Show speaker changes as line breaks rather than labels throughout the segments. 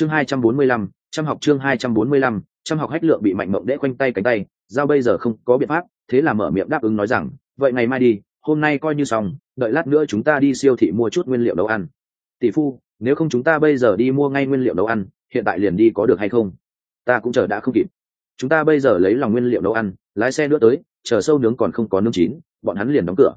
chương hai trăm bốn mươi lăm, trăm học chương hai trăm bốn mươi lăm, trăm học hách lượng bị mạnh mộng đễ quanh tay cánh tay, giao bây giờ không có biện pháp, thế là mở miệng đáp ứng nói rằng, vậy ngày mai đi, hôm nay coi như xong, đợi lát nữa chúng ta đi siêu thị mua chút nguyên liệu nấu ăn. Tỷ phu, nếu không chúng ta bây giờ đi mua ngay nguyên liệu nấu ăn, hiện tại liền đi có được hay không? Ta cũng chờ đã không kịp. Chúng ta bây giờ lấy lòng nguyên liệu nấu ăn, lái xe nữa tới, chờ sâu nướng còn không có nướng chín, bọn hắn liền đóng cửa.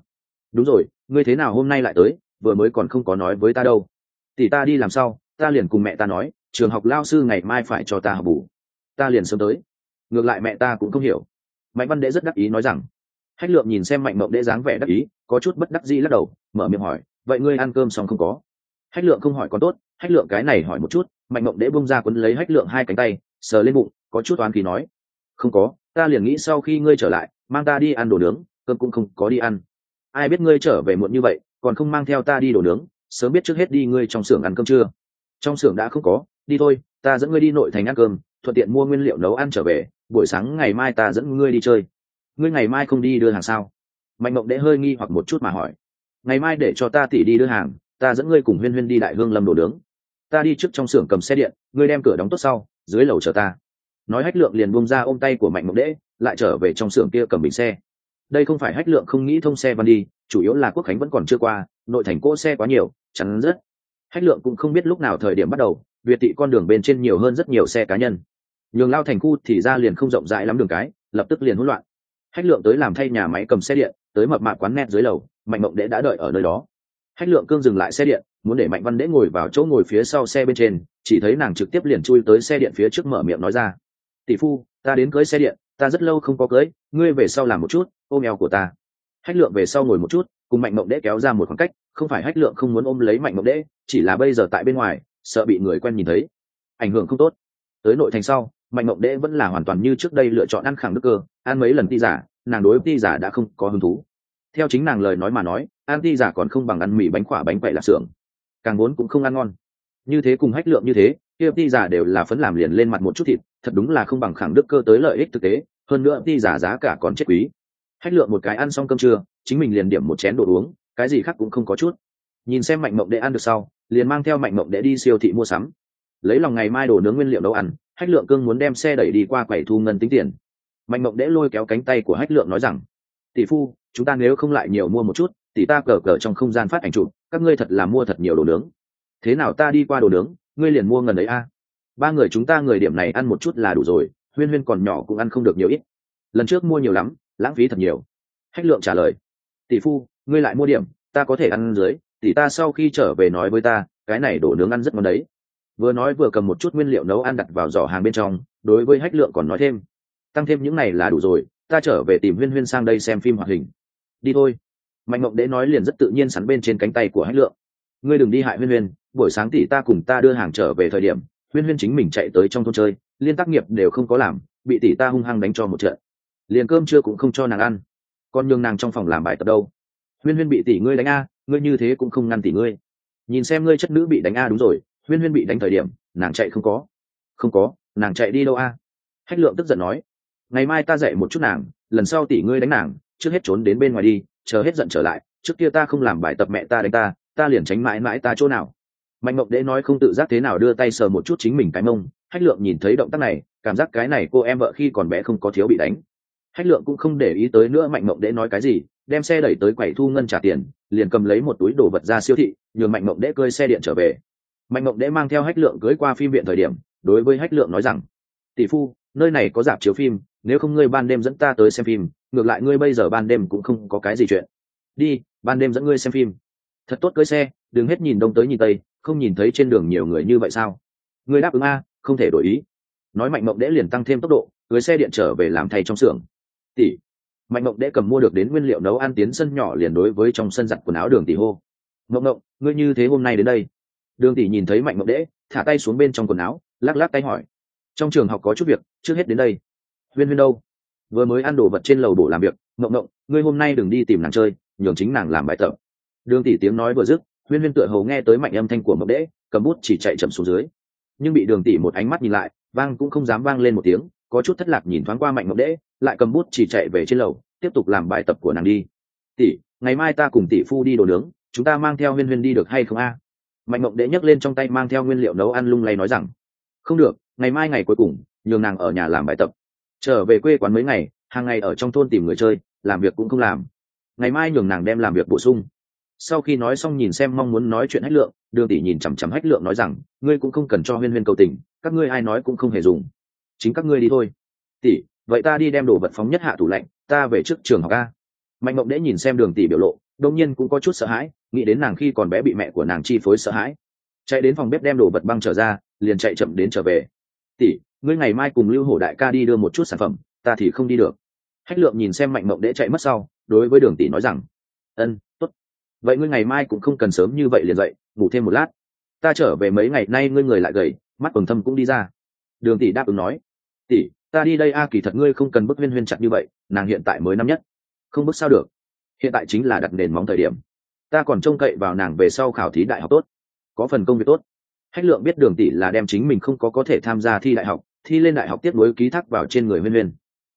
Đúng rồi, ngươi thế nào hôm nay lại tới, vừa mới còn không có nói với ta đâu. Tỷ ta đi làm sao ta liền cùng mẹ ta nói trường học lao sư ngày mai phải cho ta học bù. Ta liền sớm tới. Ngược lại mẹ ta cũng không hiểu. Mạnh văn đệ rất đắc ý nói rằng, hách lượng nhìn xem mạnh mộng đệ dáng vẻ đắc ý, có chút bất đắc dĩ lắc đầu, mở miệng hỏi, vậy ngươi ăn cơm xong không có? Hách lượng không hỏi còn tốt, hách lượng cái này hỏi một chút, mạnh mộng đệ bông ra quấn lấy hách lượng hai cánh tay, sờ lên bụng, có chút oán khí nói, không có, ta liền nghĩ sau khi ngươi trở lại, mang ta đi ăn đồ nướng, cơm cũng không có đi ăn. Ai biết ngươi trở về muộn như vậy, còn không mang theo ta đi đồ nướng, sớm biết trước hết đi ngươi trong xưởng ăn cơm chưa? Trong xưởng đã không có đi thôi, ta dẫn ngươi đi nội thành ăn cơm, thuận tiện mua nguyên liệu nấu ăn trở về, buổi sáng ngày mai ta dẫn ngươi đi chơi. Ngươi ngày mai không đi đưa hàng sao? Mạnh mộng đệ hơi nghi hoặc một chút mà hỏi. Ngày mai để cho ta tỉ đi đưa hàng, ta dẫn ngươi cùng huyên huyên đi đại hương lâm đồ nướng. Ta đi trước trong xưởng cầm xe điện, ngươi đem cửa đóng tốt sau, dưới lầu chờ ta. Nói hách lượng liền buông ra ôm tay của mạnh mộng đễ, lại trở về trong xưởng kia cầm bình xe. Đây không phải hách lượng không nghĩ thông xe văn đi, chủ yếu là quốc khánh vẫn còn chưa qua, nội thành cỗ xe quá nhiều, chắn rất hách lượng cũng không biết lúc nào thời điểm bắt đầu việt thị con đường bên trên nhiều hơn rất nhiều xe cá nhân. Nhường lao thành khu thì ra liền không rộng rãi lắm đường cái, lập tức liền hỗn loạn. Hách lượng tới làm thay nhà máy cầm xe điện, tới mập mạp quán net dưới lầu, mạnh mộng đễ đã đợi ở nơi đó. Hách lượng cương dừng lại xe điện, muốn để mạnh văn đễ ngồi vào chỗ ngồi phía sau xe bên trên, chỉ thấy nàng trực tiếp liền chui tới xe điện phía trước mở miệng nói ra. Tỷ phu, ta đến cưới xe điện, ta rất lâu không có cưới, ngươi về sau làm một chút, ôm eo của ta. Hách lượng về sau ngồi một chút, cùng mạnh mộng đễ kéo ra một khoảng cách, không phải hách lượng không muốn ôm lấy mạnh mộng đễ chỉ là bây giờ tại bên ngoài sợ bị người quen nhìn thấy. Ảnh hưởng không tốt. Tới nội thành sau, mạnh mộng đễ vẫn là hoàn toàn như trước đây lựa chọn ăn khẳng đức cơ, ăn mấy lần ti giả, nàng đối với ti giả đã không có hứng thú. Theo chính nàng lời nói mà nói, ăn ti giả còn không bằng ăn mì bánh quả bánh quậy là xưởng. Càng muốn cũng không ăn ngon. Như thế cùng hách lượng như thế, kia ti giả đều là phấn làm liền lên mặt một chút thịt, thật đúng là không bằng khẳng đức cơ tới lợi ích thực tế, hơn nữa ti giả giá cả còn chết quý. Hách lượng một cái ăn xong cơm trưa, chính mình liền điểm một chén đồ uống, cái gì khác cũng không có chút. Nhìn xem mạnh mộng đệ ăn được sau liền mang theo mạnh mộng để đi siêu thị mua sắm. Lấy lòng ngày mai đổ nướng nguyên liệu nấu ăn, hách lượng cương muốn đem xe đẩy đi qua quầy thu ngân tính tiền. Mạnh mộng để lôi kéo cánh tay của hách lượng nói rằng, tỷ phu, chúng ta nếu không lại nhiều mua một chút, tỷ ta cờ cờ trong không gian phát ảnh chụp, các ngươi thật là mua thật nhiều đồ nướng. Thế nào ta đi qua đồ nướng, ngươi liền mua ngần ấy a. Ba người chúng ta người điểm này ăn một chút là đủ rồi, huyên huyên còn nhỏ cũng ăn không được nhiều ít. Lần trước mua nhiều lắm, lãng phí thật nhiều. Hách lượng trả lời, tỷ phu, ngươi lại mua điểm, ta có thể ăn dưới tỷ ta sau khi trở về nói với ta, cái này đổ nướng ăn rất ngon đấy. Vừa nói vừa cầm một chút nguyên liệu nấu ăn đặt vào giỏ hàng bên trong, đối với hách lượng còn nói thêm. Tăng thêm những này là đủ rồi, ta trở về tìm huyên huyên sang đây xem phim hoạt hình. Đi thôi. Mạnh mộng đế nói liền rất tự nhiên sắn bên trên cánh tay của hách lượng. Ngươi đừng đi hại huyên huyên, buổi sáng tỷ ta cùng ta đưa hàng trở về thời điểm, huyên huyên chính mình chạy tới trong thôn chơi, liên tác nghiệp đều không có làm, bị tỷ ta hung hăng đánh cho một trận. Liền cơm trưa cũng không cho nàng ăn. Còn nhường nàng trong phòng làm bài tập đâu. Huyên huyên bị tỷ ngươi đánh a ngươi như thế cũng không ngăn tỷ ngươi. Nhìn xem ngươi chất nữ bị đánh a đúng rồi, huyên huyên bị đánh thời điểm, nàng chạy không có. Không có, nàng chạy đi đâu a? Hách lượng tức giận nói, ngày mai ta dạy một chút nàng, lần sau tỷ ngươi đánh nàng, trước hết trốn đến bên ngoài đi, chờ hết giận trở lại, trước kia ta không làm bài tập mẹ ta đánh ta ta liền tránh mãi mãi ta chỗ nào. Mạnh mộng đễ nói không tự giác thế nào đưa tay sờ một chút chính mình cái mông, hách lượng nhìn thấy động tác này, cảm giác cái này cô em vợ khi còn bé không có thiếu bị đánh. Hách lượng cũng không để ý tới nữa mạnh mộng đễ nói cái gì đem xe đẩy tới quầy thu ngân trả tiền, liền cầm lấy một túi đồ vật ra siêu thị, nhường mạnh mộng đễ cơi xe điện trở về. Mạnh mộng đễ mang theo hách lượng cưới qua phim viện thời điểm, đối với hách lượng nói rằng, tỷ phu, nơi này có dạp chiếu phim, nếu không ngươi ban đêm dẫn ta tới xem phim, ngược lại ngươi bây giờ ban đêm cũng không có cái gì chuyện. Đi, ban đêm dẫn ngươi xem phim. Thật tốt cưới xe, đừng hết nhìn đông tới nhìn tây, không nhìn thấy trên đường nhiều người như vậy sao? Ngươi đáp ứng a, không thể đổi ý. Nói mạnh mộng đễ liền tăng thêm tốc độ, cưới xe điện trở về làm thay trong xưởng. Tỷ mạnh mộng đễ cầm mua được đến nguyên liệu nấu ăn tiến sân nhỏ liền đối với trong sân giặt quần áo đường tỷ hô. Mộng mộng, ngươi như thế hôm nay đến đây? Đường tỷ nhìn thấy mạnh mộng đễ thả tay xuống bên trong quần áo, lắc lắc tay hỏi. Trong trường học có chút việc, trước hết đến đây. Huyên huyên đâu? Vừa mới ăn đồ vật trên lầu đổ làm việc. Mộng mộng, ngươi hôm nay đừng đi tìm nàng chơi, nhường chính nàng làm bài tập. Đường tỷ tiếng nói vừa dứt, huyên huyên tựa hầu nghe tới mạnh âm thanh của mộng đễ cầm bút chỉ chạy chậm xuống dưới. Nhưng bị đường tỷ một ánh mắt nhìn lại, vang cũng không dám vang lên một tiếng có chút thất lạc nhìn thoáng qua mạnh mộng đễ, lại cầm bút chỉ chạy về trên lầu, tiếp tục làm bài tập của nàng đi. Tỷ, ngày mai ta cùng tỷ phu đi đồ nướng, chúng ta mang theo huyên huyên đi được hay không a? Mạnh mộng đễ nhấc lên trong tay mang theo nguyên liệu nấu ăn lung lay nói rằng, không được, ngày mai ngày cuối cùng, nhường nàng ở nhà làm bài tập. Trở về quê quán mấy ngày, hàng ngày ở trong thôn tìm người chơi, làm việc cũng không làm. Ngày mai nhường nàng đem làm việc bổ sung. Sau khi nói xong nhìn xem mong muốn nói chuyện hách lượng, đường tỷ nhìn chằm chằm hách lượng nói rằng, ngươi cũng không cần cho huyên huyên cầu tình, các ngươi ai nói cũng không hề dùng chính các ngươi đi thôi. Tỷ, vậy ta đi đem đồ vật phóng nhất hạ tủ lạnh, ta về trước trường học a. Mạnh mộng đễ nhìn xem đường tỷ biểu lộ đông nhiên cũng có chút sợ hãi, nghĩ đến nàng khi còn bé bị mẹ của nàng chi phối sợ hãi. Chạy đến phòng bếp đem đồ vật băng trở ra, liền chạy chậm đến trở về. Tỷ, ngươi ngày mai cùng lưu hổ đại ca đi đưa một chút sản phẩm, ta thì không đi được. Hách lượng nhìn xem mạnh mộng đễ chạy mất sau, đối với đường tỷ nói rằng, ân t ố t vậy ngươi ngày mai cũng không cần sớm như vậy liền dậy, ngủ thêm một lát. Ta trở về mấy ngày nay ngươi người lại gầy, mắt quần thâm cũng đi ra. Đường tỷ đáp ứng nói tỷ, ta đi đây a, kỳ thật ngươi không cần bức huyên huyên chặt như vậy, nàng hiện tại mới năm nhất. Không bức sao được. Hiện tại chính là đặt nền móng thời điểm. Ta còn trông cậy vào nàng về sau khảo thí đại học tốt. Có phần công việc tốt. Hách lượng biết đường tỷ là đem chính mình không có có thể tham gia thi đại học, thi lên đại học tiếp nối ký thác vào trên người huyên huyên.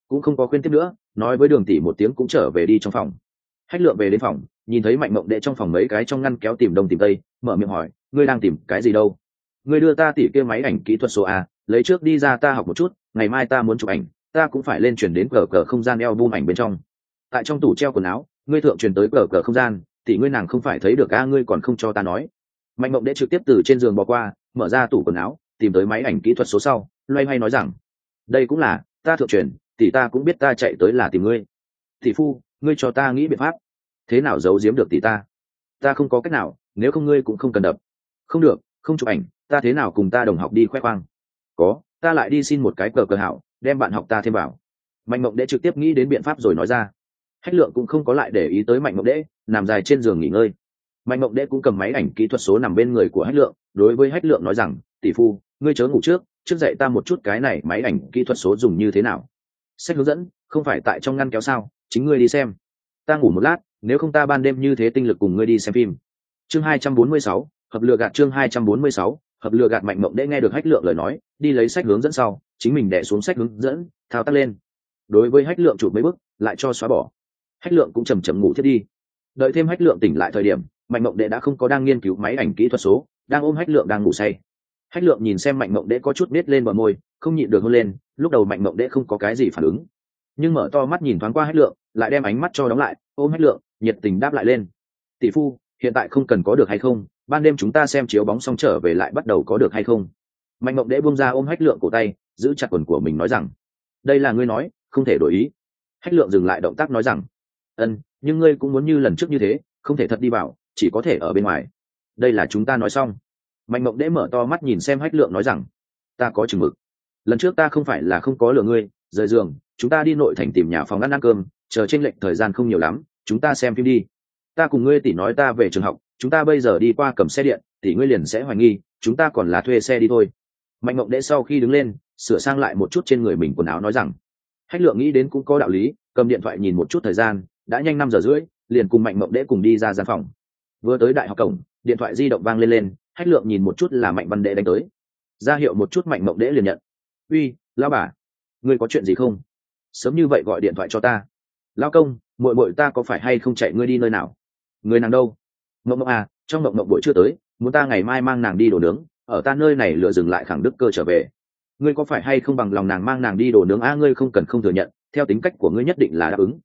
Cũng không có khuyên tiếp nữa, nói với đường tỷ một tiếng cũng trở về đi trong phòng. Hách lượng về đến phòng, nhìn thấy mạnh mộng đệ trong phòng mấy cái trong ngăn kéo tìm đông tìm tây, mở miệng hỏi, ngươi đang tìm cái gì đâu? Ngươi đưa ta tỉ kia máy ảnh kỹ thuật số a, lấy trước đi ra ta học một chút ngày mai ta muốn chụp ảnh, ta cũng phải lên chuyển đến cờ cờ không gian eo bum ảnh bên trong. Tại trong tủ treo quần áo, ngươi thượng truyền tới cờ cờ không gian, thì ngươi nàng không phải thấy được a, ngươi còn không cho ta nói. Mạnh mộng đệ trực tiếp từ trên giường bỏ qua, mở ra tủ quần áo, tìm tới máy ảnh kỹ thuật số sau, loay hoay nói rằng, đây cũng là, ta thượng truyền, thì ta cũng biết ta chạy tới là tìm ngươi. Thị phu, ngươi cho ta nghĩ biện pháp. Thế nào giấu giếm được tỷ ta? Ta không có cách nào, nếu không ngươi cũng không cần đập. Không được, không chụp ảnh, ta thế nào cùng ta đồng học đi khoe khoang? Có ta lại đi xin một cái cờ cờ hảo đem bạn học ta thêm vào. Mạnh mộng đệ trực tiếp nghĩ đến biện pháp rồi nói ra. Hách lượng cũng không có lại để ý tới mạnh mộng đệ nằm dài trên giường nghỉ ngơi. Mạnh mộng đệ cũng cầm máy ảnh kỹ thuật số nằm bên người của hách lượng đối với hách lượng nói rằng tỷ phu ngươi chớ ngủ trước trước dậy ta một chút cái này máy ảnh kỹ thuật số dùng như thế nào. Sách hướng dẫn không phải tại trong ngăn kéo sao chính ngươi đi xem. Ta ngủ một lát nếu không ta ban đêm như thế tinh lực cùng ngươi đi xem phim. Chương 246, hợp lựa gạt chương 246, hợp lừa gạt mạnh mộng đệ nghe được hách lượng lời nói, đi lấy sách hướng dẫn sau, chính mình đẻ xuống sách hướng dẫn, thao tác lên. Đối với hách lượng chụp mấy bước, lại cho xóa bỏ. Hách lượng cũng chầm chầm ngủ thiết đi. Đợi thêm hách lượng tỉnh lại thời điểm, mạnh mộng đệ đã không có đang nghiên cứu máy ảnh kỹ thuật số, đang ôm hách lượng đang ngủ say. Hách lượng nhìn xem mạnh mộng đệ có chút nết lên bờ môi, không nhịn được hôn lên, lúc đầu mạnh mộng đệ không có cái gì phản ứng. Nhưng mở to mắt nhìn thoáng qua hách lượng, lại đem ánh mắt cho đóng lại, ôm hách lượng, nhiệt tình đáp lại lên. Tỷ phu, hiện tại không cần có được hay không? Ban đêm chúng ta xem chiếu bóng xong trở về lại bắt đầu có được hay không? Mạnh mộng đễ buông ra ôm hách lượng cổ tay, giữ chặt quần của mình nói rằng, đây là ngươi nói, không thể đổi ý. Hách lượng dừng lại động tác nói rằng, ân, nhưng ngươi cũng muốn như lần trước như thế, không thể thật đi vào, chỉ có thể ở bên ngoài. Đây là chúng ta nói xong. Mạnh mộng đễ mở to mắt nhìn xem hách lượng nói rằng, ta có chừng mực. Lần trước ta không phải là không có lừa ngươi, rời giường, chúng ta đi nội thành tìm nhà phòng ăn ăn cơm, chờ trên lệnh thời gian không nhiều lắm, chúng ta xem phim đi ta cùng ngươi tỉ nói ta về trường học, chúng ta bây giờ đi qua cầm xe điện thì ngươi liền sẽ hoài nghi, chúng ta còn là thuê xe đi thôi. Mạnh mộng đễ sau khi đứng lên, sửa sang lại một chút trên người mình quần áo nói rằng, hách lượng nghĩ đến cũng có đạo lý, cầm điện thoại nhìn một chút thời gian, đã nhanh năm giờ rưỡi, liền cùng mạnh mộng đễ cùng đi ra gian phòng. Vừa tới đại học cổng, điện thoại di động vang lên lên, hách lượng nhìn một chút là mạnh văn đệ đánh tới. Ra hiệu một chút mạnh mộng đễ liền nhận. Uy lao bà, ngươi có chuyện gì không? Sớm như vậy gọi điện thoại cho ta. Lao công, muội muội ta có phải hay không chạy ngươi đi nơi nào? Người nàng đâu? Mộng mộng à trong mộng mộng buổi chưa tới, muốn ta ngày mai mang nàng đi đồ nướng, ở ta nơi này lựa dừng lại khẳng đức cơ trở về. Ngươi có phải hay không bằng lòng nàng mang nàng đi đồ nướng? A ngươi không cần không thừa nhận, theo tính cách của ngươi nhất định là đáp ứng.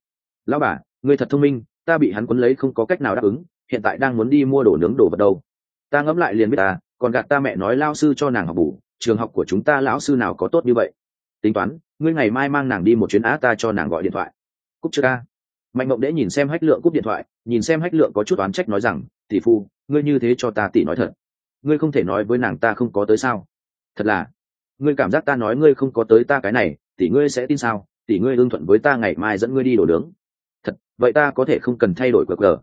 Lão bà, ngươi thật thông minh, ta bị hắn quấn lấy không có cách nào đáp ứng, hiện tại đang muốn đi mua đồ nướng đồ vật đâu. Ta ngẫm lại liền biết ta còn gạt ta mẹ nói lao sư cho nàng học bù, trường học của chúng ta lão sư nào có tốt như vậy? Tính toán, ngươi ngày mai mang nàng đi một chuyến, á, ta cho nàng gọi điện thoại. Cúc chưa ca mạnh mộng đễ nhìn xem hách lượng cúp điện thoại, nhìn xem hách lượng có chút oán trách nói rằng, tỷ phu, ngươi như thế cho ta tỷ nói thật. Ngươi không thể nói với nàng ta không có tới sao? Thật là. Ngươi cảm giác ta nói ngươi không có tới ta cái này, tỷ ngươi sẽ tin sao? Tỷ ngươi ưng thuận với ta ngày mai dẫn ngươi đi đổ nướng. Thật, vậy ta có thể không cần thay đổi cờ cờ.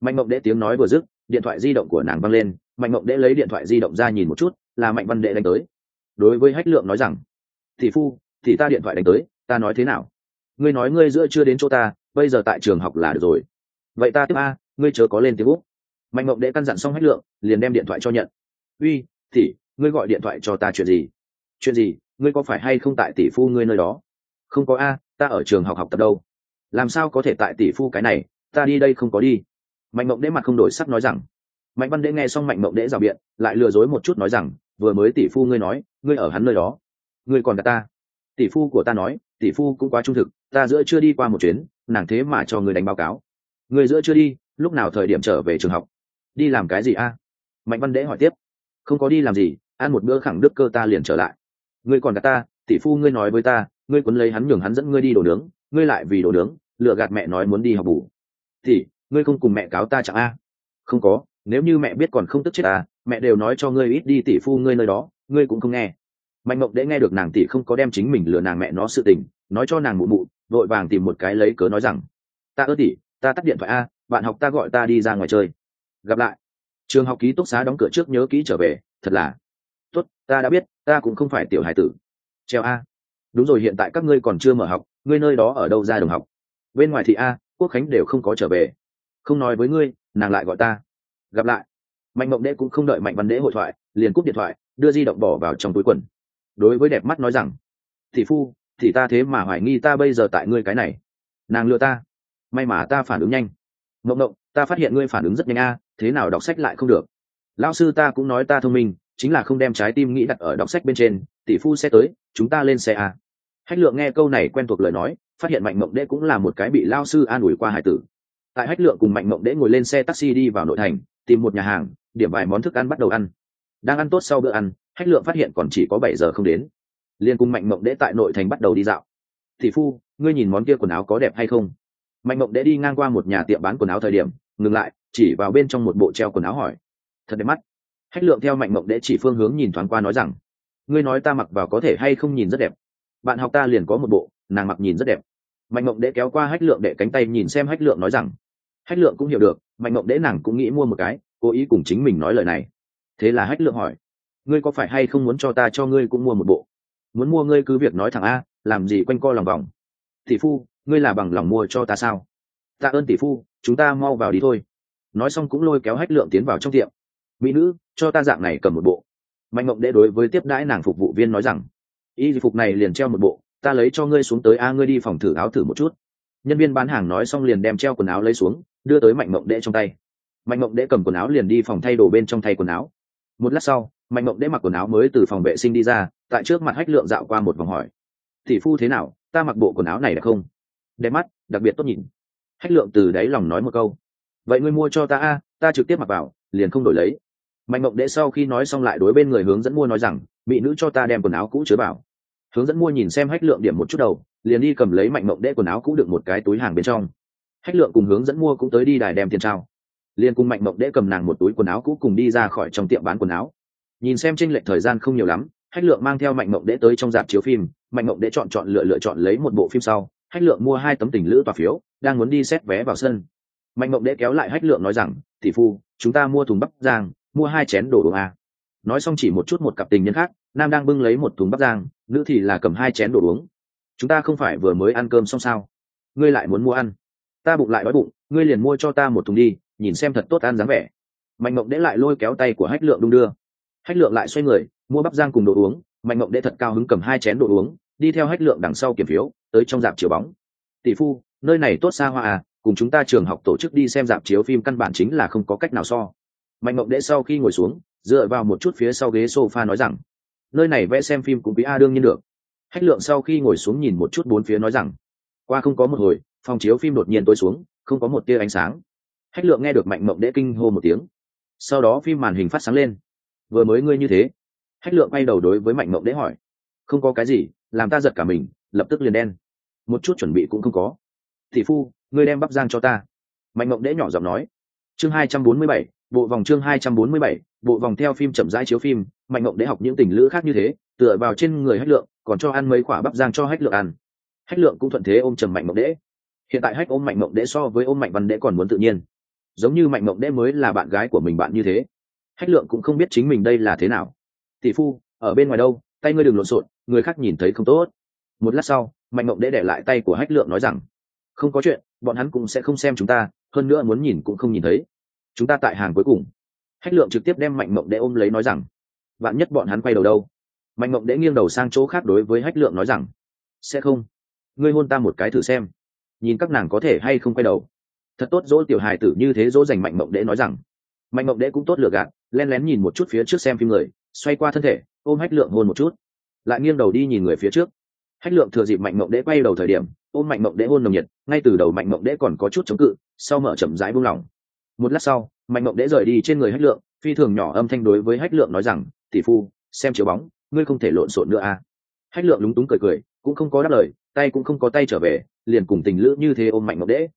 Mạnh mộng đệ tiếng nói vừa dứt, điện thoại di động của nàng văng lên, mạnh mộng đệ lấy điện thoại di động ra nhìn một chút, là mạnh văn đệ đánh tới. Đối với hách lượng nói rằng, tỷ phu thì ta điện thoại đánh tới, ta nói thế nào? Ngươi nói ngươi giữa chưa đến chỗ ta bây giờ tại trường học là được rồi. Vậy ta tiếp a, ngươi chớ có lên tiếng úc. Mạnh mộng đệ căn dặn xong hách lượng, liền đem điện thoại cho nhận. Uy, tỷ, ngươi gọi điện thoại cho ta chuyện gì? Chuyện gì? Ngươi có phải hay không tại tỷ phu ngươi nơi đó? Không có a, ta ở trường học học tập đâu. Làm sao có thể tại tỷ phu cái này? Ta đi đây không có đi. Mạnh mộng đễ mặt không đổi sắc nói rằng. Mạnh văn đễ nghe xong mạnh mộng đễ rào biện, lại lừa dối một chút nói rằng, vừa mới tỷ phu ngươi nói, ngươi ở hắn nơi đó. Ngươi còn cả ta. Tỷ phu của ta nói tỷ phu cũng quá trung thực, ta giữa chưa đi qua một chuyến, nàng thế mà cho người đánh báo cáo. Người giữa chưa đi, lúc nào thời điểm trở về trường học? Đi làm cái gì a? Mạnh văn đễ hỏi tiếp. Không có đi làm gì, ăn một bữa khẳng đức cơ ta liền trở lại. Ngươi còn gạt ta, tỷ phu ngươi nói với ta, ngươi quấn lấy hắn nhường hắn dẫn ngươi đi đồ nướng, ngươi lại vì đồ nướng lựa gạt mẹ nói muốn đi học bù. Thì ngươi không cùng mẹ cáo ta chẳng a? Không có, nếu như mẹ biết còn không tức chết à mẹ đều nói cho ngươi ít đi, tỷ phu ngươi nơi đó, ngươi cũng không nghe mạnh mộng đễ nghe được nàng tỷ không có đem chính mình lừa nàng mẹ nó sự tình, nói cho nàng mụ mụ, vội vàng tìm một cái lấy cớ nói rằng, ta ớt tỷ ta tắt điện thoại a, bạn học ta gọi ta đi ra ngoài chơi. Gặp lại. Trường học ký túc xá đóng cửa trước nhớ kỹ trở về, thật là. Tốt, ta đã biết, ta cũng không phải tiểu hải tử. Treo a. Đúng rồi, hiện tại các ngươi còn chưa mở học, ngươi nơi đó ở đâu ra đồng học? Bên ngoài thì a, quốc khánh đều không có trở về. Không nói với ngươi, nàng lại gọi ta. Gặp lại. Mạnh mộng đễ cũng không đợi mạnh văn đễ hội thoại, liền cúp điện thoại, đưa di động bỏ vào trong túi quần đối với đẹp mắt nói rằng thị phu, thì ta thế mà hoài nghi ta bây giờ tại ngươi cái này. Nàng lừa ta. May mà ta phản ứng nhanh. Mộng mộng ta phát hiện ngươi phản ứng rất nhanh a, thế nào đọc sách lại không được? Lão sư ta cũng nói ta thông minh, chính là không đem trái tim nghĩ đặt ở đọc sách bên trên, tỷ phu sẽ tới, chúng ta lên xe a. Hách lượng nghe câu này quen thuộc lời nói, phát hiện mạnh mộng đễ cũng là một cái bị lao sư an ủi qua hải tử. Tại hách lượng cùng mạnh mộng đễ ngồi lên xe taxi đi vào nội thành, tìm một nhà hàng, điểm vài món thức ăn bắt đầu ăn. Đang ăn tốt sau bữa ăn hách lượng phát hiện còn chỉ có bảy giờ không đến. Liên cùng mạnh mộng đễ tại nội thành bắt đầu đi dạo. Thị phu, ngươi nhìn món kia quần áo có đẹp hay không? Mạnh mộng đễ đi ngang qua một nhà tiệm bán quần áo thời điểm, ngừng lại, chỉ vào bên trong một bộ treo quần áo hỏi. Thật đẹp mắt. Hách lượng theo mạnh mộng đễ chỉ phương hướng nhìn thoáng qua nói rằng, ngươi nói ta mặc vào có thể hay không nhìn rất đẹp? Bạn học ta liền có một bộ, nàng mặc nhìn rất đẹp. Mạnh mộng đễ kéo qua hách lượng để cánh tay nhìn xem hách lượng nói rằng, hách lượng cũng hiểu được, mạnh mộng đễ nàng cũng nghĩ mua một cái, cố ý cùng chính mình nói lời này. Thế là hách lượng hỏi ngươi có phải hay không muốn cho ta cho ngươi cũng mua một bộ? Muốn mua ngươi cứ việc nói thẳng a, làm gì quanh co lòng vòng? Tỷ phu, ngươi là bằng lòng mua cho ta sao? Tạ ơn tỷ phu, chúng ta mau vào đi thôi. Nói xong cũng lôi kéo hách lượng tiến vào trong tiệm. Mỹ nữ, cho ta dạng này cầm một bộ. Mạnh mộng đệ đối với tiếp đãi nàng phục vụ viên nói rằng, y phục này liền treo một bộ, ta lấy cho ngươi xuống tới a, ngươi đi phòng thử áo thử một chút. Nhân viên bán hàng nói xong liền đem treo quần áo lấy xuống, đưa tới mạnh mộng đệ trong tay. Mạnh mộng đệ cầm quần áo liền đi phòng thay đồ bên trong thay quần áo. Một lát sau mạnh mộng đệ mặc quần áo mới từ phòng vệ sinh đi ra, tại trước mặt hách lượng dạo qua một vòng hỏi. Tỷ phu thế nào, ta mặc bộ quần áo này đẹp không? Đẹp mắt, đặc biệt tốt nhìn. Hách lượng từ đáy lòng nói một câu. Vậy ngươi mua cho ta a, ta trực tiếp mặc vào, liền không đổi lấy. Mạnh mộng đệ sau khi nói xong lại đối bên người hướng dẫn mua nói rằng, mỹ nữ cho ta đem quần áo cũ chứa bảo hướng dẫn mua nhìn xem hách lượng điểm một chút đầu, liền đi cầm lấy mạnh mộng đệ quần áo cũ được một cái túi hàng bên trong. Hách lượng cùng hướng dẫn mua cũng tới đi đài đem tiền trao. Liền cùng mạnh mộng đệ cầm nàng một túi quần áo cũ cùng đi ra khỏi trong tiệm bán quần áo nhìn xem tranh lệch thời gian không nhiều lắm, hách lượng mang theo mạnh mộng đệ tới trong dạp chiếu phim. Mạnh mộng đệ chọn chọn lựa lựa chọn lấy một bộ phim sau, hách lượng mua hai tấm tình lữ tòa phiếu, đang muốn đi xét vé vào sân. Mạnh mộng đệ kéo lại hách lượng nói rằng, tỷ phu, chúng ta mua thùng bắp giang mua hai chén đồ uống a nói xong chỉ một chút một cặp tình nhân khác, nam đang bưng lấy một thùng bắp giang nữ thì là cầm hai chén đồ uống. Chúng ta không phải vừa mới ăn cơm xong sao? Ngươi lại muốn mua ăn? Ta bụng lại đói bụng, ngươi liền mua cho ta một thùng đi, nhìn xem thật tốt ăn dáng vẻ. Mạnh mộng đễ lại lôi kéo tay của hách lượng đung đưa hách lượng lại xoay người, mua bắp giang cùng đồ uống, mạnh mộng đệ thật cao hứng cầm hai chén đồ uống, đi theo hách lượng đằng sau kiểm phiếu, tới trong dạp chiếu bóng. Tỷ phu, nơi này tốt xa hoa à cùng chúng ta trường học tổ chức đi xem dạp chiếu phim căn bản chính là không có cách nào so. Mạnh mộng đệ sau khi ngồi xuống, dựa vào một chút phía sau ghế sofa nói rằng, nơi này vẽ xem phim cũng quý a, đương nhiên được. Hách lượng sau khi ngồi xuống nhìn một chút bốn phía nói rằng, qua không có một hồi, phòng chiếu phim đột nhiên tối xuống, không có một tia ánh sáng. Hách lượng nghe được mạnh mộng đệ kinh hô một tiếng. Sau đó phim màn hình phát sáng lên vừa mới ngươi như thế. Hách lượng quay đầu đối với mạnh mộng đế hỏi. Không có cái gì, làm ta giật cả mình, lập tức liền đen. Một chút chuẩn bị cũng không có. Thị phu, ngươi đem bắp giang cho ta. Mạnh mộng đế nhỏ giọng nói. Chương hai trăm bốn mươi bảy, bộ vòng chương hai trăm bốn mươi bảy, bộ vòng theo phim chậm rãi chiếu phim, mạnh mộng đế học những tình lữ khác như thế, tựa vào trên người hách lượng, còn cho ăn mấy quả bắp giang cho hách lượng ăn. Hách lượng cũng thuận thế ôm trầm mạnh mộng đế. Hiện tại hách ôm mạnh mộng đế so với ôm mạnh văn đế còn muốn tự nhiên. Giống như mạnh mộng đế mới là bạn gái của mình bạn như thế hách lượng cũng không biết chính mình đây là thế nào. Tỷ phu, ở bên ngoài đâu? Tay ngươi đừng lộn xộn, người khác nhìn thấy không tốt. Một lát sau, mạnh mộng đễ để lại tay của hách lượng nói rằng, không có chuyện, bọn hắn cũng sẽ không xem chúng ta, hơn nữa muốn nhìn cũng không nhìn thấy. Chúng ta tại hàng cuối cùng. Hách lượng trực tiếp đem mạnh mộng đễ ôm lấy nói rằng bạn nhất bọn hắn quay đầu đâu? Mạnh mộng đễ nghiêng đầu sang chỗ khác đối với hách lượng nói rằng, sẽ không. Ngươi hôn ta một cái thử xem. Nhìn các nàng có thể hay không quay đầu. Thật tốt dỗ tiểu hài tử như thế dỗ dành mạnh mộng đễ nói rằng mạnh mộng Đế cũng tốt lựa gạt len lén nhìn một chút phía trước xem phim người, xoay qua thân thể, ôm hách lượng hôn một chút lại nghiêng đầu đi nhìn người phía trước hách lượng thừa dịp mạnh mộng Đế quay đầu thời điểm, ôm mạnh mộng Đế hôn nồng nhiệt, ngay từ đầu mạnh mộng Đế còn có chút chống cự, sau mở chậm rãi buông lỏng một lát sau, mạnh mộng Đế rời đi trên người hách lượng, phi thường nhỏ âm thanh đối với hách lượng nói rằng, tỷ phu, xem chiếu bóng, ngươi không thể lộn xộn nữa à hách lượng lúng túng cười cười, cũng không có đáp lời, tay cũng không có tay trở về, liền cùng tình lữ như thế ôm mạnh mộng Đế.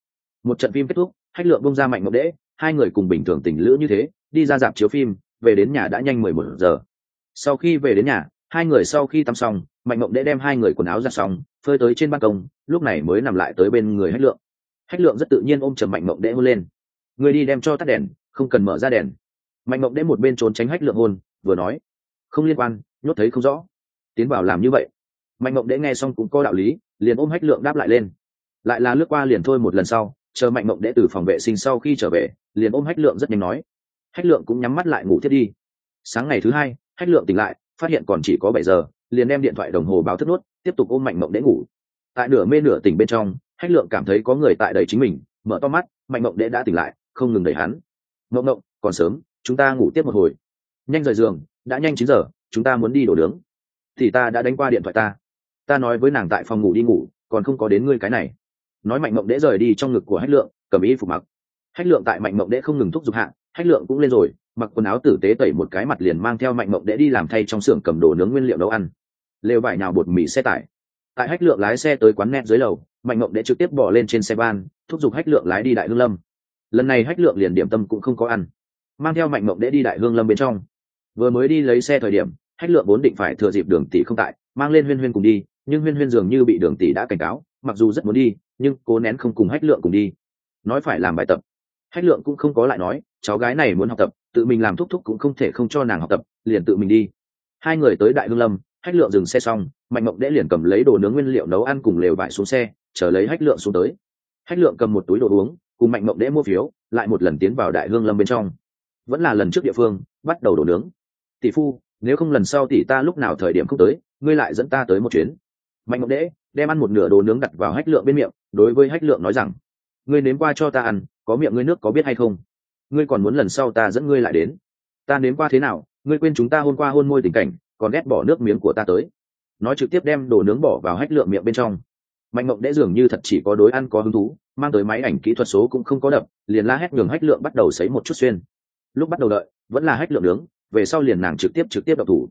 một trận phim kết thúc, hách lượng bông ra mạnh mộng Đế hai người cùng bình thường tình lữ như thế, đi ra dạp chiếu phim, về đến nhà đã nhanh mười một giờ. Sau khi về đến nhà, hai người sau khi tắm xong, mạnh mộng đễ đem hai người quần áo ra xong, phơi tới trên ban công, lúc này mới nằm lại tới bên người hách lượng. Hách lượng rất tự nhiên ôm chầm mạnh mộng đễ hôn lên. Người đi đem cho tắt đèn, không cần mở ra đèn. Mạnh mộng đễ một bên trốn tránh hách lượng hôn, vừa nói, không liên quan, nhốt thấy không rõ. Tiến vào làm như vậy. Mạnh mộng đễ nghe xong cũng có đạo lý, liền ôm hách lượng đáp lại lên. Lại là lướt qua liền thôi một lần sau chờ mạnh mộng đệ từ phòng vệ sinh sau khi trở về, liền ôm hách lượng rất nhanh nói, hách lượng cũng nhắm mắt lại ngủ thiết đi. Sáng ngày thứ hai, hách lượng tỉnh lại, phát hiện còn chỉ có bảy giờ, liền đem điện thoại đồng hồ báo thức nuốt tiếp tục ôm mạnh mộng đệ ngủ. Tại nửa mê nửa tỉnh bên trong, hách lượng cảm thấy có người tại đầy chính mình, mở to mắt, mạnh mộng đệ đã tỉnh lại, không ngừng đẩy hắn. Mộng mộng, còn sớm, chúng ta ngủ tiếp một hồi. Nhanh rời giường, đã nhanh chín giờ, chúng ta muốn đi đổ nướng. Thì ta đã đánh qua điện thoại ta. Ta nói với nàng tại phòng ngủ đi ngủ, còn không có đến ngươi cái này nói mạnh mộng đễ rời đi trong ngực của hách lượng, cầm y phục mặc. Hách lượng tại mạnh mộng đễ không ngừng thúc giục hạng hách lượng cũng lên rồi, mặc quần áo tử tế tẩy một cái mặt liền mang theo mạnh mộng đễ đi làm thay trong xưởng cầm đồ nướng nguyên liệu nấu ăn. Lều vải nào bột mì xe tải. Tại hách lượng lái xe tới quán net dưới lầu, mạnh mộng đễ trực tiếp bỏ lên trên xe van, thúc giục hách lượng lái đi đại hương lâm. Lần này hách lượng liền điểm tâm cũng không có ăn, mang theo mạnh mộng đễ đi đại hương lâm bên trong. Vừa mới đi lấy xe thời điểm, hách lượng vốn định phải thừa dịp đường tỷ không tại, mang lên huyên huyên cùng đi nhưng huyên huyên dường như bị đường tỷ đã cảnh cáo, mặc dù rất muốn đi, nhưng cố nén không cùng hách lượng cùng đi. Nói phải làm bài tập. Hách lượng cũng không có lại nói, cháu gái này muốn học tập, tự mình làm thúc thúc cũng không thể không cho nàng học tập, liền tự mình đi. Hai người tới đại hương lâm, hách lượng dừng xe xong, mạnh mộng đễ liền cầm lấy đồ nướng nguyên liệu nấu ăn cùng lều vải xuống xe, chờ lấy hách lượng xuống tới. Hách lượng cầm một túi đồ uống, cùng mạnh mộng đễ mua phiếu, lại một lần tiến vào đại hương lâm bên trong. Vẫn là lần trước địa phương, bắt đầu đổ nướng. Tỷ phu, nếu không lần sau tỷ ta lúc nào thời điểm không tới, ngươi lại dẫn ta tới một chuyến mạnh mộng đễ đem ăn một nửa đồ nướng đặt vào hách lượng bên miệng, đối với hách lượng nói rằng, ngươi nếm qua cho ta ăn, có miệng ngươi nước có biết hay không? Ngươi còn muốn lần sau ta dẫn ngươi lại đến? Ta nếm qua thế nào? Ngươi quên chúng ta hôn qua hôn môi tình cảnh, còn ghét bỏ nước miếng của ta tới. Nói trực tiếp đem đồ nướng bỏ vào hách lượng miệng bên trong. Mạnh mộng đễ dường như thật chỉ có đối ăn có hứng thú, mang tới máy ảnh kỹ thuật số cũng không có đập, liền la hét nhường hách lượng bắt đầu xấy một chút xuyên. Lúc bắt đầu đợi, vẫn là hách lượng nướng, về sau liền nàng trực tiếp trực tiếp đập thủ.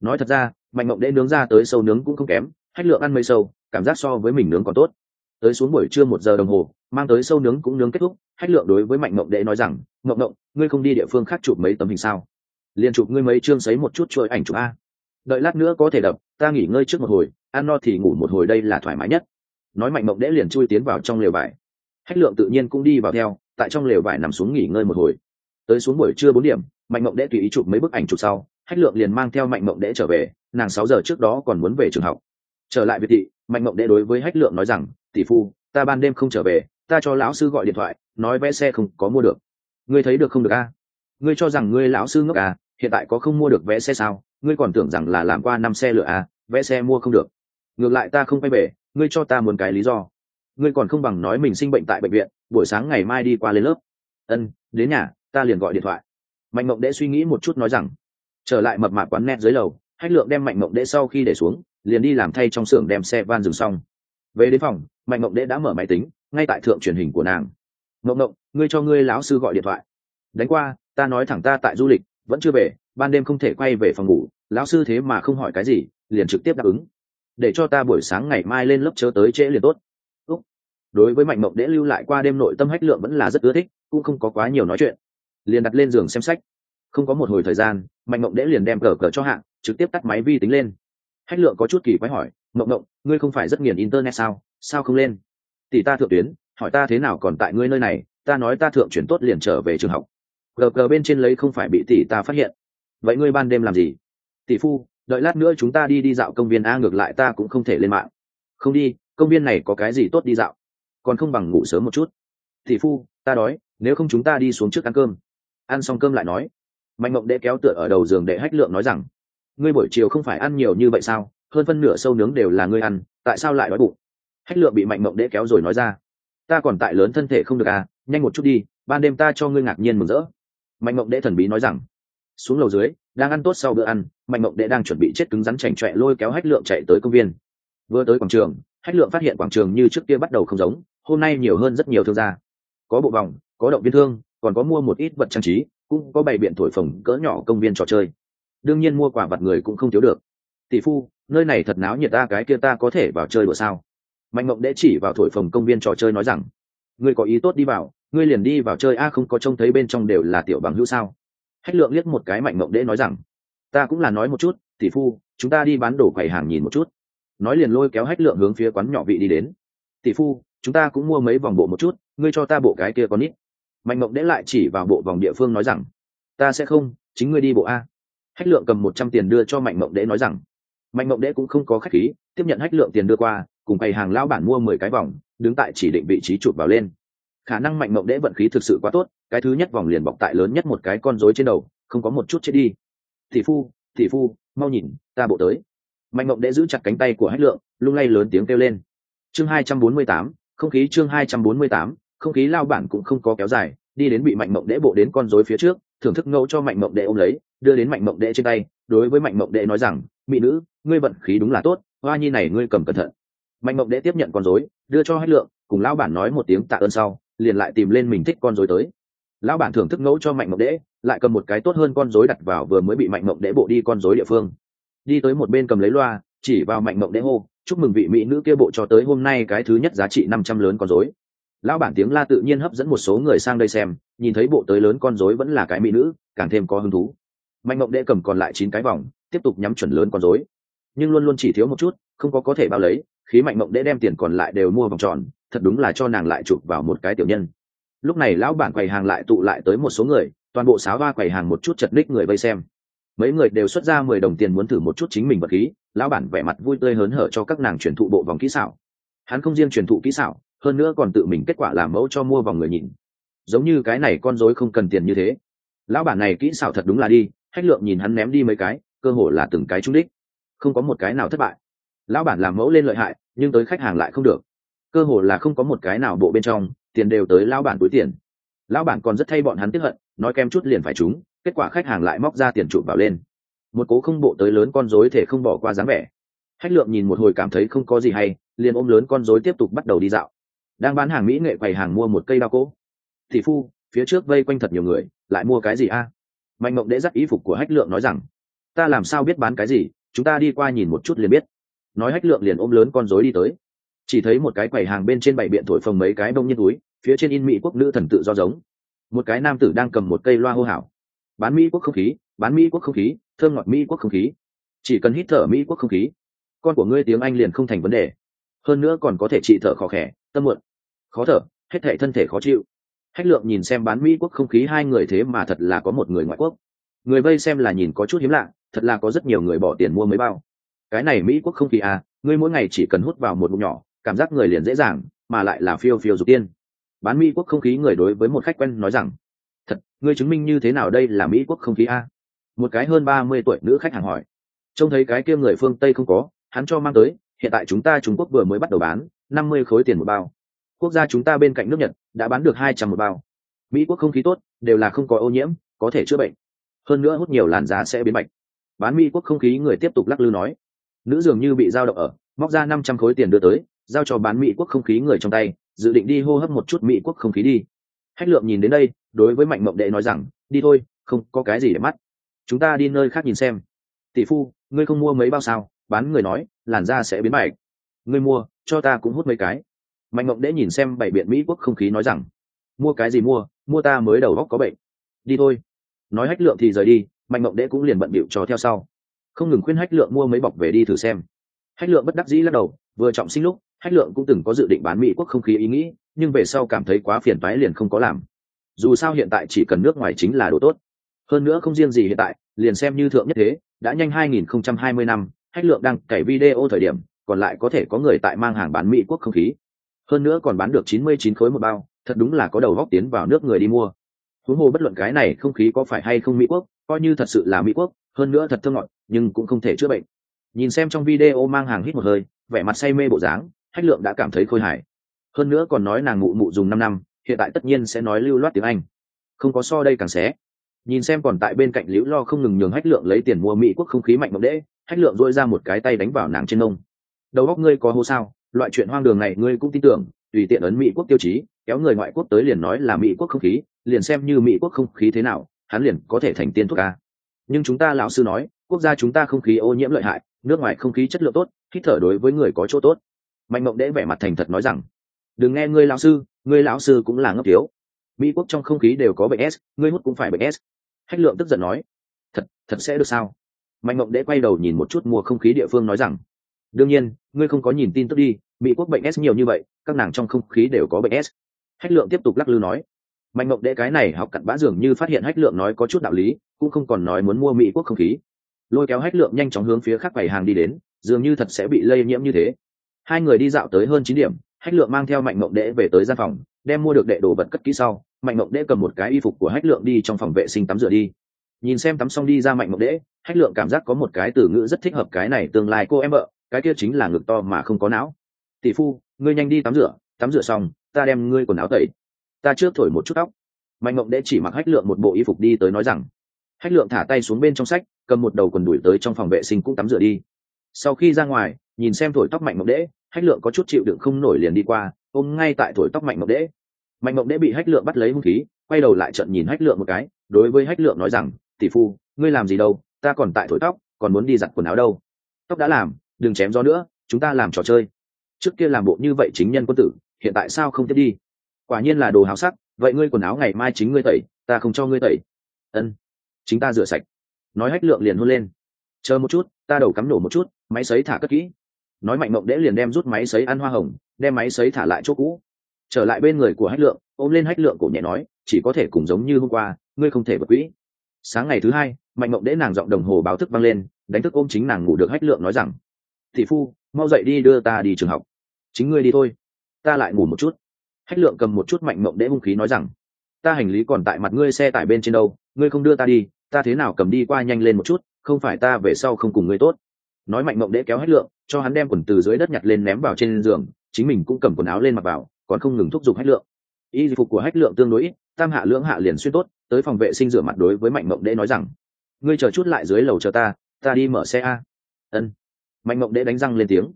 Nói thật ra, mạnh mộng đễ nướng ra tới sâu nướng cũng không kém hách lượng ăn mấy sâu, cảm giác so với mình nướng còn tốt. Tới xuống buổi trưa một giờ đồng hồ, mang tới sâu nướng cũng nướng kết thúc, hách lượng đối với mạnh mộng đệ nói rằng, mộng mộng, ngươi không đi địa phương khác chụp mấy tấm hình sao? Liền chụp ngươi mấy chương sấy một chút trôi ảnh chụp a. Đợi lát nữa có thể đập, ta nghỉ ngơi trước một hồi, ăn no thì ngủ một hồi đây là thoải mái nhất. Nói mạnh mộng đệ liền chui tiến vào trong lều vải hách lượng tự nhiên cũng đi vào theo, tại trong lều vải nằm xuống nghỉ ngơi một hồi. Tới xuống buổi trưa bốn điểm, mạnh mộng đệ tùy ý chụp mấy bức ảnh chụp sau, hách lượng liền mang theo mạnh mộng đệ trở về, nàng sáu giờ trước đó còn muốn về trường học trở lại việt thị, mạnh mộng đệ đối với hách lượng nói rằng, tỷ phu, ta ban đêm không trở về, ta cho lão sư gọi điện thoại, nói vé xe không có mua được. Ngươi thấy được không được a? Ngươi cho rằng ngươi lão sư ngốc à hiện tại có không mua được vé xe sao? Ngươi còn tưởng rằng là làm qua năm xe lửa à vé xe mua không được. Ngược lại ta không quay về, ngươi cho ta muốn cái lý do. Ngươi còn không bằng nói mình sinh bệnh tại bệnh viện, buổi sáng ngày mai đi qua lên lớp. Ân, đến nhà, ta liền gọi điện thoại. Mạnh mộng đễ suy nghĩ một chút nói rằng, trở lại mập mạc quán net dưới lầu, hách lượng đem mạnh mộng đễ sau khi để xuống liền đi làm thay trong xưởng đem xe van dừng xong. Về đến phòng, mạnh mộng đệ đã mở máy tính, ngay tại thượng truyền hình của nàng. Mộng mộng ngươi cho ngươi lão sư gọi điện thoại. Đánh qua, ta nói thẳng ta tại du lịch, vẫn chưa về, ban đêm không thể quay về phòng ngủ, lão sư thế mà không hỏi cái gì, liền trực tiếp đáp ứng. Để cho ta buổi sáng ngày mai lên lớp chớ tới trễ liền tốt. Úc. đối với mạnh mộng đễ lưu lại qua đêm nội tâm hách lượng vẫn là rất ưa thích, cũng không có quá nhiều nói chuyện. Liền đặt lên giường xem sách. Không có một hồi thời gian, mạnh mộng đễ liền đem cờ cờ cho hạng, trực tiếp tắt máy vi tính lên hách lượng có chút kỳ quái hỏi mộng mộng ngươi không phải rất nghiền internet sao? Sao không lên? Tỷ ta thượng tuyến, hỏi ta thế nào còn tại ngươi nơi này, ta nói ta thượng chuyển tốt liền trở về trường học. Gờ gờ bên trên lấy không phải bị tỷ ta phát hiện. Vậy ngươi ban đêm làm gì? Tỷ phu, đợi lát nữa chúng ta đi đi dạo công viên a, ngược lại ta cũng không thể lên mạng. Không đi, công viên này có cái gì tốt đi dạo? Còn không bằng ngủ sớm một chút. Tỷ phu, ta đói, nếu không chúng ta đi xuống trước ăn cơm. Ăn xong cơm lại nói. Mạnh mộng đệ kéo tựa ở đầu giường để hách lượng nói rằng ngươi buổi chiều không phải ăn nhiều như vậy sao? Hơn phân nửa sâu nướng đều là ngươi ăn, tại sao lại đói bụng? Hách lượng bị mạnh mộng đệ kéo rồi nói ra. Ta còn tại lớn thân thể không được à nhanh một chút đi, ban đêm ta cho ngươi ngạc nhiên mừng rỡ. Mạnh mộng đệ thần bí nói rằng. Xuống lầu dưới, đang ăn tốt sau bữa ăn, mạnh mộng đệ đang chuẩn bị chết cứng rắn chảnh chọe lôi kéo hách lượng chạy tới công viên. Vừa tới quảng trường, hách lượng phát hiện quảng trường như trước kia bắt đầu không giống, hôm nay nhiều hơn rất nhiều thương gia. Có bộ vòng, có động viên thương, còn có mua một ít vật trang trí, cũng có bày biện thổi phồng cỡ nhỏ công viên trò chơi đương nhiên mua quả vật người cũng không thiếu được. Tỷ phu, nơi này thật náo nhiệt ta, cái kia ta có thể vào chơi đùa sao? Mạnh mộng đễ chỉ vào thổi phồng công viên trò chơi nói rằng, ngươi có ý tốt đi vào, ngươi liền đi vào chơi a, không có trông thấy bên trong đều là tiểu bằng hữu sao? Hách lượng liếc một cái mạnh mộng đễ nói rằng, ta cũng là nói một chút, tỷ phu, chúng ta đi bán đồ quầy hàng nhìn một chút. Nói liền lôi kéo hách lượng hướng phía quán nhỏ vị đi đến. Tỷ phu, chúng ta cũng mua mấy vòng bộ một chút, ngươi cho ta bộ cái kia con ít mạnh mộng đễ lại chỉ vào bộ vòng địa phương nói rằng, ta sẽ không, chính ngươi đi bộ a hách lượng cầm một trăm tiền đưa cho mạnh mộng đễ nói rằng, mạnh mộng đễ cũng không có khách khí, tiếp nhận hách lượng tiền đưa qua, cùng bày hàng lao bản mua mười cái vòng, đứng tại chỉ định vị trí chụp vào lên. Khả năng mạnh mộng đễ vận khí thực sự quá tốt, cái thứ nhất vòng liền bọc tại lớn nhất một cái con rối trên đầu, không có một chút chết đi. Thị phu thị phu, mau nhìn, ta bộ tới. Mạnh mộng đễ giữ chặt cánh tay của hách lượng, lung lay lớn tiếng kêu lên. Chương hai trăm bốn mươi tám, không khí chương hai trăm bốn mươi tám, không khí lao bản cũng không có kéo dài, đi đến bị mạnh mộng đễ bộ đến con rối phía trước thưởng thức ngẫu cho mạnh mộng đệ ôm lấy, đưa đến mạnh mộng đệ trên tay, đối với mạnh mộng đệ nói rằng mỹ nữ, ngươi vận khí đúng là tốt, hoa nhi này ngươi cầm cẩn thận. Mạnh mộng đệ tiếp nhận con rối, đưa cho hách lượng, cùng lão bản nói một tiếng tạ ơn sau, liền lại tìm lên mình thích con rối tới. Lão bản thưởng thức ngẫu cho mạnh mộng đệ, lại cầm một cái tốt hơn con rối đặt vào vừa mới bị mạnh mộng đệ bộ đi con rối địa phương. Đi tới một bên cầm lấy loa, chỉ vào mạnh mộng đệ hô, chúc mừng vị mỹ nữ kia bộ cho tới hôm nay cái thứ nhất giá trị năm trăm lớn con rối lão bản tiếng la tự nhiên hấp dẫn một số người sang đây xem, nhìn thấy bộ tới lớn con rối vẫn là cái mỹ nữ, càng thêm có hứng thú. Mạnh mộng đệ cầm còn lại chín cái vòng, tiếp tục nhắm chuẩn lớn con rối. Nhưng luôn luôn chỉ thiếu một chút, không có có thể bao lấy, khí mạnh mộng đệ đem tiền còn lại đều mua vòng tròn, thật đúng là cho nàng lại chụp vào một cái tiểu nhân. Lúc này lão bản quầy hàng lại tụ lại tới một số người, toàn bộ sáo ba quầy hàng một chút chật ních người vây xem. Mấy người đều xuất ra mười đồng tiền muốn thử một chút chính mình vật khí, lão bản vẻ mặt vui tươi hớn hở cho các nàng truyền thụ bộ vòng kỹ xảo. Hắn không riêng truyền thụ kỹ xảo hơn nữa còn tự mình kết quả làm mẫu cho mua vòng người nhìn. Giống như cái này con rối không cần tiền như thế. Lão bản này kỹ xảo thật đúng là đi, hách lượng nhìn hắn ném đi mấy cái, cơ hồ là từng cái trúng đích. Không có một cái nào thất bại. Lão bản làm mẫu lên lợi hại, nhưng tới khách hàng lại không được. Cơ hồ là không có một cái nào bộ bên trong, tiền đều tới lão bản túi tiền. Lão bản còn rất thay bọn hắn tiếp hận, nói kem chút liền phải chúng kết quả khách hàng lại móc ra tiền chụp vào lên. Một cố không bộ tới lớn con rối thể không bỏ qua dáng vẻ. Hách lượng nhìn một hồi cảm thấy không có gì hay, liền ôm lớn con rối tiếp tục bắt đầu đi dạo đang bán hàng mỹ nghệ quầy hàng mua một cây đao cỗ. Thị phu, phía trước vây quanh thật nhiều người, lại mua cái gì a? Mạnh mộng đễ dắt ý phục của hách lượng nói rằng, ta làm sao biết bán cái gì, chúng ta đi qua nhìn một chút liền biết. Nói hách lượng liền ôm lớn con rối đi tới. Chỉ thấy một cái quầy hàng bên trên bảy biện thổi phồng mấy cái bông nhiên túi, phía trên in mỹ quốc nữ thần tự do giống. Một cái nam tử đang cầm một cây loa hô hào. Bán mỹ quốc không khí, bán mỹ quốc không khí, thơm ngọt mỹ quốc không khí. Chỉ cần hít thở mỹ quốc không khí, con của ngươi tiếng anh liền không thành vấn đề. Hơn nữa còn có thể trị thở khó khẽ tâm muộn khó thở, hết thệ thân thể khó chịu. Hách lượng nhìn xem bán mỹ quốc không khí hai người thế mà thật là có một người ngoại quốc. Người vây xem là nhìn có chút hiếm lạ, thật là có rất nhiều người bỏ tiền mua mấy bao. Cái này mỹ quốc không khí à ngươi mỗi ngày chỉ cần hút vào một bụng nhỏ, cảm giác người liền dễ dàng, mà lại là phiêu phiêu dục tiên. Bán mỹ quốc không khí người đối với một khách quen nói rằng, thật, ngươi chứng minh như thế nào đây là mỹ quốc không khí a? Một cái hơn ba mươi tuổi nữ khách hàng hỏi. Trông thấy cái kia người phương tây không có, hắn cho mang tới, hiện tại chúng ta trung quốc vừa mới bắt đầu bán, năm mươi khối tiền một bao quốc gia chúng ta bên cạnh nước nhật đã bán được hai trăm một bao. Mỹ quốc không khí tốt, đều là không có ô nhiễm, có thể chữa bệnh. Hơn nữa hút nhiều làn da sẽ biến bạch bán mỹ quốc không khí người tiếp tục lắc lư nói. Nữ dường như bị giao động ở, móc ra năm trăm khối tiền đưa tới, giao cho bán mỹ quốc không khí người trong tay, dự định đi hô hấp một chút mỹ quốc không khí đi. Hách lượng nhìn đến đây, đối với mạnh mộng đệ nói rằng, đi thôi, không có cái gì để mắt. Chúng ta đi nơi khác nhìn xem. Tỷ phu, ngươi không mua mấy bao sao? Bán người nói, làn da sẽ biến bạch ngươi mua, cho ta cũng hút mấy cái mạnh mộng đễ nhìn xem bảy biện mỹ quốc không khí nói rằng, mua cái gì mua? Mua ta mới đầu góc có bệnh. Đi thôi. Nói hách lượng thì rời đi, mạnh mộng đễ cũng liền bận bịu cho theo sau. Không ngừng khuyên hách lượng mua mấy bọc về đi thử xem. Hách lượng bất đắc dĩ lắc đầu, vừa trọng sinh lúc, hách lượng cũng từng có dự định bán mỹ quốc không khí ý nghĩ, nhưng về sau cảm thấy quá phiền toái liền không có làm. Dù sao hiện tại chỉ cần nước ngoài chính là đồ tốt. Hơn nữa không riêng gì hiện tại, liền xem như thượng nhất thế, đã nhanh 2020 năm, hách lượng đang cày video thời điểm, còn lại có thể có người tại mang hàng bán mỹ quốc không khí hơn nữa còn bán được 99 khối một bao, thật đúng là có đầu góc tiến vào nước người đi mua. Huống hồ bất luận cái này không khí có phải hay không mỹ quốc, coi như thật sự là mỹ quốc, hơn nữa thật thương ngọt, nhưng cũng không thể chữa bệnh. Nhìn xem trong video mang hàng hít một hơi, vẻ mặt say mê bộ dáng, hách lượng đã cảm thấy khôi hài. Hơn nữa còn nói nàng mụ mụ dùng năm năm, hiện tại tất nhiên sẽ nói lưu loát tiếng anh. Không có so đây càng xé. Nhìn xem còn tại bên cạnh liễu lo không ngừng nhường hách lượng lấy tiền mua mỹ quốc không khí mạnh mộng đễ hách lượng dội ra một cái tay đánh vào nàng trên nông đầu góc ngươi có hô sao? Loại chuyện hoang đường này ngươi cũng tin tưởng, tùy tiện ấn mỹ quốc tiêu chí, kéo người ngoại quốc tới liền nói là mỹ quốc không khí, liền xem như mỹ quốc không khí thế nào, hắn liền có thể thành tiên thuốc ca nhưng chúng ta lão sư nói, quốc gia chúng ta không khí ô nhiễm lợi hại, nước ngoài không khí chất lượng tốt, hít thở đối với người có chỗ tốt. Mạnh mộng đễ vẻ mặt thành thật nói rằng, đừng nghe ngươi lão sư, ngươi lão sư cũng là ngốc thiếu. Mỹ quốc trong không khí đều có bệnh s, ngươi hút cũng phải bệnh s. Hách lượng tức giận nói, thật thật sẽ được sao? Mạnh mộng đễ quay đầu nhìn một chút mua không khí địa phương nói rằng đương nhiên ngươi không có nhìn tin tức đi mỹ quốc bệnh s nhiều như vậy các nàng trong không khí đều có bệnh s. Hách lượng tiếp tục lắc lư nói. Mạnh mộng Đệ cái này học cặn bã dường như phát hiện hách lượng nói có chút đạo lý cũng không còn nói muốn mua mỹ quốc không khí. Lôi kéo hách lượng nhanh chóng hướng phía khác quầy hàng đi đến dường như thật sẽ bị lây nhiễm như thế. Hai người đi dạo tới hơn chín điểm hách lượng mang theo mạnh mộng Đệ về tới gian phòng đem mua được đệ đồ vật cất kỹ sau mạnh mộng Đệ cầm một cái y phục của hách lượng đi trong phòng vệ sinh tắm rửa đi. Nhìn xem tắm xong đi ra mạnh mộng Đệ, hách lượng cảm giác có một cái từ ngữ rất thích hợp cái này tương lai cô em vợ cái kia chính là ngực to mà không có não. Tỷ phu, ngươi nhanh đi tắm rửa tắm rửa xong, ta đem ngươi quần áo tẩy. Ta trước thổi một chút tóc. Mạnh mộng đệ chỉ mặc hách lượng một bộ y phục đi tới nói rằng, hách lượng thả tay xuống bên trong sách, cầm một đầu quần đuổi tới trong phòng vệ sinh cũng tắm rửa đi. Sau khi ra ngoài, nhìn xem thổi tóc mạnh mộng đễ hách lượng có chút chịu đựng không nổi liền đi qua, ôm ngay tại thổi tóc mạnh mộng đễ mạnh mộng đễ bị hách lượng bắt lấy hung khí, quay đầu lại trận nhìn hách lượng một cái, đối với hách lượng nói rằng, tỷ phu, ngươi làm gì đâu? Ta còn tại thổi tóc, còn muốn đi giặt quần áo đâu? Tóc đã làm đừng chém gió nữa, chúng ta làm trò chơi. Trước kia làm bộ như vậy chính nhân quân tử, hiện tại sao không tiếp đi? Quả nhiên là đồ háo sắc, vậy ngươi quần áo ngày mai chính ngươi tẩy, ta không cho ngươi tẩy. Ân, chính ta rửa sạch. Nói hách lượng liền hôn lên. Chờ một chút, ta đầu cắm nổ một chút, máy sấy thả cất kỹ. Nói mạnh mộng đễ liền đem rút máy sấy ăn hoa hồng, đem máy sấy thả lại chỗ cũ. Trở lại bên người của hách lượng, ôm lên hách lượng cổ nhẹ nói, chỉ có thể cùng giống như hôm qua, ngươi không thể bật quỹ. Sáng ngày thứ hai, mạnh mộng đễ nàng giọng đồng hồ báo thức văng lên, đánh thức ôm chính nàng ngủ được hách lượng nói rằng thị phu, mau dậy đi đưa ta đi trường học. Chính ngươi đi thôi. Ta lại ngủ một chút. Hách lượng cầm một chút mạnh mộng đễ hung khí nói rằng, ta hành lý còn tại mặt ngươi xe tải bên trên đâu, ngươi không đưa ta đi, ta thế nào cầm đi qua nhanh lên một chút, không phải ta về sau không cùng ngươi tốt. Nói mạnh mộng đễ kéo hách lượng, cho hắn đem quần từ dưới đất nhặt lên ném vào trên giường, chính mình cũng cầm quần áo lên mặc vào, còn không ngừng thúc giục hách lượng. Y phục của hách lượng tương đối ít, tam hạ lưỡng hạ liền xuyên tốt, tới phòng vệ sinh rửa mặt đối với mạnh mộng đễ nói rằng, ngươi chờ chút lại dưới lầu chờ ta ta đi mở xe a. Ân mạnh mộng đễ đánh răng lên tiếng.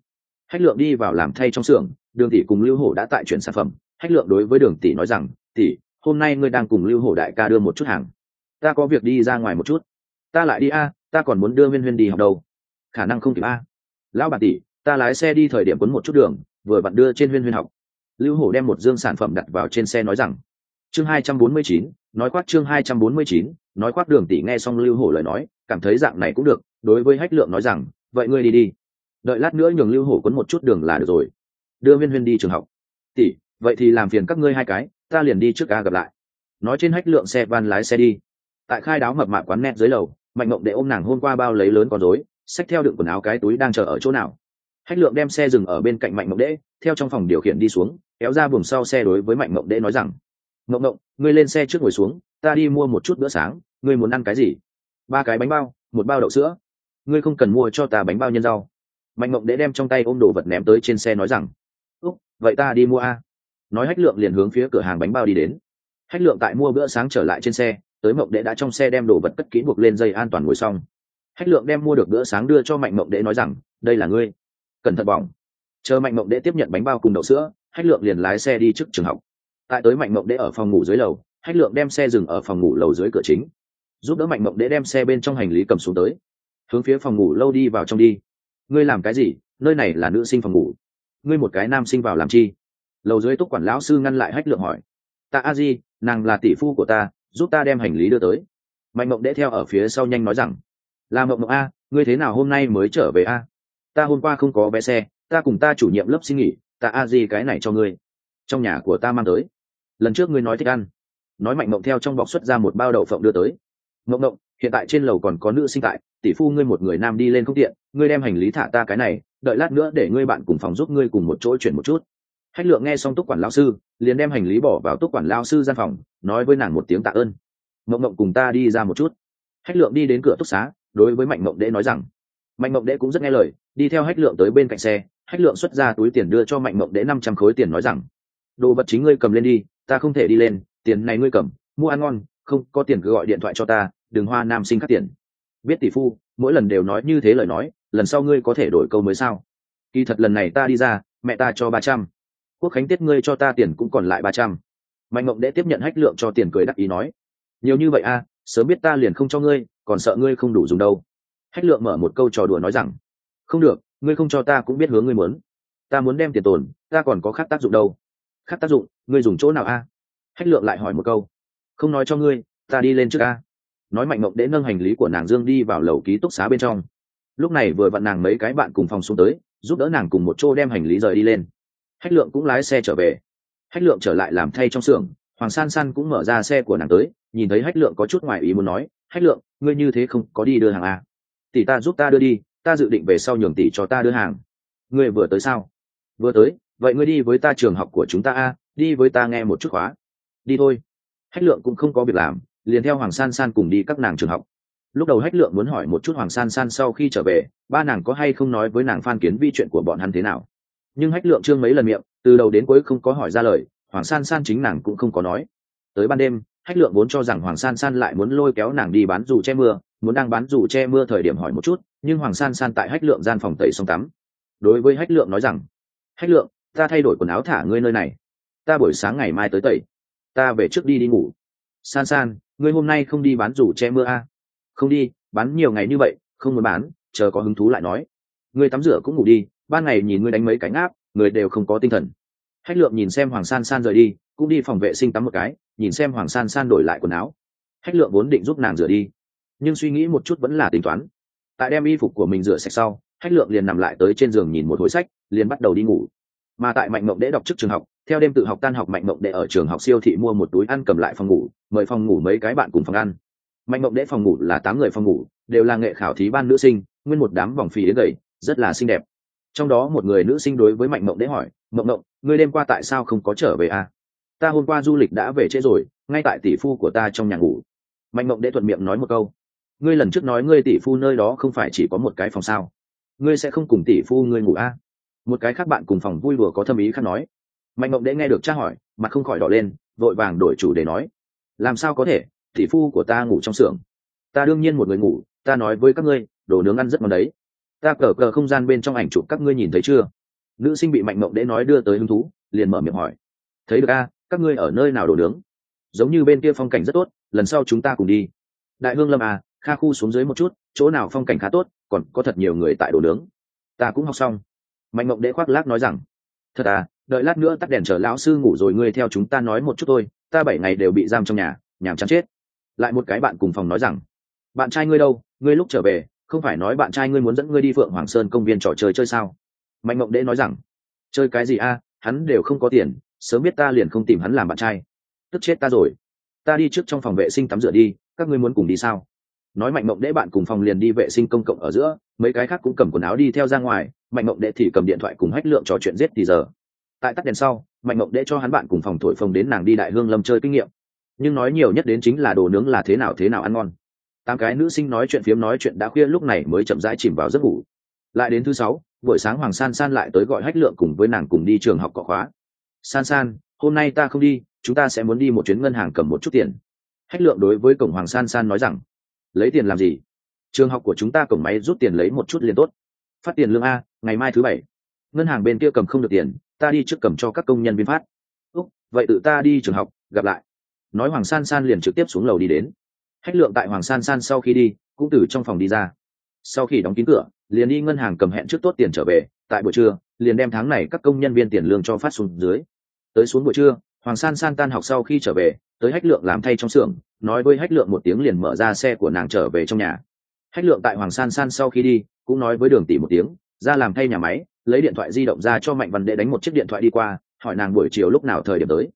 Hách lượng đi vào làm thay trong xưởng, đường tỷ cùng lưu hổ đã tại chuyển sản phẩm. Hách lượng đối với đường tỷ nói rằng, tỷ, hôm nay ngươi đang cùng lưu hổ đại ca đưa một chút hàng. Ta có việc đi ra ngoài một chút. Ta lại đi a, ta còn muốn đưa viên huyên đi học đâu. Khả năng không kịp a. Lão bà tỷ, ta lái xe đi thời điểm quấn một chút đường, vừa vặn đưa trên huyên huyên học. Lưu hổ đem một dương sản phẩm đặt vào trên xe nói rằng, chương hai trăm bốn mươi chín, nói khoác chương hai trăm bốn mươi chín, nói khoác đường tỷ nghe xong lưu hổ lời nói, cảm thấy dạng này cũng được. Đối với hách lượng nói rằng vậy ngươi đi đi. Đợi lát nữa nhường lưu hổ quấn một chút đường là được rồi. Đưa viên huyên đi trường học. Tỷ, vậy thì làm phiền các ngươi hai cái, ta liền đi trước ca gặp lại. Nói trên hách lượng xe van lái xe đi. Tại khai đáo mập mạp quán nét dưới lầu, mạnh mộng để ôm nàng hôm qua bao lấy lớn con rối, xách theo đựng quần áo cái túi đang chờ ở chỗ nào. Hách lượng đem xe dừng ở bên cạnh mạnh mộng đễ theo trong phòng điều khiển đi xuống, kéo ra buồng sau xe đối với mạnh mộng đễ nói rằng, mộng mộng, ngươi lên xe trước ngồi xuống, ta đi mua một chút bữa sáng, ngươi muốn ăn cái gì? Ba cái bánh bao, một bao đậu sữa ngươi không cần mua cho ta bánh bao nhân rau. Mạnh mộng đễ đem trong tay ôm đồ vật ném tới trên xe nói rằng, úc, vậy ta đi mua a. Nói hách lượng liền hướng phía cửa hàng bánh bao đi đến. Hách lượng tại mua bữa sáng trở lại trên xe, tới mộng đễ đã trong xe đem đồ vật cất kỹ buộc lên dây an toàn ngồi xong. Hách lượng đem mua được bữa sáng đưa cho mạnh mộng đễ nói rằng, đây là ngươi. Cẩn thận bỏng. Chờ mạnh mộng đễ tiếp nhận bánh bao cùng đậu sữa, hách lượng liền lái xe đi trước trường học. Tại tới mạnh mộng đễ ở phòng ngủ dưới lầu, hách lượng đem xe dừng ở phòng ngủ lầu dưới cửa chính. Giúp đỡ mạnh mộng đễ đem xe bên trong hành lý cầm xuống tới hướng phía phòng ngủ lâu đi vào trong đi. Ngươi làm cái gì? Nơi này là nữ sinh phòng ngủ. Ngươi một cái nam sinh vào làm chi? Lầu dưới túc quản lão sư ngăn lại hách lượng hỏi. Ta a di, nàng là tỷ phu của ta, giúp ta đem hành lý đưa tới. Mạnh mộng đẽ theo ở phía sau nhanh nói rằng. Là mộng mộng a, ngươi thế nào hôm nay mới trở về a? Ta hôm qua không có vé xe, ta cùng ta chủ nhiệm lớp xin nghỉ, ta a di cái này cho ngươi. Trong nhà của ta mang tới. Lần trước ngươi nói thích ăn. Nói mạnh mộng theo trong bọc xuất ra một bao đậu phộng đưa tới. Mộng mộng hiện tại trên lầu còn có nữ sinh tại, tỷ phu ngươi một người nam đi lên không tiện, ngươi đem hành lý thả ta cái này, đợi lát nữa để ngươi bạn cùng phòng giúp ngươi cùng một chỗ chuyển một chút. Hách lượng nghe xong túc quản lao sư, liền đem hành lý bỏ vào túc quản lao sư gian phòng, nói với nàng một tiếng tạ ơn. Mộng mộng cùng ta đi ra một chút. Hách lượng đi đến cửa túc xá, đối với mạnh mộng đễ nói rằng, mạnh mộng đễ cũng rất nghe lời, đi theo hách lượng tới bên cạnh xe, hách lượng xuất ra túi tiền đưa cho mạnh mộng đễ năm trăm khối tiền nói rằng, đồ vật chính ngươi cầm lên đi, ta không thể đi lên, tiền này ngươi cầm, mua ăn ngon, không có tiền cứ gọi điện thoại cho ta Đường hoa nam sinh khắc tiền. Biết tỷ phu mỗi lần đều nói như thế lời nói lần sau ngươi có thể đổi câu mới sao? Kỳ thật lần này ta đi ra mẹ ta cho ba trăm. Quốc khánh tiết ngươi cho ta tiền cũng còn lại ba trăm. Mạnh mộng đệ tiếp nhận hách lượng cho tiền cười đắc ý nói nhiều như vậy a à, sớm biết ta liền không cho ngươi còn sợ ngươi không đủ dùng đâu. Hách lượng mở một câu trò đùa nói rằng không được ngươi không cho ta cũng biết hướng ngươi muốn. Ta muốn đem tiền tồn ta còn có khác tác dụng đâu. Khác tác dụng ngươi dùng chỗ nào a? Hách lượng lại hỏi một câu không nói cho ngươi ta đi lên trước a nói mạnh mộng để nâng hành lý của nàng dương đi vào lầu ký túc xá bên trong. Lúc này vừa vặn nàng mấy cái bạn cùng phòng xuống tới, giúp đỡ nàng cùng một chỗ đem hành lý rời đi lên. Hách lượng cũng lái xe trở về. Hách lượng trở lại làm thay trong xưởng, hoàng san san cũng mở ra xe của nàng tới, nhìn thấy hách lượng có chút ngoài ý muốn nói, hách lượng, ngươi như thế không có đi đưa hàng à? tỷ ta giúp ta đưa đi, ta dự định về sau nhường tỷ cho ta đưa hàng. Ngươi vừa tới sao? Vừa tới, vậy ngươi đi với ta trường học của chúng ta a đi với ta nghe một chút khóa. Đi thôi. Hách lượng cũng không có việc làm liền theo hoàng san san cùng đi các nàng trường học. Lúc đầu hách lượng muốn hỏi một chút hoàng san san sau khi trở về, ba nàng có hay không nói với nàng phan kiến vi chuyện của bọn hắn thế nào. Nhưng hách lượng trương mấy lần miệng, từ đầu đến cuối không có hỏi ra lời, hoàng san san chính nàng cũng không có nói. Tới ban đêm, hách lượng vốn cho rằng hoàng san san lại muốn lôi kéo nàng đi bán dù che mưa, muốn đang bán dù che mưa thời điểm hỏi một chút, nhưng hoàng san san tại hách lượng gian phòng tẩy xong tắm. Đối với hách lượng nói rằng, hách lượng, ta thay đổi quần áo thả ngươi nơi này. Ta buổi sáng ngày mai tới tẩy. Ta về trước đi đi ngủ. San san ngươi hôm nay không đi bán dù che mưa à? không đi, bán nhiều ngày như vậy, không muốn bán, chờ có hứng thú lại nói. Ngươi tắm rửa cũng ngủ đi, ban ngày nhìn ngươi đánh mấy cánh áp người đều không có tinh thần. Hách lượng nhìn xem hoàng san san rời đi, cũng đi phòng vệ sinh tắm một cái, nhìn xem hoàng san san đổi lại quần áo. Hách lượng vốn định giúp nàng rửa đi, nhưng suy nghĩ một chút vẫn là tính toán. Tại đem y phục của mình rửa sạch sau, hách lượng liền nằm lại tới trên giường nhìn một hồi sách, liền bắt đầu đi ngủ. Mà tại mạnh mộng đễ đọc trước trường học theo đêm tự học tan học mạnh mộng đệ ở trường học siêu thị mua một túi ăn cầm lại phòng ngủ, mời phòng ngủ mấy cái bạn cùng phòng ăn mạnh mộng đệ phòng ngủ là tám người phòng ngủ, đều là nghệ khảo thí ban nữ sinh, nguyên một đám vòng phì đến gầy, rất là xinh đẹp trong đó một người nữ sinh đối với mạnh mộng đệ hỏi, mộng mộng, ngươi đêm qua tại sao không có trở về à? ta hôm qua du lịch đã về trễ rồi, ngay tại tỷ phu của ta trong nhà ngủ mạnh mộng đệ thuận miệng nói một câu, ngươi lần trước nói ngươi tỷ phu nơi đó không phải chỉ có một cái phòng sao ngươi sẽ không cùng tỷ phu ngươi ngủ à? một cái khác bạn cùng phòng vui đùa có thâm ý khác nói mạnh mộng đễ nghe được tra hỏi, mặt không khỏi đỏ lên, vội vàng đổi chủ để nói, làm sao có thể? Tỷ phu của ta ngủ trong xưởng. Ta đương nhiên một người ngủ, ta nói với các ngươi, đồ nướng ăn rất ngon đấy. Ta cờ cờ không gian bên trong ảnh chụp các ngươi nhìn thấy chưa? Nữ sinh bị mạnh mộng đễ nói đưa tới hứng thú, liền mở miệng hỏi, thấy được a, các ngươi ở nơi nào đồ nướng? Giống như bên kia phong cảnh rất tốt, lần sau chúng ta cùng đi. Đại hương lâm à kha khu xuống dưới một chút, chỗ nào phong cảnh khá tốt, còn có thật nhiều người tại đồ nướng. Ta cũng học xong. Mạnh mộng đễ khoác lác nói rằng thật à đợi lát nữa tắt đèn chờ lão sư ngủ rồi ngươi theo chúng ta nói một chút thôi, ta bảy ngày đều bị giam trong nhà, nhàm chán chết. Lại một cái bạn cùng phòng nói rằng, bạn trai ngươi đâu, ngươi lúc trở về, không phải nói bạn trai ngươi muốn dẫn ngươi đi phượng hoàng sơn công viên trò chơi chơi sao? Mạnh mộng đễ nói rằng, chơi cái gì a, hắn đều không có tiền, sớm biết ta liền không tìm hắn làm bạn trai. Tức chết ta rồi. Ta đi trước trong phòng vệ sinh tắm rửa đi, các ngươi muốn cùng đi sao? Nói mạnh mộng đễ bạn cùng phòng liền đi vệ sinh công cộng ở giữa, mấy cái khác cũng cầm quần áo đi theo ra ngoài, mạnh mộng đễ thì cầm điện thoại cùng hách lượng trò chuyện giết thì giờ. Tại tắt đèn sau, mạnh mộng đễ cho hắn bạn cùng phòng thổi phồng đến nàng đi đại hương lâm chơi kinh nghiệm. Nhưng nói nhiều nhất đến chính là đồ nướng là thế nào thế nào ăn ngon. Tám cái nữ sinh nói chuyện phiếm nói chuyện đã khuya lúc này mới chậm rãi chìm vào giấc ngủ. Lại đến thứ sáu, buổi sáng hoàng san san lại tới gọi hách lượng cùng với nàng cùng đi trường học cọ khóa. San san, hôm nay ta không đi, chúng ta sẽ muốn đi một chuyến ngân hàng cầm một chút tiền. Hách lượng đối với cổng hoàng san san nói rằng lấy tiền làm gì? Trường học của chúng ta cổng máy rút tiền lấy một chút liền tốt. Phát tiền lương a, ngày mai thứ bảy. Ngân hàng bên kia cầm không được tiền, ta đi trước cầm cho các công nhân viên phát. Úc, vậy tự ta đi trường học, gặp lại. Nói hoàng san san liền trực tiếp xuống lầu đi đến. Hách lượng tại hoàng san san sau khi đi, cũng từ trong phòng đi ra. Sau khi đóng kín cửa, liền đi ngân hàng cầm hẹn trước tốt tiền trở về. Tại buổi trưa, liền đem tháng này các công nhân viên tiền lương cho phát xuống dưới. Tới xuống buổi trưa hoàng san san tan học sau khi trở về, tới hách lượng làm thay trong xưởng, nói với hách lượng một tiếng liền mở ra xe của nàng trở về trong nhà. Hách lượng tại hoàng san san sau khi đi, cũng nói với đường tỷ một tiếng, ra làm thay nhà máy, lấy điện thoại di động ra cho mạnh văn đệ đánh một chiếc điện thoại đi qua, hỏi nàng buổi chiều lúc nào thời điểm tới.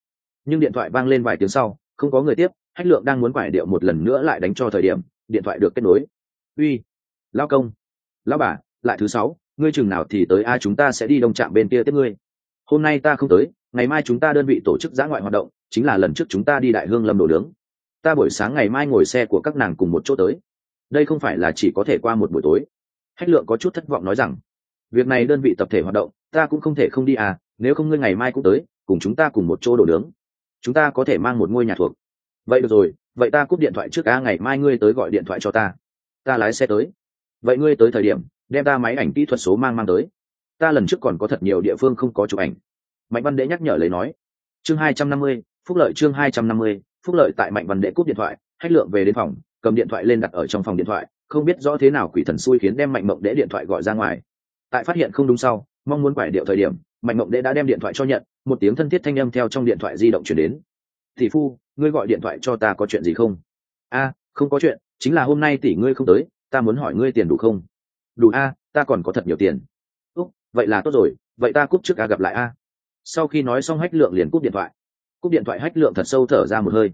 Nhưng điện thoại vang lên vài tiếng sau, không có người tiếp, hách lượng đang muốn quải điệu một lần nữa lại đánh cho thời điểm, điện thoại được kết nối. Uy lao công lao bà, lại thứ sáu, ngươi chừng nào thì tới, a, chúng ta sẽ đi đông trạm bên kia tiếp ngươi. Hôm nay ta không tới ngày mai chúng ta đơn vị tổ chức giã ngoại hoạt động, chính là lần trước chúng ta đi đại hương lâm đồ nướng. Ta buổi sáng ngày mai ngồi xe của các nàng cùng một chỗ tới. Đây không phải là chỉ có thể qua một buổi tối. Hách lượng có chút thất vọng nói rằng, việc này đơn vị tập thể hoạt động, ta cũng không thể không đi à nếu không ngươi ngày mai cũng tới, cùng chúng ta cùng một chỗ đồ nướng. Chúng ta có thể mang một ngôi nhà thuộc. Vậy được rồi, vậy ta cúp điện thoại trước cá ngày mai ngươi tới gọi điện thoại cho ta. Ta lái xe tới. Vậy ngươi tới thời điểm, đem ta máy ảnh kỹ thuật số mang mang tới. Ta lần trước còn có thật nhiều địa phương không có chụp ảnh mạnh văn đệ nhắc nhở lấy nói, chương hai trăm năm mươi, phúc lợi chương hai trăm năm mươi, phúc lợi tại mạnh văn đệ cúp điện thoại hách lượng về đến phòng, cầm điện thoại lên đặt ở trong phòng điện thoại, không biết rõ thế nào quỷ thần xui khiến đem mạnh mộng đệ điện thoại gọi ra ngoài. Tại phát hiện không đúng sau, mong muốn quải điệu thời điểm, mạnh mộng đệ đã đem điện thoại cho nhận, một tiếng thân thiết thanh âm theo trong điện thoại di động chuyển đến. Tỷ phu, ngươi gọi điện thoại cho ta có chuyện gì không? A, không có chuyện, chính là hôm nay tỷ ngươi không tới, ta muốn hỏi ngươi tiền đủ không? Đủ a, ta còn có thật nhiều tiền. Úc, vậy là tốt rồi, vậy ta cúp trước a gặp lại a sau khi nói xong hách lượng liền cúp điện thoại. Cúp điện thoại hách lượng thật sâu thở ra một hơi.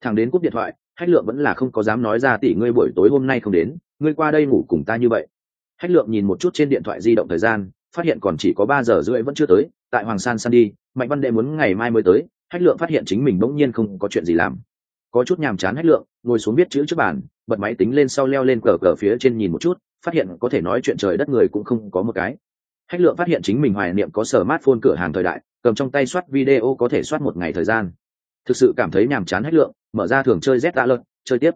Thằng đến cúp điện thoại, hách lượng vẫn là không có dám nói ra tỷ ngươi buổi tối hôm nay không đến, ngươi qua đây ngủ cùng ta như vậy. Hách lượng nhìn một chút trên điện thoại di động thời gian, phát hiện còn chỉ có ba giờ rưỡi vẫn chưa tới, tại hoàng san san đi, mạnh văn đệ muốn ngày mai mới tới, hách lượng phát hiện chính mình bỗng nhiên không có chuyện gì làm. Có chút nhàm chán hách lượng, ngồi xuống viết chữ trước bàn, bật máy tính lên sau leo lên cờ cờ phía trên nhìn một chút, phát hiện có thể nói chuyện trời đất người cũng không có một cái. Hách lượng phát hiện chính mình hoài niệm có sở mát phôn cửa hàng thời đại cầm trong tay soát video có thể soát một ngày thời gian. Thực sự cảm thấy nhàm chán hết lượng, mở ra thường chơi z đã lợn, chơi tiếp.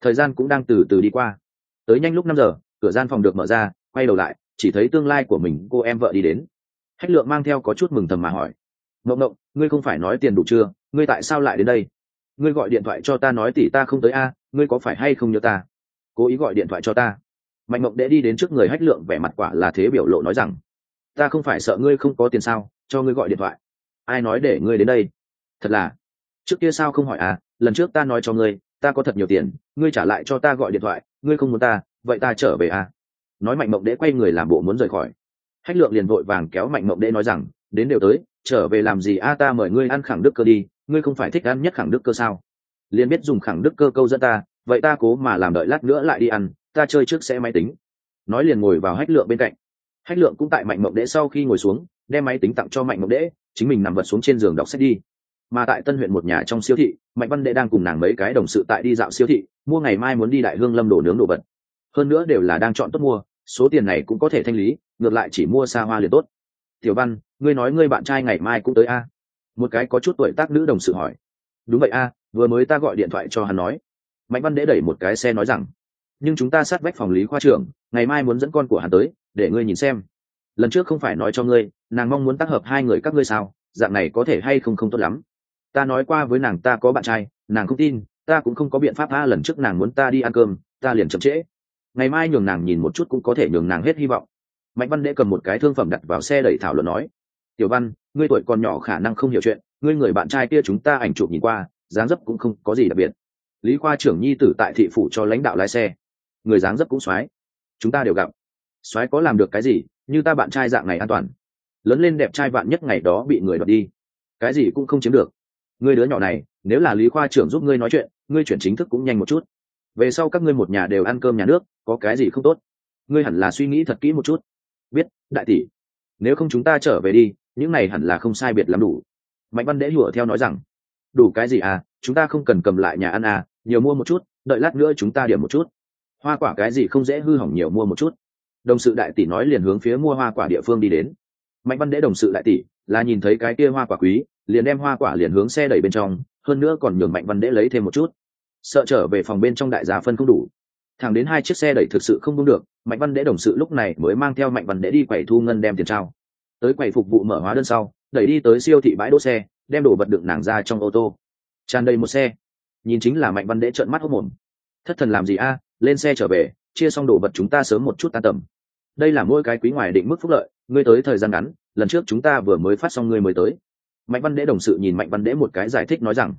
Thời gian cũng đang từ từ đi qua. Tới nhanh lúc năm giờ, cửa gian phòng được mở ra, quay đầu lại, chỉ thấy tương lai của mình, cô em vợ đi đến. Hách lượng mang theo có chút mừng thầm mà hỏi. Mộng mộng ngươi không phải nói tiền đủ chưa? Ngươi tại sao lại đến đây? Ngươi gọi điện thoại cho ta nói tỷ ta không tới a, ngươi có phải hay không nhớ ta? Cố ý gọi điện thoại cho ta. Mạnh mộng đệ đi đến trước người hách lượng, vẻ mặt quả là thế biểu lộ nói rằng, ta không phải sợ ngươi không có tiền sao? Cho ngươi gọi điện thoại. Ai nói để ngươi đến đây? Thật là. Trước kia sao không hỏi à? Lần trước ta nói cho ngươi, ta có thật nhiều tiền, ngươi trả lại cho ta gọi điện thoại, ngươi không muốn ta, vậy ta trở về à? Nói mạnh mộng đễ quay người làm bộ muốn rời khỏi. Hách lượng liền vội vàng kéo mạnh mộng đễ nói rằng, đến đều tới, trở về làm gì? A, ta mời ngươi ăn khẳng đức cơ đi, ngươi không phải thích ăn nhất khẳng đức cơ sao? Liền biết dùng khẳng đức cơ câu dẫn ta, vậy ta cố mà làm đợi lát nữa lại đi ăn, ta chơi trước sẽ máy tính. Nói liền ngồi vào hách lượng bên cạnh. Hách lượng cũng tại mạnh mộng đễ sau khi ngồi xuống đem máy tính tặng cho mạnh mộng đễ, chính mình nằm vật xuống trên giường đọc sách đi. Mà tại tân huyện một nhà trong siêu thị, mạnh văn đệ đang cùng nàng mấy cái đồng sự tại đi dạo siêu thị, mua ngày mai muốn đi đại hương lâm đồ nướng đồ vật. Hơn nữa đều là đang chọn tốt mua, số tiền này cũng có thể thanh lý, ngược lại chỉ mua xa hoa liền tốt. Tiểu văn, ngươi nói ngươi bạn trai ngày mai cũng tới a? Một cái có chút tuổi tác nữ đồng sự hỏi. Đúng vậy a, vừa mới ta gọi điện thoại cho hắn nói. Mạnh văn đễ đẩy một cái xe nói rằng. Nhưng chúng ta sát vách phòng lý khoa trưởng, ngày mai muốn dẫn con của hắn tới, để ngươi nhìn xem lần trước không phải nói cho ngươi, nàng mong muốn tác hợp hai người các ngươi sao? Dạng này có thể hay không không tốt lắm. Ta nói qua với nàng ta có bạn trai, nàng không tin, ta cũng không có biện pháp tha lần trước nàng muốn ta đi ăn cơm, ta liền chậm trễ. Ngày mai nhường nàng nhìn một chút cũng có thể nhường nàng hết hy vọng. Mạnh văn đệ cầm một cái thương phẩm đặt vào xe đẩy thảo luận nói, tiểu văn, ngươi tuổi còn nhỏ khả năng không hiểu chuyện, ngươi người bạn trai kia chúng ta ảnh chụp nhìn qua, dáng dấp cũng không có gì đặc biệt. Lý khoa trưởng nhi tử tại thị phủ cho lãnh đạo lái xe. Người dáng dấp cũng soái chúng ta đều gặp. Soái có làm được cái gì như ta bạn trai dạng này an toàn. Lớn lên đẹp trai vạn nhất ngày đó bị người đoạt đi. Cái gì cũng không chiếm được. Ngươi đứa nhỏ này, nếu là lý khoa trưởng giúp ngươi nói chuyện, ngươi chuyển chính thức cũng nhanh một chút. Về sau các ngươi một nhà đều ăn cơm nhà nước, có cái gì không tốt? Ngươi hẳn là suy nghĩ thật kỹ một chút. Biết, đại tỷ, nếu không chúng ta trở về đi, những này hẳn là không sai biệt lắm đủ. Mạnh văn đễ lụa theo nói rằng, đủ cái gì à chúng ta không cần cầm lại nhà ăn à nhiều mua một chút, đợi lát nữa chúng ta điểm một chút. Hoa quả cái gì không dễ hư hỏng nhiều mua một chút đồng sự đại tỷ nói liền hướng phía mua hoa quả địa phương đi đến. Mạnh văn đễ đồng sự đại tỷ là nhìn thấy cái kia hoa quả quý, liền đem hoa quả liền hướng xe đẩy bên trong, hơn nữa còn nhường mạnh văn đễ lấy thêm một chút. Sợ trở về phòng bên trong đại gia phân không đủ. Thẳng đến hai chiếc xe đẩy thực sự không đúng được, mạnh văn đễ đồng sự lúc này mới mang theo mạnh văn đễ đi quầy thu ngân đem tiền trao. Tới quầy phục vụ mở hóa đơn sau, đẩy đi tới siêu thị bãi đỗ xe, đem đồ vật đựng nàng ra trong ô tô. Tràn đầy một xe. Nhìn chính là mạnh văn đễ trợn mắt hốc mồm. Thất thần làm gì a? Lên xe trở về chia xong đồ vật chúng ta sớm một chút tan tầm. Đây là mỗi cái quý ngoài định mức phúc lợi, ngươi tới thời gian ngắn, lần trước chúng ta vừa mới phát xong ngươi mới tới. Mạnh văn đễ đồng sự nhìn mạnh văn đễ một cái giải thích nói rằng,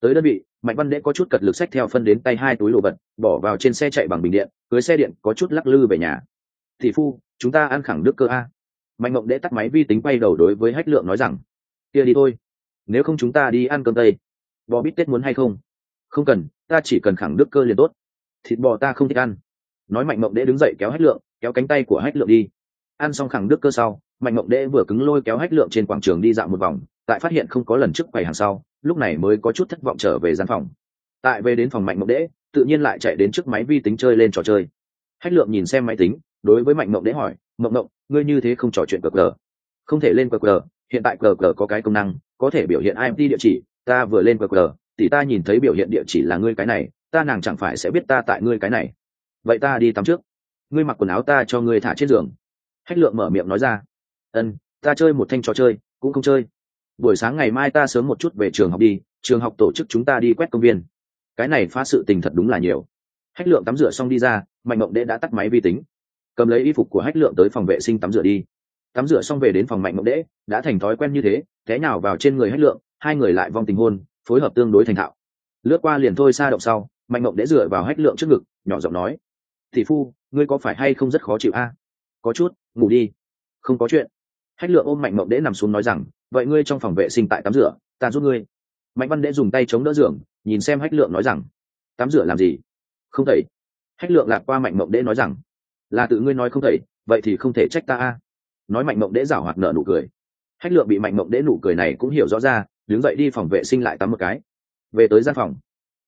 tới đơn vị, mạnh văn đễ có chút cật lực sách theo phân đến tay hai túi đồ vật, bỏ vào trên xe chạy bằng bình điện, cưới xe điện, có chút lắc lư về nhà. Thị phu, chúng ta ăn khẳng đức cơ a. Mạnh mộng đễ tắt máy vi tính quay đầu đối với hách lượng nói rằng, kia đi thôi. Nếu không chúng ta đi ăn cơm tây. Bò bít tết muốn hay không? Không cần, ta chỉ cần khẳng đức cơ liền tốt. Thịt bò ta không thích ăn nói mạnh mộng đễ đứng dậy kéo hách lượng, kéo cánh tay của hách lượng đi. Ăn xong khẳng đức cơ sau, mạnh mộng đễ vừa cứng lôi kéo hách lượng trên quảng trường đi dạo một vòng, tại phát hiện không có lần trước quầy hàng sau, lúc này mới có chút thất vọng trở về gian phòng. Tại về đến phòng mạnh mộng đễ tự nhiên lại chạy đến trước máy vi tính chơi lên trò chơi. Hách lượng nhìn xem máy tính, đối với mạnh mộng đễ hỏi, mộng mộng, ngươi như thế không trò chuyện cờ cờ? Không thể lên cờ cờ, hiện tại cờ cờ có cái công năng, có thể biểu hiện imt địa chỉ, ta vừa lên cờ cờ, tỷ ta nhìn thấy biểu hiện địa chỉ là ngươi cái này, ta nàng chẳng phải sẽ biết ta tại ngươi cái này vậy ta đi tắm trước. Ngươi mặc quần áo ta cho ngươi thả trên giường. Hách lượng mở miệng nói ra. Ân, ta chơi một thanh trò chơi, cũng không chơi. Buổi sáng ngày mai ta sớm một chút về trường học đi, trường học tổ chức chúng ta đi quét công viên. Cái này phá sự tình thật đúng là nhiều. Hách lượng tắm rửa xong đi ra, mạnh mộng đệ đã tắt máy vi tính. Cầm lấy y phục của hách lượng tới phòng vệ sinh tắm rửa đi. Tắm rửa xong về đến phòng mạnh mộng đệ, đã thành thói quen như thế thế nào vào trên người hách lượng, hai người lại vong tình hôn, phối hợp tương đối thành thạo. Lướt qua liền thôi xa động sau, mạnh mộng đệ dựa vào hách lượng trước ngực, nhỏ giọng nói tỷ phu, ngươi có phải hay không rất khó chịu a? Có chút, ngủ đi. Không có chuyện. Hách lượng ôm mạnh mộng đễ nằm xuống nói rằng, vậy ngươi trong phòng vệ sinh tại tắm rửa, ta giúp ngươi. Mạnh văn đễ dùng tay chống đỡ giường, nhìn xem hách lượng nói rằng, tắm rửa làm gì? Không thể. Hách lượng lạc qua mạnh mộng đễ nói rằng, là tự ngươi nói không thể, vậy thì không thể trách ta a. Nói mạnh mộng đễ giảo hoạt nợ nụ cười. Hách lượng bị mạnh mộng đễ nụ cười này cũng hiểu rõ ra, đứng dậy đi phòng vệ sinh lại tắm một cái. Về tới gian phòng.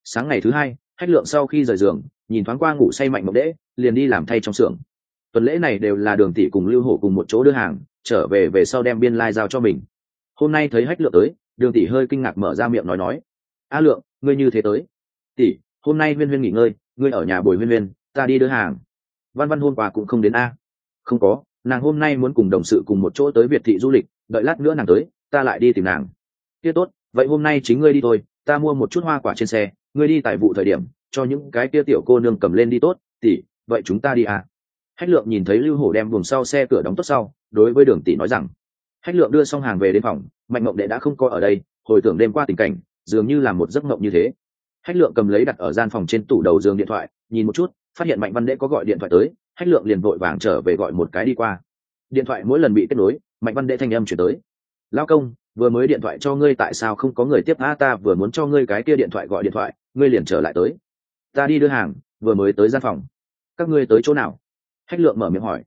Sáng ngày thứ hai, hách lượng sau khi rời giường nhìn thoáng qua ngủ say mạnh mộng đễ, liền đi làm thay trong xưởng. Tuần lễ này đều là đường tỷ cùng lưu hổ cùng một chỗ đưa hàng, trở về về sau đem biên lai、like、giao cho mình. Hôm nay thấy hách lượng tới, đường tỷ hơi kinh ngạc mở ra miệng nói nói. A lượng, ngươi như thế tới. Tỷ, hôm nay huyên huyên nghỉ ngơi, ngươi ở nhà bồi huyên huyên, ta đi đưa hàng. Văn văn hôm qua cũng không đến a. Không có, nàng hôm nay muốn cùng đồng sự cùng một chỗ tới việt thị du lịch, đợi lát nữa nàng tới, ta lại đi tìm nàng. Kia tốt, vậy hôm nay chính ngươi đi thôi, ta mua một chút hoa quả trên xe, ngươi đi tại vụ thời điểm cho những cái kia tiểu cô nương cầm lên đi tốt, tỷ, vậy chúng ta đi à? Hách lượng nhìn thấy lưu hổ đem buồng sau xe cửa đóng tốt sau, đối với đường tỷ nói rằng, hách lượng đưa xong hàng về đến phòng, mạnh mộng đệ đã không coi ở đây, hồi tưởng đêm qua tình cảnh, dường như là một giấc mộng như thế. Hách lượng cầm lấy đặt ở gian phòng trên tủ đầu giường điện thoại, nhìn một chút, phát hiện mạnh văn đệ có gọi điện thoại tới, hách lượng liền vội vàng trở về gọi một cái đi qua. Điện thoại mỗi lần bị kết nối, mạnh văn đệ thanh âm chuyển tới lao công, vừa mới điện thoại cho ngươi tại sao không có người tiếp, a, ta vừa muốn cho ngươi cái kia điện thoại gọi điện thoại, ngươi liền trở lại tới ta đi đưa hàng, vừa mới tới gian phòng. Các ngươi tới chỗ nào? Hách lượng mở miệng hỏi.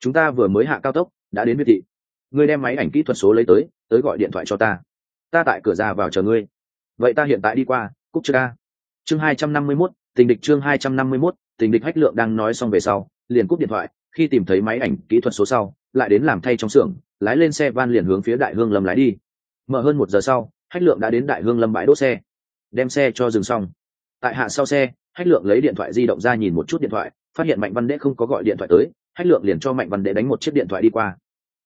Chúng ta vừa mới hạ cao tốc, đã đến biệt thị. Ngươi đem máy ảnh kỹ thuật số lấy tới tới gọi điện thoại cho ta. Ta tại cửa ra vào chờ ngươi. Vậy ta hiện tại đi qua cúc chưa ca chương hai trăm năm mươi mốt, tình địch chương hai trăm năm mươi mốt, tình địch hách lượng đang nói xong về sau, liền cúp điện thoại, khi tìm thấy máy ảnh kỹ thuật số sau, lại đến làm thay trong xưởng, lái lên xe van liền hướng phía đại hương lâm lái đi. Mở hơn một giờ sau, hách lượng đã đến đại hương lâm bãi đỗ xe. Đem xe cho dừng xong. Tại hạ sau xe hách lượng lấy điện thoại di động ra nhìn một chút điện thoại, phát hiện mạnh văn đệ không có gọi điện thoại tới, hách lượng liền cho mạnh văn đệ đánh một chiếc điện thoại đi qua.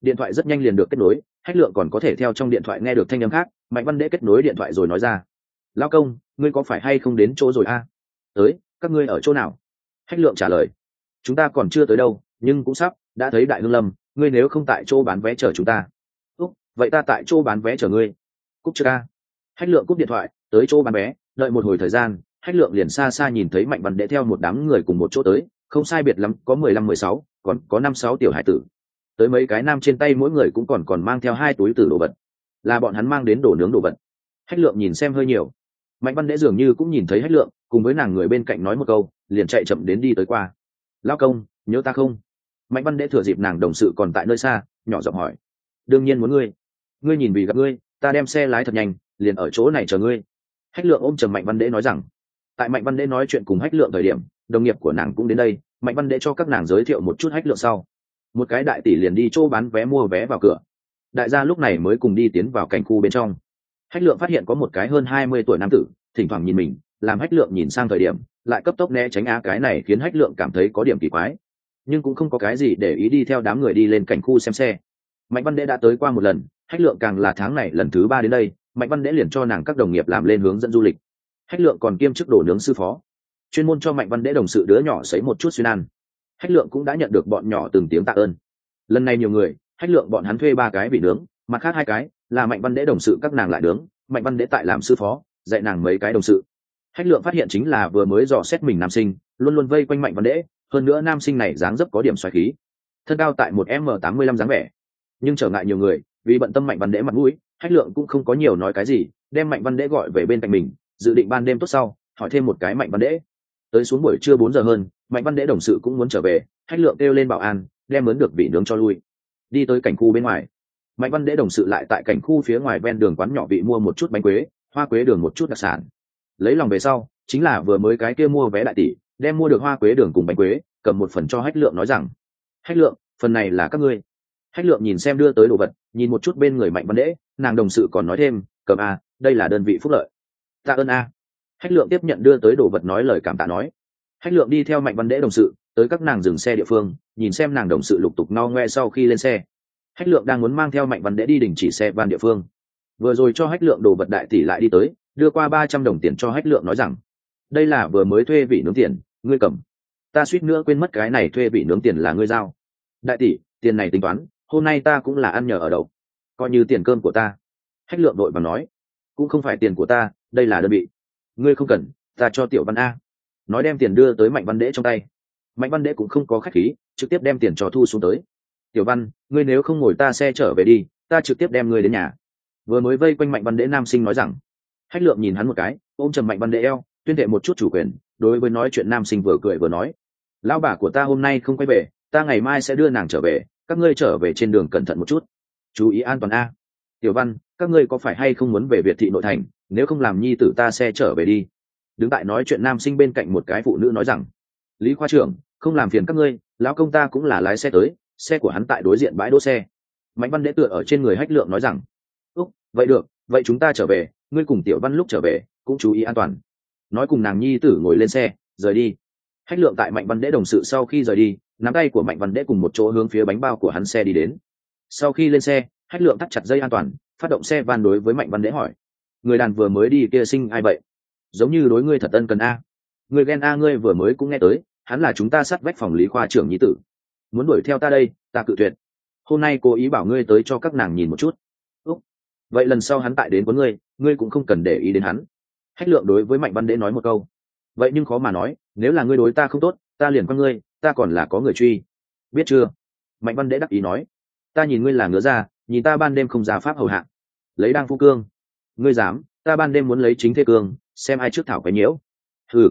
Điện thoại rất nhanh liền được kết nối, hách lượng còn có thể theo trong điện thoại nghe được thanh âm khác, mạnh văn đệ kết nối điện thoại rồi nói ra. Lao công, ngươi có phải hay không đến chỗ rồi a? Tới, các ngươi ở chỗ nào? Hách lượng trả lời. Chúng ta còn chưa tới đâu, nhưng cũng sắp, đã thấy đại hương lâm, ngươi nếu không tại chỗ bán vé chở chúng ta. Úc, vậy ta tại chỗ bán vé chở ngươi. Cúc chưa ca hách lượng cúp điện thoại, tới chỗ bán vé, đợi một hồi thời gian hách lượng liền xa xa nhìn thấy mạnh văn đệ theo một đám người cùng một chỗ tới, không sai biệt lắm, có mười lăm, mười sáu, còn có năm, sáu tiểu hải tử. Tới mấy cái nam trên tay mỗi người cũng còn còn mang theo hai túi tử đồ vật. Là bọn hắn mang đến đổ nướng đồ vật. Hách lượng nhìn xem hơi nhiều. Mạnh văn đệ dường như cũng nhìn thấy hách lượng, cùng với nàng người bên cạnh nói một câu, liền chạy chậm đến đi tới qua. Lao công, nhớ ta không? Mạnh văn đệ thừa dịp nàng đồng sự còn tại nơi xa, nhỏ giọng hỏi. Đương nhiên muốn ngươi. Ngươi nhìn vì gặp ngươi, ta đem xe lái thật nhanh, liền ở chỗ này chờ ngươi. Hách lượng ôm trầm mạnh văn đệ nói rằng tại mạnh văn đế nói chuyện cùng hách lượng thời điểm, đồng nghiệp của nàng cũng đến đây, mạnh văn đế cho các nàng giới thiệu một chút hách lượng sau. Một cái đại tỷ liền đi chỗ bán vé mua vé vào cửa. Đại gia lúc này mới cùng đi tiến vào cảnh khu bên trong. Hách lượng phát hiện có một cái hơn hai mươi tuổi nam tử, thỉnh thoảng nhìn mình, làm hách lượng nhìn sang thời điểm, lại cấp tốc né tránh á cái này khiến hách lượng cảm thấy có điểm kỳ quái. Nhưng cũng không có cái gì để ý đi theo đám người đi lên cảnh khu xem xe. Mạnh văn đế đã tới qua một lần, hách lượng càng là tháng này lần thứ ba đến đây, mạnh văn đế liền cho nàng các đồng nghiệp làm lên hướng dẫn du lịch hách lượng còn kiêm chức đổ nướng sư phó. Chuyên môn cho mạnh văn đễ đồng sự đứa nhỏ xấy một chút xuyên ăn. Hách lượng cũng đã nhận được bọn nhỏ từng tiếng tạ ơn. Lần này nhiều người, hách lượng bọn hắn thuê ba cái vị nướng, mặt khác hai cái là mạnh văn đễ đồng sự các nàng lại nướng, mạnh văn đễ tại làm sư phó, dạy nàng mấy cái đồng sự. Hách lượng phát hiện chính là vừa mới dò xét mình nam sinh, luôn luôn vây quanh mạnh văn đễ, hơn nữa nam sinh này dáng dấp có điểm xoài khí. Thân cao tại một m tám mươi lăm dáng vẻ. Nhưng trở ngại nhiều người, vì bận tâm mạnh văn đễ mặt mũi, hách lượng cũng không có nhiều nói cái gì, đem mạnh văn đễ gọi về bên cạnh mình dự định ban đêm tốt sau, hỏi thêm một cái mạnh văn đễ. Tới xuống buổi trưa bốn giờ hơn, mạnh văn đễ đồng sự cũng muốn trở về hách lượng kêu lên bảo an, đem mướn được vị nướng cho lui. Đi tới cảnh khu bên ngoài. Mạnh văn đễ đồng sự lại tại cảnh khu phía ngoài ven đường quán nhỏ vị mua một chút bánh quế, hoa quế đường một chút đặc sản. Lấy lòng về sau, chính là vừa mới cái kia mua vé đại tỷ, đem mua được hoa quế đường cùng bánh quế, cầm một phần cho hách lượng nói rằng hách lượng, phần này là các ngươi. Hách lượng nhìn xem đưa tới đồ vật, nhìn một chút bên người mạnh văn đễ, nàng đồng sự còn nói thêm, cầm a đây là đơn vị phúc lợi tạ ơn a. Hách lượng tiếp nhận đưa tới đồ vật nói lời cảm tạ nói. Hách lượng đi theo mạnh văn đễ đồng sự, tới các nàng dừng xe địa phương, nhìn xem nàng đồng sự lục tục no ngoe sau khi lên xe. Hách lượng đang muốn mang theo mạnh văn đễ đi đình chỉ xe van địa phương. Vừa rồi cho hách lượng đồ vật đại tỷ lại đi tới, đưa qua ba trăm đồng tiền cho hách lượng nói rằng, đây là vừa mới thuê vị nướng tiền, ngươi cầm. Ta suýt nữa quên mất cái này thuê vị nướng tiền là ngươi giao. Đại tỷ, tiền này tính toán, hôm nay ta cũng là ăn nhờ ở đậu. Coi như tiền cơm của ta. Hách lượng đội và nói, cũng không phải tiền của ta đây là đơn vị. Ngươi không cần, ta cho tiểu văn a. Nói đem tiền đưa tới mạnh văn đễ trong tay. Mạnh văn đễ cũng không có khách khí, trực tiếp đem tiền cho thu xuống tới. Tiểu văn, ngươi nếu không ngồi ta xe trở về đi, ta trực tiếp đem ngươi đến nhà. Vừa mới vây quanh mạnh văn đễ nam sinh nói rằng, hách lượng nhìn hắn một cái, ôm trầm mạnh văn đễ eo, tuyên thệ một chút chủ quyền, đối với nói chuyện nam sinh vừa cười vừa nói, lão bà của ta hôm nay không quay về, ta ngày mai sẽ đưa nàng trở về, các ngươi trở về trên đường cẩn thận một chút. Chú ý an toàn a. Tiểu văn, các ngươi có phải hay không muốn về việt thị nội thành? Nếu không làm nhi tử ta xe trở về đi. Đứng tại nói chuyện nam sinh bên cạnh một cái phụ nữ nói rằng, lý khoa trưởng, không làm phiền các ngươi, lão công ta cũng là lái xe tới, xe của hắn tại đối diện bãi đỗ xe. Mạnh văn đễ tựa ở trên người hách lượng nói rằng, úc, vậy được, vậy chúng ta trở về, ngươi cùng tiểu văn lúc trở về, cũng chú ý an toàn. Nói cùng nàng nhi tử ngồi lên xe, rời đi. Hách lượng tại mạnh văn đễ đồng sự sau khi rời đi, nắm tay của mạnh văn đễ cùng một chỗ hướng phía bánh bao của hắn xe đi đến. Sau khi lên xe, hách lượng thắt chặt dây an toàn, phát động xe van đối với mạnh văn đễ hỏi người đàn vừa mới đi kia sinh ai vậy? Giống như đối ngươi thật ân cần a. Người ghen a ngươi vừa mới cũng nghe tới, hắn là chúng ta sát vách phòng lý khoa trưởng nhi tử. Muốn đuổi theo ta đây, ta cự tuyệt. Hôm nay cố ý bảo ngươi tới cho các nàng nhìn một chút. Úc. Vậy lần sau hắn tại đến với ngươi ngươi cũng không cần để ý đến hắn. Hách lượng đối với mạnh văn đễ nói một câu. Vậy nhưng khó mà nói, nếu là ngươi đối ta không tốt, ta liền con ngươi, ta còn là có người truy. Biết chưa? Mạnh văn đễ đắc ý nói. Ta nhìn ngươi là ngứa ra, nhìn ta ban đêm không ra pháp hầu hạ. Lấy đang phu cương ngươi dám, ta ban đêm muốn lấy chính thế cương, xem ai trước thảo cái nhiễu. Thử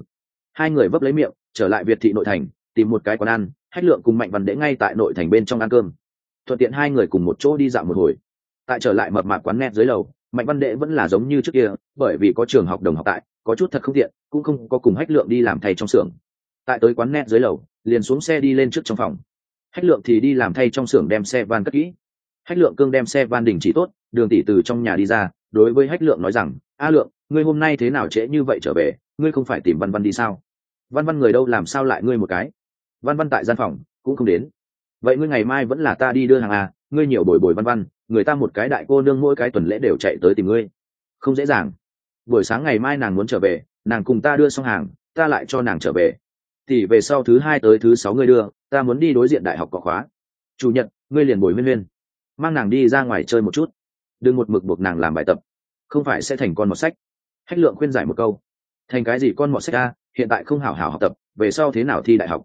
hai người vấp lấy miệng, trở lại việt thị nội thành, tìm một cái quán ăn, hách lượng cùng mạnh văn đễ ngay tại nội thành bên trong ăn cơm. Thuận tiện hai người cùng một chỗ đi dạo một hồi. Tại trở lại mập mạp quán net dưới lầu, mạnh văn đệ vẫn là giống như trước kia, bởi vì có trường học đồng học tại, có chút thật không tiện, cũng không có cùng hách lượng đi làm thay trong xưởng. Tại tới quán net dưới lầu, liền xuống xe đi lên trước trong phòng. Hách lượng thì đi làm thay trong xưởng đem xe van cất kỹ. Hách lượng cương đem xe van đình chỉ tốt, đường tỷ từ trong nhà đi ra đối với hách lượng nói rằng, a lượng, ngươi hôm nay thế nào trễ như vậy trở về? Ngươi không phải tìm văn văn đi sao? Văn văn người đâu, làm sao lại ngươi một cái? Văn văn tại gian phòng, cũng không đến. Vậy ngươi ngày mai vẫn là ta đi đưa hàng à? Ngươi nhiều bồi bồi văn văn, người ta một cái đại cô nương mỗi cái tuần lễ đều chạy tới tìm ngươi. Không dễ dàng. Buổi sáng ngày mai nàng muốn trở về, nàng cùng ta đưa xong hàng, ta lại cho nàng trở về. Thì về sau thứ hai tới thứ sáu ngươi đưa, ta muốn đi đối diện đại học có khóa. Chủ nhật, ngươi liền bồi huyên huyên mang nàng đi ra ngoài chơi một chút đừng một mực buộc nàng làm bài tập. Không phải sẽ thành con một sách. Hách lượng khuyên giải một câu. Thành cái gì con một sách a? Hiện tại không hảo hảo học tập, về sau thế nào thi đại học?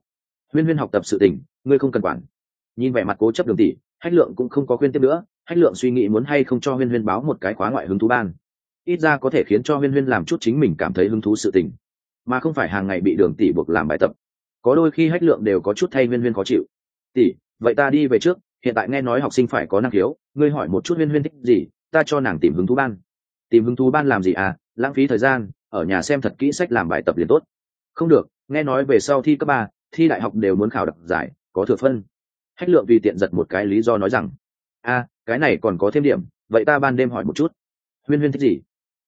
Huyên huyên học tập sự tình, ngươi không cần quản. Nhìn vẻ mặt cố chấp đường tỷ, hách lượng cũng không có khuyên tiếp nữa. Hách lượng suy nghĩ muốn hay không cho huyên huyên báo một cái khóa ngoại hứng thú ban. Ít ra có thể khiến cho huyên huyên làm chút chính mình cảm thấy hứng thú sự tình. Mà không phải hàng ngày bị đường tỷ buộc làm bài tập. Có đôi khi hách lượng đều có chút thay huyên huyên khó chịu. Tỷ, vậy ta đi về trước hiện tại nghe nói học sinh phải có năng khiếu, ngươi hỏi một chút huyên huyên thích gì, ta cho nàng tìm hứng thú ban. Tìm hứng thú ban làm gì à? Lãng phí thời gian, ở nhà xem thật kỹ sách làm bài tập liền tốt. Không được, nghe nói về sau thi cấp ba, thi đại học đều muốn khảo đặc giải, có thừa phân. Hách lượng vì tiện giật một cái lý do nói rằng, a, cái này còn có thêm điểm, vậy ta ban đêm hỏi một chút. Huyên huyên thích gì?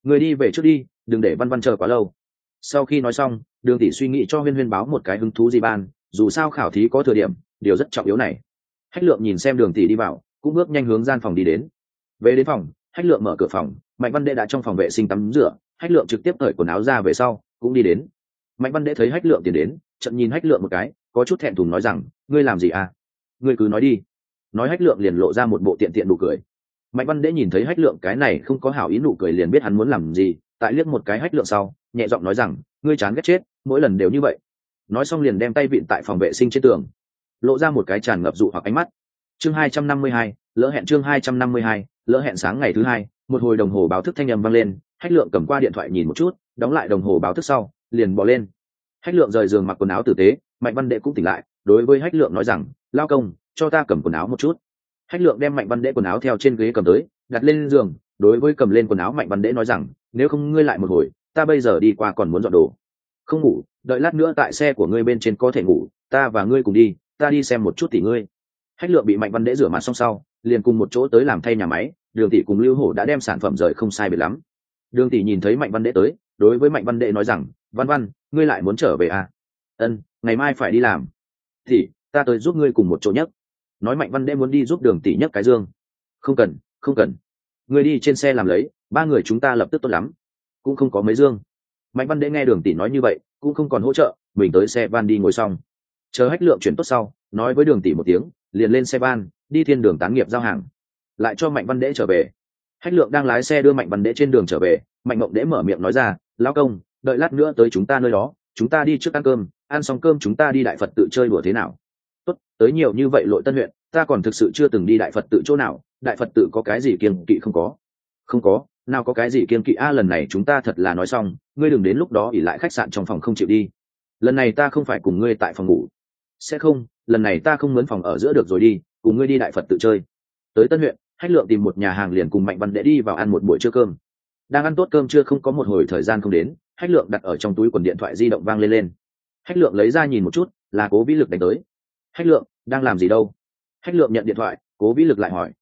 Người đi về trước đi, đừng để văn văn chờ quá lâu. Sau khi nói xong, đường tỷ suy nghĩ cho huyên huyên báo một cái hứng thú gì ban, dù sao khảo thí có thừa điểm, điều rất trọng yếu này hách lượng nhìn xem đường tỷ đi vào, cũng bước nhanh hướng gian phòng đi đến. Về đến phòng, hách lượng mở cửa phòng, mạnh văn đệ đã trong phòng vệ sinh tắm rửa, hách lượng trực tiếp cởi quần áo ra về sau, cũng đi đến. Mạnh văn đệ thấy hách lượng tiến đến, chợt nhìn hách lượng một cái, có chút thẹn thùng nói rằng, ngươi làm gì à? Ngươi cứ nói đi. Nói hách lượng liền lộ ra một bộ tiện tiện nụ cười. Mạnh văn đệ nhìn thấy hách lượng cái này không có hảo ý nụ cười liền biết hắn muốn làm gì, tại liếc một cái hách lượng sau, nhẹ giọng nói rằng, ngươi chán ghét chết, mỗi lần đều như vậy. Nói xong liền đem tay vịn tại phòng vệ sinh trên tường lộ ra một cái tràn ngập dụ hoặc ánh mắt. Chương hai trăm năm mươi hai, lỡ hẹn chương hai trăm năm mươi hai, lỡ hẹn sáng ngày thứ hai, một hồi đồng hồ báo thức thanh â m vang lên, hách lượng cầm qua điện thoại nhìn một chút, đóng lại đồng hồ báo thức sau, liền bỏ lên. Hách lượng rời giường mặc quần áo tử tế, mạnh văn đệ cũng tỉnh lại, đối với hách lượng nói rằng, lao công, cho ta cầm quần áo một chút. Hách lượng đem mạnh văn đệ quần áo theo trên ghế cầm tới, đặt lên giường, đối với cầm lên quần áo mạnh văn đệ nói rằng, nếu không ngươi lại một hồi, ta bây giờ đi qua còn muốn dọn đồ. Không ngủ, đợi lát nữa tại xe của ngươi bên trên có thể ngủ, ta và ngươi cùng đi ta đi xem một chút tỷ ngươi. Hách lượng bị mạnh văn đệ rửa mặt xong sau, liền cùng một chỗ tới làm thay nhà máy, đường tỷ cùng lưu hổ đã đem sản phẩm rời không sai biệt lắm. Đường tỷ nhìn thấy mạnh văn đệ tới, đối với mạnh văn đệ nói rằng, văn văn, ngươi lại muốn trở về à? Ân ngày mai phải đi làm. Thì ta tới giúp ngươi cùng một chỗ nhất. Nói mạnh văn đệ muốn đi giúp đường tỷ nhất cái dương. Không cần không cần. Ngươi đi trên xe làm lấy, ba người chúng ta lập tức tốt lắm. Cũng không có mấy dương. Mạnh văn đệ nghe đường tỷ nói như vậy, cũng không còn hỗ trợ, mình tới xe van đi ngồi xong chờ hách lượng chuyển tốt sau, nói với đường tỷ một tiếng, liền lên xe van, đi thiên đường tán nghiệp giao hàng. Lại cho mạnh văn đễ trở về. Hách lượng đang lái xe đưa mạnh văn đễ trên đường trở về, mạnh mộng đễ mở miệng nói ra lao công, đợi lát nữa tới chúng ta nơi đó, chúng ta đi trước ăn cơm, ăn xong cơm chúng ta đi đại phật tự chơi đùa thế nào? Tốt, tới nhiều như vậy lội tân huyện, ta còn thực sự chưa từng đi đại phật tự chỗ nào, đại phật tự có cái gì kiêng kỵ không có? Không có, nào có cái gì kiêng kỵ? A, lần này chúng ta thật là nói xong, ngươi đừng đến lúc đó ỉ lại khách sạn trong phòng không chịu đi. Lần này ta không phải cùng ngươi tại phòng ngủ sẽ không, lần này ta không muốn phòng ở giữa được rồi đi, cùng ngươi đi đại phật tự chơi. Tới tân huyện, hách lượng tìm một nhà hàng liền cùng mạnh văn đệ đi vào ăn một buổi trưa cơm. Đang ăn tốt cơm chưa không có một hồi thời gian không đến, hách lượng đặt ở trong túi quần điện thoại di động vang lên lên. Hách lượng lấy ra nhìn một chút, là cố vĩ lực đánh tới. Hách lượng, đang làm gì đâu? Hách lượng nhận điện thoại, cố vĩ lực lại hỏi.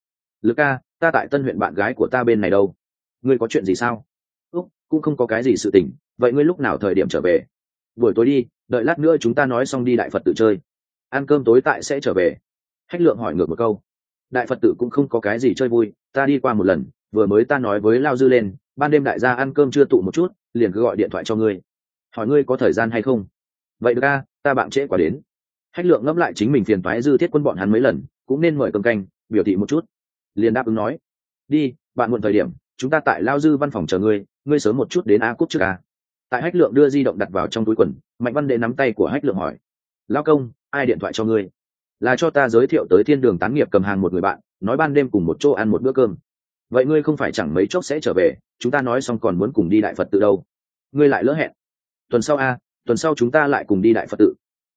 Lực ca, ta tại tân huyện bạn gái của ta bên này đâu. Ngươi có chuyện gì sao? Úc, cũng không có cái gì sự tình, vậy ngươi lúc nào thời điểm trở về? Buổi tối đi đợi lát nữa chúng ta nói xong đi đại phật tự chơi. Ăn cơm tối tại sẽ trở về. Hách lượng hỏi ngược một câu. Đại phật tự cũng không có cái gì chơi vui, ta đi qua một lần, vừa mới ta nói với lao dư lên, ban đêm đại gia ăn cơm chưa tụ một chút, liền cứ gọi điện thoại cho ngươi. Hỏi ngươi có thời gian hay không? Vậy được a, ta bạn trễ quả đến. Hách lượng ngẫm lại chính mình phiền toái dư thiết quân bọn hắn mấy lần, cũng nên mời cơm canh, biểu thị một chút. Liền đáp ứng nói. Đi, bạn muộn thời điểm, chúng ta tại lao dư văn phòng chờ ngươi ngươi sớm một chút đến a cúc trước a tại hách lượng đưa di động đặt vào trong túi quần, mạnh văn đệ nắm tay của hách lượng hỏi lao công, ai điện thoại cho ngươi? Là cho ta giới thiệu tới thiên đường tán nghiệp cầm hàng một người bạn, nói ban đêm cùng một chỗ ăn một bữa cơm. Vậy ngươi không phải chẳng mấy chốc sẽ trở về, chúng ta nói xong còn muốn cùng đi đại phật tự đâu. Ngươi lại lỡ hẹn. Tuần sau a, tuần sau chúng ta lại cùng đi đại phật tự.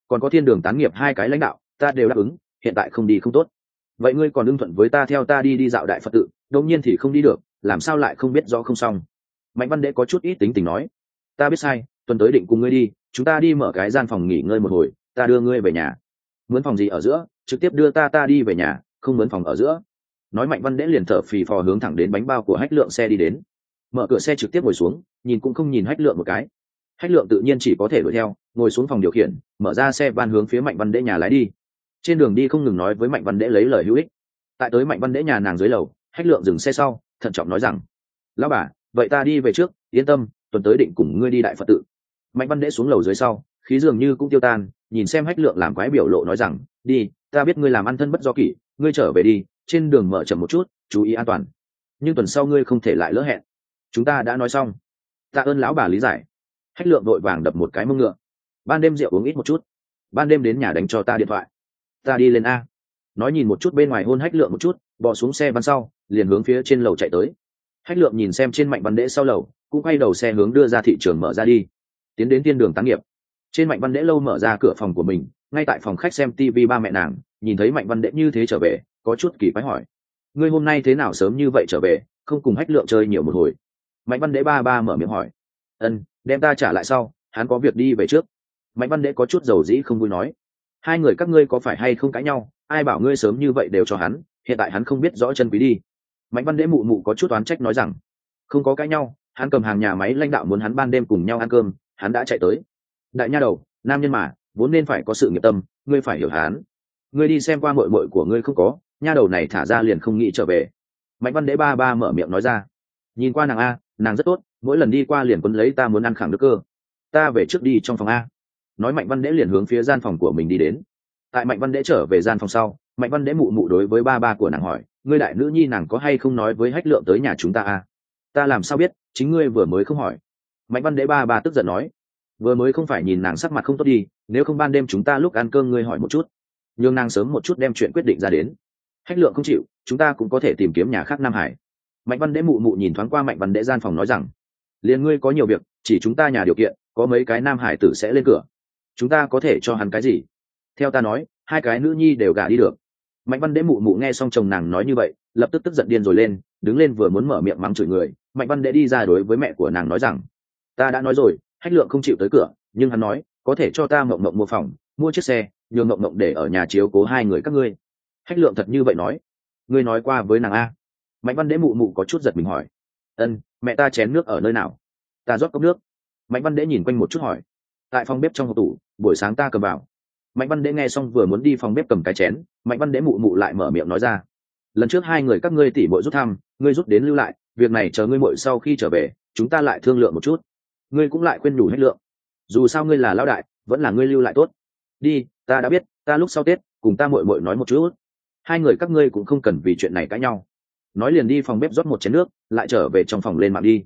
Còn có thiên đường tán nghiệp hai cái lãnh đạo, ta đều đáp ứng, hiện tại không đi không tốt. Vậy ngươi còn ưng thuận với ta theo ta đi đi dạo đại phật tự đông nhiên thì không đi được, làm sao lại không biết rõ không xong? Mạnh văn đệ có chút ít tính tình nói ta biết sai, tuần tới định cùng ngươi đi, chúng ta đi mở cái gian phòng nghỉ ngơi một hồi, ta đưa ngươi về nhà. Mướn phòng gì ở giữa, trực tiếp đưa ta ta đi về nhà, không mướn phòng ở giữa. Nói mạnh văn đễ liền thở phì phò hướng thẳng đến bánh bao của hách lượng xe đi đến. Mở cửa xe trực tiếp ngồi xuống, nhìn cũng không nhìn hách lượng một cái. Hách lượng tự nhiên chỉ có thể đuổi theo, ngồi xuống phòng điều khiển, mở ra xe van hướng phía mạnh văn đễ nhà lái đi. Trên đường đi không ngừng nói với mạnh văn đễ lấy lời hữu ích. Tại tới mạnh văn đễ nhà nàng dưới lầu, hách lượng dừng xe sau, thận trọng nói rằng, lão bà, vậy ta đi về trước, yên tâm tuần tới định cùng ngươi đi đại phật tự. Mạnh văn đễ xuống lầu dưới sau, khí dường như cũng tiêu tan, nhìn xem hách lượng làm quái biểu lộ nói rằng, đi, ta biết ngươi làm ăn thân bất do kỷ, ngươi trở về đi, trên đường mở chậm một chút, chú ý an toàn. Nhưng tuần sau ngươi không thể lại lỡ hẹn. Chúng ta đã nói xong. Tạ ơn lão bà lý giải. Hách lượng đội vàng đập một cái mông ngựa. Ban đêm rượu uống ít một chút. Ban đêm đến nhà đánh cho ta điện thoại. Ta đi lên a. Nói nhìn một chút bên ngoài hôn hách lượng một chút, bỏ xuống xe văn sau, liền hướng phía trên lầu chạy tới. Hách lượng nhìn xem trên mạnh văn đễ sau lầu cũng quay đầu xe hướng đưa ra thị trường mở ra đi. Tiến đến tiên đường táng nghiệp. Trên mạnh văn đễ lâu mở ra cửa phòng của mình, ngay tại phòng khách xem tv ba mẹ nàng, nhìn thấy mạnh văn đễ như thế trở về, có chút kỳ quái hỏi, ngươi hôm nay thế nào sớm như vậy trở về, không cùng hách lượng chơi nhiều một hồi? Mạnh văn đễ ba ba mở miệng hỏi, ân, đem ta trả lại sau, hắn có việc đi về trước. Mạnh văn đễ có chút dầu dĩ không vui nói, hai người các ngươi có phải hay không cãi nhau, ai bảo ngươi sớm như vậy đều cho hắn, hiện tại hắn không biết rõ chân quý đi. Mạnh văn đễ mụ mụ có chút oán trách nói rằng, không có cãi nhau hắn cầm hàng nhà máy lãnh đạo muốn hắn ban đêm cùng nhau ăn cơm, hắn đã chạy tới. Đại nha đầu, nam nhân mà, vốn nên phải có sự nghiệp tâm, ngươi phải hiểu hắn. Ngươi đi xem qua mội mội của ngươi không có, nha đầu này thả ra liền không nghĩ trở về. Mạnh văn đế ba ba mở miệng nói ra. Nhìn qua nàng a, nàng rất tốt, mỗi lần đi qua liền quấn lấy ta muốn ăn khẳng đức cơ. Ta về trước đi trong phòng a. Nói mạnh văn đế liền hướng phía gian phòng của mình đi đến. Tại mạnh văn đế trở về gian phòng sau, mạnh văn đế mụ mụ đối với ba ba của nàng hỏi, ngươi đại nữ nhi nàng có hay không nói với hách lượng tới nhà chúng ta a? Ta làm sao biết? Chính ngươi vừa mới không hỏi. Mạnh văn đế ba ba tức giận nói, vừa mới không phải nhìn nàng sắc mặt không tốt đi, nếu không ban đêm chúng ta lúc ăn cơm ngươi hỏi một chút. Nhưng nàng sớm một chút đem chuyện quyết định ra đến. Hách lượng không chịu, chúng ta cũng có thể tìm kiếm nhà khác nam hải. Mạnh văn đế mụ mụ nhìn thoáng qua mạnh văn đế gian phòng nói rằng, liền ngươi có nhiều việc, chỉ chúng ta nhà điều kiện, có mấy cái nam hải tử sẽ lên cửa. Chúng ta có thể cho hắn cái gì? Theo ta nói, hai cái nữ nhi đều gả đi được mạnh văn đễ mụ mụ nghe xong chồng nàng nói như vậy, lập tức tức giận điên rồi lên, đứng lên vừa muốn mở miệng mắng chửi người, mạnh văn đễ đi ra đối với mẹ của nàng nói rằng, ta đã nói rồi, hách lượng không chịu tới cửa, nhưng hắn nói, có thể cho ta mộng mộng mua phòng, mua chiếc xe, nhường mộng mộng để ở nhà chiếu cố hai người các ngươi. Hách lượng thật như vậy nói. Ngươi nói qua với nàng a? Mạnh văn đễ mụ mụ có chút giật mình hỏi. Ân, mẹ ta chén nước ở nơi nào? Ta rót cốc nước. Mạnh văn đễ nhìn quanh một chút hỏi. Tại phòng bếp trong hộp tủ, buổi sáng ta cầm vào. Mạnh văn đễ nghe xong vừa muốn đi phòng bếp cầm cái chén mạnh văn đế mụ mụ lại mở miệng nói ra, lần trước hai người các ngươi tỉ mội rút thăm, ngươi rút đến lưu lại, việc này chờ ngươi muội sau khi trở về, chúng ta lại thương lượng một chút. Ngươi cũng lại khuyên nhủ hết lượng. Dù sao ngươi là lão đại, vẫn là ngươi lưu lại tốt. Đi, ta đã biết, ta lúc sau tết, cùng ta muội muội nói một chút. Hai người các ngươi cũng không cần vì chuyện này cãi nhau. Nói liền đi phòng bếp rót một chén nước, lại trở về trong phòng lên mạng đi.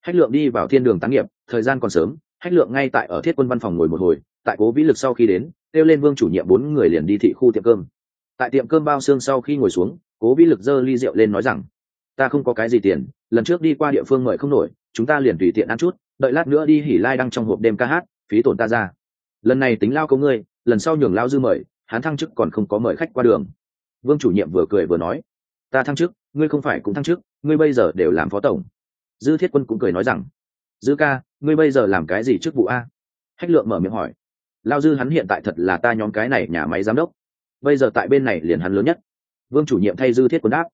Hách lượng đi vào thiên đường táng nghiệp, thời gian còn sớm, hách lượng ngay tại ở thiết quân văn phòng ngồi một hồi, tại cố vĩ lực sau khi đến, kêu lên vương chủ nhiệm bốn người liền đi thị khu tiệm cơm tại tiệm cơm bao xương sau khi ngồi xuống, cố vĩ lực giơ ly rượu lên nói rằng, ta không có cái gì tiền, lần trước đi qua địa phương mời không nổi, chúng ta liền tùy tiện ăn chút, đợi lát nữa đi hỉ lai đăng trong hộp đêm ca hát, phí tổn ta ra. Lần này tính lao công ngươi, lần sau nhường lao dư mời, hắn thăng chức còn không có mời khách qua đường. Vương chủ nhiệm vừa cười vừa nói, ta thăng chức, ngươi không phải cũng thăng chức, ngươi bây giờ đều làm phó tổng. Dư thiết quân cũng cười nói rằng, dư ca, ngươi bây giờ làm cái gì trước vụ a? Hách lượng mở miệng hỏi, lao dư hắn hiện tại thật là ta nhóm cái này nhà máy giám đốc bây giờ tại bên này liền hắn lớn nhất. Vương chủ nhiệm thay dư thiết quân đáp.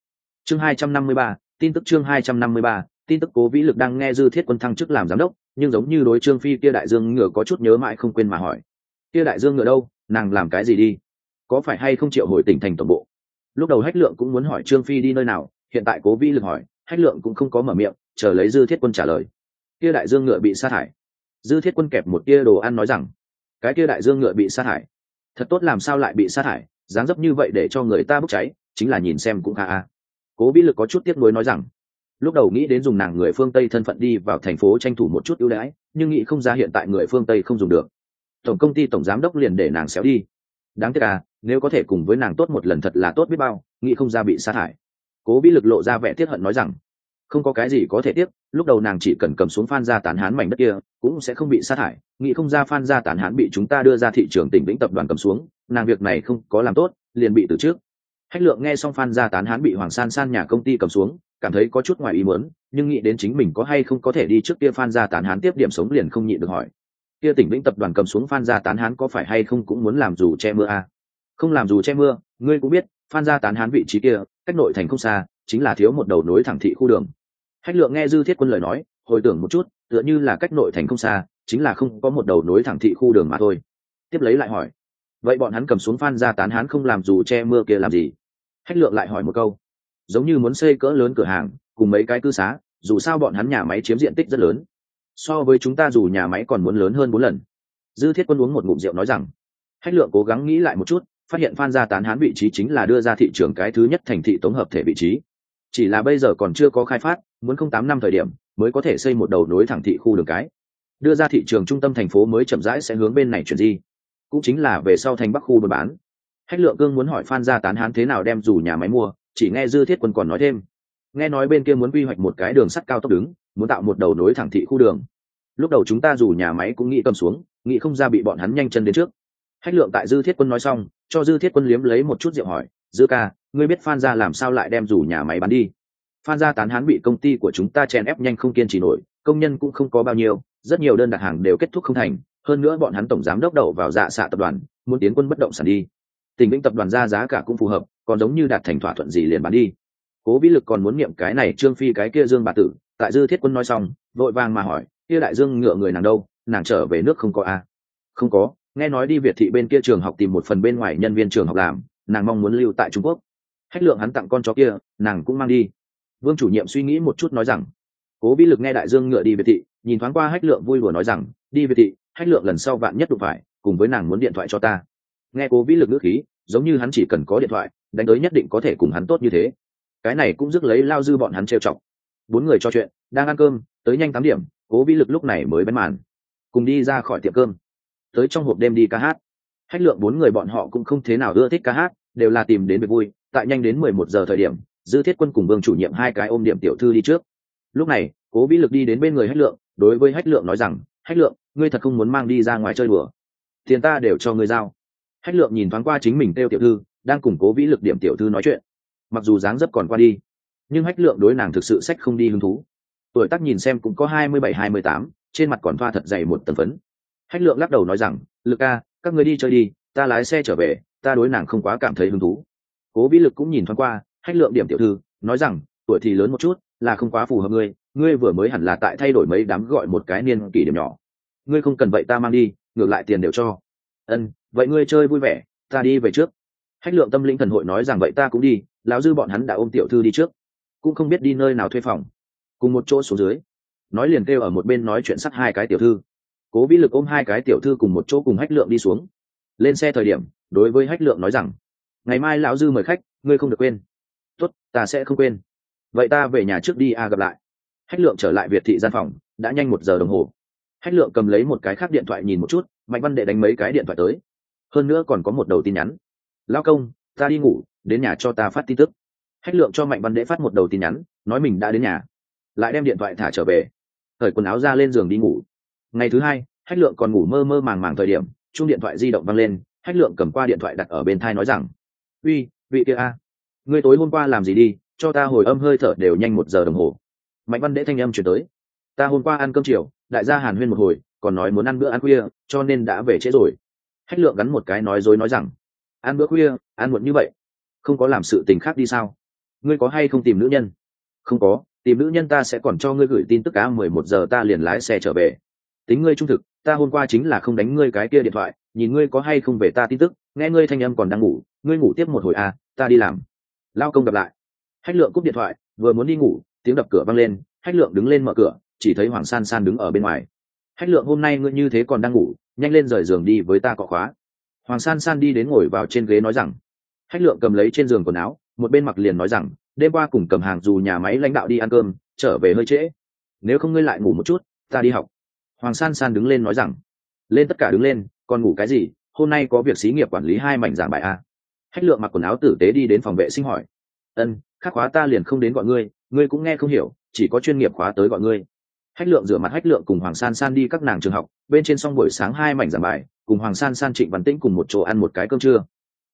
Chương hai trăm năm mươi ba, tin tức chương hai trăm năm mươi ba, tin tức cố vĩ lực đang nghe dư thiết quân thăng chức làm giám đốc, nhưng giống như đối trương phi kia đại dương ngựa có chút nhớ mãi không quên mà hỏi. Kia đại dương ngựa đâu, nàng làm cái gì đi? Có phải hay không chịu hồi tỉnh thành tổng bộ? Lúc đầu hách lượng cũng muốn hỏi trương phi đi nơi nào, hiện tại cố vĩ lực hỏi, hách lượng cũng không có mở miệng, chờ lấy dư thiết quân trả lời. Kia đại dương ngựa bị sa thải. Dư thiết quân kẹp một tia đồ ăn nói rằng, cái kia đại dương ngựa bị sa thải. Thật tốt làm sao lại bị sa thải? Dáng dấp như vậy để cho người ta bốc cháy, chính là nhìn xem cũng kha a cố vĩ lực có chút tiếc nuối nói rằng, lúc đầu nghĩ đến dùng nàng người phương tây thân phận đi vào thành phố tranh thủ một chút ưu đãi, nhưng nghĩ không ra hiện tại người phương tây không dùng được. Tổng công ty tổng giám đốc liền để nàng xéo đi. Đáng tiếc à nếu có thể cùng với nàng tốt một lần thật là tốt biết bao, nghĩ không ra bị sa thải. Cố vĩ lực lộ ra vẻ tiếc hận nói rằng không có cái gì có thể tiếp. lúc đầu nàng chỉ cần cầm xuống phan gia tán hán mảnh đất kia, cũng sẽ không bị sát hại. nghĩ không ra phan gia tán hán bị chúng ta đưa ra thị trường tỉnh vĩnh tập đoàn cầm xuống, nàng việc này không có làm tốt, liền bị từ trước hách lượng nghe xong phan gia tán hán bị hoàng san san nhà công ty cầm xuống, cảm thấy có chút ngoài ý muốn, nhưng nghĩ đến chính mình có hay không có thể đi trước kia phan gia tán hán tiếp điểm sống liền không nhịn được hỏi kia tỉnh vĩnh tập đoàn cầm xuống phan gia tán hán có phải hay không cũng muốn làm dù che mưa à? không làm dù che mưa, ngươi cũng biết, phan gia tán hán vị trí kia, cách nội thành không xa, chính là thiếu một đầu nối thẳng thị khu đường hách lượng nghe dư thiết quân lời nói, hồi tưởng một chút, tựa như là cách nội thành không xa, chính là không có một đầu nối thẳng thị khu đường mà thôi. Tiếp lấy lại hỏi, vậy bọn hắn cầm xuống phan gia tán hán không làm dù che mưa kia làm gì? Hách lượng lại hỏi một câu, giống như muốn xây cỡ lớn cửa hàng, cùng mấy cái cư xá, dù sao bọn hắn nhà máy chiếm diện tích rất lớn. So với chúng ta dù nhà máy còn muốn lớn hơn bốn lần. Dư thiết quân uống một ngụm rượu nói rằng, hách lượng cố gắng nghĩ lại một chút, phát hiện phan gia tán hán vị trí chính là đưa ra thị trường cái thứ nhất thành thị tổng hợp thể vị trí chỉ là bây giờ còn chưa có khai phát, muốn không tám năm thời điểm, mới có thể xây một đầu nối thẳng thị khu đường cái. Đưa ra thị trường trung tâm thành phố mới chậm rãi sẽ hướng bên này chuyển di. Cũng chính là về sau thành bắc khu buôn bán. Hách lượng cương muốn hỏi phan gia tán hán thế nào đem dù nhà máy mua, chỉ nghe dư thiết quân còn nói thêm. Nghe nói bên kia muốn quy hoạch một cái đường sắt cao tốc đứng, muốn tạo một đầu nối thẳng thị khu đường. Lúc đầu chúng ta dù nhà máy cũng nghĩ cầm xuống, nghĩ không ra bị bọn hắn nhanh chân đến trước. Hách lượng tại dư thiết quân nói xong, cho dư thiết quân liếm lấy một chút rượu hỏi dư ca, ngươi biết phan gia làm sao lại đem dù nhà máy bán đi? Phan gia tán hán bị công ty của chúng ta chèn ép nhanh không kiên trì nổi, công nhân cũng không có bao nhiêu, rất nhiều đơn đặt hàng đều kết thúc không thành. Hơn nữa bọn hắn tổng giám đốc đầu vào dạ xạ tập đoàn, muốn tiến quân bất động sản đi. Tình vĩnh tập đoàn ra giá cả cũng phù hợp, còn giống như đạt thành thỏa thuận gì liền bán đi. Cố vĩ lực còn muốn niệm cái này trương phi cái kia dương bà tử, tại dư thiết quân nói xong, vội vàng mà hỏi, kia đại dương ngựa người nàng đâu? Nàng trở về nước không có a à? không có, nghe nói đi việt thị bên kia trường học tìm một phần bên ngoài nhân viên trường học làm nàng mong muốn lưu tại trung quốc. Hách lượng hắn tặng con chó kia, nàng cũng mang đi. Vương chủ nhiệm suy nghĩ một chút nói rằng, cố vĩ lực nghe đại dương ngựa đi việt thị, nhìn thoáng qua hách lượng vui đùa nói rằng, đi việt thị, hách lượng lần sau bạn nhất đụng phải, cùng với nàng muốn điện thoại cho ta. Nghe cố vĩ lực ngữ khí, giống như hắn chỉ cần có điện thoại, đánh tới nhất định có thể cùng hắn tốt như thế. Cái này cũng rước lấy lao dư bọn hắn trêu chọc. Bốn người cho chuyện, đang ăn cơm, tới nhanh tám điểm, cố vĩ lực lúc này mới bén màn. Cùng đi ra khỏi tiệm cơm. Tới trong hộp đêm đi ca hát hách lượng bốn người bọn họ cũng không thế nào ưa thích ca hát, đều là tìm đến việc vui. Tại nhanh đến mười một giờ thời điểm, dư thiết quân cùng vương chủ nhiệm hai cái ôm điểm tiểu thư đi trước. Lúc này, cố vĩ lực đi đến bên người hách lượng, đối với hách lượng nói rằng, hách lượng, ngươi thật không muốn mang đi ra ngoài chơi đùa. Tiền ta đều cho ngươi giao. Hách lượng nhìn thoáng qua chính mình têu tiểu thư, đang củng cố vĩ lực điểm tiểu thư nói chuyện. Mặc dù dáng dấp còn qua đi, nhưng hách lượng đối nàng thực sự sách không đi hứng thú. Tuổi tác nhìn xem cũng có hai mươi bảy, hai mươi tám, trên mặt còn thoa thật dày một tầng phấn. Hách lượng lắc đầu nói rằng, lực ca các người đi chơi đi, ta lái xe trở về, ta đối nàng không quá cảm thấy hứng thú. Cố vĩ lực cũng nhìn thoáng qua, hách lượng điểm tiểu thư, nói rằng, tuổi thì lớn một chút, là không quá phù hợp ngươi ngươi vừa mới hẳn là tại thay đổi mấy đám gọi một cái niên kỷ điểm nhỏ. Ngươi không cần vậy ta mang đi, ngược lại tiền đều cho. Ân, vậy ngươi chơi vui vẻ, ta đi về trước. Hách lượng tâm linh thần hội nói rằng, vậy ta cũng đi, lão dư bọn hắn đã ôm tiểu thư đi trước. Cũng không biết đi nơi nào thuê phòng. Cùng một chỗ xuống dưới, nói liền kêu ở một bên nói chuyện sắt hai cái tiểu thư cố vĩ lực ôm hai cái tiểu thư cùng một chỗ cùng hách lượng đi xuống. Lên xe thời điểm, đối với hách lượng nói rằng, ngày mai lão dư mời khách, ngươi không được quên. Tốt, ta sẽ không quên. Vậy ta về nhà trước đi a, gặp lại. Hách lượng trở lại việt thị gian phòng, đã nhanh một giờ đồng hồ. Hách lượng cầm lấy một cái khác điện thoại nhìn một chút, mạnh văn đệ đánh mấy cái điện thoại tới. Hơn nữa còn có một đầu tin nhắn. Lao công, ta đi ngủ, đến nhà cho ta phát tin tức. Hách lượng cho mạnh văn đệ phát một đầu tin nhắn, nói mình đã đến nhà. Lại đem điện thoại thả trở về. Thời quần áo ra lên giường đi ngủ ngày thứ hai, hách lượng còn ngủ mơ mơ màng màng thời điểm chung điện thoại di động văng lên, hách lượng cầm qua điện thoại đặt ở bên thai nói rằng, uy, vị kia a, ngươi tối hôm qua làm gì đi, cho ta hồi âm hơi thở đều nhanh một giờ đồng hồ. Mạnh văn đễ thanh âm chuyển tới, ta hôm qua ăn cơm chiều, đại gia hàn huyên một hồi, còn nói muốn ăn bữa ăn khuya, cho nên đã về trễ rồi. Hách lượng gắn một cái nói dối nói rằng, ăn bữa khuya, ăn muộn như vậy, không có làm sự tình khác đi sao? Ngươi có hay không tìm nữ nhân? Không có, tìm nữ nhân ta sẽ còn cho ngươi gửi tin tức cá mười một giờ ta liền lái xe trở về tính ngươi trung thực, ta hôm qua chính là không đánh ngươi cái kia điện thoại, nhìn ngươi có hay không về ta tin tức, nghe ngươi thanh âm còn đang ngủ, ngươi ngủ tiếp một hồi à ta đi làm. Lao công gặp lại. Hách lượng cúp điện thoại, vừa muốn đi ngủ, tiếng đập cửa vang lên, hách lượng đứng lên mở cửa, chỉ thấy hoàng san san đứng ở bên ngoài. Hách lượng, hôm nay ngươi như thế còn đang ngủ, nhanh lên rời giường đi với ta cọ khóa. Hoàng san san đi đến ngồi vào trên ghế nói rằng, hách lượng cầm lấy trên giường quần áo, một bên mặc liền nói rằng, đêm qua cùng cầm hàng dù nhà máy lãnh đạo đi ăn cơm, trở về hơi trễ. Nếu không ngươi lại ngủ một chút, ta đi học hoàng san san đứng lên nói rằng, lên tất cả đứng lên, còn ngủ cái gì? Hôm nay có việc xí nghiệp quản lý hai mảnh giảng bài a à? hách lượng mặc quần áo tử tế đi đến phòng vệ sinh hỏi, ân khắc khóa ta liền không đến gọi ngươi ngươi cũng nghe không hiểu, chỉ có chuyên nghiệp khóa tới gọi ngươi. Hách lượng rửa mặt hách lượng cùng hoàng san san đi các nàng trường học, bên trên xong buổi sáng hai mảnh giảng bài, cùng hoàng san san, trịnh văn tĩnh cùng một chỗ ăn một cái cơm trưa.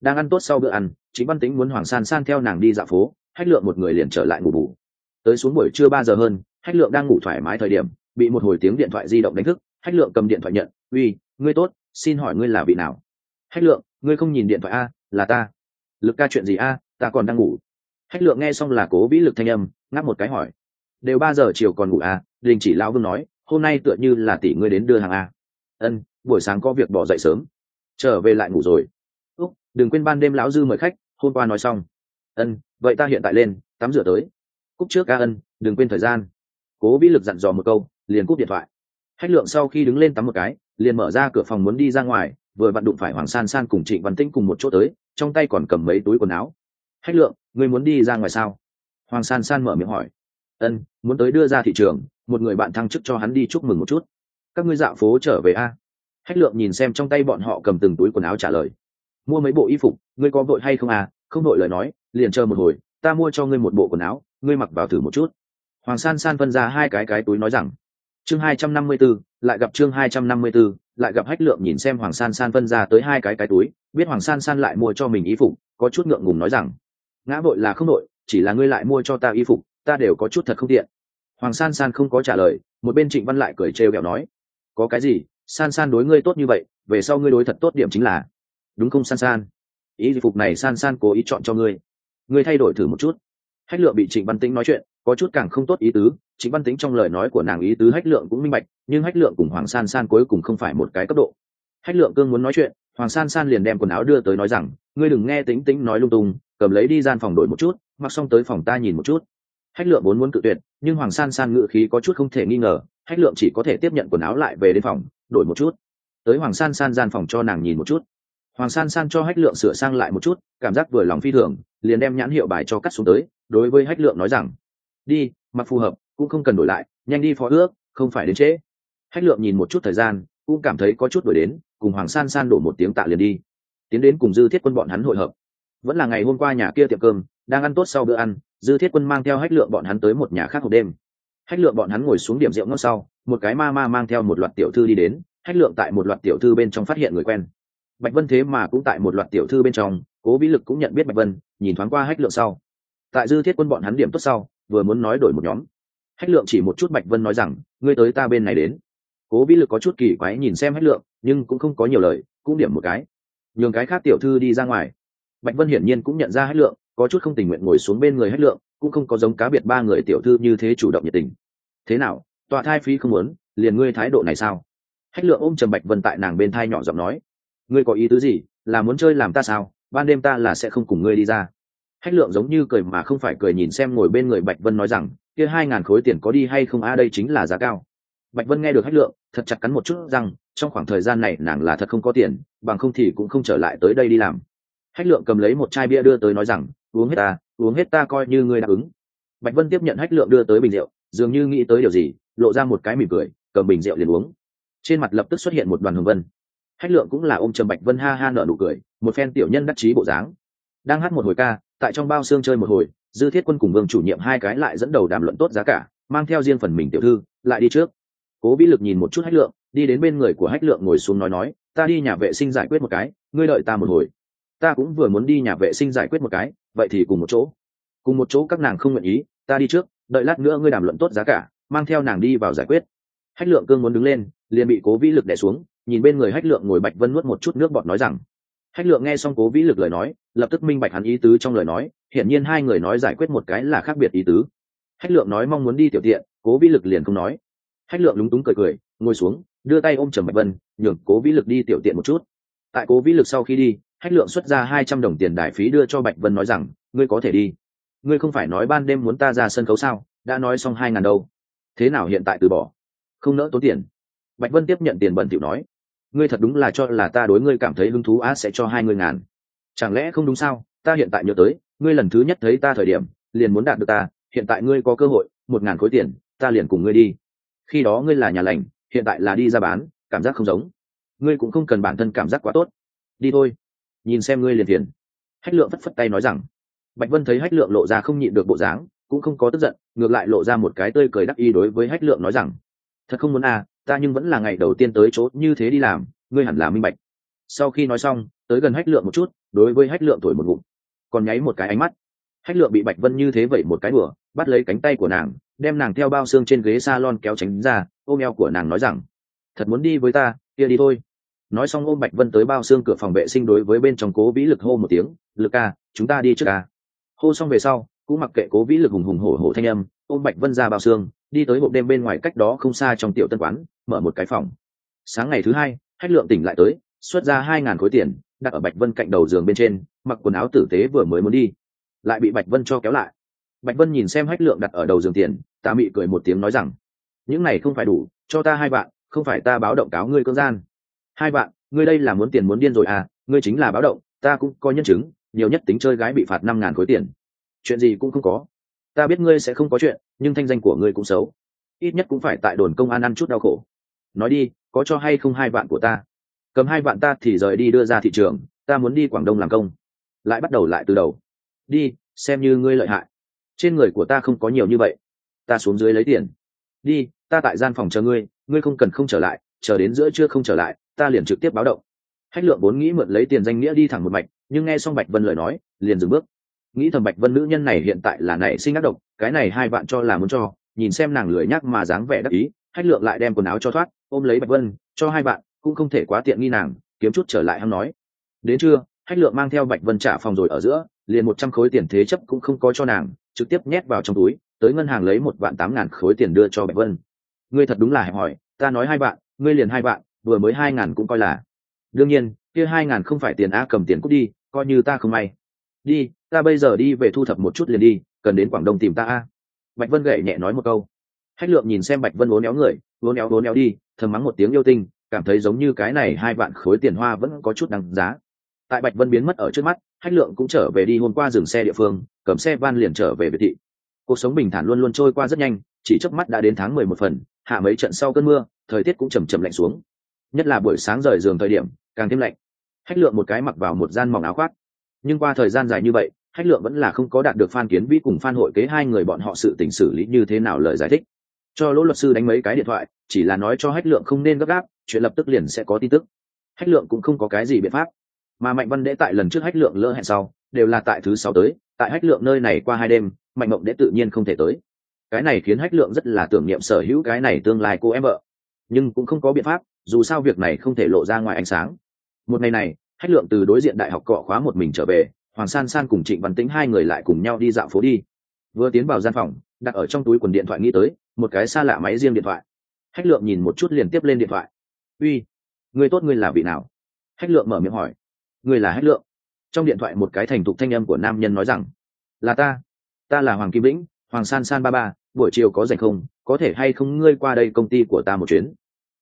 Đang ăn tốt sau bữa ăn chính văn tĩnh muốn hoàng san san theo nàng đi dạo phố, hách lượng một người liền trở lại ngủ bù. Tới xuống buổi trưa ba giờ hơn, hách lượng đang ngủ thoải mái thời điểm bị một hồi tiếng điện thoại di động đánh thức, hách lượng cầm điện thoại nhận, uy, ngươi tốt, xin hỏi ngươi là vị nào? Hách lượng, ngươi không nhìn điện thoại a, là ta. Lực ca chuyện gì a, ta còn đang ngủ. Hách lượng nghe xong là cố vĩ lực thanh âm, ngáp một cái hỏi, đều ba giờ chiều còn ngủ a? Đình chỉ lão vương nói, hôm nay tựa như là tỷ ngươi đến đưa hàng a. Ân, buổi sáng có việc bỏ dậy sớm. Trở về lại ngủ rồi. Úc, đừng quên ban đêm lão dư mời khách, hôm qua nói xong. Ân, vậy ta hiện tại lên, tắm rửa tới. Cúc trước ca ân, đừng quên thời gian. Cố vĩ lực dặn dò một câu liền cúp điện thoại. Hách lượng sau khi đứng lên tắm một cái, liền mở ra cửa phòng muốn đi ra ngoài, vừa vặn đụng phải hoàng san san cùng trịnh văn tĩnh cùng một chỗ tới, trong tay còn cầm mấy túi quần áo. Hách lượng, ngươi muốn đi ra ngoài sao? Hoàng san san mở miệng hỏi. Ân, muốn tới đưa ra thị trường, một người bạn thăng chức cho hắn đi chúc mừng một chút. Các ngươi dạo phố trở về a? Hách lượng nhìn xem trong tay bọn họ cầm từng túi quần áo trả lời. Mua mấy bộ y phục, ngươi có vội hay không à? Không vội lời nói, liền chờ một hồi, ta mua cho ngươi một bộ quần áo, ngươi mặc vào thử một chút. Hoàng san san phân ra hai cái cái túi nói rằng chương hai trăm năm mươi 254, lại gặp chương hai trăm năm mươi 254, lại gặp hách lượng nhìn xem hoàng san san phân ra tới hai cái cái túi biết hoàng san san lại mua cho mình y phục có chút ngượng ngùng nói rằng ngã vội là không đội chỉ là ngươi lại mua cho ta y phục ta đều có chút thật không tiện. Hoàng san san không có trả lời một bên trịnh văn lại cười trêu ghẹo nói có cái gì? San san đối ngươi tốt như vậy về sau ngươi đối thật tốt điểm chính là đúng không san san? Ý phục này san san cố ý chọn cho ngươi. Ngươi thay đổi thử một chút. Hách lượng bị trịnh văn tĩnh nói chuyện có chút càng không tốt ý tứ chính văn tĩnh trong lời nói của nàng ý tứ hách lượng cũng minh bạch, nhưng hách lượng cùng hoàng san san cuối cùng không phải một cái cấp độ. Hách lượng cương muốn nói chuyện, hoàng san san liền đem quần áo đưa tới nói rằng, ngươi đừng nghe tính tính nói lung tung, cầm lấy đi gian phòng đổi một chút, mặc xong tới phòng ta nhìn một chút. Hách lượng vốn muốn cự tuyệt, nhưng hoàng san san ngự khí có chút không thể nghi ngờ, hách lượng chỉ có thể tiếp nhận quần áo lại về đến phòng, đổi một chút. Tới hoàng san san gian phòng cho nàng nhìn một chút. Hoàng san san cho hách lượng sửa sang lại một chút, cảm giác vừa lòng phi thường, liền đem nhãn hiệu bài cho cắt xuống tới, đối với hách lượng nói rằng đi, mặc phù hợp, cũng không cần đổi lại, nhanh đi phó ước, không phải đến trễ. Hách lượng nhìn một chút thời gian, cũng cảm thấy có chút đổi đến, cùng hoàng san san đổ một tiếng tạ liền đi. Tiến đến cùng dư thiết quân bọn hắn hội hợp. Vẫn là ngày hôm qua nhà kia tiệm cơm, đang ăn tốt sau bữa ăn, dư thiết quân mang theo hách lượng bọn hắn tới một nhà khác hộp đêm. Hách lượng bọn hắn ngồi xuống điểm rượu ngót sau, một cái ma ma mang theo một loạt tiểu thư đi đến, hách lượng tại một loạt tiểu thư bên trong phát hiện người quen. Bạch vân thế mà cũng tại một loạt tiểu thư bên trong, cố vĩ lực cũng nhận biết bạch vân, nhìn thoáng qua hách lượng sau. Tại dư thiết quân bọn hắn điểm tốt sau vừa muốn nói đổi một nhóm. Hách lượng chỉ một chút bạch vân nói rằng, ngươi tới ta bên này đến. Cố vĩ lực có chút kỳ quái nhìn xem hách lượng, nhưng cũng không có nhiều lời, cũng điểm một cái. Nhường cái khác tiểu thư đi ra ngoài. Bạch vân hiển nhiên cũng nhận ra hách lượng, có chút không tình nguyện ngồi xuống bên người hách lượng, cũng không có giống cá biệt ba người tiểu thư như thế chủ động nhiệt tình. Thế nào, tọa thai phi không muốn, liền ngươi thái độ này sao? Hách lượng ôm trầm bạch vân tại nàng bên thai nhỏ giọng nói. Ngươi có ý tứ gì, là muốn chơi làm ta sao? Ban đêm ta là sẽ không cùng ngươi đi ra hách lượng giống như cười mà không phải cười nhìn xem ngồi bên người bạch vân nói rằng, kia hai ngàn khối tiền có đi hay không? A, đây chính là giá cao. Bạch vân nghe được hách lượng, thật chặt cắn một chút rằng trong khoảng thời gian này nàng là thật không có tiền, bằng không thì cũng không trở lại tới đây đi làm. Hách lượng cầm lấy một chai bia đưa tới nói rằng, uống hết ta, uống hết ta coi như ngươi đáp ứng. Bạch vân tiếp nhận hách lượng đưa tới bình rượu, dường như nghĩ tới điều gì, lộ ra một cái mỉm cười, cầm bình rượu liền uống. Trên mặt lập tức xuất hiện một đoàn hồng vân. Hách lượng cũng là ôm trầm bạch vân ha ha nở nụ cười, một phen tiểu nhân đắc chí bộ dáng. Đang hát một hồi ca tại trong bao xương chơi một hồi, dư thiết quân cùng vương chủ nhiệm hai cái lại dẫn đầu đàm luận tốt giá cả, mang theo riêng phần mình tiểu thư, lại đi trước. Cố vĩ lực nhìn một chút hách lượng, đi đến bên người của hách lượng ngồi xuống nói nói, ta đi nhà vệ sinh giải quyết một cái, ngươi đợi ta một hồi. Ta cũng vừa muốn đi nhà vệ sinh giải quyết một cái, vậy thì cùng một chỗ. Cùng một chỗ các nàng không nguyện ý, ta đi trước, đợi lát nữa ngươi đàm luận tốt giá cả, mang theo nàng đi vào giải quyết. Hách lượng cương muốn đứng lên, liền bị cố vĩ lực đẻ xuống, nhìn bên người hách lượng ngồi bạch vân nuốt một chút nước bọt nói rằng hách lượng nghe xong cố vĩ lực lời nói, lập tức minh bạch hắn ý tứ trong lời nói, hiển nhiên hai người nói giải quyết một cái là khác biệt ý tứ. Hách lượng nói mong muốn đi tiểu tiện, cố vĩ lực liền không nói. Hách lượng lúng túng cười cười, ngồi xuống, đưa tay ôm trầm bạch vân, nhường cố vĩ lực đi tiểu tiện một chút. Tại cố vĩ lực sau khi đi hách lượng xuất ra hai trăm đồng tiền đài phí đưa cho bạch vân nói rằng, ngươi có thể đi. Ngươi không phải nói ban đêm muốn ta ra sân khấu sao? Đã nói xong hai ngàn đâu. Thế nào hiện tại từ bỏ? Không nỡ tốn tiền. Bạch vân tiếp nhận tiền bẩn tiểu nói ngươi thật đúng là cho là ta đối ngươi cảm thấy hứng thú á sẽ cho hai ngươi ngàn. Chẳng lẽ không đúng sao? Ta hiện tại nhớ tới, ngươi lần thứ nhất thấy ta thời điểm, liền muốn đạt được ta, hiện tại ngươi có cơ hội, một ngàn khối tiền, ta liền cùng ngươi đi. Khi đó ngươi là nhà lành, hiện tại là đi ra bán, cảm giác không giống. Ngươi cũng không cần bản thân cảm giác quá tốt. Đi thôi. Nhìn xem ngươi liền tiền. Hách lượng phất phất tay nói rằng. Bạch vân thấy hách lượng lộ ra không nhịn được bộ dáng, cũng không có tức giận, ngược lại lộ ra một cái tươi cười đắc ý đối với hách lượng nói rằng. Thật không muốn à ta nhưng vẫn là ngày đầu tiên tới chỗ như thế đi làm, ngươi hẳn là minh bạch. Sau khi nói xong, tới gần hách lượng một chút, đối với hách lượng thổi một ngụm. Còn nháy một cái ánh mắt. Hách lượng bị bạch vân như thế vậy một cái bừa bắt lấy cánh tay của nàng, đem nàng theo bao xương trên ghế salon kéo tránh ra, ôm eo của nàng nói rằng, thật muốn đi với ta, kia đi thôi. Nói xong ôm bạch vân tới bao xương cửa phòng vệ sinh đối với bên trong cố vĩ lực hô một tiếng, lực ca, chúng ta đi trước ca. Hô xong về sau, cũng mặc kệ cố vĩ lực hùng hùng hổ hổ thanh âm, ôm bạch vân ra bao xương đi tới hộp đêm bên ngoài cách đó không xa trong tiểu tân quán, mở một cái phòng. Sáng ngày thứ hai hách lượng tỉnh lại tới, xuất ra hai ngàn khối tiền, đặt ở bạch vân cạnh đầu giường bên trên, mặc quần áo tử tế vừa mới muốn đi. Lại bị bạch vân cho kéo lại. Bạch vân nhìn xem hách lượng đặt ở đầu giường tiền ta mị cười một tiếng nói rằng, những này không phải đủ, cho ta hai bạn không phải ta báo động cáo ngươi cưỡng gian. Hai bạn ngươi đây là muốn tiền muốn điên rồi à ngươi chính là báo động, ta cũng có nhân chứng, nhiều nhất tính chơi gái bị phạt năm ngàn khối tiền. Chuyện gì cũng không có ta biết ngươi sẽ không có chuyện, nhưng thanh danh của ngươi cũng xấu. Ít nhất cũng phải tại đồn công an ăn chút đau khổ. Nói đi, có cho hay không hai bạn của ta? Cầm hai bạn ta thì rời đi đưa ra thị trường, ta muốn đi quảng đông làm công. Lại bắt đầu lại từ đầu. Đi, xem như ngươi lợi hại. Trên người của ta không có nhiều như vậy. Ta xuống dưới lấy tiền. Đi, ta tại gian phòng chờ ngươi ngươi không cần không trở lại, chờ đến giữa trưa không trở lại, ta liền trực tiếp báo động. Hách lượng vốn nghĩ mượn lấy tiền danh nghĩa đi thẳng một mạch, nhưng nghe xong bạch vân lời nói, liền dừng bước nghĩ thầm bạch vân nữ nhân này hiện tại là nảy sinh ác độc, cái này hai bạn cho là muốn cho, nhìn xem nàng lười nhắc mà dáng vẻ đắc ý, hách lượng lại đem quần áo cho thoát, ôm lấy bạch vân, cho hai bạn cũng không thể quá tiện nghi nàng, kiếm chút trở lại hăng nói. Đến trưa, hách lượng mang theo bạch vân trả phòng rồi ở giữa, liền một trăm khối tiền thế chấp cũng không có cho nàng, trực tiếp nhét vào trong túi, tới ngân hàng lấy một vạn tám ngàn khối tiền đưa cho bạch vân. Ngươi thật đúng là hẹp hỏi ta nói hai bạn ngươi liền hai bạn vừa mới hai ngàn cũng coi là. Đương nhiên, kia hai ngàn không phải tiền a cầm tiền cút đi, coi như ta không may. Đi ta bây giờ đi về thu thập một chút liền đi, cần đến quảng đông tìm ta a. Bạch vân gậy nhẹ nói một câu. Hách lượng nhìn xem bạch vân uốn éo người, uốn éo uốn éo đi, thầm mắng một tiếng yêu tinh, cảm thấy giống như cái này hai vạn khối tiền hoa vẫn có chút đằng giá. Tại bạch vân biến mất ở trước mắt, hách lượng cũng trở về đi hôm qua dừng xe địa phương, cầm xe van liền trở về biệt thị. Cuộc sống bình thản luôn luôn trôi qua rất nhanh, chỉ chớp mắt đã đến tháng mười một phần, hạ mấy trận sau cơn mưa, thời tiết cũng chầm chầm lạnh xuống. Nhất là buổi sáng rời giường thời điểm, càng thêm lạnh. Hách lượng một cái mặc vào một gian mỏng áo khoác. Nhưng qua thời gian dài như vậy hách lượng vẫn là không có đạt được phan kiến vĩ cùng phan hội kế hai người bọn họ sự tình xử lý như thế nào lời giải thích. Cho lỗ luật sư đánh mấy cái điện thoại, chỉ là nói cho hách lượng không nên gấp gáp, chuyện lập tức liền sẽ có tin tức. Hách lượng cũng không có cái gì biện pháp. Mà mạnh văn đễ tại lần trước hách lượng lỡ hẹn sau, đều là tại thứ sáu tới, tại hách lượng nơi này qua hai đêm, mạnh mộng đễ tự nhiên không thể tới. Cái này khiến hách lượng rất là tưởng niệm sở hữu cái này tương lai cô em vợ. Nhưng cũng không có biện pháp, dù sao việc này không thể lộ ra ngoài ánh sáng. Một ngày này, hách lượng từ đối diện đại học cọ khóa một mình trở về hoàng san san cùng trịnh văn tĩnh hai người lại cùng nhau đi dạo phố đi. Vừa tiến vào gian phòng, đặt ở trong túi quần điện thoại nghĩ tới, một cái xa lạ máy riêng điện thoại. Hách lượng nhìn một chút liền tiếp lên điện thoại. Uy, người tốt ngươi là vị nào? Hách lượng mở miệng hỏi. Người là hách lượng. Trong điện thoại một cái thành thục thanh âm của nam nhân nói rằng, là ta ta là hoàng kim vĩnh, hoàng san san ba ba, buổi chiều có rảnh không, có thể hay không ngươi qua đây công ty của ta một chuyến?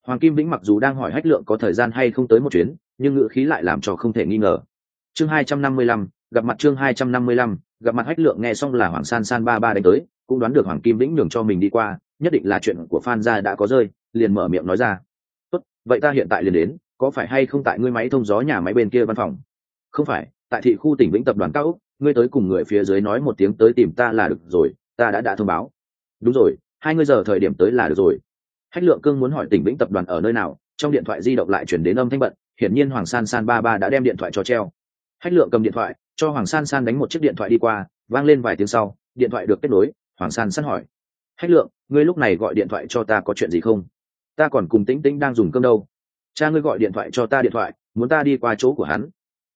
Hoàng kim vĩnh mặc dù đang hỏi hách lượng có thời gian hay không tới một chuyến, nhưng ngữ khí lại làm cho không thể nghi ngờ. Chương hai trăm năm mươi lăm gặp mặt chương hai trăm năm mươi lăm, gặp mặt hách lượng nghe xong là hoàng san san ba ba đánh tới, cũng đoán được hoàng kim vĩnh nhường cho mình đi qua, nhất định là chuyện của phan gia đã có rơi, liền mở miệng nói ra. Tốt, vậy ta hiện tại liền đến, có phải hay không tại ngươi máy thông gió nhà máy bên kia văn phòng? Không phải, tại thị khu tỉnh vĩnh tập đoàn cao úc, ngươi tới cùng người phía dưới nói một tiếng tới tìm ta là được rồi, ta đã đã thông báo. Đúng rồi, hai ngươi giờ thời điểm tới là được rồi. Hách lượng cương muốn hỏi tỉnh vĩnh tập đoàn ở nơi nào, trong điện thoại di động lại chuyển đến âm thanh bận, hiển nhiên hoàng san san ba ba đã đem điện thoại cho treo. Hách lượng cầm điện thoại cho hoàng san san đánh một chiếc điện thoại đi qua, vang lên vài tiếng sau, điện thoại được kết nối, hoàng san san hỏi, hách lượng, ngươi lúc này gọi điện thoại cho ta có chuyện gì không? Ta còn cùng tĩnh tĩnh đang dùng cơm đâu. Cha ngươi gọi điện thoại cho ta điện thoại, muốn ta đi qua chỗ của hắn.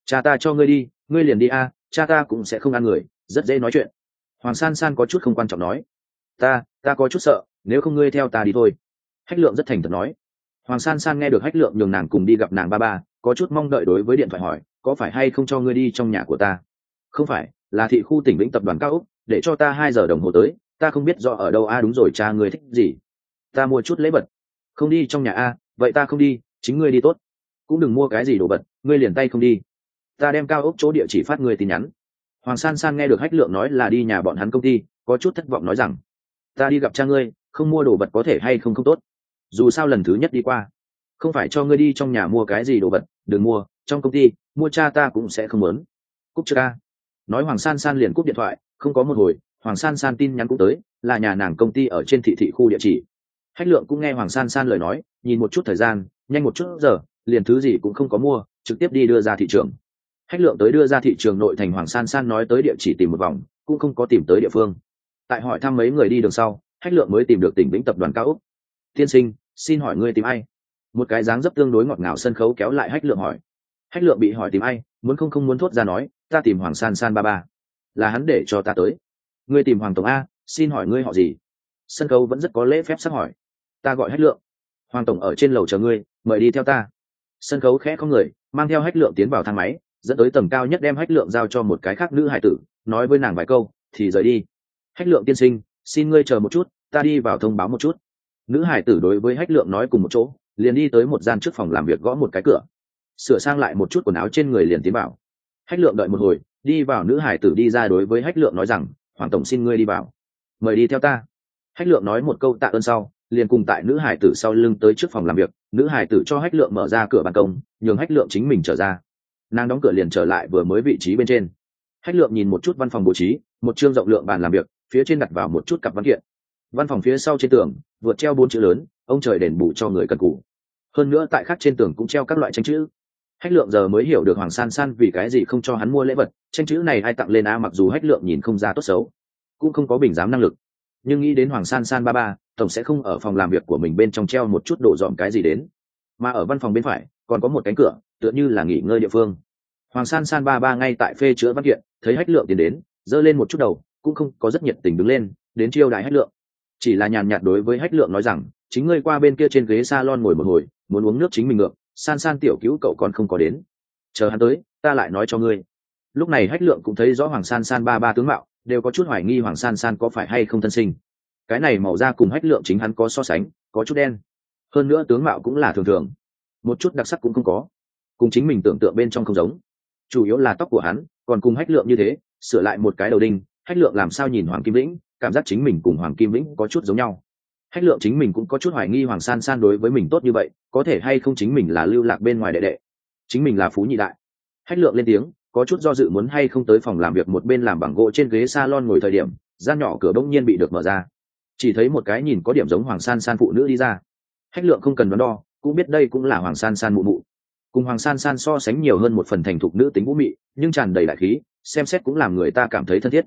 Cha ta cho ngươi đi, ngươi liền đi a, cha ta cũng sẽ không ăn người, rất dễ nói chuyện. Hoàng san san có chút không quan trọng nói, ta ta có chút sợ, nếu không ngươi theo ta đi thôi. Hách lượng rất thành thật nói. Hoàng san san nghe được hách lượng nhường nàng cùng đi gặp nàng ba ba, có chút mong đợi đối với điện thoại hỏi có phải hay không cho ngươi đi trong nhà của ta? Không phải, là thị khu tỉnh vĩnh tập đoàn cao úc để cho ta hai giờ đồng hồ tới, ta không biết do ở đâu. A, đúng rồi, cha ngươi thích gì? Ta mua chút lễ vật. Không đi trong nhà a, vậy ta không đi, chính ngươi đi tốt. Cũng đừng mua cái gì đồ vật, ngươi liền tay không đi. Ta đem cao ốc chỗ địa chỉ phát ngươi tin nhắn. Hoàng san san nghe được hách lượng nói là đi nhà bọn hắn công ty, có chút thất vọng nói rằng, ta đi gặp cha ngươi, không mua đồ vật có thể hay không không tốt? Dù sao lần thứ nhất đi qua, không phải cho ngươi đi trong nhà mua cái gì đồ vật, đừng mua trong công ty, mua cha ta cũng sẽ không muốn. Cúc chưa ca nói hoàng san san liền cúp điện thoại, không có một hồi, hoàng san san tin nhắn cũng tới, là nhà nàng công ty ở trên thị thị khu địa chỉ. Hách lượng cũng nghe hoàng san san lời nói, nhìn một chút thời gian, nhanh một chút giờ, liền thứ gì cũng không có mua, trực tiếp đi đưa ra thị trường. Hách lượng tới đưa ra thị trường nội thành hoàng san san nói tới địa chỉ tìm một vòng, cũng không có tìm tới địa phương. Tại hỏi thăm mấy người đi đường sau, hách lượng mới tìm được tỉnh vĩnh tập đoàn cao úc tiên sinh, xin hỏi ngươi tìm ai? Một cái dáng dấp tương đối ngọt ngào sân khấu kéo lại hách lượng hỏi hách lượng bị hỏi tìm ai, muốn không không muốn thốt ra nói, ta tìm hoàng san san ba ba, là hắn để cho ta tới. Ngươi tìm hoàng tổng a, xin hỏi ngươi họ gì? Sân khấu vẫn rất có lễ phép sắp hỏi. Ta gọi hách lượng. Hoàng tổng ở trên lầu chờ ngươi, mời đi theo ta. Sân khấu khẽ có người, mang theo hách lượng tiến vào thang máy, dẫn tới tầng cao nhất đem hách lượng giao cho một cái khác nữ hải tử, nói với nàng vài câu, thì rời đi. Hách lượng tiên sinh, xin ngươi chờ một chút, ta đi vào thông báo một chút. Nữ hải tử đối với hách lượng nói cùng một chỗ, liền đi tới một gian trước phòng làm việc gõ một cái cửa sửa sang lại một chút quần áo trên người liền tiến vào. Hách lượng đợi một hồi, đi vào nữ hải tử đi ra đối với hách lượng nói rằng, hoàng tổng xin ngươi đi vào. Mời đi theo ta. Hách lượng nói một câu tạ ơn sau, liền cùng tại nữ hải tử sau lưng tới trước phòng làm việc. Nữ hải tử cho hách lượng mở ra cửa ban công, nhường hách lượng chính mình trở ra. Nàng đóng cửa liền trở lại vừa mới vị trí bên trên. Hách lượng nhìn một chút văn phòng bố trí, một chương rộng lượng bàn làm việc, phía trên đặt vào một chút cặp văn kiện. Văn phòng phía sau trên tường, vượt treo bốn chữ lớn, ông trời đền bù cho người cần cũ hơn nữa tại khác trên tường cũng treo các loại tranh chữ hách lượng giờ mới hiểu được hoàng san san vì cái gì không cho hắn mua lễ vật, tranh chữ này ai tặng lên a mặc dù hách lượng nhìn không ra tốt xấu, cũng không có bình giám năng lực. Nhưng nghĩ đến hoàng san san ba ba, tổng sẽ không ở phòng làm việc của mình bên trong treo một chút đổ dọn cái gì đến. Mà ở văn phòng bên phải, còn có một cánh cửa, tựa như là nghỉ ngơi địa phương. Hoàng san san ba ba ngay tại phê chữa văn kiện, thấy hách lượng tiến đến, giơ lên một chút đầu, cũng không có rất nhiệt tình đứng lên, đến chiêu đại hách lượng. Chỉ là nhàn nhạt đối với hách lượng nói rằng, chính ngươi qua bên kia trên ghế salon ngồi một hồi, muốn uống nước chính mình ngược san san tiểu cứu cậu còn không có đến. Chờ hắn tới, ta lại nói cho ngươi. Lúc này hách lượng cũng thấy rõ hoàng san san ba ba tướng mạo, đều có chút hoài nghi hoàng san san có phải hay không thân sinh. Cái này màu da cùng hách lượng chính hắn có so sánh, có chút đen. Hơn nữa tướng mạo cũng là thường thường. Một chút đặc sắc cũng không có. Cùng chính mình tưởng tượng bên trong không giống. Chủ yếu là tóc của hắn, còn cùng hách lượng như thế, sửa lại một cái đầu đinh, hách lượng làm sao nhìn hoàng kim lĩnh cảm giác chính mình cùng hoàng kim lĩnh có chút giống nhau hách lượng chính mình cũng có chút hoài nghi hoàng san san đối với mình tốt như vậy, có thể hay không chính mình là lưu lạc bên ngoài đệ đệ. Chính mình là phú nhị đại. Hách lượng lên tiếng, có chút do dự muốn hay không tới phòng làm việc một bên làm bằng gỗ trên ghế salon ngồi thời điểm, gian nhỏ cửa bỗng nhiên bị được mở ra. Chỉ thấy một cái nhìn có điểm giống hoàng san san phụ nữ đi ra. Hách lượng không cần đoán đo, cũng biết đây cũng là hoàng san san mụ mụ. Cùng hoàng san san so sánh nhiều hơn một phần thành thục nữ tính vũ mị, nhưng tràn đầy đại khí, xem xét cũng làm người ta cảm thấy thân thiết.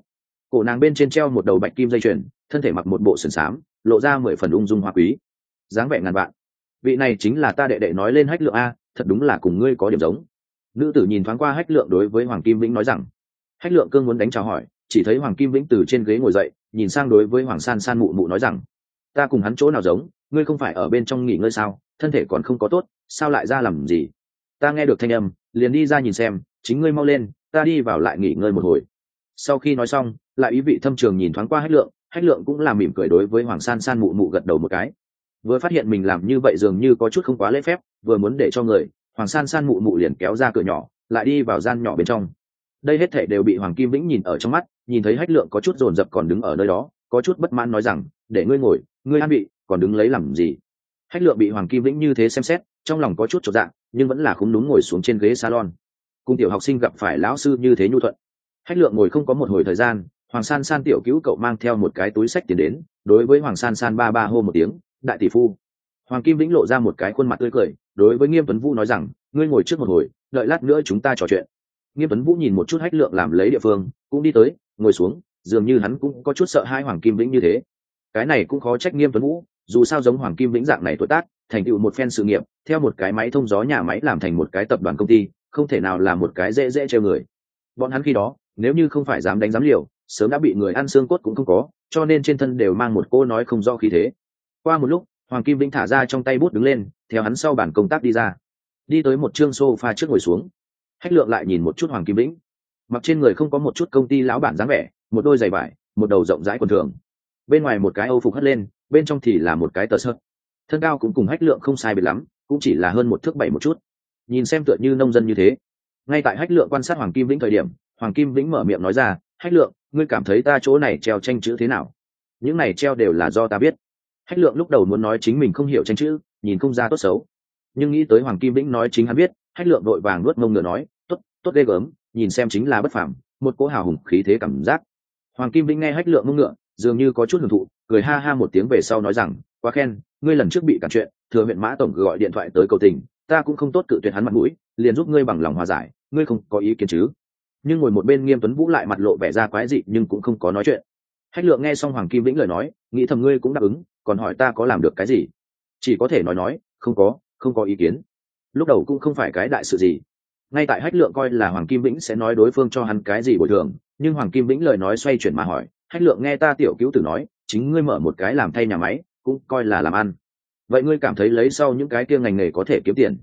Cổ nàng bên trên treo một đầu bạch kim dây chuyền thân thể mặc một bộ sườn xám, lộ ra mười phần ung dung hoa quý. Dáng vẻ ngàn vạn. Vị này chính là ta đệ đệ nói lên hách lượng a, thật đúng là cùng ngươi có điểm giống. Nữ tử nhìn thoáng qua hách lượng đối với hoàng kim vĩnh nói rằng, hách lượng cương muốn đánh chào hỏi, chỉ thấy hoàng kim vĩnh từ trên ghế ngồi dậy, nhìn sang đối với hoàng san san mụ mụ nói rằng, ta cùng hắn chỗ nào giống, ngươi không phải ở bên trong nghỉ ngơi sao, thân thể còn không có tốt, sao lại ra làm gì? Ta nghe được thanh âm, liền đi ra nhìn xem, chính ngươi mau lên, ta đi vào lại nghỉ ngơi một hồi. Sau khi nói xong, lại ý vị thâm trường nhìn thoáng qua hách lượng hách lượng cũng làm mỉm cười đối với hoàng san san mụ mụ gật đầu một cái. Vừa phát hiện mình làm như vậy dường như có chút không quá lễ phép, vừa muốn để cho người, hoàng san san mụ mụ liền kéo ra cửa nhỏ, lại đi vào gian nhỏ bên trong. Đây hết thể đều bị hoàng kim vĩnh nhìn ở trong mắt, nhìn thấy hách lượng có chút dồn dập còn đứng ở nơi đó, có chút bất mãn nói rằng, để ngươi ngồi, ngươi an bị còn đứng lấy làm gì? Hách lượng bị hoàng kim vĩnh như thế xem xét, trong lòng có chút trọn dạng nhưng vẫn là không đúng ngồi xuống trên ghế salon. Cùng tiểu học sinh gặp phải lão sư như thế nhu thuận. Hách lượng ngồi không có một hồi thời gian hoàng san san tiểu cứu cậu mang theo một cái túi sách tiền đến, đối với hoàng san san ba ba hô một tiếng, đại tỷ phu. Hoàng kim vĩnh lộ ra một cái khuôn mặt tươi cười, đối với nghiêm tuấn vũ nói rằng, ngươi ngồi trước một hồi, đợi lát nữa chúng ta trò chuyện. Nghiêm tuấn vũ nhìn một chút hách lượng làm lấy địa phương, cũng đi tới, ngồi xuống, dường như hắn cũng có chút sợ hai hoàng kim vĩnh như thế. Cái này cũng khó trách nghiêm tuấn vũ, dù sao giống hoàng kim vĩnh dạng này tuổi tác, thành tựu một phen sự nghiệp, theo một cái máy thông gió nhà máy làm thành một cái tập đoàn công ty, không thể nào là một cái dễ dễ treo người. Bọn hắn khi đó, nếu như không phải dám đánh dám liều sớm đã bị người ăn xương cốt cũng không có, cho nên trên thân đều mang một cô nói không do khí thế. Qua một lúc, hoàng kim vĩnh thả ra trong tay bút đứng lên, theo hắn sau bản công tác đi ra. Đi tới một chương sofa trước ngồi xuống. Hách lượng lại nhìn một chút hoàng kim vĩnh. Mặc trên người không có một chút công ty lão bản dáng vẻ, một đôi giày vải, một đầu rộng rãi quần thường. Bên ngoài một cái âu phục hất lên, bên trong thì là một cái tờ sợt thân cao cũng cùng hách lượng không sai biệt lắm, cũng chỉ là hơn một thước bảy một chút. Nhìn xem tựa như nông dân như thế. Ngay tại hách lượng quan sát hoàng kim vĩnh thời điểm, hoàng kim vĩnh mở miệng nói ra hách lượng, ngươi cảm thấy ta chỗ này treo tranh chữ thế nào? Những này treo đều là do ta biết. Hách lượng lúc đầu muốn nói chính mình không hiểu tranh chữ, nhìn không ra tốt xấu. Nhưng nghĩ tới hoàng kim vĩnh nói chính hắn biết, hách lượng đội vàng nuốt mông ngựa nói, tốt tốt ghê gớm, nhìn xem chính là bất phàm, một cỗ hào hùng khí thế cảm giác. Hoàng kim vĩnh nghe hách lượng mông ngựa, dường như có chút hưởng thụ, cười ha ha một tiếng về sau nói rằng, quá khen, ngươi lần trước bị cản chuyện, thừa huyện mã tổng gọi điện thoại tới cầu tình, ta cũng không tốt cự tuyệt hắn mặt mũi, liền giúp ngươi bằng lòng hòa giải, ngươi không có ý kiến chứ? nhưng ngồi một bên nghiêm tuấn vũ lại mặt lộ vẻ ra quái dị nhưng cũng không có nói chuyện. Hách lượng nghe xong hoàng kim vĩnh lời nói nghĩ thầm ngươi cũng đáp ứng còn hỏi ta có làm được cái gì? Chỉ có thể nói nói không có không có ý kiến. Lúc đầu cũng không phải cái đại sự gì. Ngay tại hách lượng coi là hoàng kim vĩnh sẽ nói đối phương cho hắn cái gì bồi thường nhưng hoàng kim vĩnh lời nói xoay chuyển mà hỏi hách lượng nghe ta tiểu cứu tử nói chính ngươi mở một cái làm thay nhà máy cũng coi là làm ăn. Vậy ngươi cảm thấy lấy sau những cái kia ngành nghề có thể kiếm tiền?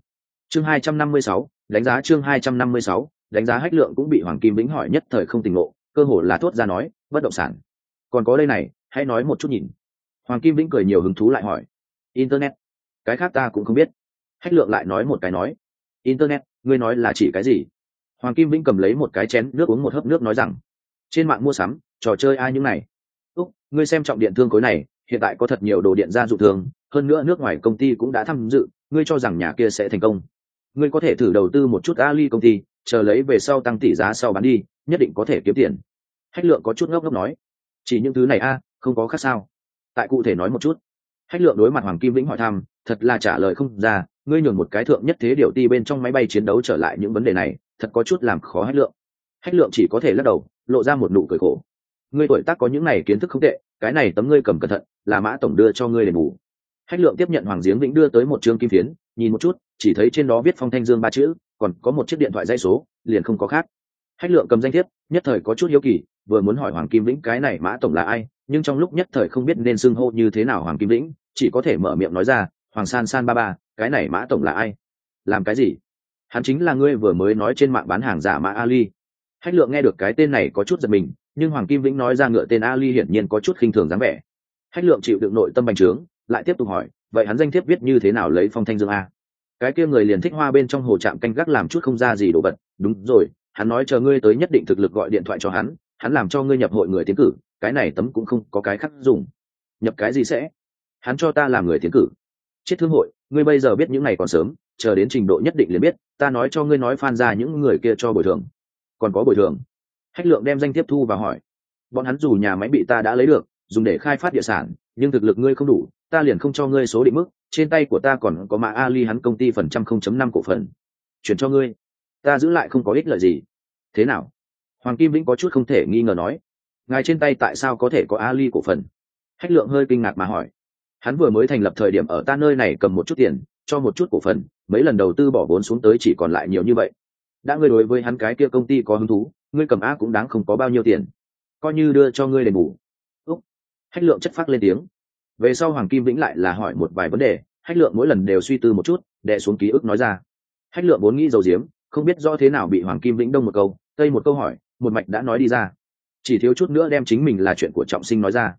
Chương 256, đánh giá chương 256, đánh giá hách lượng cũng bị hoàng kim vĩnh hỏi nhất thời không tình ngộ, cơ hồ là thốt ra nói, bất động sản. Còn có đây này, hãy nói một chút nhìn. Hoàng kim vĩnh cười nhiều hứng thú lại hỏi, internet? Cái khác ta cũng không biết. Hách lượng lại nói một cái nói, internet, ngươi nói là chỉ cái gì? Hoàng kim vĩnh cầm lấy một cái chén nước uống một hớp nước nói rằng, trên mạng mua sắm, trò chơi ai những này? Úc, ngươi xem trọng điện thương khối này, hiện tại có thật nhiều đồ điện gia dụng thường, hơn nữa nước ngoài công ty cũng đã tham dự, ngươi cho rằng nhà kia sẽ thành công. Ngươi có thể thử đầu tư một chút ali công ty chờ lấy về sau tăng tỷ giá sau bán đi, nhất định có thể kiếm tiền. Hách lượng có chút ngốc ngốc nói. Chỉ những thứ này a, không có khác sao? Tại cụ thể nói một chút. Hách lượng đối mặt hoàng kim vĩnh hỏi thăm, thật là trả lời không ra, ngươi nhường một cái thượng nhất thế điều ti bên trong máy bay chiến đấu trở lại những vấn đề này, thật có chút làm khó hách lượng. Hách lượng chỉ có thể lắc đầu, lộ ra một nụ cười khổ. Ngươi tuổi tác có những này kiến thức không tệ, cái này tấm ngươi cầm cẩn thận, là mã tổng đưa cho ngươi để bù. Hách lượng tiếp nhận hoàng giếng vĩnh đưa tới một chương kim phiến, nhìn một chút, chỉ thấy trên đó viết phong thanh dương ba chữ còn có một chiếc điện thoại dây số, liền không có khác. Hách lượng cầm danh thiếp, nhất thời có chút hiếu kỳ, vừa muốn hỏi hoàng kim lĩnh cái này mã tổng là ai, nhưng trong lúc nhất thời không biết nên xưng hô như thế nào hoàng kim lĩnh chỉ có thể mở miệng nói ra, hoàng san san ba ba, cái này mã tổng là ai? Làm cái gì? Hắn chính là ngươi vừa mới nói trên mạng bán hàng giả mã ali. Hách lượng nghe được cái tên này có chút giật mình, nhưng hoàng kim vĩnh nói ra ngựa tên ali hiển nhiên có chút khinh thường dáng vẻ. Hách lượng chịu đựng nội tâm bành trướng, lại tiếp tục hỏi, vậy hắn danh thiếp viết như thế nào lấy phong thanh dương a? Cái kia người liền thích hoa bên trong hồ trạm canh gác làm chút không ra gì đồ vật. Đúng rồi, hắn nói chờ ngươi tới nhất định thực lực gọi điện thoại cho hắn hắn làm cho ngươi nhập hội người tiến cử, cái này tấm cũng không có cái khác dùng. Nhập cái gì sẽ? Hắn cho ta làm người tiến cử. Chết thương hội, ngươi bây giờ biết những ngày còn sớm, chờ đến trình độ nhất định liền biết, ta nói cho ngươi nói phan ra những người kia cho bồi thường. Còn có bồi thường. Hách lượng đem danh tiếp thu và hỏi. Bọn hắn dù nhà máy bị ta đã lấy được, dùng để khai phát địa sản, nhưng thực lực ngươi không đủ, ta liền không cho ngươi số định mức trên tay của ta còn có mã ali hắn công ty phần trăm không chấm năm cổ phần. Chuyển cho ngươi. Ta giữ lại không có ích lợi gì. Thế nào? Hoàng kim vĩnh có chút không thể nghi ngờ nói. Ngài trên tay tại sao có thể có ali cổ phần? Hách lượng hơi kinh ngạc mà hỏi. Hắn vừa mới thành lập thời điểm ở ta nơi này cầm một chút tiền, cho một chút cổ phần, mấy lần đầu tư bỏ vốn xuống tới chỉ còn lại nhiều như vậy. Đã ngươi đối với hắn cái kia công ty có hứng thú, ngươi cầm a cũng đáng không có bao nhiêu tiền. Coi như đưa cho ngươi đền bù. Úc. Hách lượng chất phát lên tiếng về sau hoàng kim vĩnh lại là hỏi một vài vấn đề, hách lượng mỗi lần đều suy tư một chút, đè xuống ký ức nói ra. Hách lượng vốn nghĩ dầu diếm không biết do thế nào bị hoàng kim vĩnh đông một câu, tây một câu hỏi, một mạch đã nói đi ra. Chỉ thiếu chút nữa đem chính mình là chuyện của trọng sinh nói ra.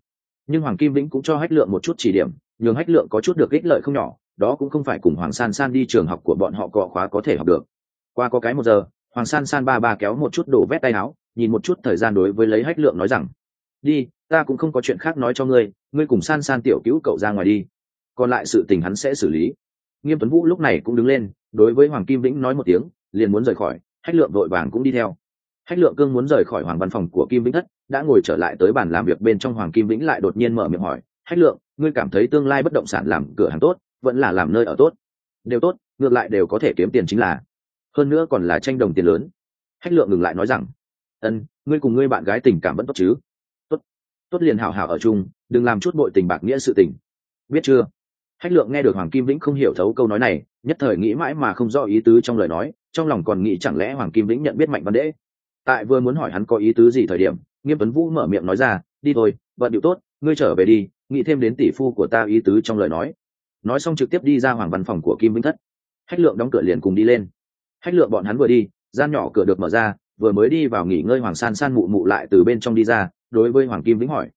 Nhưng hoàng kim vĩnh cũng cho hách lượng một chút chỉ điểm, nhường hách lượng có chút được ích lợi không nhỏ, đó cũng không phải cùng hoàng san san đi trường học của bọn họ cọ khóa có thể học được. Qua có cái một giờ, hoàng san san ba ba kéo một chút đổ vét tay áo, nhìn một chút thời gian đối với lấy hách lượng nói rằng, đi ta cũng không có chuyện khác nói cho ngươi ngươi cùng san san tiểu cứu cậu ra ngoài đi. Còn lại sự tình hắn sẽ xử lý. Nghiêm tuấn vũ lúc này cũng đứng lên, đối với hoàng kim vĩnh nói một tiếng, liền muốn rời khỏi, hách lượng vội vàng cũng đi theo. Hách lượng cương muốn rời khỏi hoàng văn phòng của kim vĩnh thất, đã ngồi trở lại tới bàn làm việc bên trong hoàng kim vĩnh lại đột nhiên mở miệng hỏi, hách lượng, ngươi cảm thấy tương lai bất động sản làm cửa hàng tốt, vẫn là làm nơi ở tốt? Đều tốt, ngược lại đều có thể kiếm tiền chính là. Hơn nữa còn là tranh đồng tiền lớn. Hách lượng ngừng lại nói rằng, ân, ngươi cùng ngươi bạn gái tình cảm vẫn tốt chứ? Tốt liền hảo hảo ở chung, đừng làm chút bội tình bạc nghĩa sự tình. Biết chưa? Hách lượng nghe được hoàng kim vĩnh không hiểu thấu câu nói này, nhất thời nghĩ mãi mà không rõ ý tứ trong lời nói, trong lòng còn nghĩ chẳng lẽ hoàng kim vĩnh nhận biết mạnh văn đễ? Tại vừa muốn hỏi hắn có ý tứ gì thời điểm, nghiêm tuấn vũ mở miệng nói ra, đi thôi, vận điệu tốt, ngươi trở về đi, nghĩ thêm đến tỷ phu của ta ý tứ trong lời nói. Nói xong trực tiếp đi ra hoàng văn phòng của kim vĩnh thất. Hách lượng đóng cửa liền cùng đi lên. Hách lượng bọn hắn vừa đi, gian nhỏ cửa được mở ra, vừa mới đi vào nghỉ ngơi hoàng san san mụ mụ lại từ bên trong đi ra đối với hoàng kim vĩnh hỏi,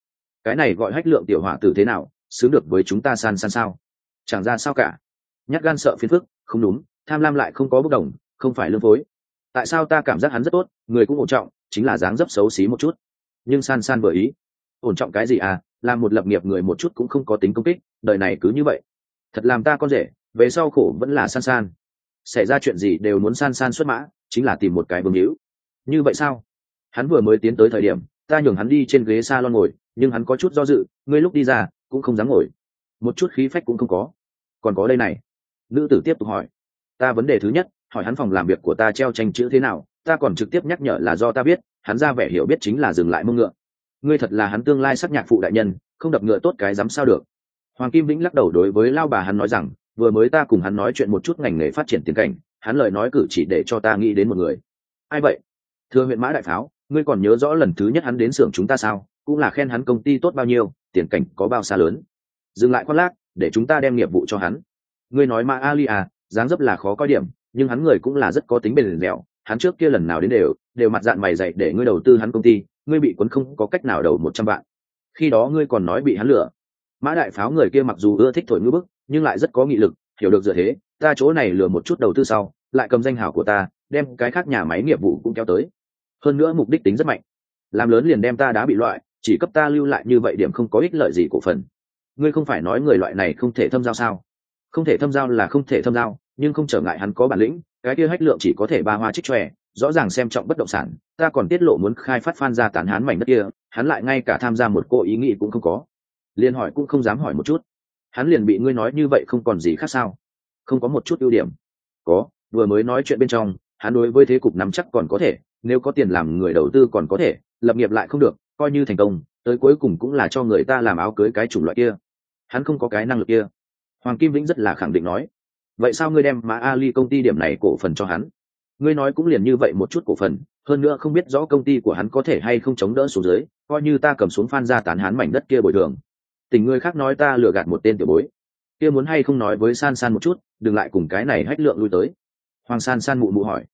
cái này gọi hách lượng tiểu hỏa tử thế nào, xứng được với chúng ta san san sao? Chẳng ra sao cả. Nhát gan sợ phiền phức, không đúng, tham lam lại không có bốc đồng, không phải lương phối. Tại sao ta cảm giác hắn rất tốt, người cũng ổn trọng, chính là dáng dấp xấu xí một chút. Nhưng san san vừa ý, ổn trọng cái gì à làm một lập nghiệp người một chút cũng không có tính công kích, đời này cứ như vậy. Thật làm ta con rể, về sau khổ vẫn là san san. Xảy ra chuyện gì đều muốn san san xuất mã, chính là tìm một cái vương hữu. Như vậy sao? Hắn vừa mới tiến tới thời điểm ta nhường hắn đi trên ghế s a lon ngồi, nhưng hắn có chút do dự, ngươi lúc đi ra, cũng không dám ngồi. Một chút khí phách cũng không có. Còn có đây này. Nữ tử tiếp tục hỏi. Ta vấn đề thứ nhất, hỏi hắn phòng làm việc của ta treo tranh chữ thế nào, ta còn trực tiếp nhắc nhở là do ta biết, hắn ra vẻ hiểu biết chính là dừng lại mông ngựa. Ngươi thật là hắn tương lai sắc nhạc phụ đại nhân, không đập ngựa tốt cái dám sao được. Hoàng kim vĩnh lắc đầu đối với lao bà hắn nói rằng, vừa mới ta cùng hắn nói chuyện một chút ngành nghề phát triển tiến cảnh, hắn lời nói cử chỉ để cho ta nghĩ đến một người. Ai vậy? Thưa huyện mã đại pháo ngươi còn nhớ rõ lần thứ nhất hắn đến xưởng chúng ta sao? Cũng là khen hắn công ty tốt bao nhiêu, tiền cảnh có bao xa lớn. Dừng lại khoác lác, để chúng ta đem nghiệp vụ cho hắn. Ngươi nói mà ali à dáng dấp là khó coi điểm, nhưng hắn người cũng là rất có tính bền dẻo. Hắn trước kia lần nào đến đều đều mặt dạng mày dạy để ngươi đầu tư hắn công ty, ngươi bị quấn không có cách nào đầu một trăm vạn. Khi đó ngươi còn nói bị hắn lừa. Mã đại pháo người kia mặc dù ưa thích thổi ngữ bức, nhưng lại rất có nghị lực, hiểu được dựa thế, ta chỗ này lừa một chút đầu tư sau, lại cầm danh hảo của ta, đem cái khác nhà máy nghiệp vụ cũng kéo tới hơn nữa mục đích tính rất mạnh. Làm lớn liền đem ta đã bị loại, chỉ cấp ta lưu lại như vậy điểm không có ích lợi gì cổ phần. Ngươi không phải nói người loại này không thể thâm giao sao? Không thể thâm giao là không thể thâm giao, nhưng không trở ngại hắn có bản lĩnh, cái kia hách lượng chỉ có thể ba hoa trích tròe rõ ràng xem trọng bất động sản, ta còn tiết lộ muốn khai phát phan ra tán hán mảnh đất kia, hắn lại ngay cả tham gia một cô ý nghĩ cũng không có. Liền hỏi cũng không dám hỏi một chút. Hắn liền bị ngươi nói như vậy không còn gì khác sao? Không có một chút ưu điểm. Có, vừa mới nói chuyện bên trong, hắn đối với thế cục nắm chắc còn có thể nếu có tiền làm người đầu tư còn có thể, lập nghiệp lại không được, coi như thành công, tới cuối cùng cũng là cho người ta làm áo cưới cái chủng loại kia. Hắn không có cái năng lực kia. Hoàng kim vĩnh rất là khẳng định nói. Vậy sao ngươi đem mã ali công ty điểm này cổ phần cho hắn? Ngươi nói cũng liền như vậy một chút cổ phần, hơn nữa không biết rõ công ty của hắn có thể hay không chống đỡ xuống dưới, coi như ta cầm xuống phan ra tán hắn mảnh đất kia bồi thường. Tình người khác nói ta lừa gạt một tên tiểu bối. Kia muốn hay không nói với san san một chút, đừng lại cùng cái này hách lượng lui tới. Hoàng san san mụ mụ hỏi.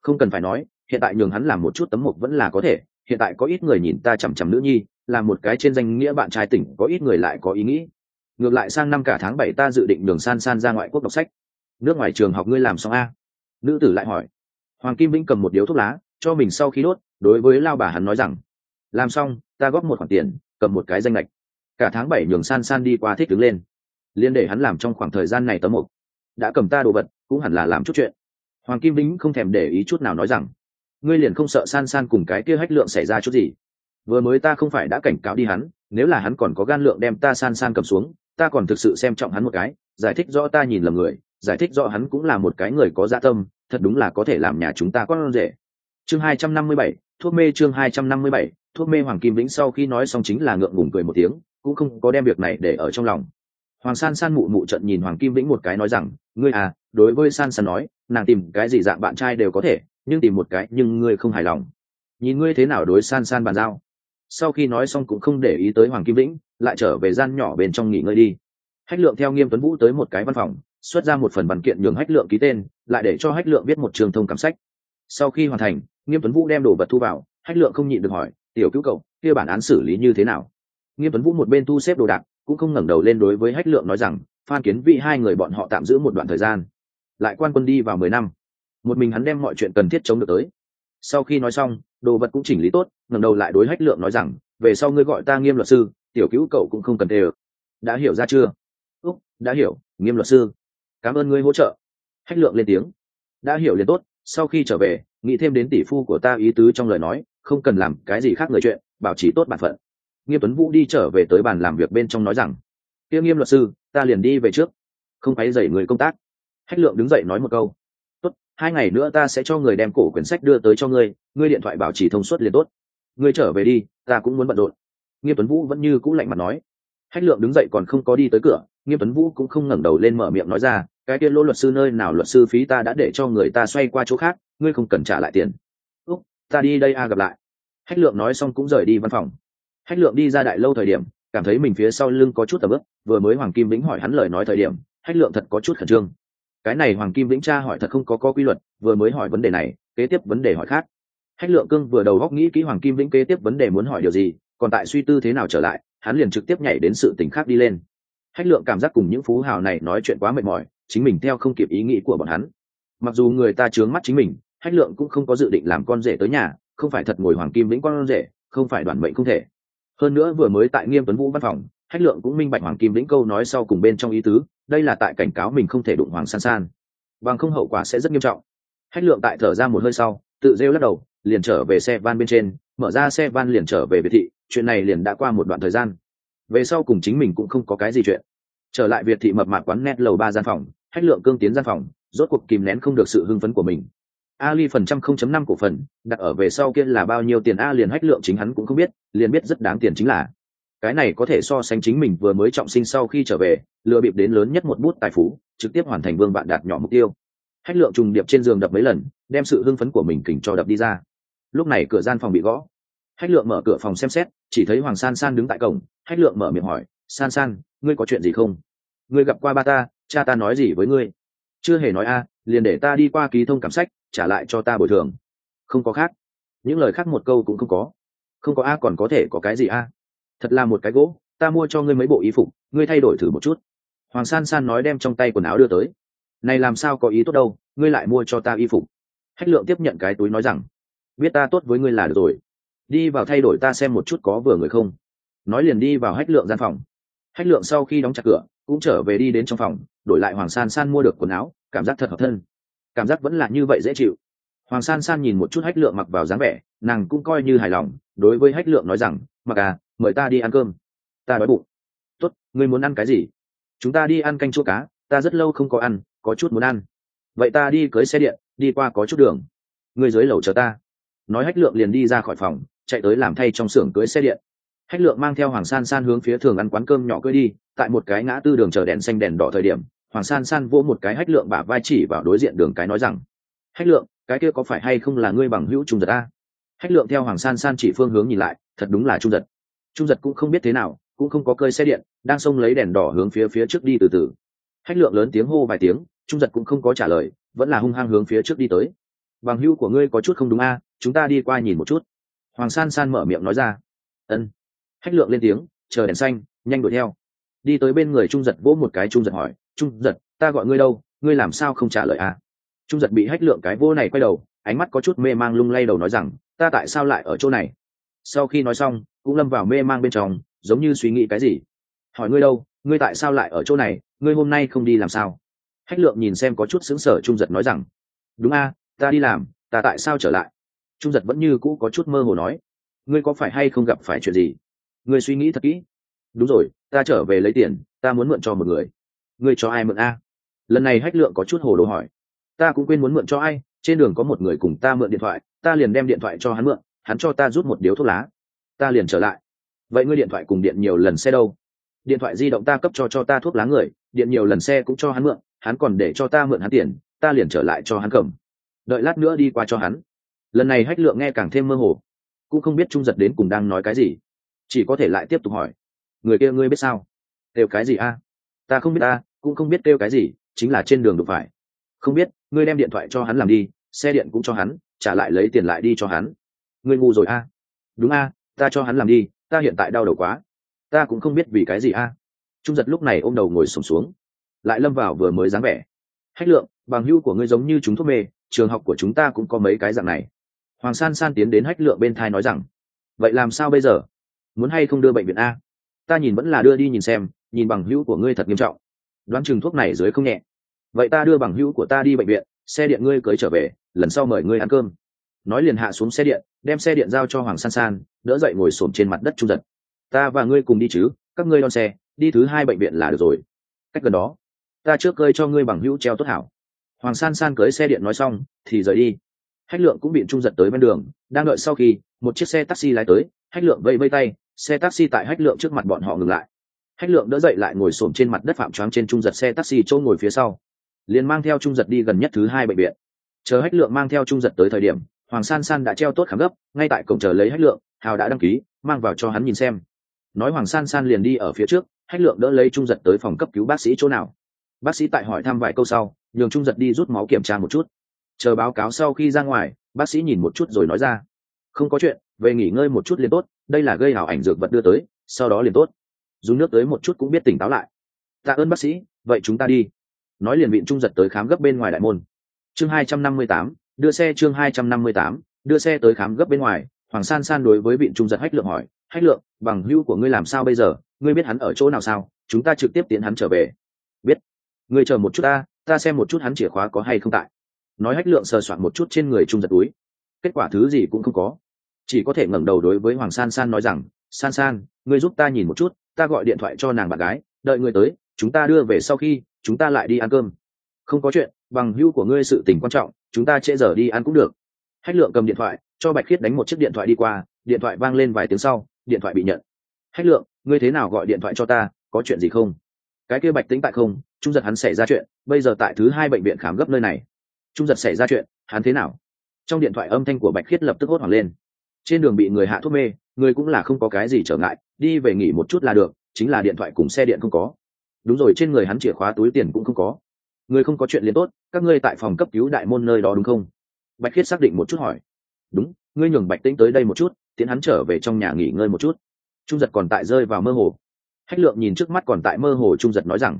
Không cần phải nói hiện tại nhường hắn làm một chút tấm mục vẫn là có thể, hiện tại có ít người nhìn ta chằm chằm nữ nhi, là một cái trên danh nghĩa bạn trai tỉnh, có ít người lại có ý nghĩ. Ngược lại sang năm cả tháng bảy ta dự định đường san san ra ngoại quốc đọc sách. Nước ngoài trường học ngươi làm xong a? Nữ tử lại hỏi. Hoàng kim vĩnh cầm một điếu thuốc lá, cho mình sau khi đốt, đối với lao bà hắn nói rằng, làm xong, ta góp một khoản tiền, cầm một cái danh lệch. Cả tháng bảy nhường san san đi qua thích đứng lên. Liên để hắn làm trong khoảng thời gian này tấm mục. Đã cầm ta đồ vật, cũng hẳn là làm chút chuyện. Hoàng kim vĩnh không thèm để ý chút nào nói rằng ngươi liền không sợ san san cùng cái kia hách lượng xảy ra chút gì? Vừa mới ta không phải đã cảnh cáo đi hắn, nếu là hắn còn có gan lượng đem ta san san cầm xuống, ta còn thực sự xem trọng hắn một cái, giải thích rõ ta nhìn lầm người, giải thích rõ hắn cũng là một cái người có dạ tâm, thật đúng là có thể làm nhà chúng ta con rể. Chương hai trăm năm mươi bảy, thuốc mê chương hai trăm năm mươi bảy, thuốc mê hoàng kim vĩnh sau khi nói xong chính là ngượng ngùng cười một tiếng, cũng không có đem việc này để ở trong lòng. Hoàng san san mụ mụ trận nhìn hoàng kim vĩnh một cái nói rằng, ngươi à đối với san san nói, nàng tìm cái gì dạng bạn trai đều có thể nhưng tìm một cái, nhưng ngươi không hài lòng. Nhìn ngươi thế nào đối san san bàn giao. Sau khi nói xong cũng không để ý tới hoàng kim vĩnh, lại trở về gian nhỏ bên trong nghỉ ngơi đi. Hách lượng theo nghiêm tuấn vũ tới một cái văn phòng, xuất ra một phần văn kiện nhường hách lượng ký tên, lại để cho hách lượng viết một trường thông cảm sách. Sau khi hoàn thành, nghiêm tuấn vũ đem đồ vật thu vào, hách lượng không nhịn được hỏi, tiểu cứu cậu, kia bản án xử lý như thế nào? Nghiêm tuấn vũ một bên thu xếp đồ đạc, cũng không ngẩng đầu lên đối với hách lượng nói rằng, phan kiến vị hai người bọn họ tạm giữ một đoạn thời gian, lại quan quân đi vào mười năm một mình hắn đem mọi chuyện cần thiết chống được tới. Sau khi nói xong, đồ vật cũng chỉnh lý tốt, ngẩng đầu lại đối hách lượng nói rằng, về sau ngươi gọi ta nghiêm luật sư, tiểu cứu cậu cũng không cần tê ực đã hiểu ra chưa? Úc, đã hiểu, nghiêm luật sư. Cảm ơn ngươi hỗ trợ. Hách lượng lên tiếng. Đã hiểu liền tốt, sau khi trở về, nghĩ thêm đến tỷ phu của ta ý tứ trong lời nói, không cần làm cái gì khác người chuyện, bảo trì tốt bản phận. Nghiêm tuấn vũ đi trở về tới bàn làm việc bên trong nói rằng, kia nghiêm luật sư, ta liền đi về trước, không phải dậy người công tác. Hách lượng đứng dậy nói một câu hai ngày nữa ta sẽ cho người đem cổ quyển sách đưa tới cho ngươi ngươi điện thoại bảo trì thông suốt liền tốt. Ngươi trở về đi, ta cũng muốn bận rộn. Nghiêm tuấn vũ vẫn như cũ lạnh mặt nói. Hách lượng đứng dậy còn không có đi tới cửa, nghiêm tuấn vũ cũng không ngẩng đầu lên mở miệng nói ra, cái kia lô luật sư nơi nào luật sư phí ta đã để cho người ta xoay qua chỗ khác, ngươi không cần trả lại tiền. Úc, ta đi đây a, gặp lại. Hách lượng nói xong cũng rời đi văn phòng. Hách lượng đi ra đại lâu thời điểm, cảm thấy mình phía sau lưng có chút tầm ức vừa mới hoàng kim vĩnh hỏi hắn lời nói thời điểm, hách lượng thật có chút khẩn trương cái này hoàng kim vĩnh tra hỏi thật không có có quy luật, vừa mới hỏi vấn đề này, kế tiếp vấn đề hỏi khác. Hách lượng cương vừa đầu góc nghĩ kỹ hoàng kim vĩnh kế tiếp vấn đề muốn hỏi điều gì, còn tại suy tư thế nào trở lại, hắn liền trực tiếp nhảy đến sự tình khác đi lên. Hách lượng cảm giác cùng những phú hào này nói chuyện quá mệt mỏi, chính mình theo không kịp ý nghĩ của bọn hắn. Mặc dù người ta trướng mắt chính mình, hách lượng cũng không có dự định làm con rể tới nhà, không phải thật ngồi hoàng kim vĩnh con rể, không phải đoàn mệnh không thể. Hơn nữa vừa mới tại nghiêm tuấn vũ văn phòng, hách lượng cũng minh bạch hoàng kim vĩnh câu nói sau cùng bên trong ý tứ đây là tại cảnh cáo mình không thể đụng hoàng san san. Bằng không hậu quả sẽ rất nghiêm trọng. Hách lượng tại thở ra một hơi sau, tự rêu lắc đầu, liền trở về xe van bên trên, mở ra xe van liền trở về biệt thị, chuyện này liền đã qua một đoạn thời gian. Về sau cùng chính mình cũng không có cái gì chuyện. Trở lại việt thị mập mạp quán net lầu ba gian phòng, hách lượng cương tiến gian phòng, rốt cuộc kìm nén không được sự hưng phấn của mình. Ali phần trăm không chấm năm cổ phần, đặt ở về sau kia là bao nhiêu tiền a liền hách lượng chính hắn cũng không biết, liền biết rất đáng tiền chính là cái này có thể so sánh chính mình vừa mới trọng sinh sau khi trở về, lừa bịp đến lớn nhất một bút tài phú, trực tiếp hoàn thành vương bạn đạt nhỏ mục tiêu. Hách lượng trùng điệp trên giường đập mấy lần, đem sự hưng phấn của mình kỉnh cho đập đi ra. Lúc này cửa gian phòng bị gõ. Hách lượng mở cửa phòng xem xét, chỉ thấy hoàng san san đứng tại cổng. Hách lượng mở miệng hỏi, san san, ngươi có chuyện gì không? Ngươi gặp qua ba ta, cha ta nói gì với ngươi? Chưa hề nói a, liền để ta đi qua ký thông cảm sách, trả lại cho ta bồi thường. Không có khác. Những lời khác một câu cũng không có. Không có a còn có thể có cái gì a? Thật là một cái gỗ, ta mua cho ngươi mấy bộ y phục, ngươi thay đổi thử một chút. Hoàng san san nói đem trong tay quần áo đưa tới. Này làm sao có ý tốt đâu, ngươi lại mua cho ta y phục. Hách lượng tiếp nhận cái túi nói rằng, biết ta tốt với ngươi là được rồi. Đi vào thay đổi ta xem một chút có vừa người không. Nói liền đi vào hách lượng gian phòng. Hách lượng sau khi đóng chặt cửa, cũng trở về đi đến trong phòng, đổi lại hoàng san san mua được quần áo, cảm giác thật hợp thân. Cảm giác vẫn là như vậy dễ chịu. Hoàng san san nhìn một chút hách lượng mặc vào dáng vẻ, nàng cũng coi như hài lòng, đối với hách lượng nói rằng, mặc à mời ta đi ăn cơm. Ta đói bụng. Tốt, ngươi muốn ăn cái gì? Chúng ta đi ăn canh chua cá, ta rất lâu không có ăn, có chút muốn ăn. Vậy ta đi cưới xe điện, đi qua có chút đường. Ngươi dưới lầu chờ ta. Nói hách lượng liền đi ra khỏi phòng, chạy tới làm thay trong xưởng cưới xe điện. Hách lượng mang theo hoàng san san hướng phía thường ăn quán cơm nhỏ cưới đi, tại một cái ngã tư đường chờ đèn xanh đèn đỏ thời điểm, hoàng san san vỗ một cái hách lượng bả vai chỉ vào đối diện đường cái nói rằng, hách lượng, cái kia có phải hay không là ngươi bằng hữu trung giật a? Hách lượng theo hoàng san san chỉ phương hướng nhìn lại, thật đúng là trung giật trung giật cũng không biết thế nào, cũng không có cơi xe điện, đang xông lấy đèn đỏ hướng phía phía trước đi từ từ. Hách lượng lớn tiếng hô vài tiếng, trung giật cũng không có trả lời, vẫn là hung hăng hướng phía trước đi tới. Bằng hữu của ngươi có chút không đúng a, chúng ta đi qua nhìn một chút. Hoàng san san mở miệng nói ra. Ân. Hách lượng lên tiếng, chờ đèn xanh, nhanh đuổi theo. Đi tới bên người trung giật vỗ một cái trung giật hỏi, trung giật, ta gọi ngươi đâu, ngươi làm sao không trả lời à trung giật bị hách lượng cái vô này quay đầu, ánh mắt có chút mê mang lung lay đầu nói rằng, ta tại sao lại ở chỗ này? Sau khi nói xong cũng lâm vào mê mang bên trong, giống như suy nghĩ cái gì. Hỏi ngươi đâu, ngươi tại sao lại ở chỗ này, ngươi hôm nay không đi làm sao? Hách lượng nhìn xem có chút xứng sở trung giật nói rằng, đúng a, ta đi làm, ta tại sao trở lại? Trung giật vẫn như cũ có chút mơ hồ nói, ngươi có phải hay không gặp phải chuyện gì? Ngươi suy nghĩ thật kỹ. Đúng rồi, ta trở về lấy tiền, ta muốn mượn cho một người. Ngươi cho ai mượn a? Lần này hách lượng có chút hồ đồ hỏi, ta cũng quên muốn mượn cho ai, trên đường có một người cùng ta mượn điện thoại, ta liền đem điện thoại cho hắn mượn, hắn cho ta rút một điếu thuốc lá ta liền trở lại. Vậy ngươi điện thoại cùng điện nhiều lần xe đâu? Điện thoại di động ta cấp cho cho ta thuốc lá người điện nhiều lần xe cũng cho hắn mượn hắn còn để cho ta mượn hắn tiền ta liền trở lại cho hắn cầm. Đợi lát nữa đi qua cho hắn. Lần này hách lượng nghe càng thêm mơ hồ. Cũng không biết trung giật đến cùng đang nói cái gì. Chỉ có thể lại tiếp tục hỏi. Người kia ngươi biết sao? Kêu cái gì a? Ta không biết a, cũng không biết kêu cái gì chính là trên đường đụng phải. Không biết ngươi đem điện thoại cho hắn làm đi xe điện cũng cho hắn trả lại lấy tiền lại đi cho hắn. Ngươi ngu rồi a. Đúng a ta cho hắn làm đi ta hiện tại đau đầu quá. Ta cũng không biết vì cái gì a. À. Trung giật lúc này ôm đầu ngồi sùng xuống, xuống lại lâm vào vừa mới dáng vẻ. Hách lượng bằng hưu của ngươi giống như chúng thuốc mê trường học của chúng ta cũng có mấy cái dạng này. Hoàng san san tiến đến hách lượng bên thai nói rằng vậy làm sao bây giờ? Muốn hay không đưa bệnh viện a? Ta nhìn vẫn là đưa đi nhìn xem nhìn bằng hữu của ngươi thật nghiêm trọng. Đoán chừng thuốc này dưới không nhẹ. Vậy ta đưa bằng hữu của ta đi bệnh viện xe điện ngươi cưới trở về lần sau mời ngươi ăn cơm. Nói liền hạ xuống xe điện đem xe điện giao cho hoàng san san đỡ dậy ngồi xổm trên mặt đất trung giật. Ta và ngươi cùng đi chứ, các ngươi đón xe, đi thứ hai bệnh viện là được rồi. Cách gần đó, ta trước cơi cho ngươi bằng hữu treo tốt hảo. Hoàng san san cưới xe điện nói xong, thì rời đi. Hách lượng cũng bị trung giật tới bên đường, đang đợi sau khi, một chiếc xe taxi lái tới hách lượng vây vây tay, xe taxi tại hách lượng trước mặt bọn họ ngừng lại. Hách lượng đỡ dậy lại ngồi xổm trên mặt đất phạm choáng trên trung giật xe taxi chỗ ngồi phía sau, liền mang theo trung giật đi gần nhất thứ hai bệnh viện. Chờ hách lượng mang theo trung giật tới thời điểm hoàng san san đã treo tốt khám gấp, ngay tại cổng chờ lấy hách lượng, hào đã đăng ký, mang vào cho hắn nhìn xem. Nói hoàng san san liền đi ở phía trước, hách lượng đỡ lấy trung giật tới phòng cấp cứu bác sĩ chỗ nào. Bác sĩ tại hỏi thăm vài câu sau, nhường trung giật đi rút máu kiểm tra một chút. Chờ báo cáo sau khi ra ngoài, bác sĩ nhìn một chút rồi nói ra. Không có chuyện, về nghỉ ngơi một chút liền tốt, đây là gây hảo ảnh dược vật đưa tới, sau đó liền tốt. Dùng nước tới một chút cũng biết tỉnh táo lại. Tạ ơn bác sĩ, vậy chúng ta đi. Nói liền viện trung giật tới khám gấp bên ngoài đại môn. Chương hai trăm năm mươi tám đưa xe chương hai trăm năm mươi tám, đưa xe tới khám gấp bên ngoài, hoàng san san đối với viện trung giật hách lượng hỏi, hách lượng, bằng hữu của ngươi làm sao bây giờ? Ngươi biết hắn ở chỗ nào sao? Chúng ta trực tiếp tiến hắn trở về. Biết. Ngươi chờ một chút ta ta xem một chút hắn chìa khóa có hay không tại. Nói hách lượng sờ soạn một chút trên người trung giật túi. Kết quả thứ gì cũng không có. Chỉ có thể ngẩng đầu đối với hoàng san san nói rằng, san san, ngươi giúp ta nhìn một chút, ta gọi điện thoại cho nàng bạn gái, đợi ngươi tới, chúng ta đưa về sau khi, chúng ta lại đi ăn cơm. Không có chuyện, bằng hữu của ngươi sự tình quan trọng chúng ta trễ giờ đi ăn cũng được. Hách lượng cầm điện thoại, cho bạch khiết đánh một chiếc điện thoại đi qua, điện thoại vang lên vài tiếng sau, điện thoại bị nhận. Hách lượng, ngươi thế nào gọi điện thoại cho ta, có chuyện gì không? Cái kia bạch tính tại không, trung giật hắn xảy ra chuyện, bây giờ tại thứ hai bệnh viện khám gấp nơi này. Trung giật xảy ra chuyện, hắn thế nào? Trong điện thoại âm thanh của bạch khiết lập tức hốt hoảng lên. Trên đường bị người hạ thuốc mê, người cũng là không có cái gì trở ngại, đi về nghỉ một chút là được, chính là điện thoại cùng xe điện không có. Đúng rồi, trên người hắn chìa khóa túi tiền cũng không có người không có chuyện liền tốt, các ngươi tại phòng cấp cứu đại môn nơi đó đúng không? Bạch khiết xác định một chút hỏi. Đúng, ngươi nhường bạch tĩnh tới đây một chút tiến hắn trở về trong nhà nghỉ ngơi một chút. Trung giật còn tại rơi vào mơ hồ. Hách lượng nhìn trước mắt còn tại mơ hồ trung giật nói rằng,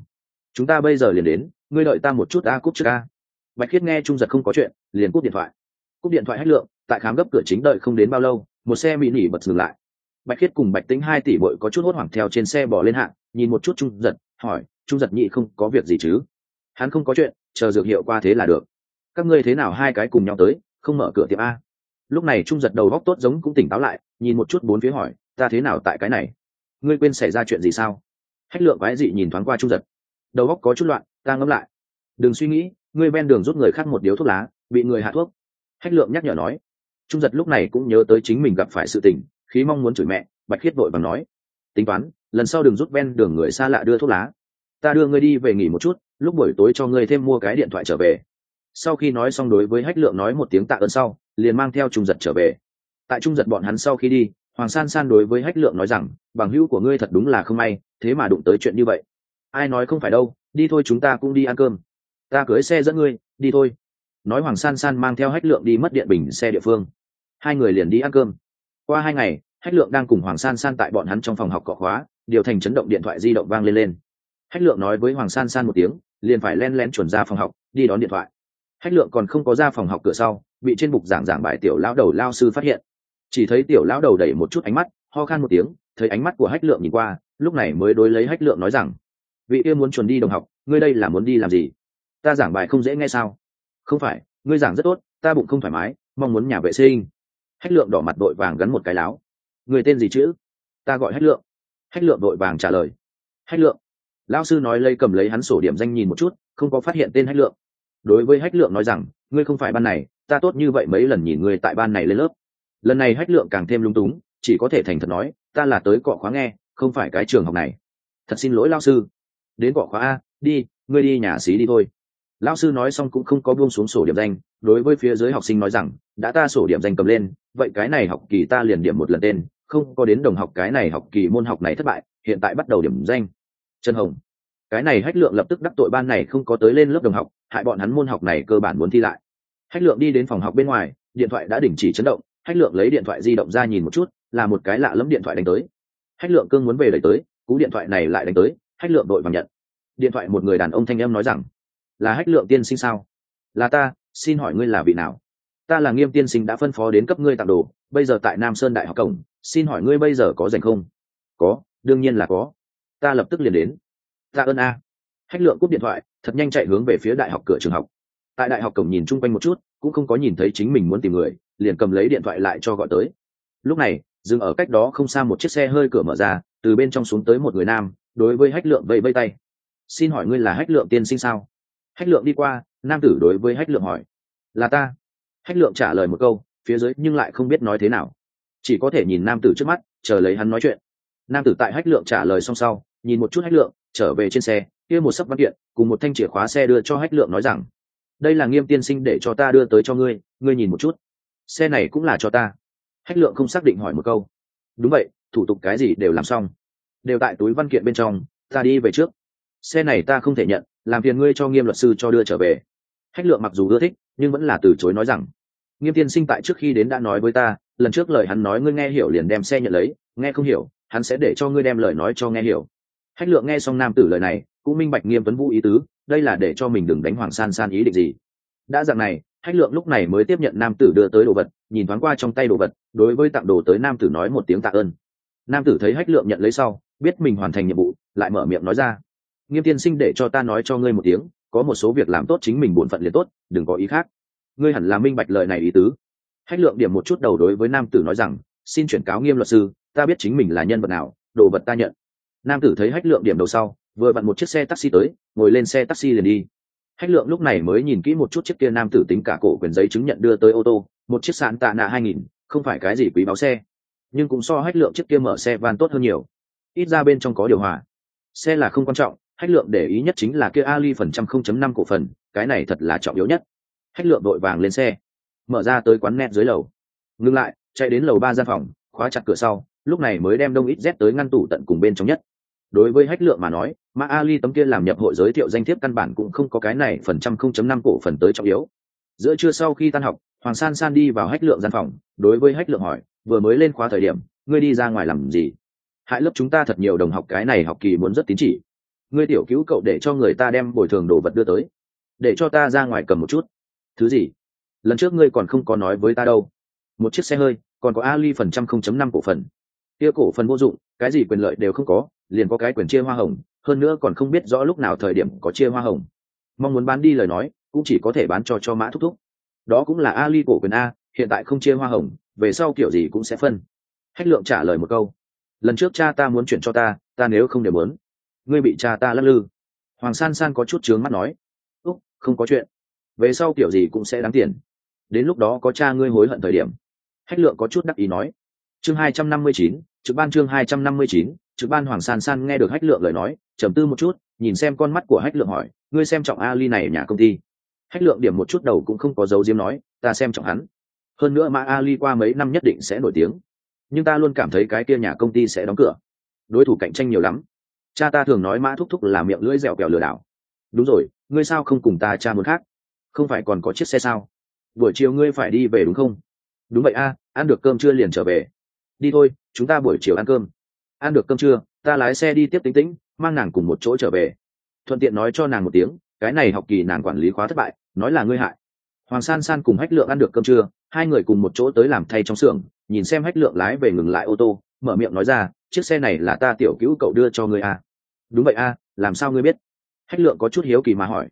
chúng ta bây giờ liền đến, ngươi đợi ta một chút a cúp trước a bạch khiết nghe trung giật không có chuyện, liền cúp điện thoại. Cúp điện thoại hách lượng, tại khám gấp cửa chính đợi không đến bao lâu, một xe mỹ nỉ bật dừng lại. Bạch khiết cùng bạch tính hai tỷ bội có chút hốt hoảng theo trên xe bỏ lên hạng nhìn một chút trung giật, hỏi, trung giật nhị không có việc gì chứ? Hắn không có chuyện, chờ dược hiệu qua thế là được. Các ngươi thế nào hai cái cùng nhau tới, không mở cửa tiệm a? Lúc này trung giật đầu góc tốt giống cũng tỉnh táo lại, nhìn một chút bốn phía hỏi, ta thế nào tại cái này? Ngươi quên xảy ra chuyện gì sao? Hách lượng quái dị nhìn thoáng qua trung giật. Đầu góc có chút loạn, ta ngẫm lại. Đừng suy nghĩ, ngươi ven đường rút người khác một điếu thuốc lá, bị người hạ thuốc. Hách lượng nhắc nhở nói. Trung giật lúc này cũng nhớ tới chính mình gặp phải sự tình, khí mong muốn chửi mẹ, bạch khiết vội bằng nói. Tính toán, lần sau đừng rút ven đường người xa lạ đưa thuốc lá. Ta đưa ngươi đi về nghỉ một chút lúc buổi tối cho ngươi thêm mua cái điện thoại trở về. Sau khi nói xong đối với hách lượng nói một tiếng tạ ơn sau, liền mang theo trung giật trở về. Tại trung giật bọn hắn sau khi đi, hoàng san san đối với hách lượng nói rằng, bằng hữu của ngươi thật đúng là không may, thế mà đụng tới chuyện như vậy. Ai nói không phải đâu, đi thôi chúng ta cũng đi ăn cơm. Ta cưới xe dẫn ngươi, đi thôi. Nói hoàng san san mang theo hách lượng đi mất điện bình xe địa phương. Hai người liền đi ăn cơm. Qua hai ngày, hách lượng đang cùng hoàng san san tại bọn hắn trong phòng học cọ khóa, điều thành chấn động điện thoại di động vang lên lên. Hách lượng nói với hoàng san san một tiếng liền phải len len chuẩn ra phòng học, đi đón điện thoại. Hách lượng còn không có ra phòng học cửa sau, bị trên bục giảng giảng bài tiểu lão đầu lao sư phát hiện. Chỉ thấy tiểu lão đầu đẩy một chút ánh mắt, ho khan một tiếng, thấy ánh mắt của hách lượng nhìn qua, lúc này mới đối lấy hách lượng nói rằng, vị yêu muốn chuẩn đi đồng học, ngươi đây là muốn đi làm gì? Ta giảng bài không dễ nghe sao? Không phải, ngươi giảng rất tốt, ta bụng không thoải mái, mong muốn nhà vệ sinh. Hách lượng đỏ mặt đội vàng gắn một cái láo. Người tên gì chữ ta gọi hách lượng. Hách lượng đội vàng trả lời. Hách lượng lao sư nói lây cầm lấy hắn sổ điểm danh nhìn một chút, không có phát hiện tên hách lượng. Đối với hách lượng nói rằng, ngươi không phải ban này, ta tốt như vậy mấy lần nhìn ngươi tại ban này lên lớp. Lần này hách lượng càng thêm lung túng, chỉ có thể thành thật nói, ta là tới cọ khóa nghe, không phải cái trường học này. Thật xin lỗi lao sư. Đến cọ khóa a, đi, ngươi đi nhà xí đi thôi. Lao sư nói xong cũng không có buông xuống sổ điểm danh, đối với phía dưới học sinh nói rằng, đã ta sổ điểm danh cầm lên, vậy cái này học kỳ ta liền điểm một lần tên, không có đến đồng học cái này học kỳ môn học này thất bại, hiện tại bắt đầu điểm danh trần hồng. Cái này hách lượng lập tức đắc tội ban này không có tới lên lớp đồng học, hại bọn hắn môn học này cơ bản muốn thi lại. Hách lượng đi đến phòng học bên ngoài, điện thoại đã đình chỉ chấn động, hách lượng lấy điện thoại di động ra nhìn một chút, là một cái lạ lẫm điện thoại đánh tới. Hách lượng cương muốn về đẩy tới, cú điện thoại này lại đánh tới, hách lượng đội vàng nhận. Điện thoại một người đàn ông thanh em nói rằng, là hách lượng tiên sinh sao? Là ta, xin hỏi ngươi là vị nào? Ta là nghiêm tiên sinh đã phân phó đến cấp ngươi tặng đồ, bây giờ tại nam sơn đại học cổng, xin hỏi ngươi bây giờ có dành không? Có, đương nhiên là có ta lập tức liền đến. Ta ơn a. Hách lượng cúp điện thoại, thật nhanh chạy hướng về phía đại học cửa trường học. Tại đại học cổng nhìn chung quanh một chút, cũng không có nhìn thấy chính mình muốn tìm người, liền cầm lấy điện thoại lại cho gọi tới. Lúc này, dừng ở cách đó không xa một chiếc xe hơi cửa mở ra, từ bên trong xuống tới một người nam, đối với hách lượng vẫy vây tay. Xin hỏi ngươi là hách lượng tiên sinh sao? Hách lượng đi qua, nam tử đối với hách lượng hỏi. Là ta. Hách lượng trả lời một câu, phía dưới nhưng lại không biết nói thế nào. Chỉ có thể nhìn nam tử trước mắt, chờ lấy hắn nói chuyện. Nam tử tại hách lượng trả lời xong sau nhìn một chút hách lượng, trở về trên xe, kia một sấp văn kiện, cùng một thanh chìa khóa xe đưa cho hách lượng nói rằng, đây là nghiêm tiên sinh để cho ta đưa tới cho ngươi ngươi nhìn một chút. Xe này cũng là cho ta. Hách lượng không xác định hỏi một câu. Đúng vậy, thủ tục cái gì đều làm xong. Đều tại túi văn kiện bên trong, ta đi về trước. Xe này ta không thể nhận, làm phiền ngươi cho nghiêm luật sư cho đưa trở về. Hách lượng mặc dù ưa thích, nhưng vẫn là từ chối nói rằng, nghiêm tiên sinh tại trước khi đến đã nói với ta, lần trước lời hắn nói ngươi nghe hiểu liền đem xe nhận lấy, nghe không hiểu, hắn sẽ để cho ngươi đem lời nói cho nghe hiểu hách lượng nghe xong nam tử lời này, cũng minh bạch nghiêm tuấn vũ ý tứ, đây là để cho mình đừng đánh hoàng san san ý định gì. Đã dạng này hách lượng lúc này mới tiếp nhận nam tử đưa tới đồ vật, nhìn thoáng qua trong tay đồ vật, đối với tặng đồ tới nam tử nói một tiếng tạ ơn. Nam tử thấy hách lượng nhận lấy sau, biết mình hoàn thành nhiệm vụ, lại mở miệng nói ra. Nghiêm tiên sinh để cho ta nói cho ngươi một tiếng, có một số việc làm tốt chính mình bổn phận liền tốt, đừng có ý khác. Ngươi hẳn là minh bạch lời này ý tứ. Hách lượng điểm một chút đầu đối với nam tử nói rằng, xin chuyển cáo nghiêm luật sư, ta biết chính mình là nhân vật nào, đồ vật ta nhận nam tử thấy hách lượng điểm đầu sau, vừa vặn một chiếc xe taxi tới, ngồi lên xe taxi liền đi. Hách lượng lúc này mới nhìn kỹ một chút chiếc kia nam tử tính cả cổ quyền giấy chứng nhận đưa tới ô tô, một chiếc sạn tạ nạ hai nghìn, không phải cái gì quý báo xe. Nhưng cũng so hách lượng chiếc kia mở xe van tốt hơn nhiều. Ít ra bên trong có điều hòa. Xe là không quan trọng, hách lượng để ý nhất chính là kia ali phần trăm không chấm năm cổ phần, cái này thật là trọng yếu nhất. Hách lượng đội vàng lên xe, mở ra tới quán net dưới lầu. Ngưng lại, chạy đến lầu ba gian phòng, khóa chặt cửa sau, lúc này mới đem đông ít z tới ngăn tủ tận cùng bên trong nhất đối với hách lượng mà nói mà ali tấm kia làm nhập hội giới thiệu danh thiếp căn bản cũng không có cái này phần trăm không chấm năm cổ phần tới trọng yếu. Giữa trưa sau khi tan học, hoàng san san đi vào hách lượng gian phòng, đối với hách lượng hỏi, vừa mới lên khóa thời điểm, ngươi đi ra ngoài làm gì? Hại lớp chúng ta thật nhiều đồng học, cái này học kỳ muốn rất tín chỉ. Ngươi tiểu cứu cậu để cho người ta đem bồi thường đồ vật đưa tới. Để cho ta ra ngoài cầm một chút. Thứ gì? Lần trước ngươi còn không có nói với ta đâu. Một chiếc xe hơi, còn có ali phần trăm không chấm năm cổ phần. Kia cổ phần vô dụng cái gì quyền lợi đều không có, liền có cái quyền chia hoa hồng, hơn nữa còn không biết rõ lúc nào thời điểm có chia hoa hồng. Mong muốn bán đi lời nói, cũng chỉ có thể bán cho cho mã thúc thúc. Đó cũng là ali cổ quyền a, hiện tại không chia hoa hồng, về sau kiểu gì cũng sẽ phân. Hách lượng trả lời một câu. Lần trước cha ta muốn chuyển cho ta ta nếu không đều muốn. Ngươi bị cha ta lắc lư. Hoàng san san có chút trướng mắt nói. Úc, không có chuyện. Về sau kiểu gì cũng sẽ đáng tiền. Đến lúc đó có cha ngươi hối hận thời điểm. Hách lượng có chút đắc ý nói. Chương hai trăm năm mươi chín trực ban chương hai trăm năm mươi chín, trực ban hoàng san san nghe được hách lượng lời nói, trầm tư một chút, nhìn xem con mắt của hách lượng hỏi, ngươi xem trọng ali này ở nhà công ty? Hách lượng điểm một chút đầu cũng không có dấu diếm nói, ta xem trọng hắn. Hơn nữa mà ali qua mấy năm nhất định sẽ nổi tiếng. Nhưng ta luôn cảm thấy cái kia nhà công ty sẽ đóng cửa. Đối thủ cạnh tranh nhiều lắm. Cha ta thường nói mã thúc thúc là miệng lưỡi dẻo kẹo lừa đảo. Đúng rồi, ngươi sao không cùng ta cha muốn khác? Không phải còn có chiếc xe sao? Buổi chiều ngươi phải đi về đúng không? Đúng vậy a, ăn được cơm chưa liền trở về. Đi thôi chúng ta buổi chiều ăn cơm. Ăn được cơm trưa ta lái xe đi tiếp tính tĩnh mang nàng cùng một chỗ trở về. Thuận tiện nói cho nàng một tiếng cái này học kỳ nàng quản lý khóa thất bại nói là ngươi hại. Hoàng san san cùng hách lượng ăn được cơm trưa hai người cùng một chỗ tới làm thay trong xưởng nhìn xem hách lượng lái về ngừng lại ô tô mở miệng nói ra chiếc xe này là ta tiểu cứu cậu đưa cho ngươi à. đúng vậy a à, làm sao ngươi biết? Hách lượng có chút hiếu kỳ mà hỏi.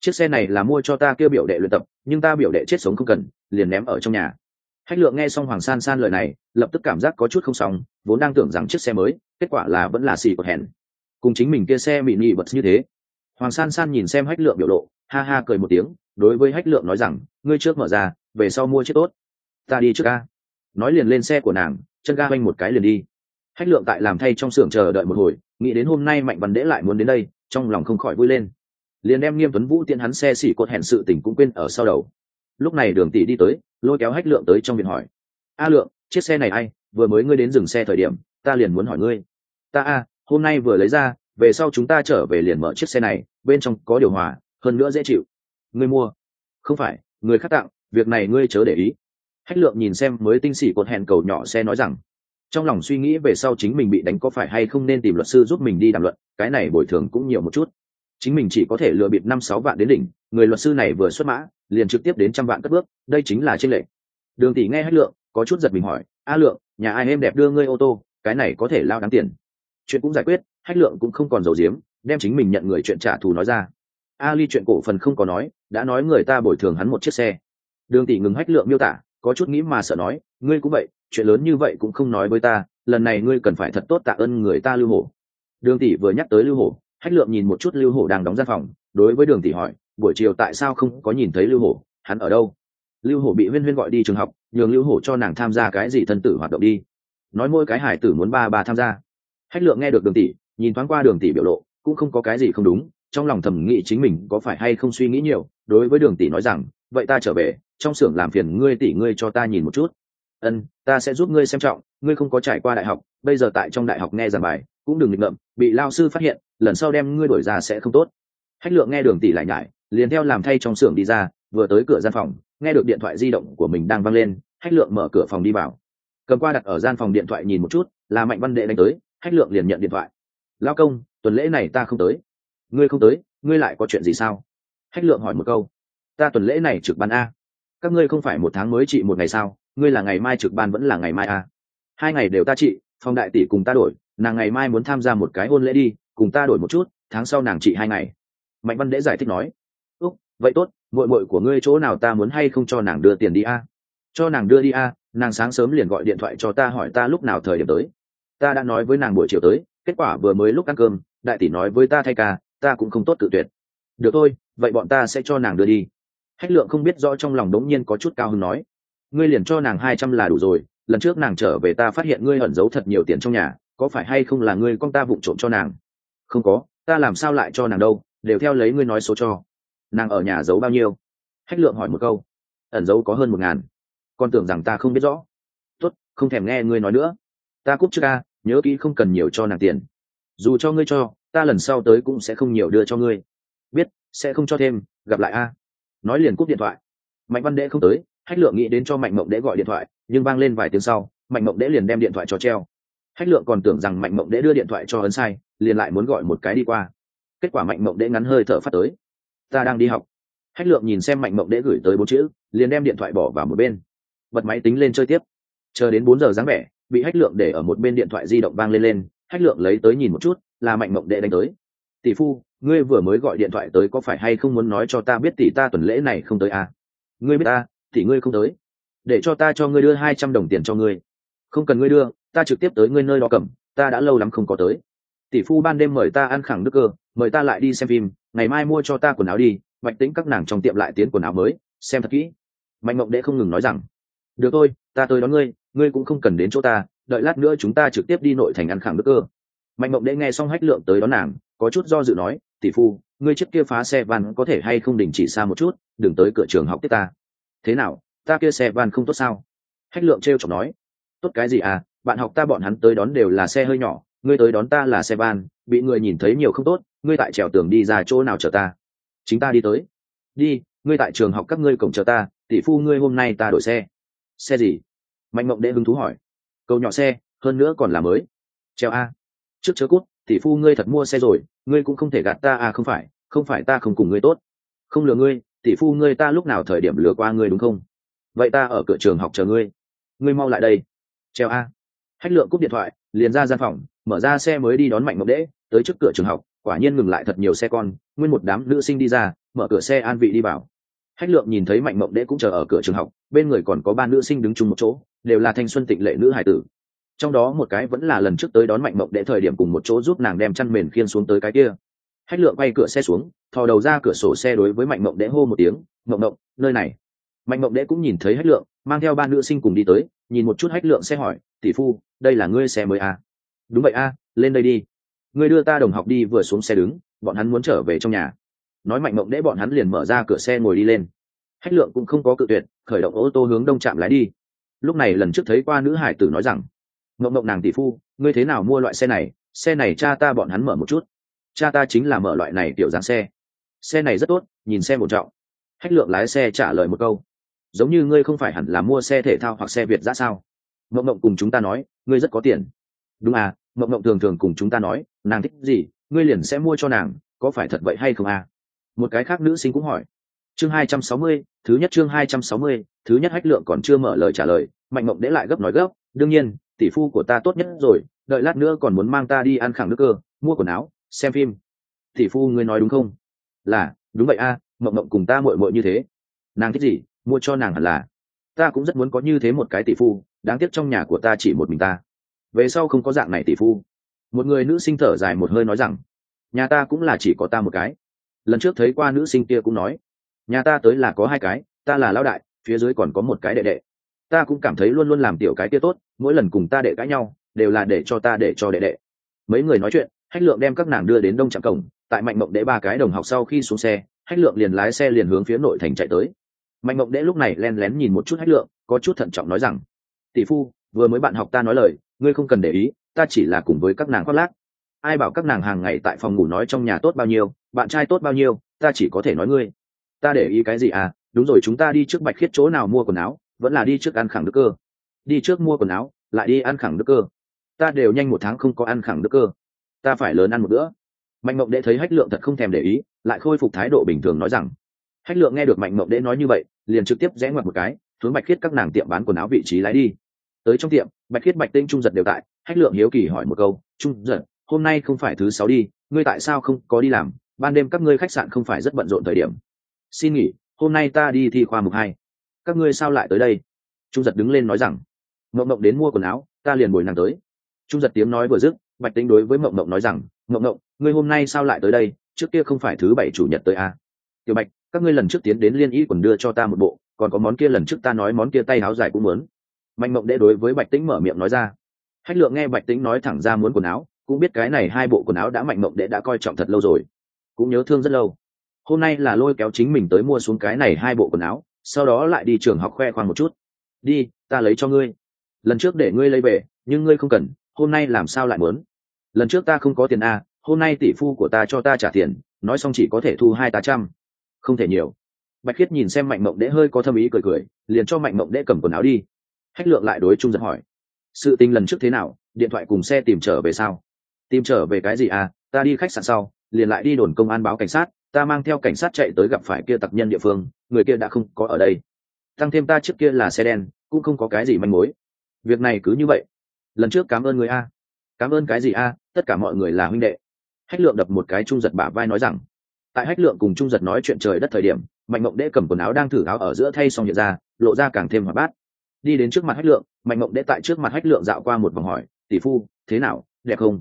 Chiếc xe này là mua cho ta kêu biểu đệ luyện tập nhưng ta biểu đệ chết sống không cần liền ném ở trong nhà hách lượng nghe xong hoàng san san lời này, lập tức cảm giác có chút không xong, vốn đang tưởng rằng chiếc xe mới, kết quả là vẫn là xì cột hẹn. Cùng chính mình kia xe bị nhị bật như thế. Hoàng san san nhìn xem hách lượng biểu lộ, ha ha cười một tiếng, đối với hách lượng nói rằng, ngươi trước mở ra, về sau mua chiếc tốt. Ta đi trước ca nói liền lên xe của nàng, chân ga quanh một cái liền đi. Hách lượng tại làm thay trong xưởng chờ đợi một hồi, nghĩ đến hôm nay mạnh văn đễ lại muốn đến đây, trong lòng không khỏi vui lên. Liền đem nghiêm tuấn vũ tiện hắn xe xỉ cột hẹn sự tình cũng quên ở sau đầu. Lúc này đường tỷ đi tới lôi kéo hách lượng tới trong viện hỏi. A lượng, chiếc xe này ai? Vừa mới ngươi đến dừng xe thời điểm, ta liền muốn hỏi ngươi. Ta a, hôm nay vừa lấy ra, về sau chúng ta trở về liền mở chiếc xe này, bên trong có điều hòa, hơn nữa dễ chịu. Ngươi mua. Không phải, người khác tặng, việc này ngươi chớ để ý. Hách lượng nhìn xem mới tinh xỉ cột hẹn cầu nhỏ xe nói rằng, trong lòng suy nghĩ về sau chính mình bị đánh có phải hay không nên tìm luật sư giúp mình đi đàm luận, cái này bồi thường cũng nhiều một chút. Chính mình chỉ có thể lừa bịp năm sáu vạn đến đỉnh, người luật sư này vừa xuất mã liền trực tiếp đến trăm vạn cất bước, đây chính là tranh lệ đường tỷ nghe hách lượng, có chút giật mình hỏi, a lượng, nhà ai em đẹp đưa ngươi ô tô, cái này có thể lao đáng tiền. Chuyện cũng giải quyết, hách lượng cũng không còn giấu giếm, đem chính mình nhận người chuyện trả thù nói ra. A ly chuyện cổ phần không có nói, đã nói người ta bồi thường hắn một chiếc xe. Đường tỷ ngừng hách lượng miêu tả, có chút nghĩ mà sợ nói, ngươi cũng vậy, chuyện lớn như vậy cũng không nói với ta, lần này ngươi cần phải thật tốt tạ ơn người ta lưu hổ. Đường tỷ vừa nhắc tới lưu hổ, hách lượng nhìn một chút lưu hổ đang đóng gian phòng, đối với đường tỷ hỏi buổi chiều tại sao không có nhìn thấy lưu hổ? Hắn ở đâu? Lưu hổ bị huyên huyên gọi đi trường học, nhường lưu hổ cho nàng tham gia cái gì thân tử hoạt động đi. Nói mỗi cái hải tử muốn ba ba tham gia. Hách lượng nghe được đường tỷ, nhìn thoáng qua đường tỷ biểu lộ, cũng không có cái gì không đúng, trong lòng thầm nghĩ chính mình có phải hay không suy nghĩ nhiều, đối với đường tỷ nói rằng, vậy ta trở về, trong xưởng làm phiền ngươi tỷ ngươi cho ta nhìn một chút. Ân, ta sẽ giúp ngươi xem trọng, ngươi không có trải qua đại học, bây giờ tại trong đại học nghe giảng bài, cũng đừng nghịch ngợm, bị lao sư phát hiện, lần sau đem ngươi đổi ra sẽ không tốt. Hách lượng nghe đường tỷ lại nhải liền theo làm thay trong xưởng đi ra, vừa tới cửa gian phòng, nghe được điện thoại di động của mình đang văng lên, hách lượng mở cửa phòng đi vào. Cầm qua đặt ở gian phòng điện thoại nhìn một chút, là mạnh văn đệ đánh tới, hách lượng liền nhận điện thoại. Lao công, tuần lễ này ta không tới. Ngươi không tới, ngươi lại có chuyện gì sao? Hách lượng hỏi một câu. Ta tuần lễ này trực ban a. Các ngươi không phải một tháng mới trị một ngày sao? Ngươi là ngày mai trực ban vẫn là ngày mai a. Hai ngày đều ta trị, phòng đại tỷ cùng ta đổi, nàng ngày mai muốn tham gia một cái hôn lễ đi, cùng ta đổi một chút, tháng sau nàng trị hai ngày. Mạnh văn đễ giải thích nói vậy tốt, muội muội của ngươi chỗ nào ta muốn hay không cho nàng đưa tiền đi a? Cho nàng đưa đi a, nàng sáng sớm liền gọi điện thoại cho ta hỏi ta lúc nào thời điểm tới. Ta đã nói với nàng buổi chiều tới, kết quả vừa mới lúc ăn cơm, đại tỷ nói với ta thay ca, ta cũng không tốt tự tuyệt. Được thôi, vậy bọn ta sẽ cho nàng đưa đi. Hách lượng không biết rõ trong lòng đống nhiên có chút cao hứng nói. Ngươi liền cho nàng hai trăm là đủ rồi, lần trước nàng trở về ta phát hiện ngươi ẩn giấu thật nhiều tiền trong nhà, có phải hay không là ngươi con ta vụng trộm cho nàng? Không có, ta làm sao lại cho nàng đâu, đều theo lấy ngươi nói số cho nàng ở nhà giấu bao nhiêu? Hách lượng hỏi một câu. Ẩn giấu có hơn một ngàn. Con tưởng rằng ta không biết rõ. Tuất không thèm nghe ngươi nói nữa. Ta cúp trước ca nhớ kỹ không cần nhiều cho nàng tiền. Dù cho ngươi cho, ta lần sau tới cũng sẽ không nhiều đưa cho ngươi. Biết, sẽ không cho thêm, gặp lại a. Nói liền cúp điện thoại. Mạnh văn Đệ không tới, hách lượng nghĩ đến cho mạnh mộng đễ gọi điện thoại, nhưng vang lên vài tiếng sau, mạnh mộng đễ liền đem điện thoại cho treo. Hách lượng còn tưởng rằng mạnh mộng đễ đưa điện thoại cho ấn sai, liền lại muốn gọi một cái đi qua. Kết quả mạnh mộng đễ ngắn hơi thở phát tới ta đang đi học. Hách lượng nhìn xem mạnh mộng đễ gửi tới bốn chữ, liền đem điện thoại bỏ vào một bên. Bật máy tính lên chơi tiếp. Chờ đến bốn giờ dáng vẻ, bị hách lượng để ở một bên điện thoại di động vang lên lên, hách lượng lấy tới nhìn một chút, là mạnh mộng đệ đánh tới. Tỷ phu, ngươi vừa mới gọi điện thoại tới có phải hay không muốn nói cho ta biết tỷ ta tuần lễ này không tới à? ngươi biết ta, tỷ ngươi không tới. Để cho ta cho ngươi đưa hai trăm đồng tiền cho ngươi. Không cần ngươi đưa, ta trực tiếp tới ngươi nơi đó cầm, ta đã lâu lắm không có tới. Tỷ phu ban đêm mời ta ăn khẳng đức cơ, mời ta lại đi xem phim ngày mai mua cho ta quần áo đi Mạch tính các nàng trong tiệm lại tiến quần áo mới, xem thật kỹ. Mạnh mộng đệ không ngừng nói rằng, được thôi, ta tới đón ngươi ngươi cũng không cần đến chỗ ta, đợi lát nữa chúng ta trực tiếp đi nội thành ăn khẳng đức cơ. Mạnh mộng đệ nghe xong hách lượng tới đón nàng, có chút do dự nói, tỷ phu, ngươi trước kia phá xe van có thể hay không đình chỉ xa một chút, đừng tới cửa trường học tiếp ta. Thế nào, ta kia xe van không tốt sao? Hách lượng t r chọc nói, tốt cái gì à bạn học ta bọn hắn tới đón đều là xe hơi nhỏ, ngươi tới đón ta là xe van, bị người nhìn thấy nhiều không tốt ngươi tại trèo tường đi ra chỗ nào chờ ta? Chính ta đi tới. Đi, ngươi tại trường học các ngươi cổng chờ ta, tỷ phu ngươi hôm nay ta đổi xe. Xe gì? Mạnh mộng đệ hứng thú hỏi. Cầu nhỏ xe, hơn nữa còn là mới. Treo a. Trước chớ cút, tỷ phu ngươi thật mua xe rồi, ngươi cũng không thể gạt ta à không phải không phải ta không cùng ngươi tốt. Không lừa ngươi, tỷ phu ngươi ta lúc nào thời điểm lừa qua ngươi đúng không? Vậy ta ở cửa trường học chờ ngươi. Ngươi mau lại đây. Treo a. Hách lượng cúp điện thoại, liền ra gian phòng, mở ra xe mới đi đón mạnh mộng đễ tới trước cửa trường học quả nhiên ngừng lại thật nhiều xe con nguyên một đám nữ sinh đi ra mở cửa xe an vị đi vào. Hách lượng nhìn thấy mạnh mộng đễ cũng chờ ở cửa trường học bên người còn có ba nữ sinh đứng chung một chỗ đều là thanh xuân tịnh lệ nữ hải tử. Trong đó một cái vẫn là lần trước tới đón mạnh mộng đệ thời điểm cùng một chỗ giúp nàng đem chăn mền khiên xuống tới cái kia. Hách lượng quay cửa xe xuống thò đầu ra cửa sổ xe đối với mạnh mộng đệ hô một tiếng mộng mộng nơi này. Mạnh mộng đệ cũng nhìn thấy hách lượng mang theo ba nữ sinh cùng đi tới nhìn một chút hách lượng xe hỏi tỷ phu đây là ngươi xe mới à? đúng vậy a à, lên đây đi ngươi đưa ta đồng học đi vừa xuống xe đứng, bọn hắn muốn trở về trong nhà. Nói mạnh mộng đễ bọn hắn liền mở ra cửa xe ngồi đi lên. Hách lượng cũng không có cự tuyệt, khởi động ô tô hướng đông trạm lái đi. Lúc này lần trước thấy qua nữ hải tử nói rằng mộng mộng nàng tỷ phu, ngươi thế nào mua loại xe này? Xe này cha ta bọn hắn mở một chút. Cha ta chính là mở loại này kiểu dáng xe. Xe này rất tốt, nhìn xe một trọng. Hách lượng lái xe trả lời một câu, giống như ngươi không phải hẳn là mua xe thể thao hoặc xe việt ra sao? Mộng mộng cùng chúng ta nói, ngươi rất có tiền. Đúng à mộng mộng thường thường cùng chúng ta nói, nàng thích gì, ngươi liền sẽ mua cho nàng, có phải thật vậy hay không à một cái khác nữ sinh cũng hỏi. Chương hai trăm sáu mươi, thứ nhất chương hai trăm sáu mươi, thứ nhất hách lượng còn chưa mở lời trả lời, mạnh mộng để lại gấp nói gấp, đương nhiên, tỷ phu của ta tốt nhất rồi, đợi lát nữa còn muốn mang ta đi ăn khẳng nước cơ, mua quần áo, xem phim. Tỷ phu ngươi nói đúng không? Là, đúng vậy a, mộng mộng cùng ta muội muội như thế. Nàng thích gì, mua cho nàng hẳn là. Ta cũng rất muốn có như thế một cái tỷ phu, đáng tiếc trong nhà của ta chỉ một mình ta về sau không có dạng này tỷ phu. Một người nữ sinh thở dài một hơi nói rằng, nhà ta cũng là chỉ có ta một cái. Lần trước thấy qua nữ sinh kia cũng nói, nhà ta tới là có hai cái, ta là lão đại, phía dưới còn có một cái đệ đệ. Ta cũng cảm thấy luôn luôn làm tiểu cái kia tốt, mỗi lần cùng ta đệ cãi nhau, đều là để cho ta để cho đệ đệ. Mấy người nói chuyện, hách lượng đem các nàng đưa đến đông trạm cổng, tại mạnh mộng đệ ba cái đồng học sau khi xuống xe, hách lượng liền lái xe liền hướng phía nội thành chạy tới. Mạnh mộng đệ lúc này len lén nhìn một chút hách lượng, có chút thận trọng nói rằng, tỷ phu, vừa mới bạn học ta nói lời ngươi không cần để ý, ta chỉ là cùng với các nàng khoác lác. Ai bảo các nàng hàng ngày tại phòng ngủ nói trong nhà tốt bao nhiêu, bạn trai tốt bao nhiêu, ta chỉ có thể nói ngươi. Ta để ý cái gì à? Đúng rồi, chúng ta đi trước bạch khiết chỗ nào mua quần áo, vẫn là đi trước ăn khẳng đức cơ. Đi trước mua quần áo, lại đi ăn khẳng đức cơ. Ta đều nhanh một tháng không có ăn khẳng đức cơ. Ta phải lớn ăn một bữa. Mạnh mộng đệ thấy hách lượng thật không thèm để ý, lại khôi phục thái độ bình thường nói rằng, hách lượng nghe được mạnh mộng đệ nói như vậy, liền trực tiếp rẽ ngoặt một cái, hướng bạch khiết các nàng tiệm bán quần áo vị trí lái đi. Tới trong tiệm bạch khiết bạch tinh trung giật đều tại, hách lượng hiếu kỳ hỏi một câu, trung giật, hôm nay không phải thứ sáu đi, ngươi tại sao không có đi làm? Ban đêm các ngươi khách sạn không phải rất bận rộn thời điểm. Xin nghỉ, hôm nay ta đi thi khoa mục hai. Các ngươi sao lại tới đây? Trung giật đứng lên nói rằng, mộng mộng đến mua quần áo, ta liền bồi nàng tới. Trung giật tiếng nói vừa dứt, bạch tính đối với mộng mộng nói rằng, mộng mộng, ngươi hôm nay sao lại tới đây? Trước kia không phải thứ bảy chủ nhật tới à? tiểu bạch, các ngươi lần trước tiến đến liên y quần đưa cho ta một bộ, còn có món kia lần trước ta nói món kia tay áo dài cũng muốn mạnh mộng đệ đối với bạch tính mở miệng nói ra. Hách lượng nghe bạch tính nói thẳng ra muốn quần áo, cũng biết cái này hai bộ quần áo đã mạnh mộng đệ đã coi trọng thật lâu rồi. Cũng nhớ thương rất lâu. Hôm nay là lôi kéo chính mình tới mua xuống cái này hai bộ quần áo, sau đó lại đi trường học khoe khoang một chút. Đi, ta lấy cho ngươi. Lần trước để ngươi lấy về, nhưng ngươi không cần, hôm nay làm sao lại muốn? Lần trước ta không có tiền a, hôm nay tỷ phu của ta cho ta trả tiền, nói xong chỉ có thể thu hai tá trăm. Không thể nhiều. Bạch khiết nhìn xem mạnh mộng đễ hơi có thâm ý cười cười, liền cho mạnh mộng đễ cầm quần áo đi hách lượng lại đối trung giật hỏi, sự tình lần trước thế nào? Điện thoại cùng xe tìm trở về sao? Tìm trở về cái gì à? Ta đi khách sạn sau, liền lại đi đồn công an báo cảnh sát, ta mang theo cảnh sát chạy tới gặp phải kia tặc nhân địa phương, người kia đã không có ở đây. Tăng thêm ta trước kia là xe đen, cũng không có cái gì manh mối. Việc này cứ như vậy. Lần trước cảm ơn người a. Cảm ơn cái gì a? Tất cả mọi người là huynh đệ. Hách lượng đập một cái trung giật bả vai nói rằng, tại hách lượng cùng trung giật nói chuyện trời đất thời điểm, mạnh mộng đễ cầm quần áo đang thử áo ở giữa thay xong hiện ra, lộ ra càng thêm hoạt bát đi đến trước mặt hách lượng, mạnh mộng đệ tại trước mặt hách lượng dạo qua một vòng hỏi, tỷ phu, thế nào, đẹp không?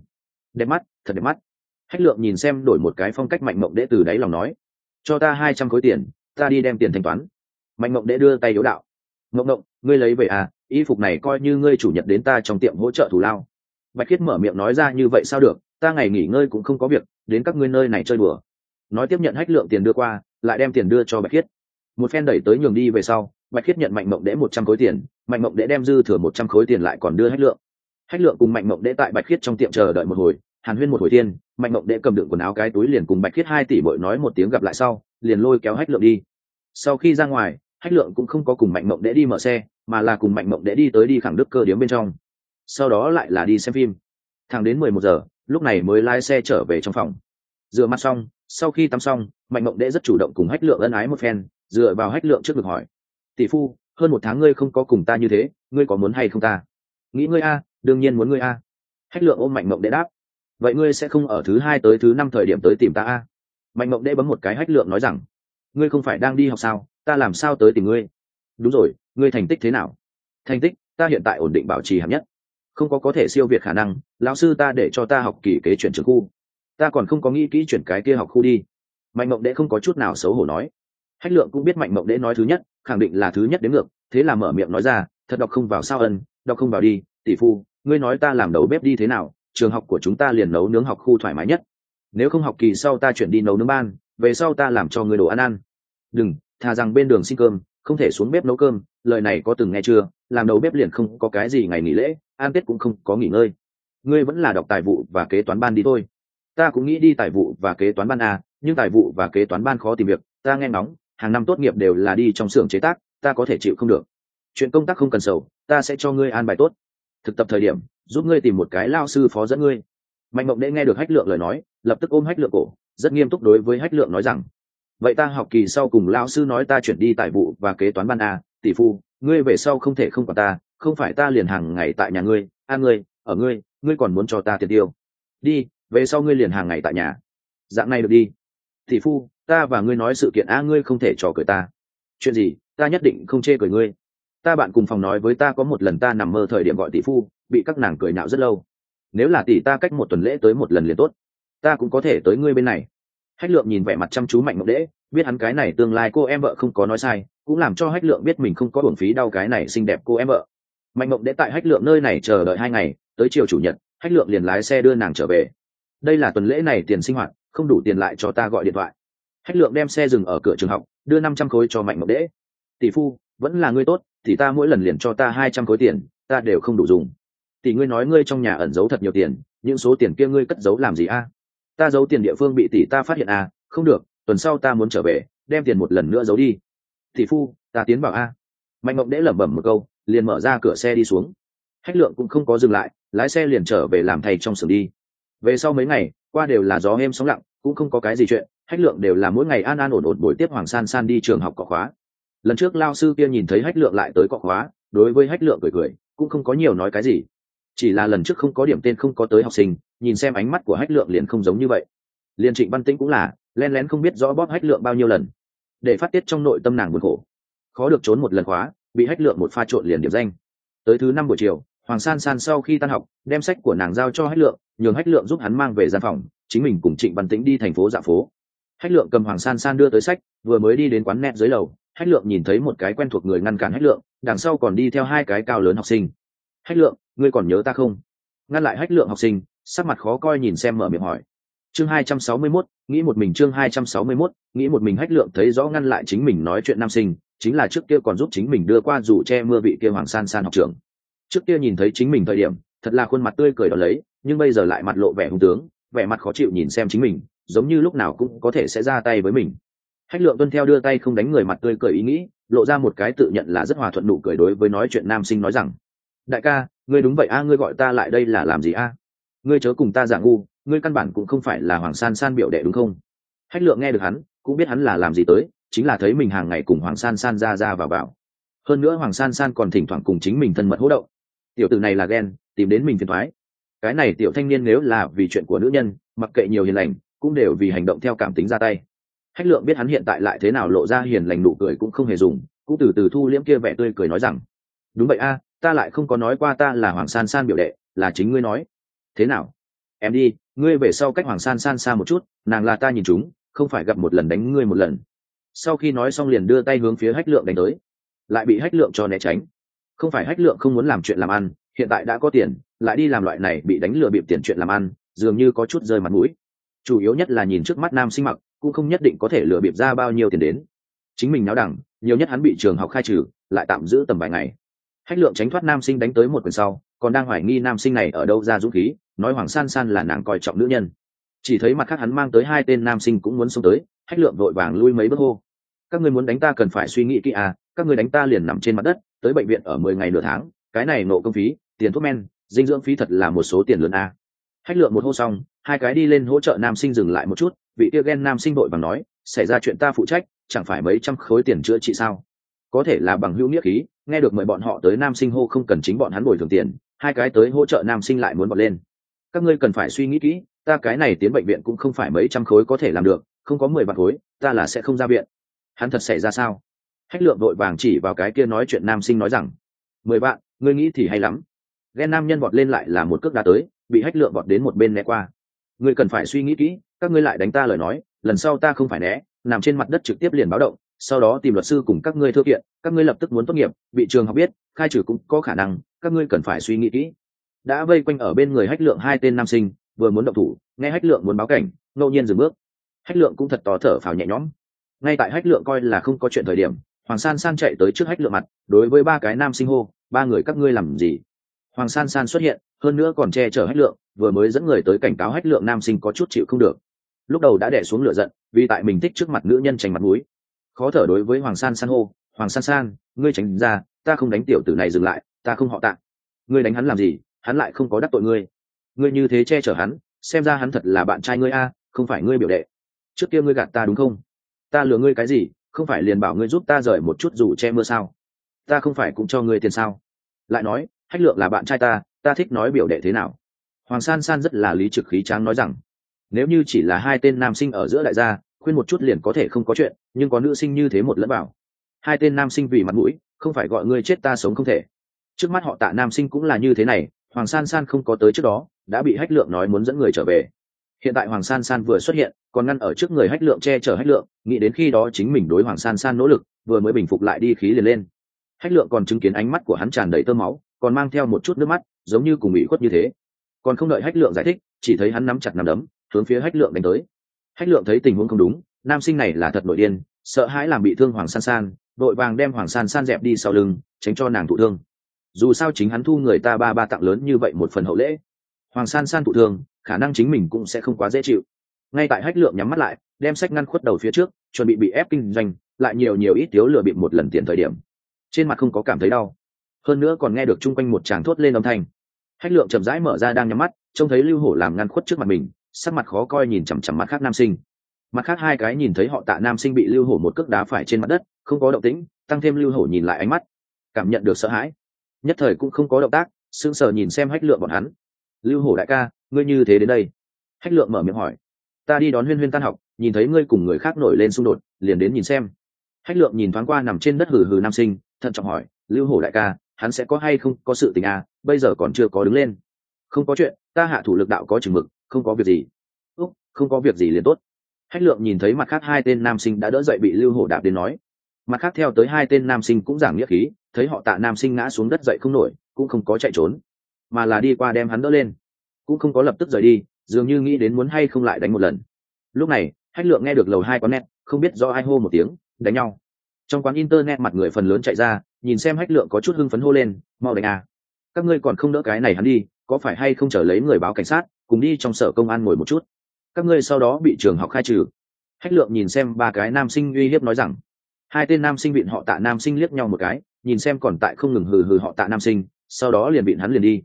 Đẹp mắt, thật đẹp mắt. Hách lượng nhìn xem đổi một cái phong cách mạnh mộng đệ từ đáy lòng nói, cho ta hai trăm khối tiền, ta đi đem tiền thanh toán. Mạnh mộng đệ đưa tay yếu đạo mộng mộng ngươi lấy về à y phục này coi như ngươi chủ nhật đến ta trong tiệm hỗ trợ thù lao. Bạch khiết mở miệng nói ra, như vậy sao được, ta ngày nghỉ ngơi cũng không có việc, đến các ngươi nơi này chơi đùa. Nói tiếp nhận hách lượng tiền đưa qua, lại đem tiền đưa cho bạch khiết. Một phen đẩy tới nhường đi về sau bạch khiết nhận mạnh mộng đễ một trăm khối tiền, mạnh mộng đễ đem dư thừa một trăm khối tiền lại còn đưa hách lượng. Hách lượng cùng mạnh mộng đễ tại bạch khiết trong tiệm chờ đợi một hồi, hàn huyên một hồi tiên mạnh mộng đễ cầm đựng quần áo cái túi liền cùng bạch khiết hai tỷ bội nói một tiếng gặp lại sau, liền lôi kéo hách lượng đi. Sau khi ra ngoài, hách lượng cũng không có cùng mạnh mộng đễ đi mở xe, mà là cùng mạnh mộng đễ đi tới đi khẳng đức cơ điếm bên trong. Sau đó lại là đi xem phim. Thẳng đến mười một giờ, lúc này mới lái xe trở về trong phòng. Dựa mặt xong, sau khi tắm xong, mạnh mộng đễ rất chủ động cùng hách lượng ân ái một phen, dựa vào hách lượng trước được hỏi tỷ phu, hơn một tháng ngươi không có cùng ta như thế, ngươi có muốn hay không ta? Nghĩ ngươi a, đương nhiên muốn ngươi a. Hách lượng ôm mạnh mộng đệ đáp. Vậy ngươi sẽ không ở thứ hai tới thứ năm thời điểm tới tìm ta a? Mạnh mộng đệ bấm một cái hách lượng nói rằng, ngươi không phải đang đi học sao, ta làm sao tới tìm ngươi? Đúng rồi, ngươi thành tích thế nào? Thành tích, ta hiện tại ổn định bảo trì hạng nhất. Không có có thể siêu việt khả năng, lão sư ta để cho ta học kỳ kế chuyển trường khu. Ta còn không có nghĩ kỹ chuyển cái kia học khu đi. Mạnh mộng đệ không có chút nào xấu hổ nói. Hách lượng cũng biết mạnh mộng đệ nói thứ nhất khẳng định là thứ nhất đến ngược thế là mở miệng nói ra thật đọc không vào sao ân đọc không vào đi tỷ phu ngươi nói ta làm đầu bếp đi thế nào trường học của chúng ta liền nấu nướng học khu thoải mái nhất. Nếu không học kỳ sau ta chuyển đi nấu nướng ban về sau ta làm cho ngươi đồ ăn ăn. Đừng thà rằng bên đường xin cơm không thể xuống bếp nấu cơm lời này có từng nghe chưa? Làm đầu bếp liền không có cái gì ngày nghỉ lễ an tết cũng không có nghỉ ngơi. Ngươi vẫn là đọc tài vụ và kế toán ban đi thôi. Ta cũng nghĩ đi tài vụ và kế toán ban à, nhưng tài vụ và kế toán ban khó tìm việc ta nghe ngóng hàng năm tốt nghiệp đều là đi trong xưởng chế tác, ta có thể chịu không được. Chuyện công tác không cần sầu, ta sẽ cho ngươi an bài tốt. Thực tập thời điểm, giúp ngươi tìm một cái lao sư phó dẫn ngươi. Mạnh mộng đệ nghe được hách lượng lời nói, lập tức ôm hách lượng cổ, rất nghiêm túc đối với hách lượng nói rằng, vậy ta học kỳ sau cùng lao sư nói ta chuyển đi tài vụ và kế toán ban a, tỷ phu, ngươi về sau không thể không quản ta, không phải ta liền hàng ngày tại nhà ngươi an ngươi, ở ngươi ngươi còn muốn cho ta tiền tiêu. Đi, về sau ngươi liền hàng ngày tại nhà. Dạng này được đi. Tỷ phu ta và ngươi nói sự kiện a ngươi không thể trò cười ta. Chuyện gì? Ta nhất định không chê cười ngươi. Ta bạn cùng phòng nói với ta có một lần ta nằm mơ thời điểm gọi tỷ phu, bị các nàng cười nhạo rất lâu. Nếu là tỷ ta cách một tuần lễ tới một lần liền tốt. Ta cũng có thể tới ngươi bên này. Hách lượng nhìn vẻ mặt chăm chú mạnh ngọc đễ biết hắn cái này tương lai cô em vợ không có nói sai, cũng làm cho hách lượng biết mình không có hưởng phí đau cái này xinh đẹp cô em vợ. Mạnh mộng đễ tại hách lượng nơi này chờ đợi hai ngày, tới chiều chủ nhật, hách lượng liền lái xe đưa nàng trở về. Đây là tuần lễ này tiền sinh hoạt, không đủ tiền lại cho ta gọi điện thoại hách lượng đem xe dừng ở cửa trường học, đưa năm trăm khối cho mạnh mộng đễ. Tỷ phu, vẫn là ngươi tốt, thì ta mỗi lần liền cho ta hai trăm khối tiền, ta đều không đủ dùng. Tỷ ngươi nói ngươi trong nhà ẩn giấu thật nhiều tiền, những số tiền kia ngươi cất giấu làm gì a? Ta giấu tiền địa phương bị tỷ ta phát hiện a không được, tuần sau ta muốn trở về, đem tiền một lần nữa giấu đi. Tỷ phu, ta tiến vào a. Mạnh mộng đễ lẩm bẩm một câu, liền mở ra cửa xe đi xuống. Hách lượng cũng không có dừng lại, lái xe liền trở về làm thầy trong xưởng đi. Về sau mấy ngày, qua đều là gió êm sóng lặng, cũng không có cái gì chuyện hách lượng đều là mỗi ngày an an ổn ổn buổi tiếp hoàng san san đi trường học cọ khóa. Lần trước lao sư kia nhìn thấy hách lượng lại tới cọ khóa, đối với hách lượng cười cười, cũng không có nhiều nói cái gì. Chỉ là lần trước không có điểm tên không có tới học sinh, nhìn xem ánh mắt của hách lượng liền không giống như vậy. Liền trịnh văn tĩnh cũng là len lén không biết rõ bóp hách lượng bao nhiêu lần. Để phát tiết trong nội tâm nàng buồn khổ. Khó được trốn một lần khóa, bị hách lượng một pha trộn liền điểm danh. Tới thứ năm buổi chiều, hoàng san san sau khi tan học, đem sách của nàng giao cho hách lượng, nhường hách lượng giúp hắn mang về gian phòng, chính mình cùng trịnh văn tĩnh đi thành phố dạ phố hách lượng cầm hoàng san san đưa tới sách vừa mới đi đến quán net dưới lầu hách lượng nhìn thấy một cái quen thuộc người ngăn cản hách lượng đằng sau còn đi theo hai cái cao lớn học sinh. Hách lượng ngươi còn nhớ ta không? Ngăn lại hách lượng học sinh sắc mặt khó coi nhìn xem mở miệng hỏi. Chương hai trăm sáu mươi 261, nghĩ một mình chương hai trăm sáu mươi 261, nghĩ một mình hách lượng thấy rõ ngăn lại chính mình nói chuyện nam sinh chính là trước kia còn giúp chính mình đưa qua dù che mưa vị kia hoàng san san học trưởng. Trước kia nhìn thấy chính mình thời điểm thật là khuôn mặt tươi cười đó lấy nhưng bây giờ lại mặt lộ vẻ hung tướng vẻ mặt khó chịu nhìn xem chính mình giống như lúc nào cũng có thể sẽ ra tay với mình. Hách lượng tuân theo đưa tay không đánh người mặt tươi cười ý nghĩ, lộ ra một cái tự nhận là rất hòa thuận nụ cười đối với nói chuyện nam sinh nói rằng, đại ca, ngươi đúng vậy a, ngươi gọi ta lại đây là làm gì a? Ngươi chớ cùng ta giả ngu, ngươi căn bản cũng không phải là hoàng san san biểu đệ đúng không? Hách lượng nghe được hắn, cũng biết hắn là làm gì tới, chính là thấy mình hàng ngày cùng hoàng san san ra ra vào vào. Hơn nữa hoàng san san còn thỉnh thoảng cùng chính mình thân mật hỗ động. Tiểu t này là ghen, tìm đến mình phiền thoái. Cái này tiểu thanh niên nếu là vì chuyện của nữ nhân, mặc kệ nhiều hiền lành cũng đều vì hành động theo cảm tính ra tay. Hách lượng biết hắn hiện tại lại thế nào lộ ra hiền lành nụ cười cũng không hề dùng, cũng từ từ thu liễm kia vẻ tươi cười nói rằng, đúng vậy a, ta lại không có nói qua ta là hoàng san san biểu đệ, là chính ngươi nói. Thế nào? Em đi, ngươi về sau cách hoàng san san xa một chút, nàng là ta nhìn chúng, không phải gặp một lần đánh ngươi một lần. Sau khi nói xong liền đưa tay hướng phía hách lượng đánh tới. Lại bị hách lượng cho né tránh. Không phải hách lượng không muốn làm chuyện làm ăn, hiện tại đã có tiền, lại đi làm loại này bị đánh lừa bịp tiền chuyện làm ăn, dường như có chút rơi mặt mũi chủ yếu nhất là nhìn trước mắt nam sinh mặc, cũng không nhất định có thể lừa bịp ra bao nhiêu tiền đến. Chính mình náo đẳng, nhiều nhất hắn bị trường học khai trừ, lại tạm giữ tầm vài ngày. Hách lượng tránh thoát nam sinh đánh tới một quyền sau, còn đang hoài nghi nam sinh này ở đâu ra dũng khí, nói hoàng san san là nàng coi trọng nữ nhân. Chỉ thấy mặt khác hắn mang tới hai tên nam sinh cũng muốn xông tới, hách lượng vội vàng lui mấy bước hô. Các người muốn đánh ta cần phải suy nghĩ kỹ à các người đánh ta liền nằm trên mặt đất, tới bệnh viện ở mười ngày nửa tháng, cái này nộ công phí, tiền thuốc men, dinh dưỡng phí thật là một số tiền lớn à hách lượng một hô xong, hai cái đi lên hỗ trợ nam sinh dừng lại một chút, vị kia ghen nam sinh đội bằng nói, xảy ra chuyện ta phụ trách, chẳng phải mấy trăm khối tiền chữa trị sao? Có thể là bằng hữu nghĩa khí, nghe được mời bọn họ tới nam sinh hô không cần chính bọn hắn bồi thường tiền, hai cái tới hỗ trợ nam sinh lại muốn bọn lên. Các ngươi cần phải suy nghĩ kỹ, ta cái này tiến bệnh viện cũng không phải mấy trăm khối có thể làm được, không có mười vạn khối, ta là sẽ không ra viện. Hắn thật xảy ra sao? Hách lượng đội vàng chỉ vào cái kia nói chuyện nam sinh nói rằng, mười vạn, ngươi nghĩ thì hay lắm. Ghen nam nhân bọt lên lại là một cước đá tới bị hách lượng bọt đến một bên né qua. Ngươi cần phải suy nghĩ kỹ, các ngươi lại đánh ta lời nói, lần sau ta không phải né, nằm trên mặt đất trực tiếp liền báo động, sau đó tìm luật sư cùng các ngươi thư kiện, các ngươi lập tức muốn tốt nghiệp, bị trường học biết, khai trừ cũng có khả năng, các ngươi cần phải suy nghĩ kỹ. Đã vây quanh ở bên người hách lượng hai tên nam sinh, vừa muốn động thủ, nghe hách lượng muốn báo cảnh, ngẫu nhiên dừng bước. Hách lượng cũng thật to thở phào nhẹ nhõm. Ngay tại hách lượng coi là không có chuyện thời điểm, hoàng san san chạy tới trước hách lượng mặt, đối với ba cái nam sinh hô, ba người các ngươi làm gì? Hoàng san san xuất hiện hơn nữa còn che chở hách lượng, vừa mới dẫn người tới cảnh cáo hách lượng nam sinh có chút chịu không được. Lúc đầu đã đẻ xuống lửa giận, vì tại mình thích trước mặt nữ nhân tránh mặt mũi. Khó thở đối với hoàng san san hô, hoàng san san, ngươi tránh ra, ta không đánh tiểu tử này dừng lại, ta không họ tạ. Ngươi đánh hắn làm gì, hắn lại không có đắc tội ngươi. Ngươi như thế che chở hắn, xem ra hắn thật là bạn trai ngươi a, không phải ngươi biểu đệ. Trước kia ngươi gạt ta đúng không? Ta lừa ngươi cái gì, không phải liền bảo ngươi giúp ta rời một chút dù che mưa sao? Ta không phải cũng cho ngươi tiền sao? Lại nói, hách lượng là bạn trai ta ta thích nói biểu đệ thế nào? Hoàng san san rất là lý trực khí tráng nói rằng, nếu như chỉ là hai tên nam sinh ở giữa đại gia, khuyên một chút liền có thể không có chuyện, nhưng có nữ sinh như thế một lẫn bảo hai tên nam sinh vì mặt mũi, không phải gọi ngươi chết ta sống không thể. Trước mắt họ tạ nam sinh cũng là như thế này, hoàng san san không có tới trước đó, đã bị hách lượng nói muốn dẫn người trở về. Hiện tại hoàng san san vừa xuất hiện, còn ngăn ở trước người hách lượng che chở hách lượng, nghĩ đến khi đó chính mình đối hoàng san san nỗ lực, vừa mới bình phục lại đi khí liền lên. Hách lượng còn chứng kiến ánh mắt của hắn tràn đầy tơ máu còn mang theo một chút nước mắt, giống như cùng bị khuất như thế. Còn không đợi hách lượng giải thích, chỉ thấy hắn nắm chặt nắm đấm, hướng phía hách lượng đánh tới. Hách lượng thấy tình huống không đúng, nam sinh này là thật nội điên, sợ hãi làm bị thương hoàng san san, đội vàng đem hoàng san san dẹp đi sau lưng, tránh cho nàng thụ thương. Dù sao chính hắn thu người ta ba ba tặng lớn như vậy một phần hậu lễ. Hoàng san san thụ thương, khả năng chính mình cũng sẽ không quá dễ chịu. Ngay tại hách lượng nhắm mắt lại, đem sách ngăn khuất đầu phía trước, chuẩn bị bị ép kinh doanh, lại nhiều nhiều ít tiếu lừa bị một lần tiền thời điểm. Trên mặt không có cảm thấy đau hơn nữa còn nghe được chung quanh một tràng thốt lên âm thanh. Hách lượng chậm rãi mở ra đang nhắm mắt, trông thấy lưu hổ làm ngăn khuất trước mặt mình, sắc mặt khó coi nhìn chằm chằm mắt khác nam sinh. Mặt khác hai cái nhìn thấy họ tạ nam sinh bị lưu hổ một cước đá phải trên mặt đất, không có động tĩnh, tăng thêm lưu hổ nhìn lại ánh mắt, cảm nhận được sợ hãi. Nhất thời cũng không có động tác, sững sờ nhìn xem hách lượng bọn hắn. Lưu hổ đại ca, ngươi như thế đến đây? Hách lượng mở miệng hỏi. Ta đi đón huyên huyên tan học, nhìn thấy ngươi cùng người khác nổi lên xung đột, liền đến nhìn xem. Hách lượng nhìn thoáng qua nằm trên đất hừ hừ nam sinh, thận trọng hỏi, lưu hổ đại ca hắn sẽ có hay không có sự tình à bây giờ còn chưa có đứng lên. Không có chuyện, ta hạ thủ lực đạo có chừng mực, không có việc gì. Úc, không có việc gì liền tốt. Hách lượng nhìn thấy mặt khác hai tên nam sinh đã đỡ dậy bị lưu hổ đạp đến nói. Mặt khác theo tới hai tên nam sinh cũng giảng nghĩa khí, thấy họ tạ nam sinh ngã xuống đất dậy không nổi, cũng không có chạy trốn, mà là đi qua đem hắn đỡ lên. Cũng không có lập tức rời đi, dường như nghĩ đến muốn hay không lại đánh một lần. Lúc này, hách lượng nghe được lầu hai có nét không biết do ai hô một tiếng, đánh nhau trong quán internet mặt người phần lớn chạy ra, nhìn xem hách lượng có chút hưng phấn hô lên, mau đánh à. các ngươi còn không đỡ cái này hắn đi, có phải hay không chờ lấy người báo cảnh sát, cùng đi trong sở công an ngồi một chút? Các ngươi sau đó bị trường học khai trừ. Hách lượng nhìn xem ba cái nam sinh uy hiếp nói rằng. Hai tên nam sinh vịn họ tạ nam sinh liếc nhau một cái, nhìn xem còn tại không ngừng hừ hừ họ tạ nam sinh, sau đó liền vịn hắn liền đi.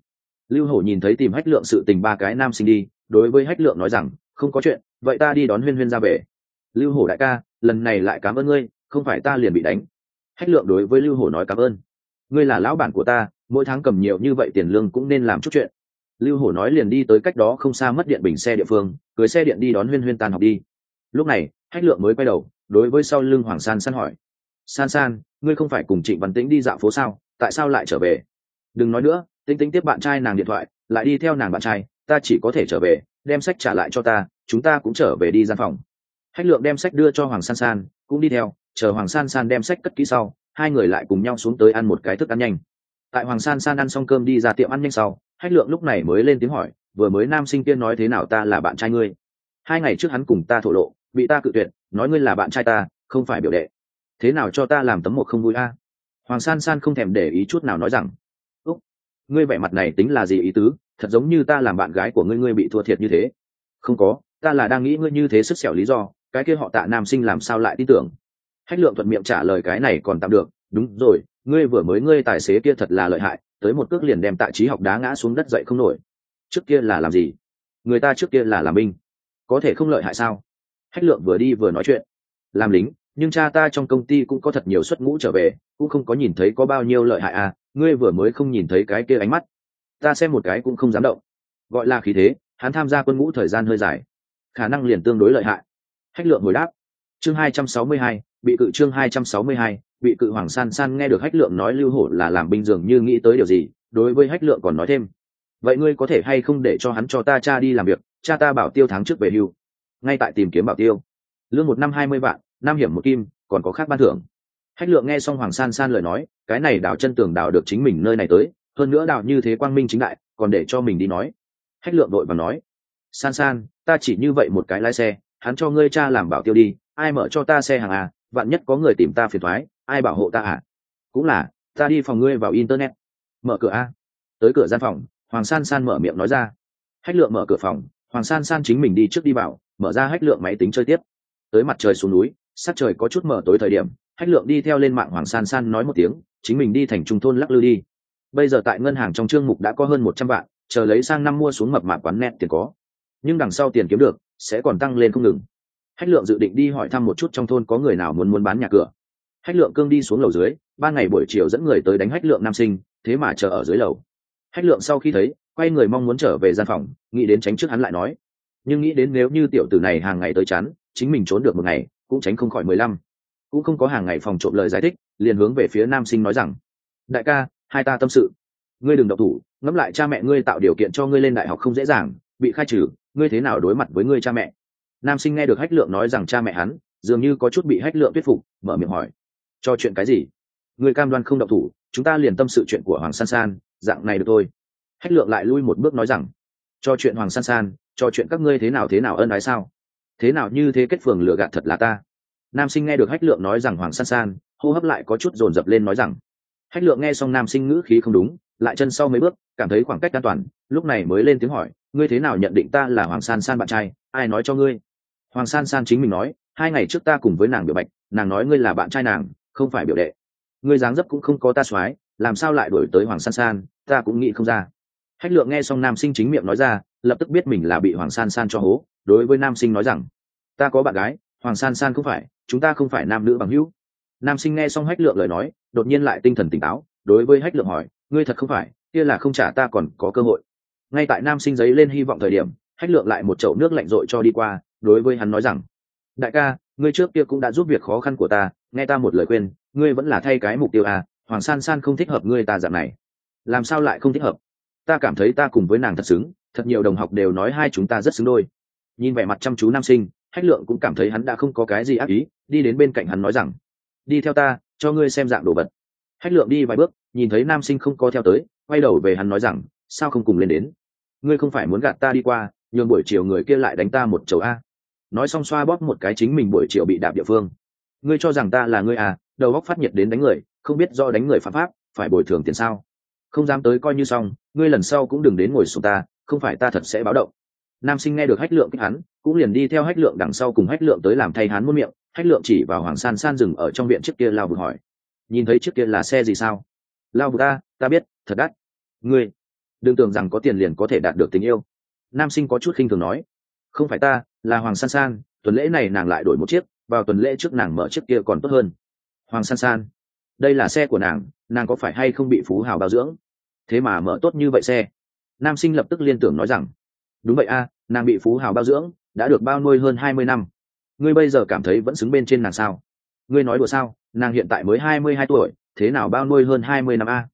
Lưu hổ nhìn thấy tìm hách lượng sự tình ba cái nam sinh đi, đối với hách lượng nói rằng, không có chuyện, vậy ta đi đón huyên huyên ra về. Lưu hổ đại ca, lần này lại cảm ơn ngươi không phải ta liền bị đánh. Hách lượng đối với lưu hổ nói cảm ơn. Ngươi là lão bản của ta, mỗi tháng cầm nhiều như vậy tiền lương cũng nên làm chút chuyện. Lưu hổ nói liền đi tới cách đó không xa mất điện bình xe địa phương, cưới xe điện đi đón huyên huyên tan học đi. Lúc này, hách lượng mới quay đầu, đối với sau lưng hoàng san san hỏi. San san, ngươi không phải cùng trịnh văn tĩnh đi dạo phố sao? Tại sao lại trở về? Đừng nói nữa, tĩnh tĩnh tiếp bạn trai nàng điện thoại, lại đi theo nàng bạn trai, ta chỉ có thể trở về, đem sách trả lại cho ta, chúng ta cũng trở về đi gian phòng. Hách lượng đem sách đưa cho hoàng san san, cũng đi theo chờ hoàng san san đem sách cất kỹ sau, hai người lại cùng nhau xuống tới ăn một cái thức ăn nhanh. Tại hoàng san san ăn xong cơm đi ra tiệm ăn nhanh sau, hách lượng lúc này mới lên tiếng hỏi, vừa mới nam sinh tiên nói thế nào ta là bạn trai ngươi? Hai ngày trước hắn cùng ta thổ lộ, bị ta cự tuyệt, nói ngươi là bạn trai ta, không phải biểu đệ. Thế nào cho ta làm tấm một không vui a? Hoàng san san không thèm để ý chút nào nói rằng, úc, ngươi vẻ mặt này tính là gì ý tứ? Thật giống như ta làm bạn gái của ngươi ngươi bị thua thiệt như thế. Không có, ta là đang nghĩ ngươi như thế sức xẻo lý do, cái kia họ tạ nam sinh làm sao lại tin tưởng? Hách lượng thuận miệng trả lời cái này còn tạm được, đúng rồi, ngươi vừa mới ngươi tài xế kia thật là lợi hại, tới một cước liền đem tạ trí học đá ngã xuống đất dậy không nổi. Trước kia là làm gì? Người ta trước kia là làm binh. Có thể không lợi hại sao? Hách lượng vừa đi vừa nói chuyện. Làm lính, nhưng cha ta trong công ty cũng có thật nhiều suất ngũ trở về, cũng không có nhìn thấy có bao nhiêu lợi hại à ngươi vừa mới không nhìn thấy cái kia ánh mắt. Ta xem một cái cũng không dám động. Gọi là khí thế, hắn tham gia quân ngũ thời gian hơi dài. Khả năng liền tương đối lợi hại. Hách lượng hồi đáp. Chương hai trăm sáu mươi hai bị cự chương hai trăm sáu mươi hai, bị cự hoàng san san nghe được hách lượng nói lưu hổ là làm binh dường như nghĩ tới điều gì, đối với hách lượng còn nói thêm. Vậy ngươi có thể hay không để cho hắn cho ta cha đi làm việc, cha ta bảo tiêu tháng trước về hưu. Ngay tại tìm kiếm bảo tiêu. Lương một năm hai mươi vạn, năm hiểm một kim, còn có khác ban thưởng. Hách lượng nghe xong hoàng san san lời nói, cái này đào chân tường đào được chính mình nơi này tới, hơn nữa đào như thế quang minh chính đại, còn để cho mình đi nói. Hách lượng đội và nói, san san, ta chỉ như vậy một cái lái xe, hắn cho ngươi cha làm bảo tiêu đi, ai mở cho ta xe hàng à vạn nhất có người tìm ta phiền thoái, ai bảo hộ ta à? Cũng là, ta đi phòng ngươi vào internet. Mở cửa a. Tới cửa gian phòng, hoàng san san mở miệng nói ra. Hách lượng mở cửa phòng, hoàng san san chính mình đi trước đi vào, mở ra hách lượng máy tính chơi tiếp. Tới mặt trời xuống núi sát trời có chút mở tối thời điểm, hách lượng đi theo lên mạng hoàng san san nói một tiếng, chính mình đi thành trung thôn lắc lư đi. Bây giờ tại ngân hàng trong chương mục đã có hơn một trăm vạn, chờ lấy sang năm mua xuống mập mạp quán net tiền có. Nhưng đằng sau tiền kiếm được, sẽ còn tăng lên không ngừng hách lượng dự định đi hỏi thăm một chút trong thôn có người nào muốn muốn bán nhà cửa. Hách lượng cương đi xuống lầu dưới ba ngày buổi chiều dẫn người tới đánh hách lượng nam sinh thế mà chờ ở dưới lầu. Hách lượng sau khi thấy quay người mong muốn trở về gian phòng nghĩ đến tránh trước hắn lại nói. Nhưng nghĩ đến nếu như tiểu tử này hàng ngày tới chán, chính mình trốn được một ngày cũng tránh không khỏi mười lăm. Cũng không có hàng ngày phòng trộm lời giải thích liền hướng về phía nam sinh nói rằng đại ca hai ta tâm sự. Ngươi đừng độc thủ ngẫm lại cha mẹ ngươi tạo điều kiện cho ngươi lên đại học không dễ dàng bị khai trừ ngươi thế nào đối mặt với ngươi cha mẹ? Nam sinh nghe được hách lượng nói rằng cha mẹ hắn dường như có chút bị hách lượng thuyết phục, mở miệng hỏi, cho chuyện cái gì? Người cam đoan không độc thủ, chúng ta liền tâm sự chuyện của hoàng san san, dạng này được thôi. Hách lượng lại lui một bước nói rằng, cho chuyện hoàng san san, cho chuyện các ngươi thế nào thế nào ân ái sao? Thế nào như thế kết phường lừa gạt thật là ta. Nam sinh nghe được hách lượng nói rằng hoàng san san, hô hấp lại có chút dồn dập lên nói rằng, hách lượng nghe xong nam sinh ngữ khí không đúng, lại chân sau mấy bước, cảm thấy khoảng cách an toàn, lúc này mới lên tiếng hỏi, ngươi thế nào nhận định ta là hoàng san san bạn trai? Ai nói cho ngươi? Hoàng san san chính mình nói, hai ngày trước ta cùng với nàng biểu bạch, nàng nói ngươi là bạn trai nàng, không phải biểu đệ. Ngươi dáng dấp cũng không có ta soái làm sao lại đổi tới hoàng san san, ta cũng nghĩ không ra. Hách lượng nghe xong nam sinh chính miệng nói ra, lập tức biết mình là bị hoàng san san cho hố, đối với nam sinh nói rằng, ta có bạn gái, hoàng san san không phải, chúng ta không phải nam nữ bằng hữu. Nam sinh nghe xong hách lượng lời nói, đột nhiên lại tinh thần tỉnh táo, đối với hách lượng hỏi, ngươi thật không phải, kia là không trả ta còn có cơ hội. Ngay tại nam sinh giấy lên hy vọng thời điểm hách lượng lại một chậu nước lạnh rội cho đi qua, đối với hắn nói rằng, đại ca, ngươi trước kia cũng đã giúp việc khó khăn của ta, nghe ta một lời khuyên, ngươi vẫn là thay cái mục tiêu à hoàng san san không thích hợp ngươi ta dạng này. Làm sao lại không thích hợp? Ta cảm thấy ta cùng với nàng thật xứng, thật nhiều đồng học đều nói hai chúng ta rất xứng đôi. Nhìn vẻ mặt chăm chú nam sinh, hách lượng cũng cảm thấy hắn đã không có cái gì ác ý, đi đến bên cạnh hắn nói rằng, đi theo ta, cho ngươi xem dạng đồ vật. Hách lượng đi vài bước, nhìn thấy nam sinh không có theo tới, quay đầu về hắn nói rằng, sao không cùng lên đến? Ngươi không phải muốn gạt ta đi qua nhường buổi chiều người kia lại đánh ta một chầu a. Nói xong xoa bóp một cái chính mình buổi chiều bị đạp địa phương. Ngươi cho rằng ta là ngươi à đầu góc phát nhiệt đến đánh người, không biết do đánh người phạm pháp, phải bồi thường tiền sao? Không dám tới coi như xong, ngươi lần sau cũng đừng đến ngồi xuống ta, không phải ta thật sẽ báo động. Nam sinh nghe được hách lượng kích hắn, cũng liền đi theo hách lượng đằng sau cùng hách lượng tới làm thay hắn muôn miệng. Hách lượng chỉ vào hoàng san san dừng ở trong viện trước kia lao vực hỏi. Nhìn thấy trước kia là xe gì sao? Lao vực ta ta biết, thật đắt. Ngươi, đừng tưởng rằng có tiền liền có thể đạt được tình yêu nam sinh có chút khinh thường nói, không phải ta, là hoàng san san, tuần lễ này nàng lại đổi một chiếc, vào tuần lễ trước nàng mở chiếc kia còn tốt hơn. Hoàng san san, đây là xe của nàng nàng có phải hay không bị phú hào bao dưỡng? Thế mà mở tốt như vậy xe. Nam sinh lập tức liên tưởng nói rằng, đúng vậy a, nàng bị phú hào bao dưỡng, đã được bao nuôi hơn hai mươi năm. Ngươi bây giờ cảm thấy vẫn xứng bên trên nàng sao? Ngươi nói đùa sao, nàng hiện tại mới hai mươi hai tuổi, thế nào bao nuôi hơn hai mươi năm a?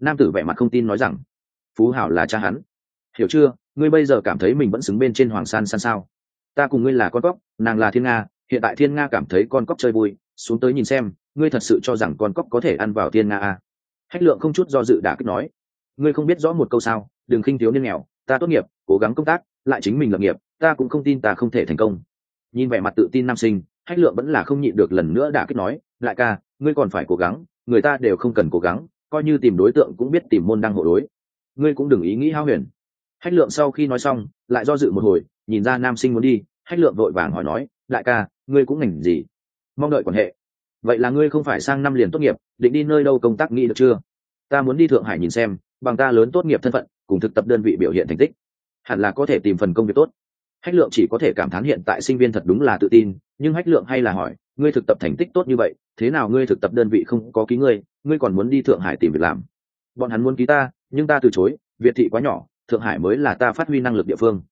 Nam tử vẻ mặt không tin nói rằng, phú hảo là cha hắn. Hiểu chưa? Ngươi bây giờ cảm thấy mình vẫn xứng bên trên hoàng san san sao? Ta cùng ngươi là con cóc, nàng là thiên nga, hiện tại thiên nga cảm thấy con cóc chơi vui, xuống tới nhìn xem, ngươi thật sự cho rằng con cóc có thể ăn vào thiên nga à. hách lượng không chút do dự đã kích nói, ngươi không biết rõ một câu sao, đừng khinh thiếu niên nghèo, ta tốt nghiệp, cố gắng công tác, lại chính mình lập nghiệp, ta cũng không tin ta không thể thành công. Nhìn vẻ mặt tự tin nam sinh, hách lượng vẫn là không nhịn được lần nữa đã kích nói lại ca, ngươi còn phải cố gắng, người ta đều không cần cố gắng, coi như tìm đối tượng cũng biết tìm môn đăng hộ đối. Ngươi cũng đừng ý nghĩ hao huyền hách lượng sau khi nói xong, lại do dự một hồi, nhìn ra nam sinh muốn đi, hách lượng vội vàng hỏi nói, đại ca, ngươi cũng ngành gì? Mong đợi quan hệ. Vậy là ngươi không phải sang năm liền tốt nghiệp, định đi nơi đâu công tác nghĩ được chưa? Ta muốn đi thượng hải nhìn xem, bằng ta lớn tốt nghiệp thân phận, cùng thực tập đơn vị biểu hiện thành tích. Hẳn là có thể tìm phần công việc tốt. Hách lượng chỉ có thể cảm thán hiện tại sinh viên thật đúng là tự tin, nhưng hách lượng hay là hỏi, ngươi thực tập thành tích tốt như vậy, thế nào ngươi thực tập đơn vị không có ký ngươi ngươi còn muốn đi thượng hải tìm việc làm? Bọn hắn muốn ký ta, nhưng ta từ chối việt thị quá nhỏ thượng hải mới là ta phát huy năng lực địa phương.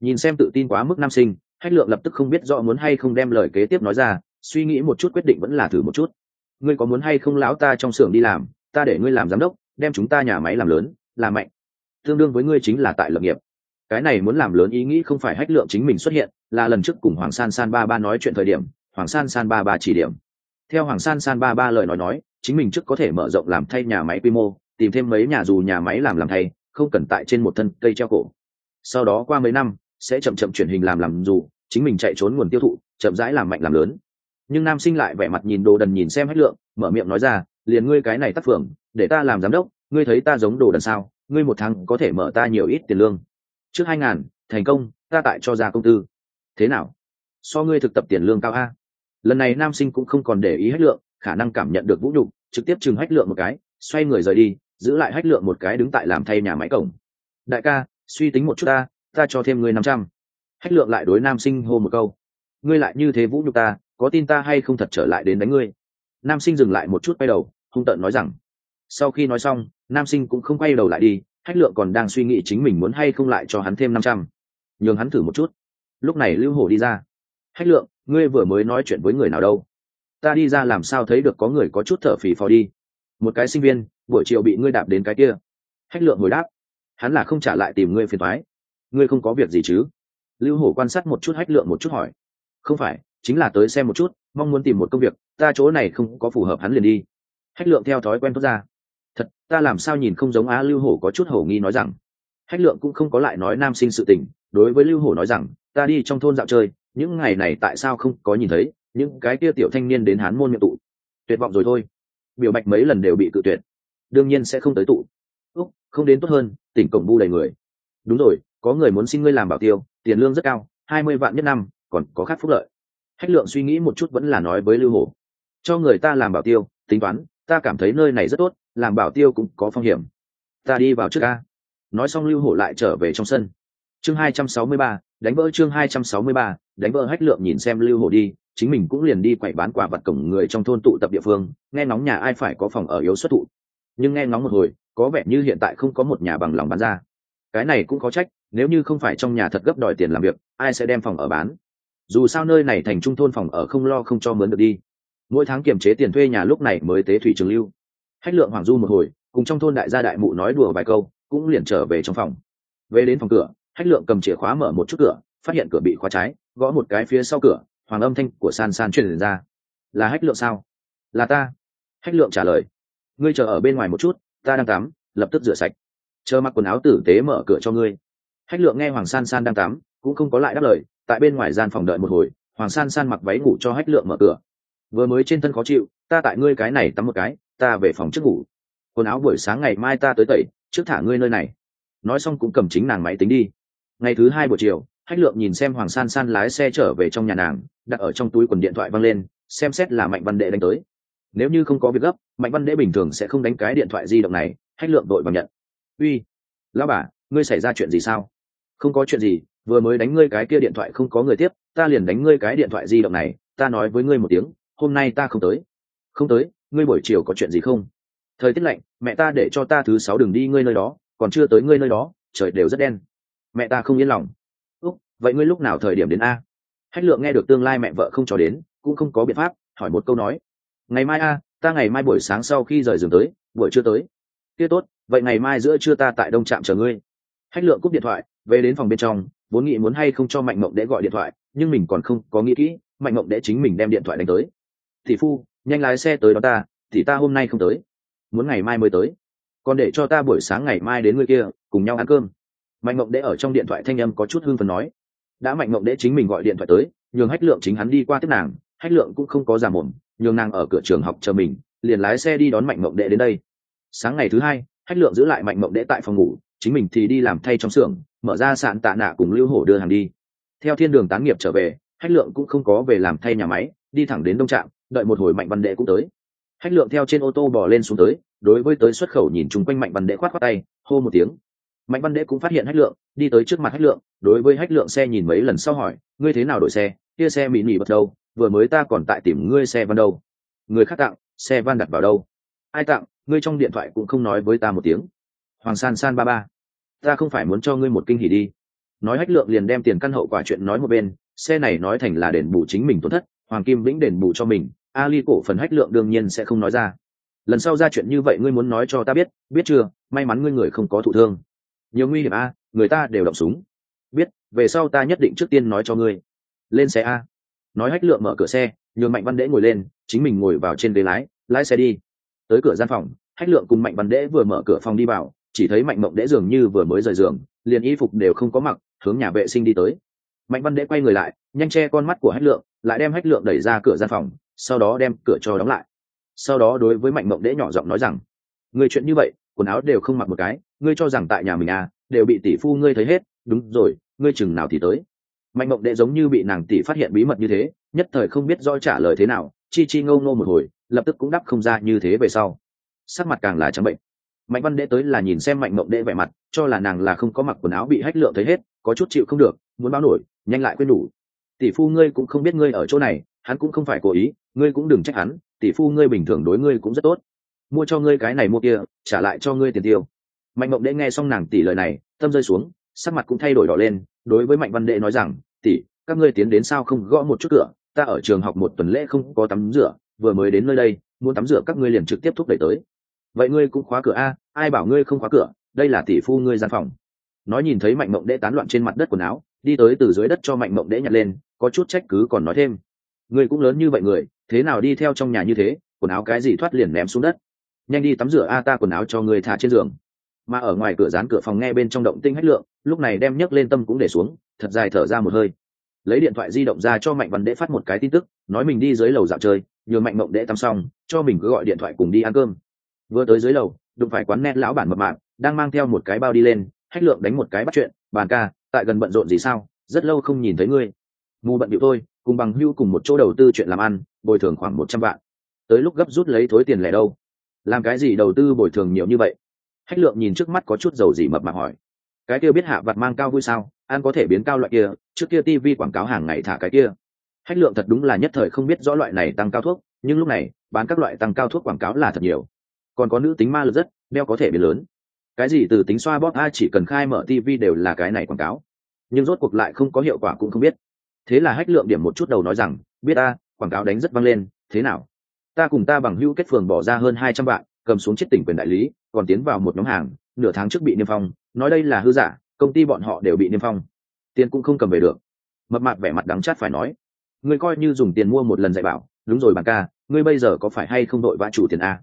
Nhìn xem tự tin quá mức nam sinh, hách lượng lập tức không biết rõ muốn hay không đem lời kế tiếp nói ra, suy nghĩ một chút quyết định vẫn là thử một chút. Ngươi có muốn hay không lão ta trong xưởng đi làm, ta để ngươi làm giám đốc, đem chúng ta nhà máy làm lớn, làm mạnh. Tương đương với ngươi chính là tại lập nghiệp. Cái này muốn làm lớn ý nghĩ không phải hách lượng chính mình xuất hiện, là lần trước cùng hoàng san san ba ba nói chuyện thời điểm, hoàng san san ba ba chỉ điểm. Theo hoàng san san ba ba lời nói nói, chính mình trước có thể mở rộng làm thay nhà máy quy mô, tìm thêm mấy nhà dù nhà máy làm làm thay không cần tại trên một thân cây treo cổ. Sau đó qua mấy năm, sẽ chậm chậm chuyển hình làm làm dù, chính mình chạy trốn nguồn tiêu thụ, chậm rãi làm mạnh làm lớn. Nhưng nam sinh lại vẻ mặt nhìn đồ đần nhìn xem hết lượng, mở miệng nói ra, liền ngươi cái này tác phường, để ta làm giám đốc, ngươi thấy ta giống đồ đần sao? Ngươi một tháng có thể mở ta nhiều ít tiền lương. Trước hai ngàn, thành công, ta tại cho ra công tư. Thế nào? So ngươi thực tập tiền lương cao a? Lần này nam sinh cũng không còn để ý hết lượng, khả năng cảm nhận được vũ nhục, trực tiếp chừng hách lượng một cái, xoay người rời đi giữ lại hách lượng một cái đứng tại làm thay nhà máy cổng. Đại ca, suy tính một chút ta ta cho thêm ngươi năm trăm. Hách lượng lại đối nam sinh hô một câu. Ngươi lại như thế vũ nhục ta, có tin ta hay không thật trở lại đến đánh ngươi? Nam sinh dừng lại một chút quay đầu, hung tợn nói rằng. Sau khi nói xong, nam sinh cũng không quay đầu lại đi, hách lượng còn đang suy nghĩ chính mình muốn hay không lại cho hắn thêm năm trăm. Nhường hắn thử một chút. Lúc này lưu hổ đi ra. Hách lượng, ngươi vừa mới nói chuyện với người nào đâu? Ta đi ra làm sao thấy được có người có chút thở phì phò đi. Một cái sinh viên buổi chiều bị ngươi đạp đến cái kia. Hách lượng hồi đáp, hắn là không trả lại tìm ngươi phiền thoái ngươi không có việc gì chứ? Lưu hổ quan sát một chút hách lượng một chút hỏi. Không phải, chính là tới xem một chút, mong muốn tìm một công việc, ta chỗ này không có phù hợp hắn liền đi. Hách lượng theo thói quen thốt ra. Thật, ta làm sao nhìn không giống á, lưu hổ có chút hổ nghi nói rằng. Hách lượng cũng không có lại nói nam sinh sự tình, đối với lưu hổ nói rằng, ta đi trong thôn dạo chơi, những ngày này tại sao không có nhìn thấy, những cái kia tiểu thanh niên đến hán môn miệng tụ. Tuyệt vọng rồi thôi. Biểu bạch mấy lần đều bị cự tuyệt đương nhiên sẽ không tới tụ. Úc, không đến tốt hơn, tỉnh cổng bu đầy người. Đúng rồi, có người muốn xin ngươi làm bảo tiêu, tiền lương rất cao, hai mươi vạn nhất năm, còn có khác phúc lợi. Hách lượng suy nghĩ một chút vẫn là nói với lưu hổ. Cho người ta làm bảo tiêu, tính toán, ta cảm thấy nơi này rất tốt, làm bảo tiêu cũng có phong hiểm. Ta đi vào trước ca nói xong lưu hổ lại trở về trong sân. Chương hai trăm sáu mươi ba, đánh vỡ chương hai trăm sáu mươi ba, đánh vỡ hách lượng nhìn xem lưu hổ đi, chính mình cũng liền đi quậy bán quả vật cổng người trong thôn tụ tập địa phương, nghe nóng nhà ai phải có phòng ở yếu xuất thụ nhưng nghe ngóng một hồi, có vẻ như hiện tại không có một nhà bằng lòng bán ra. Cái này cũng có trách, nếu như không phải trong nhà thật gấp đòi tiền làm việc, ai sẽ đem phòng ở bán? Dù sao nơi này thành trung thôn phòng ở không lo không cho mướn được đi. Mỗi tháng kiềm chế tiền thuê nhà lúc này mới tế thủy trường lưu. Hách lượng hoàng du một hồi, cùng trong thôn đại gia đại mụ nói đùa vài câu, cũng liền trở về trong phòng. Về đến phòng cửa, hách lượng cầm chìa khóa mở một chút cửa, phát hiện cửa bị khóa trái, gõ một cái phía sau cửa, hoàng âm thanh của san san truyền ra. Là hách lượng sao? Là ta. Hách lượng trả lời ngươi chờ ở bên ngoài một chút, ta đang tắm, lập tức rửa sạch. Chờ mặc quần áo tử tế mở cửa cho ngươi. Hách lượng nghe hoàng san san đang tắm, cũng không có lại đáp lời, tại bên ngoài gian phòng đợi một hồi, hoàng san san mặc váy ngủ cho hách lượng mở cửa. Vừa mới trên thân khó chịu, ta tại ngươi cái này tắm một cái, ta về phòng trước ngủ. Quần áo buổi sáng ngày mai ta tới tẩy, trước thả ngươi nơi này. Nói xong cũng cầm chính nàng máy tính đi. Ngày thứ hai buổi chiều, hách lượng nhìn xem hoàng san san lái xe trở về trong nhà nàng, đặt ở trong túi quần điện thoại văng lên, xem xét là mạnh văn đệ đánh tới nếu như không có việc gấp, mạnh văn đệ bình thường sẽ không đánh cái điện thoại di động này, hách lượng đội bằng nhận. Uy, lão bà, ngươi xảy ra chuyện gì sao? Không có chuyện gì, vừa mới đánh ngươi cái kia điện thoại không có người tiếp, ta liền đánh ngươi cái điện thoại di động này, ta nói với ngươi một tiếng, hôm nay ta không tới. Không tới, ngươi buổi chiều có chuyện gì không? Thời tiết lạnh, mẹ ta để cho ta thứ sáu đừng đi ngươi nơi đó, còn chưa tới ngươi nơi đó, trời đều rất đen. Mẹ ta không yên lòng. Úc, vậy ngươi lúc nào thời điểm đến a? Hách lượng nghe được tương lai mẹ vợ không cho đến, cũng không có biện pháp, hỏi một câu nói ngày mai a, ta ngày mai buổi sáng sau khi rời giường tới, buổi trưa tới. Kia tốt, vậy ngày mai giữa trưa ta tại đông trạm chờ ngươi. Hách lượng cúp điện thoại, về đến phòng bên trong, vốn nghĩ muốn hay không cho mạnh mộng để gọi điện thoại, nhưng mình còn không có nghĩ kỹ, mạnh mộng để chính mình đem điện thoại đánh tới. Thị phu, nhanh lái xe tới đó ta, thì ta hôm nay không tới. Muốn ngày mai mới tới. Còn để cho ta buổi sáng ngày mai đến người kia, cùng nhau ăn cơm. Mạnh mộng đễ ở trong điện thoại thanh âm có chút hưng phần nói. Đã mạnh mộng đễ chính mình gọi điện thoại tới, nhường hách lượng chính hắn đi qua tiếp nàng hách lượng cũng không có giả mồm, nhường nàng ở cửa trường học chờ mình, liền lái xe đi đón mạnh mộng đệ đến đây. Sáng ngày thứ hai, hách lượng giữ lại mạnh mộng đệ tại phòng ngủ, chính mình thì đi làm thay trong xưởng, mở ra sạn tạ nạ cùng lưu hổ đưa hàng đi. Theo thiên đường tán nghiệp trở về, hách lượng cũng không có về làm thay nhà máy, đi thẳng đến đông trạm, đợi một hồi mạnh văn đệ cũng tới. Hách lượng theo trên ô tô bỏ lên xuống tới, đối với tới xuất khẩu nhìn chung quanh mạnh văn đệ khoát khoát tay, hô một tiếng. Mạnh văn đệ cũng phát hiện hách lượng, đi tới trước mặt hách lượng, đối với hách lượng xe nhìn mấy lần sau hỏi, ngươi thế nào đổi xe? Kia xe mỹ nỉ bật đâu? Vừa mới ta còn tại tìm ngươi xe van đâu. Người khác tặng, xe van đặt vào đâu? Ai tặng? Ngươi trong điện thoại cũng không nói với ta một tiếng. Hoàng san san ba ba. Ta không phải muốn cho ngươi một kinh hỉ đi. Nói hách lượng liền đem tiền căn hậu quả chuyện nói một bên. Xe này nói thành là đền bù chính mình tổn thất, hoàng kim vĩnh đền bù cho mình. Ali cổ phần hách lượng đương nhiên sẽ không nói ra. Lần sau ra chuyện như vậy ngươi muốn nói cho ta biết biết chưa? May mắn ngươi người không có thụ thương. Nhiều nguy hiểm a, người ta đều động súng. Biết, về sau ta nhất định trước tiên nói cho ngươi lên xe a. Nói hách lượng mở cửa xe, nhường mạnh văn đễ ngồi lên, chính mình ngồi vào trên ghế lái lái xe đi. Tới cửa gian phòng, hách lượng cùng mạnh văn đễ vừa mở cửa phòng đi vào, chỉ thấy mạnh mộng đễ dường như vừa mới rời giường, liền y phục đều không có mặc, hướng nhà vệ sinh đi tới. Mạnh văn đễ quay người lại, nhanh che con mắt của hách lượng, lại đem hách lượng đẩy ra cửa gian phòng, sau đó đem cửa cho đóng lại. Sau đó đối với mạnh mộng đễ nhỏ giọng nói rằng, người chuyện như vậy, quần áo đều không mặc một cái, ngươi cho rằng tại nhà mình à đều bị tỷ phu ngươi thấy hết, đúng rồi, ngươi chừng nào thì tới mạnh mộng đệ giống như bị nàng tỷ phát hiện bí mật như thế, nhất thời không biết do trả lời thế nào, chi chi ngâu ngô một hồi, lập tức cũng đắp không ra như thế về sau. Sắc mặt càng là trắng bệnh. Mạnh văn đệ tới là nhìn xem mạnh mộng đệ vẻ mặt, cho là nàng là không có mặc quần áo bị hách lượng thấy hết, có chút chịu không được, muốn báo nổi, nhanh lại quên đủ. Tỷ phu ngươi cũng không biết ngươi ở chỗ này, hắn cũng không phải cố ý, ngươi cũng đừng trách hắn, tỷ phu ngươi bình thường đối ngươi cũng rất tốt. Mua cho ngươi cái này mua kia, trả lại cho ngươi tiền tiêu. Mạnh mộng đệ nghe xong nàng tỷ lời này, tâm rơi xuống, sắc mặt cũng thay đổi đỏ lên đối với mạnh văn đệ nói rằng, tỷ, các ngươi tiến đến sao không gõ một chút cửa? Ta ở trường học một tuần lễ không có tắm rửa, vừa mới đến nơi đây, muốn tắm rửa các ngươi liền trực tiếp thúc đẩy tới. Vậy ngươi cũng khóa cửa a, ai bảo ngươi không khóa cửa? Đây là tỷ phu ngươi gian phòng. Nói nhìn thấy mạnh mộng đệ tán loạn trên mặt đất quần áo, đi tới từ dưới đất cho mạnh mộng đệ nhặt lên, có chút trách cứ còn nói thêm. Ngươi cũng lớn như vậy người, thế nào đi theo trong nhà như thế, quần áo cái gì thoát liền ném xuống đất. Nhanh đi tắm rửa a, ta quần áo cho ngươi thả trên giường mà ở ngoài cửa dán cửa phòng nghe bên trong động tinh hách lượng, lúc này đem nhấc lên tâm cũng để xuống, thật dài thở ra một hơi. Lấy điện thoại di động ra cho mạnh văn đệ phát một cái tin tức, nói mình đi dưới lầu dạo chơi, nhờ mạnh mộng đệ tắm xong, cho mình cứ gọi điện thoại cùng đi ăn cơm. Vừa tới dưới lầu, đụng phải quán net lão bản mập mạp, đang mang theo một cái bao đi lên, hách lượng đánh một cái bắt chuyện, bàn ca, tại gần bận rộn gì sao? Rất lâu không nhìn thấy ngươi. Mù bận điệu thôi, cùng bằng hưu cùng một chỗ đầu tư chuyện làm ăn, bồi thường khoảng một trăm vạn. Tới lúc gấp rút lấy thối tiền lẻ đâu? Làm cái gì đầu tư bồi thường nhiều như vậy? Hách lượng nhìn trước mắt có chút dầu gì mập mạp hỏi, cái kia biết hạ vặt mang cao vui sao? Ăn có thể biến cao loại kia, trước kia tv quảng cáo hàng ngày thả cái kia. Hách lượng thật đúng là nhất thời không biết rõ loại này tăng cao thuốc, nhưng lúc này, bán các loại tăng cao thuốc quảng cáo là thật nhiều. Còn có nữ tính ma lực rất, đeo có thể biến lớn. Cái gì từ tính xoa bóp, a, chỉ cần khai mở tv đều là cái này quảng cáo. Nhưng rốt cuộc lại không có hiệu quả cũng không biết. Thế là hách lượng điểm một chút đầu nói rằng, biết, a, quảng cáo đánh rất văng lên, thế nào? Ta cùng ta bằng hữu kết phường bỏ ra hơn hai trăm vạn cầm xuống chết tỉnh quyền đại lý, còn tiến vào một nhóm hàng, nửa tháng trước bị niêm phong, nói đây là hư giả, công ty bọn họ đều bị niêm phong. Tiền cũng không cầm về được. Mập mạp vẻ mặt đắng chát phải nói, ngươi coi như dùng tiền mua một lần dạy bảo, đúng rồi bạn ca, ngươi bây giờ có phải hay không đội vã chủ tiền a?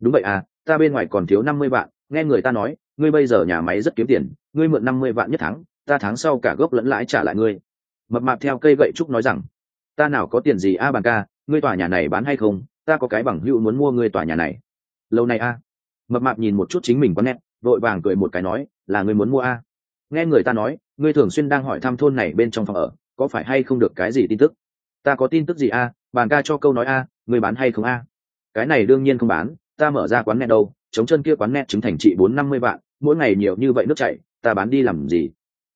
Đúng vậy à ta bên ngoài còn thiếu năm mươi vạn, nghe người ta nói, ngươi bây giờ nhà máy rất kiếm tiền, ngươi mượn năm mươi vạn nhất tháng, ta tháng sau cả gốc lẫn lãi trả lại ngươi. Mập mạp theo cây gậy trúc nói rằng, ta nào có tiền gì a à bàn ca, ngươi tòa nhà này bán hay không, ta có cái bằng hữu muốn mua ngươi tòa nhà này lâu nay a. Mập mạp nhìn một chút chính mình có nét, vội vàng cười một cái nói, là ngươi muốn mua a? Nghe người ta nói, ngươi thường xuyên đang hỏi thăm thôn này bên trong phòng ở, có phải hay không được cái gì tin tức? Ta có tin tức gì a? Bàn ca cho câu nói a, ngươi bán hay không a? Cái này đương nhiên không bán, ta mở ra quán net đâu, chống chân kia quán net chứng thành trị bốn năm mươi vạn, mỗi ngày nhiều như vậy nước chảy, ta bán đi làm gì?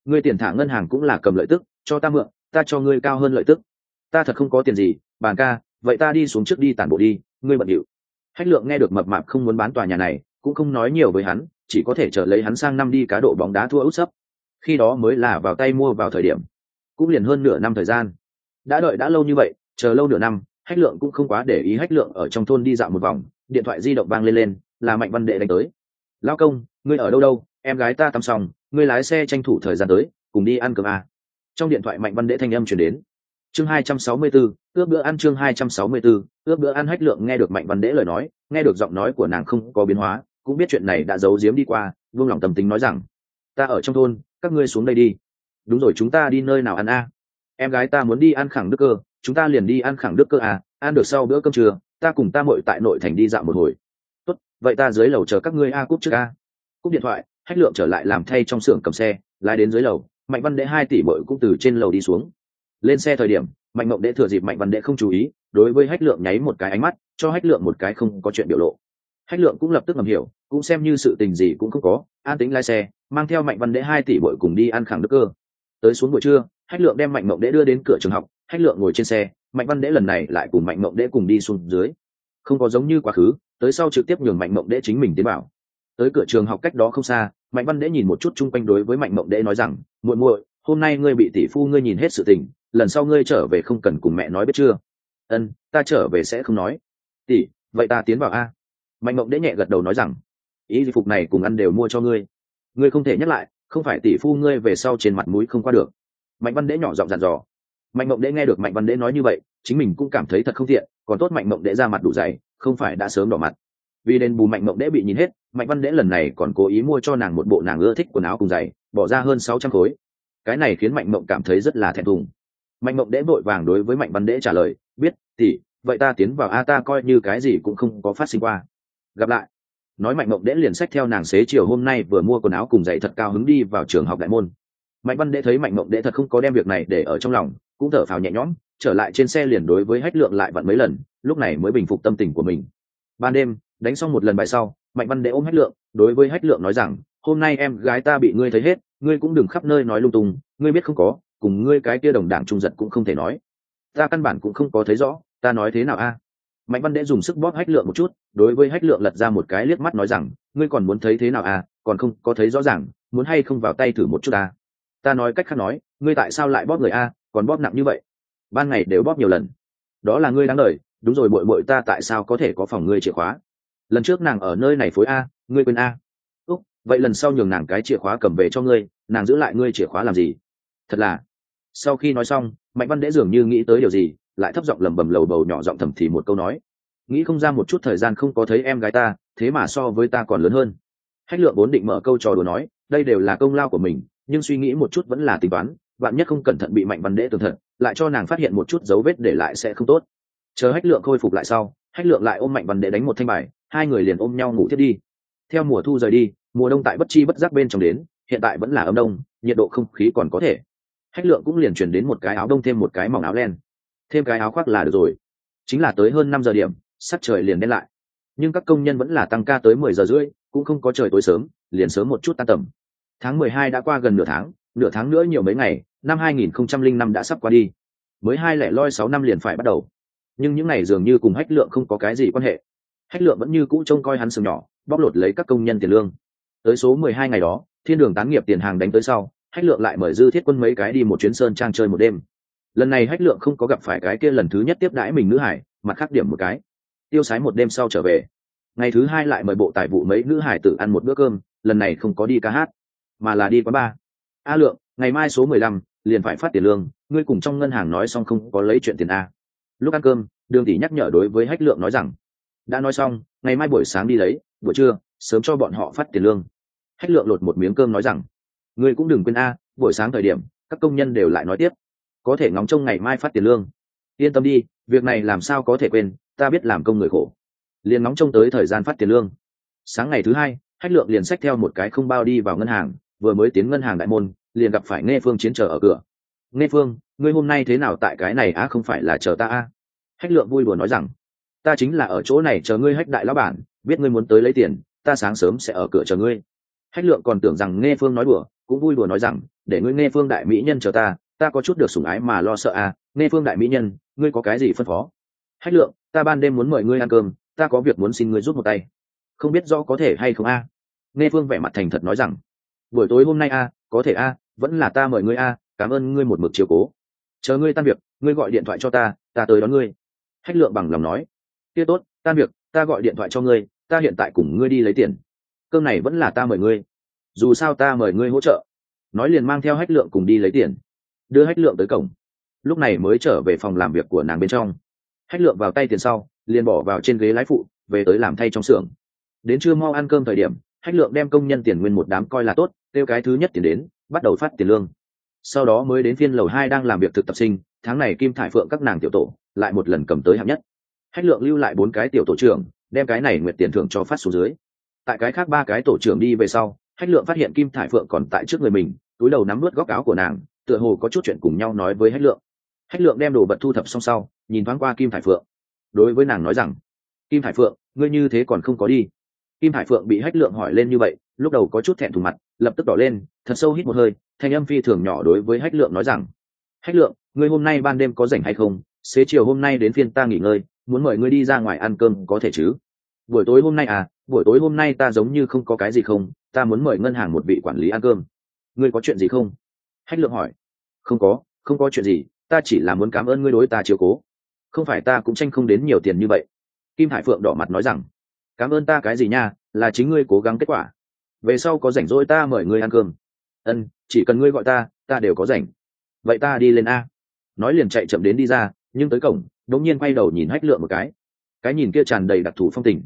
Ngươi tiền thả ngân hàng cũng là cầm lợi tức, cho ta mượn, ta cho ngươi cao hơn lợi tức. Ta thật không có tiền gì, bàn ca, vậy ta đi xuống trước đi tản bộ đi, ngươi bận điệu hách lượng nghe được mập mạp không muốn bán tòa nhà này, cũng không nói nhiều với hắn, chỉ có thể chờ lấy hắn sang năm đi cá độ bóng đá thua út sấp. Khi đó mới là vào tay mua vào thời điểm. Cũng liền hơn nửa năm thời gian. Đã đợi đã lâu như vậy, chờ lâu nửa năm, hách lượng cũng không quá để ý hách lượng ở trong thôn đi dạo một vòng, điện thoại di động vang lên lên, là mạnh văn đệ đánh tới. Lao công, ngươi ở đâu đâu? Em gái ta tắm xong, ngươi lái xe tranh thủ thời gian tới, cùng đi ăn cơm à. trong điện thoại mạnh văn đệ thanh âm chuyển đến chương hai trăm sáu mươi 264, ước bữa ăn chương hai trăm sáu mươi 264, ước bữa ăn hách lượng nghe được mạnh văn đệ lời nói nghe được giọng nói của nàng không có biến hóa cũng biết chuyện này đã giấu giếm đi qua vương lòng tâm tính nói rằng ta ở trong thôn các ngươi xuống đây đi. Đúng rồi chúng ta đi nơi nào ăn a? À? em gái ta muốn đi ăn khẳng đức cơ chúng ta liền đi ăn khẳng đức cơ à ăn được sau bữa cơm trưa ta cùng ta mội tại nội thành đi dạo một hồi. Tốt vậy ta dưới lầu chờ các ngươi a cúp trước a. Cúp điện thoại hách lượng trở lại làm thay trong xưởng cầm xe lái đến dưới lầu mạnh văn đệ hai tỷ bội cũng từ trên lầu đi xuống lên xe thời điểm, mạnh mộng đệ thừa dịp mạnh văn đệ không chú ý, đối với hách lượng nháy một cái ánh mắt, cho hách lượng một cái không có chuyện biểu lộ. Hách lượng cũng lập tức ngầm hiểu, cũng xem như sự tình gì cũng không có, an tính lái xe, mang theo mạnh văn đệ hai tỷ bội cùng đi ăn khẳng đức cơ. Tới xuống buổi trưa, hách lượng đem mạnh mộng đệ đưa đến cửa trường học, hách lượng ngồi trên xe, mạnh văn đệ lần này lại cùng mạnh mộng đệ cùng đi xuống dưới. Không có giống như quá khứ, tới sau trực tiếp nhường mạnh mộng đệ chính mình tiến bảo tới cửa trường học cách đó không xa, mạnh văn đệ nhìn một chút chung quanh đối với mạnh mộng đệ nói rằng, muội muội, hôm nay ngươi bị tỷ phu ngươi nhìn hết sự tình lần sau ngươi trở về không cần cùng mẹ nói biết chưa? Ân, ta trở về sẽ không nói. Tỷ, vậy ta tiến vào a. Mạnh mộng đễ nhẹ gật đầu nói rằng, ý gì phục này cùng ăn đều mua cho ngươi. Ngươi không thể nhắc lại, không phải tỷ phu ngươi về sau trên mặt mũi không qua được. Mạnh văn đễ nhỏ giọng dặn dò. Mạnh mộng đễ nghe được mạnh văn đễ nói như vậy, chính mình cũng cảm thấy thật không tiện, còn tốt mạnh mộng đễ ra mặt đủ dày, không phải đã sớm đỏ mặt. Vì đền bù mạnh mộng đễ bị nhìn hết, mạnh văn đễ lần này còn cố ý mua cho nàng một bộ nàng ưa thích quần áo cùng giày, bỏ ra hơn sáu trăm khối. Cái này khiến mạnh mộng cảm thấy rất là thẹn thùng mạnh mộng đễ vội vàng đối với mạnh văn đễ trả lời, biết, tỷ, vậy ta tiến vào a, ta coi như cái gì cũng không có phát sinh qua. Gặp lại. Nói mạnh mộng đễ liền sách theo nàng xế chiều hôm nay vừa mua quần áo cùng giày thật cao hứng đi vào trường học đại môn. Mạnh văn đễ thấy mạnh mộng đễ thật không có đem việc này để ở trong lòng, cũng thở phào nhẹ nhõm, trở lại trên xe liền đối với hách lượng lại vặn mấy lần, lúc này mới bình phục tâm tình của mình. Ban đêm, đánh xong một lần bài sau, mạnh văn đễ ôm hách lượng, đối với hách lượng nói rằng, hôm nay em gái ta bị ngươi thấy hết, ngươi cũng đừng khắp nơi nói lung tung, ngươi biết không có cùng ngươi cái kia đồng đảng trung giật cũng không thể nói. Ta căn bản cũng không có thấy rõ, ta nói thế nào a? Mạnh văn đễ dùng sức bóp hách lượng một chút, đối với hách lượng lật ra một cái liếc mắt nói rằng, ngươi còn muốn thấy thế nào a? Còn không có thấy rõ ràng, muốn hay không vào tay thử một chút ta? Ta nói cách khác nói, ngươi tại sao lại bóp người a? Còn bóp nặng như vậy. Ban ngày đều bóp nhiều lần. Đó là ngươi đáng lời, đúng rồi bội bội ta tại sao có thể có phòng ngươi chìa khóa? Lần trước nàng ở nơi này phối a, ngươi quên a. Úc, vậy lần sau nhường nàng cái chìa khóa cầm về cho ngươi, nàng giữ lại ngươi chìa khóa làm gì? Thật là. Sau khi nói xong, mạnh văn đễ dường như nghĩ tới điều gì, lại thấp giọng lầm bầm lầu bầu nhỏ giọng thầm thì một câu nói. Nghĩ không ra một chút thời gian không có thấy em gái ta, thế mà so với ta còn lớn hơn. Hách lượng vốn định mở câu trò đùa nói, đây đều là công lao của mình, nhưng suy nghĩ một chút vẫn là tính toán bạn nhất không cẩn thận bị mạnh văn đễ tường thật, lại cho nàng phát hiện một chút dấu vết để lại sẽ không tốt. Chờ hách lượng khôi phục lại sau, hách lượng lại ôm mạnh văn đễ đánh một thanh bài, hai người liền ôm nhau ngủ thiết đi. Theo mùa thu rời đi, mùa đông tại bất chi bất giác bên trong đến, hiện tại vẫn là ấm đông, nhiệt độ không khí còn có thể hách lượng cũng liền chuyển đến một cái áo đông thêm một cái mỏng áo len. Thêm cái áo khoác là được rồi. Chính là tới hơn năm giờ điểm, sắc trời liền đen lại. Nhưng các công nhân vẫn là tăng ca tới mười giờ rưỡi, cũng không có trời tối sớm, liền sớm một chút tan tầm. Tháng mười hai đã qua gần nửa tháng nửa tháng nữa nhiều mấy ngày, năm hai nghìn không trăm linh năm đã sắp qua đi. Mới hai lẻ loi sáu năm liền phải bắt đầu. Nhưng những ngày dường như cùng hách lượng không có cái gì quan hệ. Hách lượng vẫn như cũ trông coi hắn sừng nhỏ, bóc lột lấy các công nhân tiền lương. Tới số mười hai ngày đó, thiên đường tán nghiệp tiền hàng đánh tới sau hách lượng lại mời dư thiết quân mấy cái đi một chuyến sơn trang chơi một đêm. Lần này hách lượng không có gặp phải cái kia lần thứ nhất tiếp đãi mình nữ hải mặt khác điểm một cái. Tiêu sái một đêm sau trở về. Ngày thứ hai lại mời bộ tài vụ mấy nữ hải tự ăn một bữa cơm, lần này không có đi ca hát, mà là đi quán ba a lượng, ngày mai số mười lăm, liền phải phát tiền lương, ngươi cùng trong ngân hàng nói xong không có lấy chuyện tiền a. Lúc ăn cơm, đường tỷ nhắc nhở đối với hách lượng nói rằng, đã nói xong, ngày mai buổi sáng đi lấy, buổi trưa, sớm cho bọn họ phát tiền lương. Hách lượng lột một miếng cơm nói rằng người cũng đừng quên a, buổi sáng thời điểm, các công nhân đều lại nói tiếp. Có thể ngóng trông ngày mai phát tiền lương. Yên tâm đi, việc này làm sao có thể quên, ta biết làm công người khổ. Liền ngóng trông tới thời gian phát tiền lương. Sáng ngày thứ hai, hách lượng liền xách theo một cái không bao đi vào ngân hàng, vừa mới tiến ngân hàng đại môn, liền gặp phải nghe phương chiến chờ ở cửa. Nghe phương, ngươi hôm nay thế nào tại cái này á, không phải là chờ ta a hách lượng vui đùa nói rằng, ta chính là ở chỗ này chờ ngươi, hách đại lão bản, biết ngươi muốn tới lấy tiền, ta sáng sớm sẽ ở cửa chờ ngươi. Hách lượng còn tưởng rằng nghe phương nói đùa cũng vui đùa nói rằng, để ngươi nghe phương đại mỹ nhân chờ ta ta có chút được sủng ái mà lo sợ à nghe phương đại mỹ nhân, ngươi có cái gì phân phó? Hách lượng, ta ban đêm muốn mời ngươi ăn cơm, ta có việc muốn xin ngươi giúp một tay. Không biết rõ có thể hay không a? À? nghe phương vẻ mặt thành thật nói rằng, buổi tối hôm nay a, có thể a, vẫn là ta mời ngươi a, cảm ơn ngươi một mực chiều cố. Chờ ngươi tan việc, ngươi gọi điện thoại cho ta ta tới đón ngươi. Hách lượng bằng lòng nói, kia tốt, tan việc, ta gọi điện thoại cho ngươi, ta hiện tại cùng ngươi đi lấy tiền. Cơm này vẫn là ta mời ngươi dù sao ta mời ngươi hỗ trợ. Nói liền mang theo hách lượng cùng đi lấy tiền. Đưa hách lượng tới cổng. Lúc này mới trở về phòng làm việc của nàng bên trong. Hách lượng vào tay tiền sau, liền bỏ vào trên ghế lái phụ, về tới làm thay trong xưởng. Đến trưa mau ăn cơm thời điểm, hách lượng đem công nhân tiền nguyên một đám coi là tốt, kêu cái thứ nhất tiền đến, bắt đầu phát tiền lương. Sau đó mới đến phiên lầu hai đang làm việc thực tập sinh, tháng này kim thải phượng các nàng tiểu tổ, lại một lần cầm tới hạng nhất. Hách lượng lưu lại bốn cái tiểu tổ trưởng, đem cái này nguyệt tiền thưởng cho phát xuống dưới. Tại cái khác ba cái tổ trưởng đi về sau hách lượng phát hiện kim thải phượng còn tại trước người mình, túi đầu nắm vớt góc áo của nàng, tựa hồ có chút chuyện cùng nhau nói với hách lượng. Hách lượng đem đồ vật thu thập xong sau, nhìn thoáng qua kim thải phượng. Đối với nàng nói rằng, kim thải phượng, ngươi như thế còn không có đi. Kim thải phượng bị hách lượng hỏi lên như vậy, lúc đầu có chút thẹn thùng mặt, lập tức đỏ lên, thật sâu hít một hơi, thanh âm phi thường nhỏ đối với hách lượng nói rằng, hách lượng, ngươi hôm nay ban đêm có rảnh hay không? Xế chiều hôm nay đến phiên ta nghỉ ngơi, muốn mời ngươi đi ra ngoài ăn cơm có thể chứ? Buổi tối hôm nay à? Buổi tối hôm nay ta giống như không có cái gì không, ta muốn mời ngân hàng một vị quản lý ăn cơm. Ngươi có chuyện gì không? Hách lượng hỏi. Không có không có chuyện gì, ta chỉ là muốn cảm ơn ngươi đối ta chiều cố. Không phải ta cũng tranh không đến nhiều tiền như vậy. Kim hải phượng đỏ mặt nói rằng. Cảm ơn ta cái gì nha, là chính ngươi cố gắng kết quả. Về sau có rảnh rỗi ta mời ngươi ăn cơm. Ân, chỉ cần ngươi gọi ta ta đều có rảnh. Vậy ta đi lên a. Nói liền chạy chậm đến đi ra, nhưng tới cổng đống nhiên quay đầu nhìn hách lượng một cái. Cái nhìn kia tràn đầy đặc thù phong tình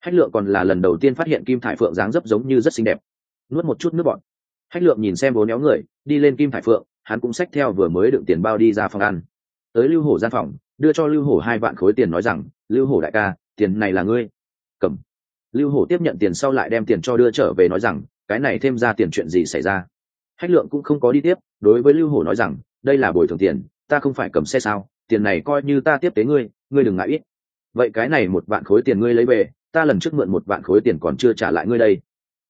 hách lượng còn là lần đầu tiên phát hiện kim thải phượng dáng dấp giống như rất xinh đẹp. Nuốt một chút nước bọn hách lượng nhìn xem bố néo người, đi lên kim thải phượng, hắn cũng xách theo vừa mới đựng tiền bao đi ra phòng ăn. Tới lưu hổ gian phòng, đưa cho lưu hổ hai vạn khối tiền nói rằng, lưu hổ đại ca, tiền này là ngươi. Cầm. Lưu hổ tiếp nhận tiền sau lại đem tiền cho đưa trở về nói rằng, cái này thêm ra tiền chuyện gì xảy ra? Hách lượng cũng không có đi tiếp, đối với lưu hổ nói rằng, đây là bồi thường tiền, ta không phải cầm xe sao, tiền này coi như ta tiếp tế ngươi ngươi đừng ngại ít. Vậy cái này một vạn khối tiền ngươi lấy về ta lần trước mượn một vạn khối tiền còn chưa trả lại ngươi đây.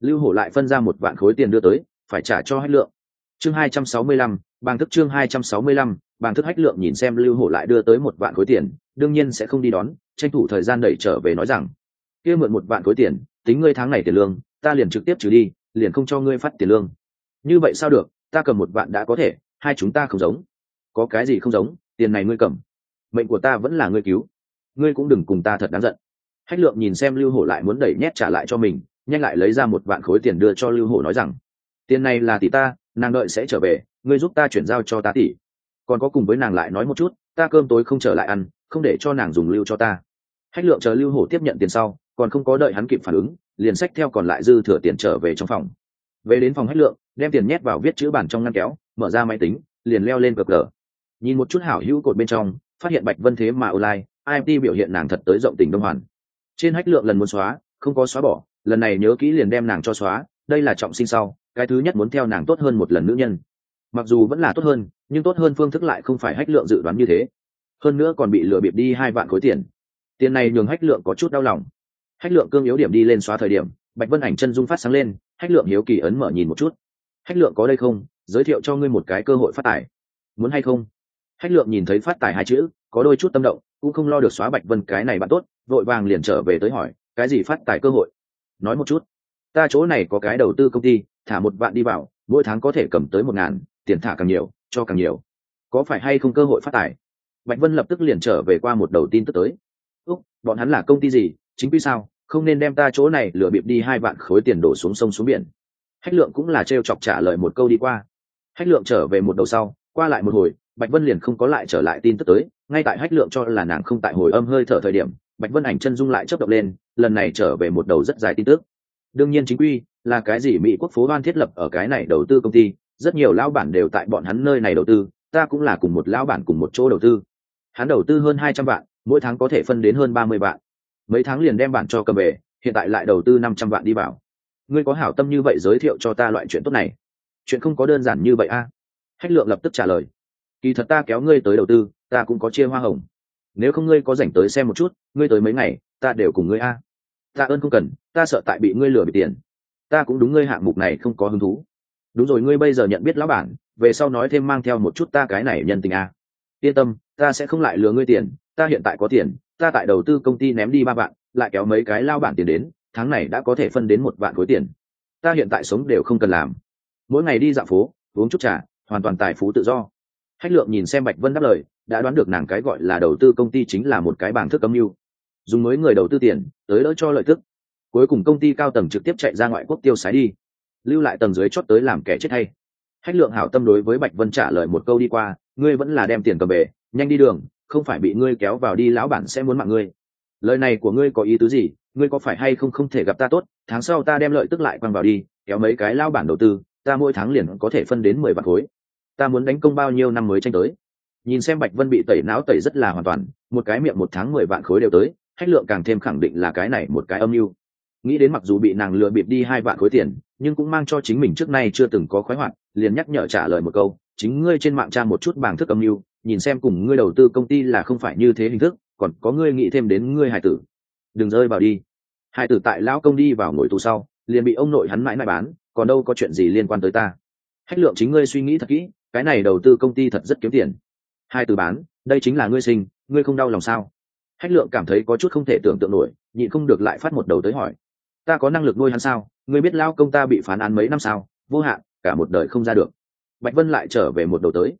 Lưu hổ lại phân ra một vạn khối tiền đưa tới, phải trả cho hách lượng. Chương hai trăm sáu mươi lăm bang thức chương hai trăm sáu mươi lăm bang thức hách lượng nhìn xem lưu hổ lại đưa tới một vạn khối tiền, đương nhiên sẽ không đi đón, tranh thủ thời gian đẩy trở về nói rằng, kia mượn một vạn khối tiền, tính ngươi tháng này tiền lương, ta liền trực tiếp trừ đi, liền không cho ngươi phát tiền lương. Như vậy sao được, ta cầm một vạn đã có thể, hai chúng ta không giống. Có cái gì không giống, tiền này ngươi cầm, mệnh của ta vẫn là ngươi cứu, ngươi cũng đừng cùng ta thật đáng giận hách lượng nhìn xem lưu hổ lại muốn đẩy nhét trả lại cho mình, nhanh lại lấy ra một vạn khối tiền đưa cho lưu hổ nói rằng, tiền này là tỷ ta, nàng đợi sẽ trở về, ngươi giúp ta chuyển giao cho ta tỷ. Còn có cùng với nàng lại nói một chút, ta cơm tối không trở lại ăn, không để cho nàng dùng lưu cho ta. Hách lượng chờ lưu hổ tiếp nhận tiền sau, còn không có đợi hắn kịp phản ứng, liền xách theo còn lại dư thừa tiền trở về trong phòng. Về đến phòng hách lượng, đem tiền nhét vào viết chữ bản trong ngăn kéo, mở ra máy tính, liền leo lên cờ cờ nhìn một chút hảo hữu cột bên trong, phát hiện bạch vân thế mà online imt biểu hiện nàng thật tới rộng tình đông hoàn trên hách lượng lần muốn xóa, không có xóa bỏ, lần này nhớ kỹ liền đem nàng cho xóa, đây là trọng sinh sau, cái thứ nhất muốn theo nàng tốt hơn một lần nữ nhân. Mặc dù vẫn là tốt hơn, nhưng tốt hơn phương thức lại không phải hách lượng dự đoán như thế. Hơn nữa còn bị lừa bịp đi hai vạn khối tiền. Tiền này nhường hách lượng có chút đau lòng. Hách lượng cương yếu điểm đi lên xóa thời điểm, bạch vân ảnh chân dung phát sáng lên, hách lượng hiếu kỳ ấn mở nhìn một chút. Hách lượng có đây không? Giới thiệu cho ngươi một cái cơ hội phát tài muốn hay không? Hách lượng nhìn thấy phát tài hai chữ, có đôi chút tâm động cũng không lo được xóa bạch vân cái này bạn tốt, vội vàng liền trở về tới hỏi, cái gì phát tài cơ hội? Nói một chút. Ta chỗ này có cái đầu tư công ty, thả một vạn đi vào, mỗi tháng có thể cầm tới một ngàn, tiền thả càng nhiều, cho càng nhiều. Có phải hay không cơ hội phát tài? Bạch vân lập tức liền trở về qua một đầu tin tức tới. Úc, bọn hắn là công ty gì? Chính quy sao? Không nên đem ta chỗ này lừa bịp đi hai vạn khối tiền đổ xuống sông xuống biển. Hách lượng cũng là t chọc trả lời một câu đi qua. Hách lượng trở về một đầu sau, qua lại một hồi bạch vân liền không có lại trở lại tin tức tới, ngay tại hách lượng cho là nàng không tại hồi âm hơi thở thời điểm, bạch vân ảnh chân dung lại chấp động lên, lần này trở về một đầu rất dài tin tức. Đương nhiên chính quy, là cái gì mỹ quốc phố đoan thiết lập ở cái này đầu tư công ty, rất nhiều lão bản đều tại bọn hắn nơi này đầu tư, ta cũng là cùng một lão bản cùng một chỗ đầu tư. Hắn đầu tư hơn hai trăm vạn, mỗi tháng có thể phân đến hơn ba mươi vạn. Mấy tháng liền đem bản cho cầm về, hiện tại lại đầu tư năm trăm vạn đi vào. Ngươi có hảo tâm như vậy giới thiệu cho ta loại chuyện tốt này? Chuyện không có đơn giản như vậy a. Hách lượng lập tức trả lời kỳ thật ta kéo ngươi tới đầu tư, ta cũng có chia hoa hồng. Nếu không ngươi có dành tới xem một chút, ngươi tới mấy ngày, ta đều cùng ngươi a. Ta ơn không cần, ta sợ tại bị ngươi lừa bị tiền. Ta cũng đúng ngươi hạng mục này không có hứng thú. Đúng rồi, ngươi bây giờ nhận biết lão bản, về sau nói thêm mang theo một chút ta cái này nhân tình a. Yên tâm, ta sẽ không lại lừa ngươi tiền, ta hiện tại có tiền, ta tại đầu tư công ty ném đi ba vạn, lại kéo mấy cái lao bản tiền đến, tháng này đã có thể phân đến một vạn khối tiền. Ta hiện tại sống đều không cần làm. Mỗi ngày đi dạo phố, uống chút trà, hoàn toàn tài phú tự do hách lượng nhìn xem bạch vân đáp lời, đã đoán được nàng cái gọi là đầu tư công ty chính là một cái bảng thức âm mưu. Dùng mới người đầu tư tiền, tới đỡ cho lợi tức. Cuối cùng công ty cao tầng trực tiếp chạy ra ngoại quốc tiêu sái đi. Lưu lại tầng dưới chót tới làm kẻ chết hay. Hách lượng hảo tâm đối với bạch vân trả lời một câu đi qua, ngươi vẫn là đem tiền cầm về, nhanh đi đường, không phải bị ngươi kéo vào đi, lão bản sẽ muốn mạng ngươi. Lời này của ngươi có ý tứ gì? Ngươi có phải hay không không thể gặp ta tốt? Tháng sau ta đem lợi tức lại quăng vào đi, kéo mấy cái lao bản đầu tư, ta mỗi tháng liền có thể phân đến mười vạn khối ta muốn đánh công bao nhiêu năm mới tranh tới? Nhìn xem bạch vân bị tẩy não tẩy rất là hoàn toàn, một cái miệng một tháng mười vạn khối đều tới hách lượng càng thêm khẳng định là cái này một cái âm mưu. Nghĩ đến mặc dù bị nàng lừa bịp đi hai vạn khối tiền, nhưng cũng mang cho chính mình trước nay chưa từng có khoái hoạt, liền nhắc nhở trả lời một câu, chính ngươi trên mạng tra một chút bảng thức âm mưu, nhìn xem cùng ngươi đầu tư công ty là không phải như thế hình thức, còn có ngươi nghĩ thêm đến ngươi hải tử. Đừng rơi vào đi. Hải tử tại lão công đi vào ngồi tù sau, liền bị ông nội hắn mãi mãi bán, còn đâu có chuyện gì liên quan tới ta. Hách lượng chính ngươi suy nghĩ thật kỹ cái này đầu tư công ty thật rất kiếm tiền. Hai từ bán, đây chính là ngươi sinh, ngươi không đau lòng sao? Hách lượng cảm thấy có chút không thể tưởng tượng nổi, nhịn không được lại phát một đầu tới hỏi. Ta có năng lực nuôi hắn sao? Ngươi biết lao công ta bị phán án mấy năm sao? Vô hạn, cả một đời không ra được. Bạch vân lại trở về một đầu tới.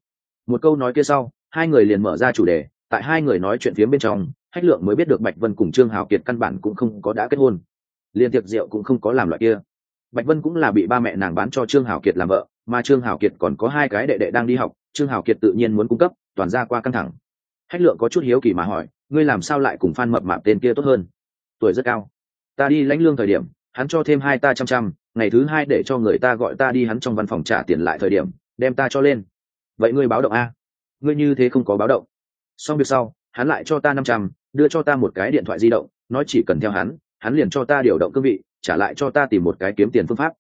Một câu nói kia sau, hai người liền mở ra chủ đề, tại hai người nói chuyện phía bên trong, hách lượng mới biết được bạch vân cùng trương hào kiệt căn bản cũng không có đã kết hôn. Liên tiệc rượu cũng không có làm loại kia. Bạch vân cũng là bị ba mẹ nàng bán cho trương hào kiệt làm vợ mà trương Hảo kiệt còn có hai cái đệ đệ đang đi học, trương Hảo kiệt tự nhiên muốn cung cấp, toàn ra qua căng thẳng. Hách lượng có chút hiếu kỳ mà hỏi, ngươi làm sao lại cùng phan mập mạp tên kia tốt hơn? Tuổi rất cao. Ta đi lãnh lương thời điểm, hắn cho thêm hai ta trăm trăm, ngày thứ hai để cho người ta gọi ta đi hắn trong văn phòng trả tiền lại thời điểm, đem ta cho lên. Vậy ngươi báo động a? Ngươi như thế không có báo động. Xong việc sau, hắn lại cho ta năm trăm, đưa cho ta một cái điện thoại di động, nói chỉ cần theo hắn hắn liền cho ta điều động cương vị, trả lại cho ta tìm một cái kiếm tiền phương pháp.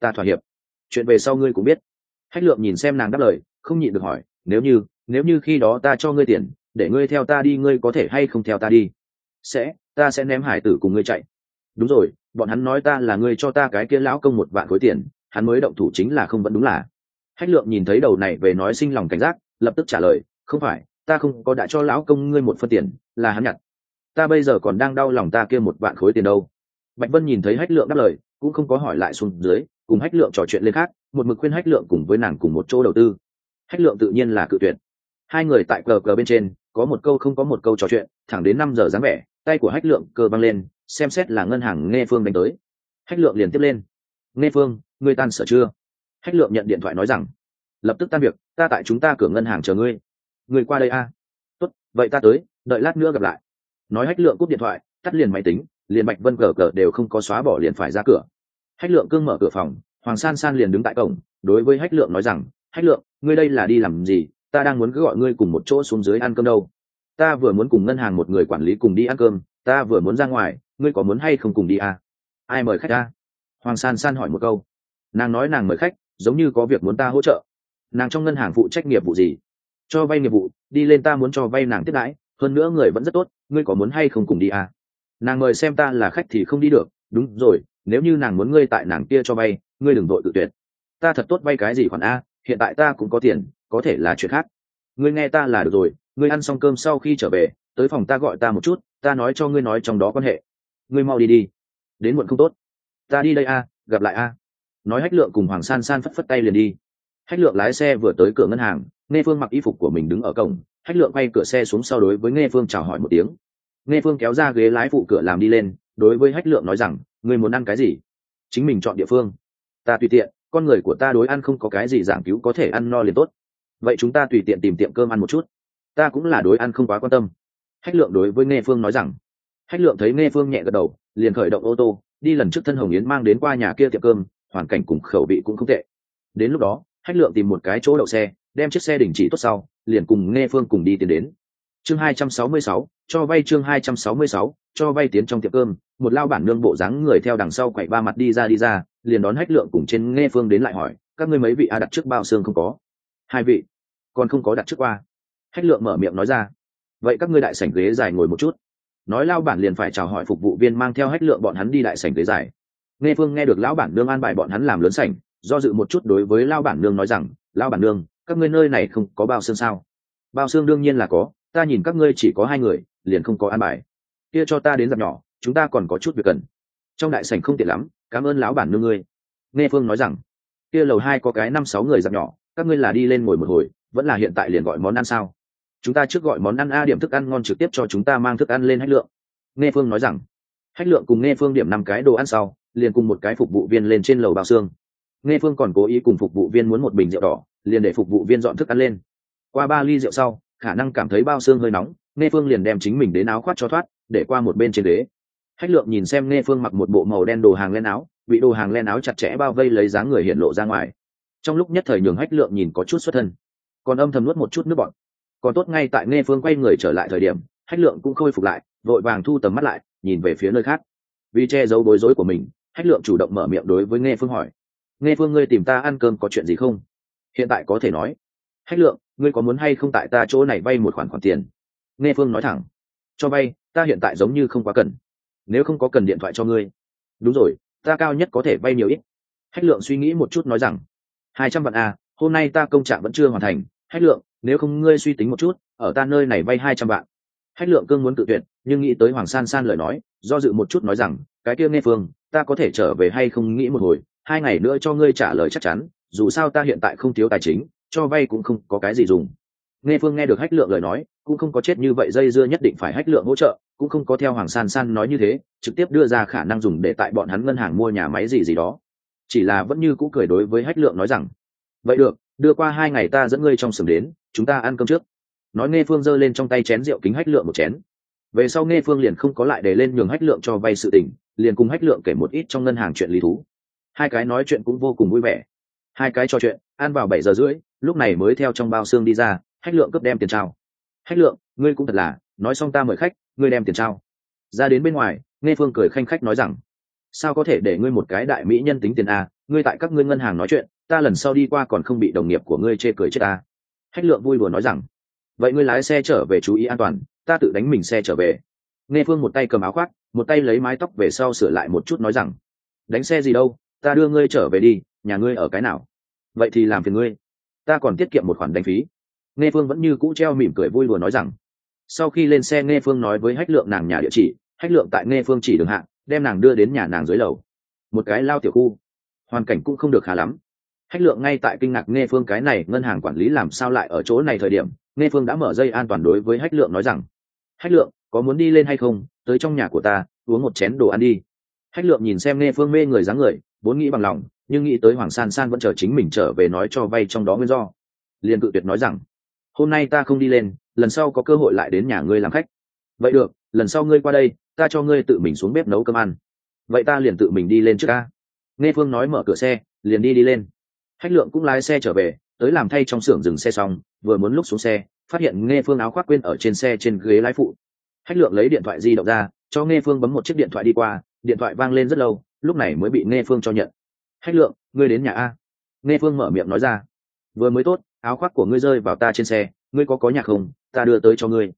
Ta thỏa hiệp chuyện về sau ngươi cũng biết. Hách lượng nhìn xem nàng đáp lời, không nhịn được hỏi, nếu như nếu như khi đó ta cho ngươi tiền, để ngươi theo ta đi, ngươi có thể hay không theo ta đi? Sẽ, ta sẽ ném hải tử cùng ngươi chạy. Đúng rồi, bọn hắn nói ta là ngươi cho ta cái kia lão công một vạn khối tiền, hắn mới động thủ chính là không vẫn đúng là. Hách lượng nhìn thấy đầu này về nói sinh lòng cảnh giác, lập tức trả lời, không phải, ta không có đã cho lão công ngươi một phân tiền, là hắn nhặt. Ta bây giờ còn đang đau lòng ta kia một vạn khối tiền đâu. Bạch vân nhìn thấy hách lượng đáp lời, cũng không có hỏi lại xuống dưới cùng hách lượng trò chuyện lên khác, một mực khuyên hách lượng cùng với nàng cùng một chỗ đầu tư. Hách lượng tự nhiên là cự tuyệt. Hai người tại cờ cờ bên trên, có một câu không có một câu trò chuyện, thẳng đến năm giờ dáng vẻ, tay của hách lượng cơ băng lên, xem xét là ngân hàng nghe phương đánh tới. Hách lượng liền tiếp lên. Nghe phương, ngươi tan sở chưa? Hách lượng nhận điện thoại nói rằng, lập tức tan việc, ta tại chúng ta cửa ngân hàng chờ ngươi. Ngươi qua đây a. À? tốt, vậy ta tới, đợi lát nữa gặp lại. Nói hách lượng cúp điện thoại, tắt liền máy tính, liền bạch vân cờ cờ đều không có xóa bỏ liền phải ra cửa hách lượng cương mở cửa phòng, hoàng san san liền đứng tại cổng, đối với hách lượng nói rằng, hách lượng, ngươi đây là đi làm gì? Ta đang muốn cứ gọi ngươi cùng một chỗ xuống dưới ăn cơm đâu. Ta vừa muốn cùng ngân hàng một người quản lý cùng đi ăn cơm, ta vừa muốn ra ngoài, ngươi có muốn hay không cùng đi à? ai mời khách ta hoàng san san hỏi một câu. Nàng nói nàng mời khách, giống như có việc muốn ta hỗ trợ. Nàng trong ngân hàng phụ trách nghiệp vụ gì? Cho vay nghiệp vụ, đi lên ta muốn cho vay nàng tiếp đãi, hơn nữa người vẫn rất tốt, ngươi có muốn hay không cùng đi à? nàng mời xem ta là khách thì không đi được. Đúng rồi nếu như nàng muốn ngươi tại nàng kia cho vay ngươi đừng vội tự tuyệt. Ta thật tốt vay cái gì khoản a, hiện tại ta cũng có tiền, có thể là chuyện khác. Ngươi nghe ta là được rồi, ngươi ăn xong cơm sau khi trở về, tới phòng ta gọi ta một chút, ta nói cho ngươi nói trong đó quan hệ. Ngươi mau đi đi. Đến muộn không tốt. Ta đi đây a, gặp lại a. Nói hách lượng cùng hoàng san san phất phất tay liền đi. Hách lượng lái xe vừa tới cửa ngân hàng, nghe phương mặc y phục của mình đứng ở cổng, hách lượng quay cửa xe xuống sau đối với nghe phương chào hỏi một tiếng. Nghe phương kéo ra ghế lái phụ cửa làm đi lên đối với hách lượng nói rằng ngươi muốn ăn cái gì? Chính mình chọn địa phương. Ta tùy tiện con người của ta đối ăn không có cái gì giảng cứu có thể ăn no liền tốt. Vậy chúng ta tùy tiện tìm tiệm cơm ăn một chút. Ta cũng là đối ăn không quá quan tâm. Hách lượng đối với nghe phương nói rằng. Hách lượng thấy nghe phương nhẹ gật đầu liền khởi động ô tô đi lần trước thân hồng yến mang đến qua nhà kia tiệm cơm hoàn cảnh cùng khẩu vị cũng không tệ. Đến lúc đó hách lượng tìm một cái chỗ đậu xe đem chiếc xe đình chỉ tốt sau liền cùng nghe phương cùng đi tiến đến. Chương 266, cho vay chương 266, cho vay tiến trong tiệm cơm. Một lao bản nương bộ dáng người theo đằng sau quậy ba mặt đi ra đi ra liền đón hách lượng cùng trên nghe phương đến lại hỏi các ngươi mấy vị a đặt trước bao xương không có? Hai vị. Còn không có đặt trước qua. Hách lượng mở miệng nói ra. Vậy các ngươi đại sảnh ghế dài ngồi một chút. Nói lao bản liền phải chào hỏi phục vụ viên mang theo hách lượng bọn hắn đi đại sảnh ghế dài. Nghe phương nghe được lão bản nương an bài bọn hắn làm lớn sảnh do dự một chút đối với lao bản nương nói rằng lao bản nương các ngươi nơi này không có bao xương sao? Bao xương đương nhiên là có ta nhìn các ngươi chỉ có hai người, liền không có an bài. Kia cho ta đến dạp nhỏ, chúng ta còn có chút việc cần. Trong đại sảnh không tiện lắm, cảm ơn lão bản nương ngươi. Nghe phương nói rằng, kia lầu hai có cái năm sáu người dạp nhỏ, các ngươi là đi lên ngồi một hồi, vẫn là hiện tại liền gọi món ăn sao? Chúng ta trước gọi món ăn a điểm thức ăn ngon trực tiếp cho chúng ta mang thức ăn lên hách lượng. Nghe phương nói rằng, hách lượng cùng nghe phương điểm năm cái đồ ăn sau, liền cùng một cái phục vụ viên lên trên lầu bao xương. Nghe phương còn cố ý cùng phục vụ viên muốn một bình rượu đỏ, liền để phục vụ viên dọn thức ăn lên. Qua ba ly rượu sau khả năng cảm thấy bao xương hơi nóng, nghe phương liền đem chính mình đến áo khoác cho thoát, để qua một bên trên ghế. Hách lượng nhìn xem nghe phương mặc một bộ màu đen đồ hàng len áo bị đồ hàng len áo chặt chẽ bao vây lấy dáng người hiện lộ ra ngoài. Trong lúc nhất thời nhường hách lượng nhìn có chút xuất thân, còn âm thầm nuốt một chút nước bọn còn tốt ngay tại nghe phương quay người trở lại thời điểm, hách lượng cũng khôi phục lại, vội vàng thu tầm mắt lại, nhìn về phía nơi khác. Vì che giấu bối rối của mình, hách lượng chủ động mở miệng đối với nghe phương hỏi, nghe phương, ngươi tìm ta ăn cơm có chuyện gì không? Hiện tại có thể nói. Hách lượng ngươi có muốn hay không tại ta chỗ này vay một khoản khoản tiền? Nghe phương nói thẳng. Cho vay ta hiện tại giống như không quá cần. Nếu không có cần điện thoại cho ngươi. Đúng rồi ta cao nhất có thể vay nhiều ít. Hách lượng suy nghĩ một chút nói rằng hai trăm vạn a à, hôm nay ta công trạng vẫn chưa hoàn thành. Hách lượng nếu không ngươi suy tính một chút ở ta nơi này vay hai trăm vạn. Hách lượng cương muốn tự tuyệt nhưng nghĩ tới hoàng san san lời nói do dự một chút nói rằng cái kia nghe phương ta có thể trở về hay không nghĩ một hồi hai ngày nữa cho ngươi trả lời chắc chắn dù sao ta hiện tại không thiếu tài chính cho vay cũng không có cái gì dùng. Nghe phương nghe được hách lượng lời nói, cũng không có chết như vậy, dây dưa nhất định phải hách lượng hỗ trợ, cũng không có theo hoàng san san nói như thế, trực tiếp đưa ra khả năng dùng để tại bọn hắn ngân hàng mua nhà máy gì gì đó. Chỉ là vẫn như cũ cười đối với hách lượng nói rằng, vậy được, đưa qua hai ngày ta dẫn ngươi trong sừng đến, chúng ta ăn cơm trước. Nói nghe phương giơ lên trong tay chén rượu kính hách lượng một chén. Về sau nghe phương liền không có lại để lên nhường hách lượng cho vay sự tình, liền cùng hách lượng kể một ít trong ngân hàng chuyện lý thú. Hai cái nói chuyện cũng vô cùng vui vẻ. Hai cái trò chuyện, ăn vào bảy giờ rưỡi lúc này mới theo trong bao xương đi ra, hách lượng cướp đem tiền trao. Hách lượng, ngươi cũng thật là, nói xong ta mời khách, ngươi đem tiền trao. Ra đến bên ngoài, nghe phương cười khanh khách nói rằng, sao có thể để ngươi một cái đại mỹ nhân tính tiền a ngươi tại các ngươi ngân hàng nói chuyện, ta lần sau đi qua còn không bị đồng nghiệp của ngươi chê cười chết ta. Hách lượng vui đùa nói rằng, vậy ngươi lái xe trở về chú ý an toàn, ta tự đánh mình xe trở về. Nghe phương một tay cầm áo khoác, một tay lấy mái tóc về sau sửa lại một chút nói rằng, đánh xe gì đâu, ta đưa ngươi trở về đi, nhà ngươi ở cái nào? Vậy thì làm phiền ngươi ta còn tiết kiệm một khoản đánh phí. Nghe phương vẫn như cũ treo mỉm cười vui đùa nói rằng, sau khi lên xe nghe phương nói với hách lượng nàng nhà địa chỉ, hách lượng tại nghe phương chỉ đường hạ, đem nàng đưa đến nhà nàng dưới lầu. Một cái lao tiểu khu, hoàn cảnh cũng không được khá lắm. Hách lượng ngay tại kinh ngạc nghe phương cái này ngân hàng quản lý làm sao lại ở chỗ này thời điểm, nghe phương đã mở dây an toàn đối với hách lượng nói rằng, hách lượng, có muốn đi lên hay không? Tới trong nhà của ta, uống một chén đồ ăn đi. Hách lượng nhìn xem nghe phương mê người dáng người, vốn nghĩ bằng lòng nhưng nghĩ tới hoàng san san vẫn chờ chính mình trở về nói cho vay trong đó nguyên do. Liền cự tuyệt nói rằng, hôm nay ta không đi lên, lần sau có cơ hội lại đến nhà ngươi làm khách. Vậy được, lần sau ngươi qua đây, ta cho ngươi tự mình xuống bếp nấu cơm ăn. Vậy ta liền tự mình đi lên trước ca. Nghe phương nói mở cửa xe, liền đi đi lên. Hách lượng cũng lái xe trở về, tới làm thay trong xưởng dừng xe xong, vừa muốn lúc xuống xe, phát hiện nghe phương áo khoác quên ở trên xe trên ghế lái phụ. Hách lượng lấy điện thoại di động ra, cho nghe phương bấm một chiếc điện thoại đi qua, điện thoại vang lên rất lâu, lúc này mới bị nghe phương cho nhận hách lượng, ngươi đến nhà a. Nghe phương mở miệng nói ra. Vừa mới tốt, áo khoác của ngươi rơi vào ta trên xe, ngươi có có nhạc không? Ta đưa tới cho ngươi.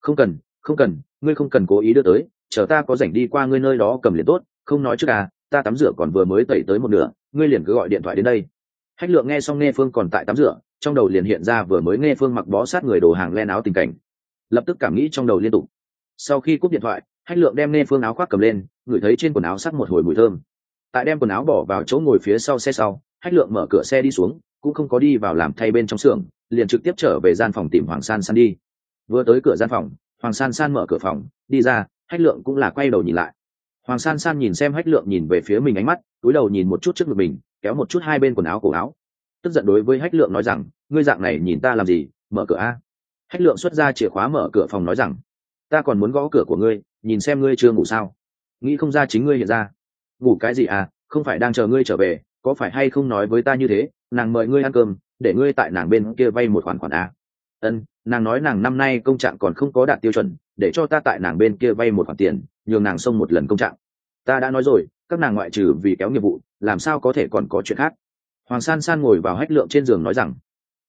Không cần không cần, ngươi không cần cố ý đưa tới, chờ ta có rảnh đi qua ngươi nơi đó cầm liền tốt, không nói trước à ta tắm rửa còn vừa mới tẩy tới một nửa, ngươi liền cứ gọi điện thoại đến đây. Hách lượng nghe xong nghe phương còn tại tắm rửa, trong đầu liền hiện ra vừa mới nghe phương mặc bó sát người đồ hàng len áo tình cảnh. Lập tức cảm nghĩ trong đầu liên tục. Sau khi cúp điện thoại, hách lượng đem nghe phương áo khoác cầm lên, ngửi thấy trên quần áo sắc một hồi mùi thơm tại đem quần áo bỏ vào chỗ ngồi phía sau xe sau, hách lượng mở cửa xe đi xuống, cũng không có đi vào làm thay bên trong xưởng, liền trực tiếp trở về gian phòng tìm hoàng san san đi. Vừa tới cửa gian phòng, hoàng san san mở cửa phòng, đi ra, hách lượng cũng là quay đầu nhìn lại. Hoàng san san nhìn xem hách lượng nhìn về phía mình ánh mắt, túi đầu nhìn một chút trước ngực mình, kéo một chút hai bên quần áo cổ áo. Tức giận đối với hách lượng nói rằng, ngươi dạng này nhìn ta làm gì, mở cửa a? Hách lượng xuất ra chìa khóa mở cửa phòng nói rằng, ta còn muốn gõ cửa của ngươi, nhìn xem ngươi chưa ngủ sao. Nghĩ không ra chính ngươi hiện ra ngủ cái gì à không phải đang chờ ngươi trở về, có phải hay không nói với ta như thế, nàng mời ngươi ăn cơm, để ngươi tại nàng bên kia vay một khoản khoản à? ân, nàng nói nàng năm nay công trạng còn không có đạt tiêu chuẩn, để cho ta tại nàng bên kia vay một khoản tiền, nhường nàng xông một lần công trạng. Ta đã nói rồi, các nàng ngoại trừ vì kéo nghiệp vụ, làm sao có thể còn có chuyện khác? Hoàng san san ngồi vào hách lượng trên giường nói rằng,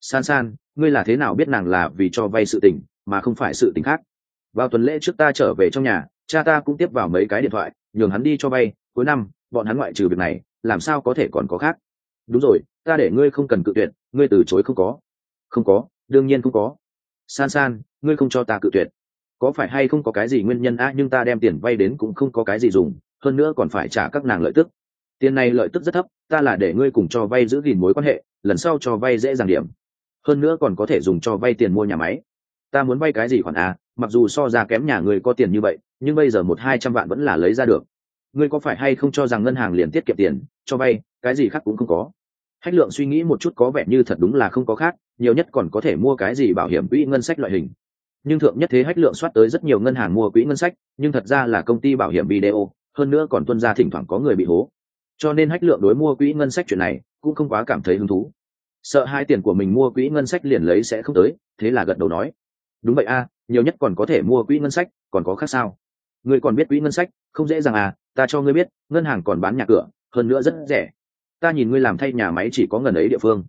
san san, ngươi là thế nào biết nàng là vì cho vay sự tình, mà không phải sự tình khác? Vào tuần lễ trước ta trở về trong nhà, cha ta cũng tiếp vào mấy cái điện thoại, nhường hắn đi cho vay cuối năm, bọn hắn ngoại trừ việc này, làm sao có thể còn có khác? Đúng rồi, ta để ngươi không cần cự tuyệt, ngươi từ chối không có. Không có, đương nhiên không có. San san, ngươi không cho ta cự tuyệt. Có phải hay không có cái gì nguyên nhân a nhưng ta đem tiền vay đến cũng không có cái gì dùng, hơn nữa còn phải trả các nàng lợi tức. Tiền này lợi tức rất thấp, ta là để ngươi cùng cho vay giữ gìn mối quan hệ, lần sau cho vay dễ dàng điểm. Hơn nữa còn có thể dùng cho vay tiền mua nhà máy. Ta muốn vay cái gì khoản a mặc dù so ra kém nhà ngươi có tiền như vậy, nhưng bây giờ một hai trăm vạn vẫn là lấy ra được ngươi có phải hay không cho rằng ngân hàng liền tiết kiệm tiền, cho vay, cái gì khác cũng không có. Hách lượng suy nghĩ một chút có vẻ như thật đúng là không có khác, nhiều nhất còn có thể mua cái gì bảo hiểm quỹ ngân sách loại hình. Nhưng thượng nhất thế hách lượng soát tới rất nhiều ngân hàng mua quỹ ngân sách, nhưng thật ra là công ty bảo hiểm video, hơn nữa còn tuân ra thỉnh thoảng có người bị hố. Cho nên hách lượng đối mua quỹ ngân sách chuyện này cũng không quá cảm thấy hứng thú. Sợ hai tiền của mình mua quỹ ngân sách liền lấy sẽ không tới, thế là gật đầu nói. Đúng vậy a, nhiều nhất còn có thể mua quỹ ngân sách, còn có khác sao? Ngươi còn biết quỹ ngân sách, không dễ dàng à ta cho ngươi biết ngân hàng còn bán nhà cửa hơn nữa rất rẻ. Ta nhìn ngươi làm thay nhà máy chỉ có ngần ấy địa phương.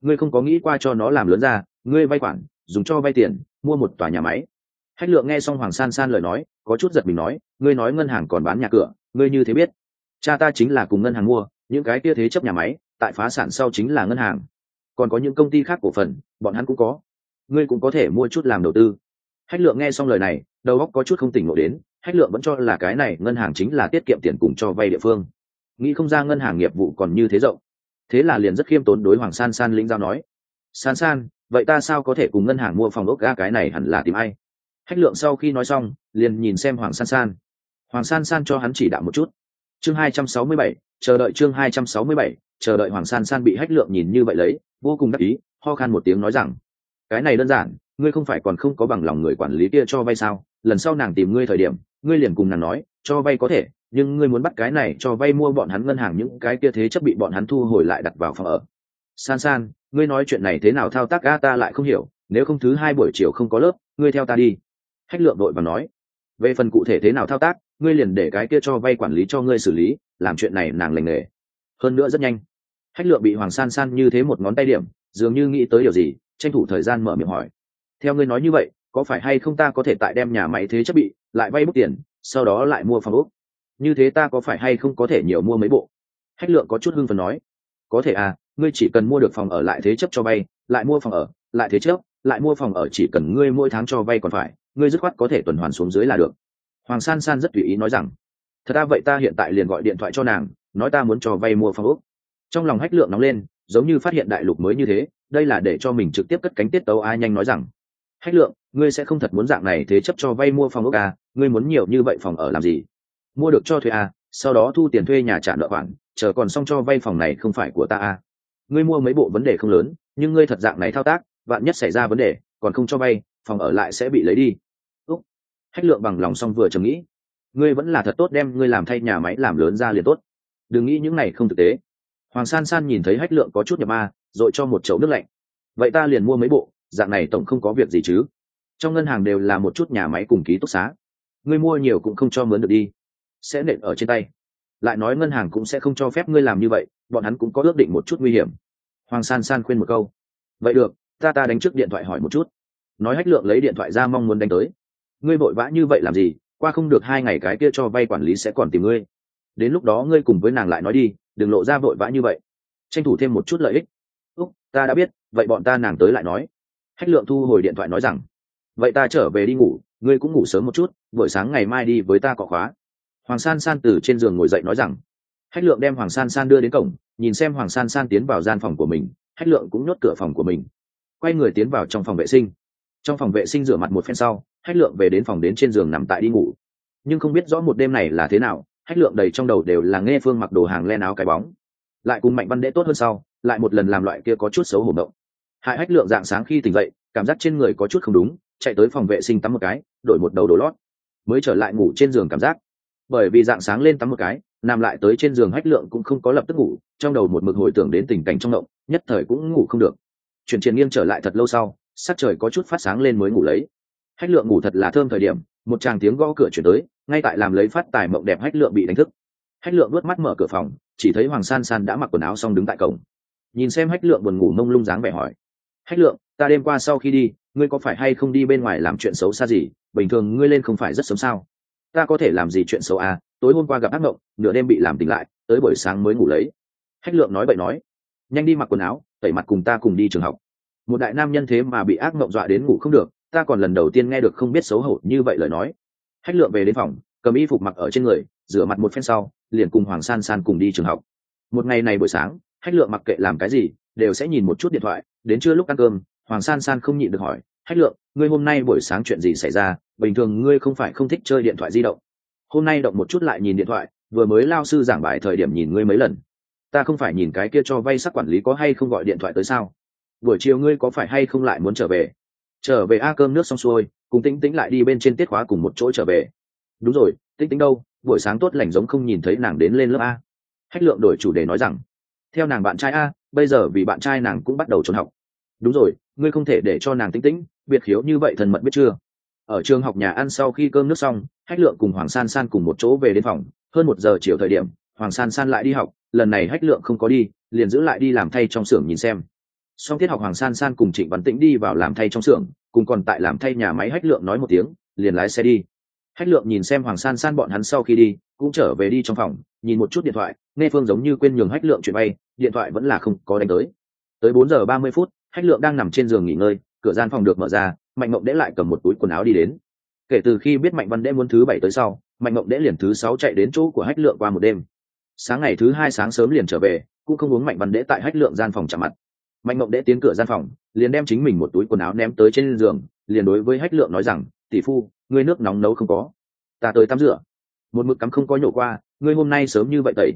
Ngươi không có nghĩ qua cho nó làm lớn ra ngươi vay khoản dùng cho vay tiền mua một tòa nhà máy. Hách lượng nghe xong hoàng san san lời nói có chút giật mình nói ngươi nói ngân hàng còn bán nhà cửa ngươi như thế biết. Cha ta chính là cùng ngân hàng mua những cái kia thế chấp nhà máy tại phá sản sau chính là ngân hàng. Còn có những công ty khác cổ phần bọn hắn cũng có. Ngươi cũng có thể mua chút làm đầu tư. Hách lượng nghe xong lời này đầu óc có chút không tỉnh ngộ đến hách lượng vẫn cho là cái này ngân hàng chính là tiết kiệm tiền cùng cho vay địa phương. Nghĩ không ra ngân hàng nghiệp vụ còn như thế rộng. Thế là liền rất khiêm tốn đối hoàng san san lĩnh giao nói, san san, vậy ta sao có thể cùng ngân hàng mua phòng ốc ga cái này hẳn là tìm ai? Hách lượng sau khi nói xong, liền nhìn xem hoàng san san. Hoàng san san cho hắn chỉ đạo một chút. Chương hai trăm sáu mươi bảy, chờ đợi chương hai trăm sáu mươi bảy, chờ đợi hoàng san san bị hách lượng nhìn như vậy lấy, vô cùng đắc ý, ho khan một tiếng nói rằng, cái này đơn giản ngươi không phải còn không có bằng lòng người quản lý kia cho vay sao? Lần sau nàng tìm ngươi thời điểm, ngươi liền cùng nàng nói, cho vay có thể, nhưng ngươi muốn bắt cái này cho vay mua bọn hắn ngân hàng những cái kia thế chấp bị bọn hắn thu hồi lại đặt vào phòng ở. San san, ngươi nói chuyện này thế nào thao tác a, ta lại không hiểu, nếu không thứ hai buổi chiều không có lớp, ngươi theo ta đi. Hách lượng đội và nói. Về phần cụ thể thế nào thao tác, ngươi liền để cái kia cho vay quản lý cho ngươi xử lý, làm chuyện này nàng lành nghề. Hơn nữa rất nhanh. Hách lượng bị hoàng san san như thế một ngón tay điểm, dường như nghĩ tới điều gì, tranh thủ thời gian mở miệng hỏi theo ngươi nói như vậy, có phải hay không ta có thể tại đem nhà máy thế chấp bị, lại vay bút tiền, sau đó lại mua phòng ốc? Như thế ta có phải hay không có thể nhiều mua mấy bộ? Hách lượng có chút hưng phần nói. Có thể à ngươi chỉ cần mua được phòng ở lại thế chấp cho vay, lại mua phòng ở, lại thế chấp, lại mua phòng ở chỉ cần ngươi mỗi tháng cho vay còn phải, ngươi dứt khoát có thể tuần hoàn xuống dưới là được. Hoàng san san rất tùy ý nói rằng, thật ra vậy ta hiện tại liền gọi điện thoại cho nàng, nói ta muốn cho vay mua phòng ốc. Trong lòng hách lượng nóng lên, giống như phát hiện đại lục mới như thế, đây là để cho mình trực tiếp cất cánh tiết tấu ai nhanh nói rằng hách lượng ngươi sẽ không thật muốn dạng này thế chấp cho vay mua phòng ốc à, ngươi muốn nhiều như vậy phòng ở làm gì? Mua được cho thuê à, sau đó thu tiền thuê nhà trả nợ khoản chờ còn xong cho vay phòng này không phải của ta à. ngươi mua mấy bộ vấn đề không lớn nhưng ngươi thật dạng này thao tác vạn nhất xảy ra vấn đề còn không cho vay phòng ở lại sẽ bị lấy đi. Úc. Hách lượng bằng lòng xong vừa chầm nghĩ. Ngươi vẫn là thật tốt đem ngươi làm thay nhà máy làm lớn ra liền tốt. Đừng nghĩ những này không thực tế. Hoàng san san nhìn thấy hách lượng có chút nhập ma rồi cho một chậu nước lạnh. Vậy ta liền mua mấy bộ dạng này tổng không có việc gì chứ. Trong ngân hàng đều là một chút nhà máy cùng ký túc xá. Ngươi mua nhiều cũng không cho mướn được đi. Sẽ nện ở trên tay. Lại nói ngân hàng cũng sẽ không cho phép ngươi làm như vậy, bọn hắn cũng có ước định một chút nguy hiểm. Hoàng san san khuyên một câu. Vậy được, ta ta đánh trước điện thoại hỏi một chút. Nói hách lượng lấy điện thoại ra mong muốn đánh tới. Ngươi vội vã như vậy làm gì? Qua không được hai ngày cái kia cho vay quản lý sẽ còn tìm ngươi. Đến lúc đó ngươi cùng với nàng lại nói đi, đừng lộ ra vội vã như vậy. Tranh thủ thêm một chút lợi ích. Úc, ta đã biết, vậy bọn ta nàng tới lại nói hách lượng thu hồi điện thoại nói rằng, vậy ta trở về đi ngủ, ngươi cũng ngủ sớm một chút, buổi sáng ngày mai đi với ta cọ khóa. Hoàng san san từ trên giường ngồi dậy nói rằng, hách lượng đem hoàng san san đưa đến cổng, nhìn xem hoàng san san tiến vào gian phòng của mình, hách lượng cũng nhốt cửa phòng của mình. Quay người tiến vào trong phòng vệ sinh. Trong phòng vệ sinh rửa mặt một phen sau, hách lượng về đến phòng đến trên giường nằm tại đi ngủ. Nhưng không biết rõ một đêm này là thế nào, hách lượng đầy trong đầu đều là nghe phương mặc đồ hàng len áo cái bóng. Lại cùng mạnh văn đễ tốt hơn sau, lại một lần làm loại kia có chút xấu hổ động hại hách lượng dạng sáng khi tỉnh dậy, cảm giác trên người có chút không đúng, chạy tới phòng vệ sinh tắm một cái, đổi một đầu đồ lót. Mới trở lại ngủ trên giường cảm giác. Bởi vì dạng sáng lên tắm một cái, nằm lại tới trên giường hách lượng cũng không có lập tức ngủ, trong đầu một mực hồi tưởng đến tình cảnh trong động, nhất thời cũng ngủ không được. Chuyển triển nghiêng trở lại thật lâu sau, sắc trời có chút phát sáng lên mới ngủ lấy. Hách lượng ngủ thật là thơm thời điểm, một tràng tiếng gõ cửa chuyển tới, ngay tại làm lấy phát tài mộng đẹp hách lượng bị đánh thức. Hách lượng vớt mắt mở cửa phòng, chỉ thấy hoàng san san đã mặc quần áo xong đứng tại cổng. Nhìn xem hách lượng buồn ngủ mông lung dáng vẻ hỏi hách lượng, ta đêm qua sau khi đi, ngươi có phải hay không đi bên ngoài làm chuyện xấu xa gì? Bình thường ngươi lên không phải rất sớm sao? Ta có thể làm gì chuyện xấu à? Tối hôm qua gặp ác mộng, nửa đêm bị làm tỉnh lại, tới buổi sáng mới ngủ lấy. Hách lượng nói bậy nói. Nhanh đi mặc quần áo, tẩy mặt cùng ta cùng đi trường học. Một đại nam nhân thế mà bị ác mộng dọa đến ngủ không được, ta còn lần đầu tiên nghe được không biết xấu hổ như vậy lời nói. Hách lượng về đến phòng, cầm y phục mặc ở trên người, rửa mặt một phen sau, liền cùng hoàng san san cùng đi trường học. Một ngày này buổi sáng, hách lượng mặc kệ làm cái gì đều sẽ nhìn một chút điện thoại, đến trưa lúc ăn cơm, hoàng san san không nhịn được hỏi, hách lượng, ngươi hôm nay buổi sáng chuyện gì xảy ra? Bình thường ngươi không phải không thích chơi điện thoại di động. Hôm nay động một chút lại nhìn điện thoại, vừa mới lao sư giảng bài thời điểm nhìn ngươi mấy lần. Ta không phải nhìn cái kia cho vay sắc quản lý có hay không gọi điện thoại tới sao? Buổi chiều ngươi có phải hay không lại muốn trở về? Trở về a, cơm nước xong xuôi, cùng tĩnh tĩnh lại đi bên trên tiết khóa cùng một chỗ trở về. Đúng rồi, tĩnh tĩnh đâu? Buổi sáng tốt lành giống không nhìn thấy nàng đến lên lớp a. Hách lượng đổi chủ đề nói rằng theo nàng bạn trai a, bây giờ vì bạn trai nàng cũng bắt đầu trốn học. Đúng rồi, ngươi không thể để cho nàng tĩnh tĩnh, biệt khiếu như vậy thần mật biết chưa? Ở trường học nhà ăn sau khi cơm nước xong, hách lượng cùng hoàng san san cùng một chỗ về đến phòng. Hơn một giờ chiều thời điểm, hoàng san san lại đi học. Lần này hách lượng không có đi, liền giữ lại đi làm thay trong xưởng nhìn xem. Sau tiết học hoàng san san cùng trịnh văn tĩnh đi vào làm thay trong xưởng, cùng còn tại làm thay nhà máy hách lượng nói một tiếng, liền lái xe đi hách lượng nhìn xem hoàng san san bọn hắn sau khi đi, cũng trở về đi trong phòng, nhìn một chút điện thoại, nghe phương giống như quên nhường hách lượng chuyện bay, điện thoại vẫn là không có đánh tới. Tới bốn giờ ba mươi phút, hách lượng đang nằm trên giường nghỉ ngơi, cửa gian phòng được mở ra, mạnh mộng đễ lại cầm một túi quần áo đi đến. Kể từ khi biết mạnh văn đễ muốn thứ bảy tới sau, mạnh mộng đễ liền thứ sáu chạy đến chỗ của hách lượng qua một đêm. Sáng ngày thứ hai sáng sớm liền trở về, cũng không uống mạnh văn đễ tại hách lượng gian phòng chạm mặt. Mạnh mộng đễ tiến cửa gian phòng, liền đem chính mình một túi quần áo ném tới trên giường, liền đối với hách lượng nói rằng, tỷ phu ngươi nước nóng nấu không có. Ta tới tắm rửa. Một mực cắm không có nhổ qua, ngươi hôm nay sớm như vậy tẩy.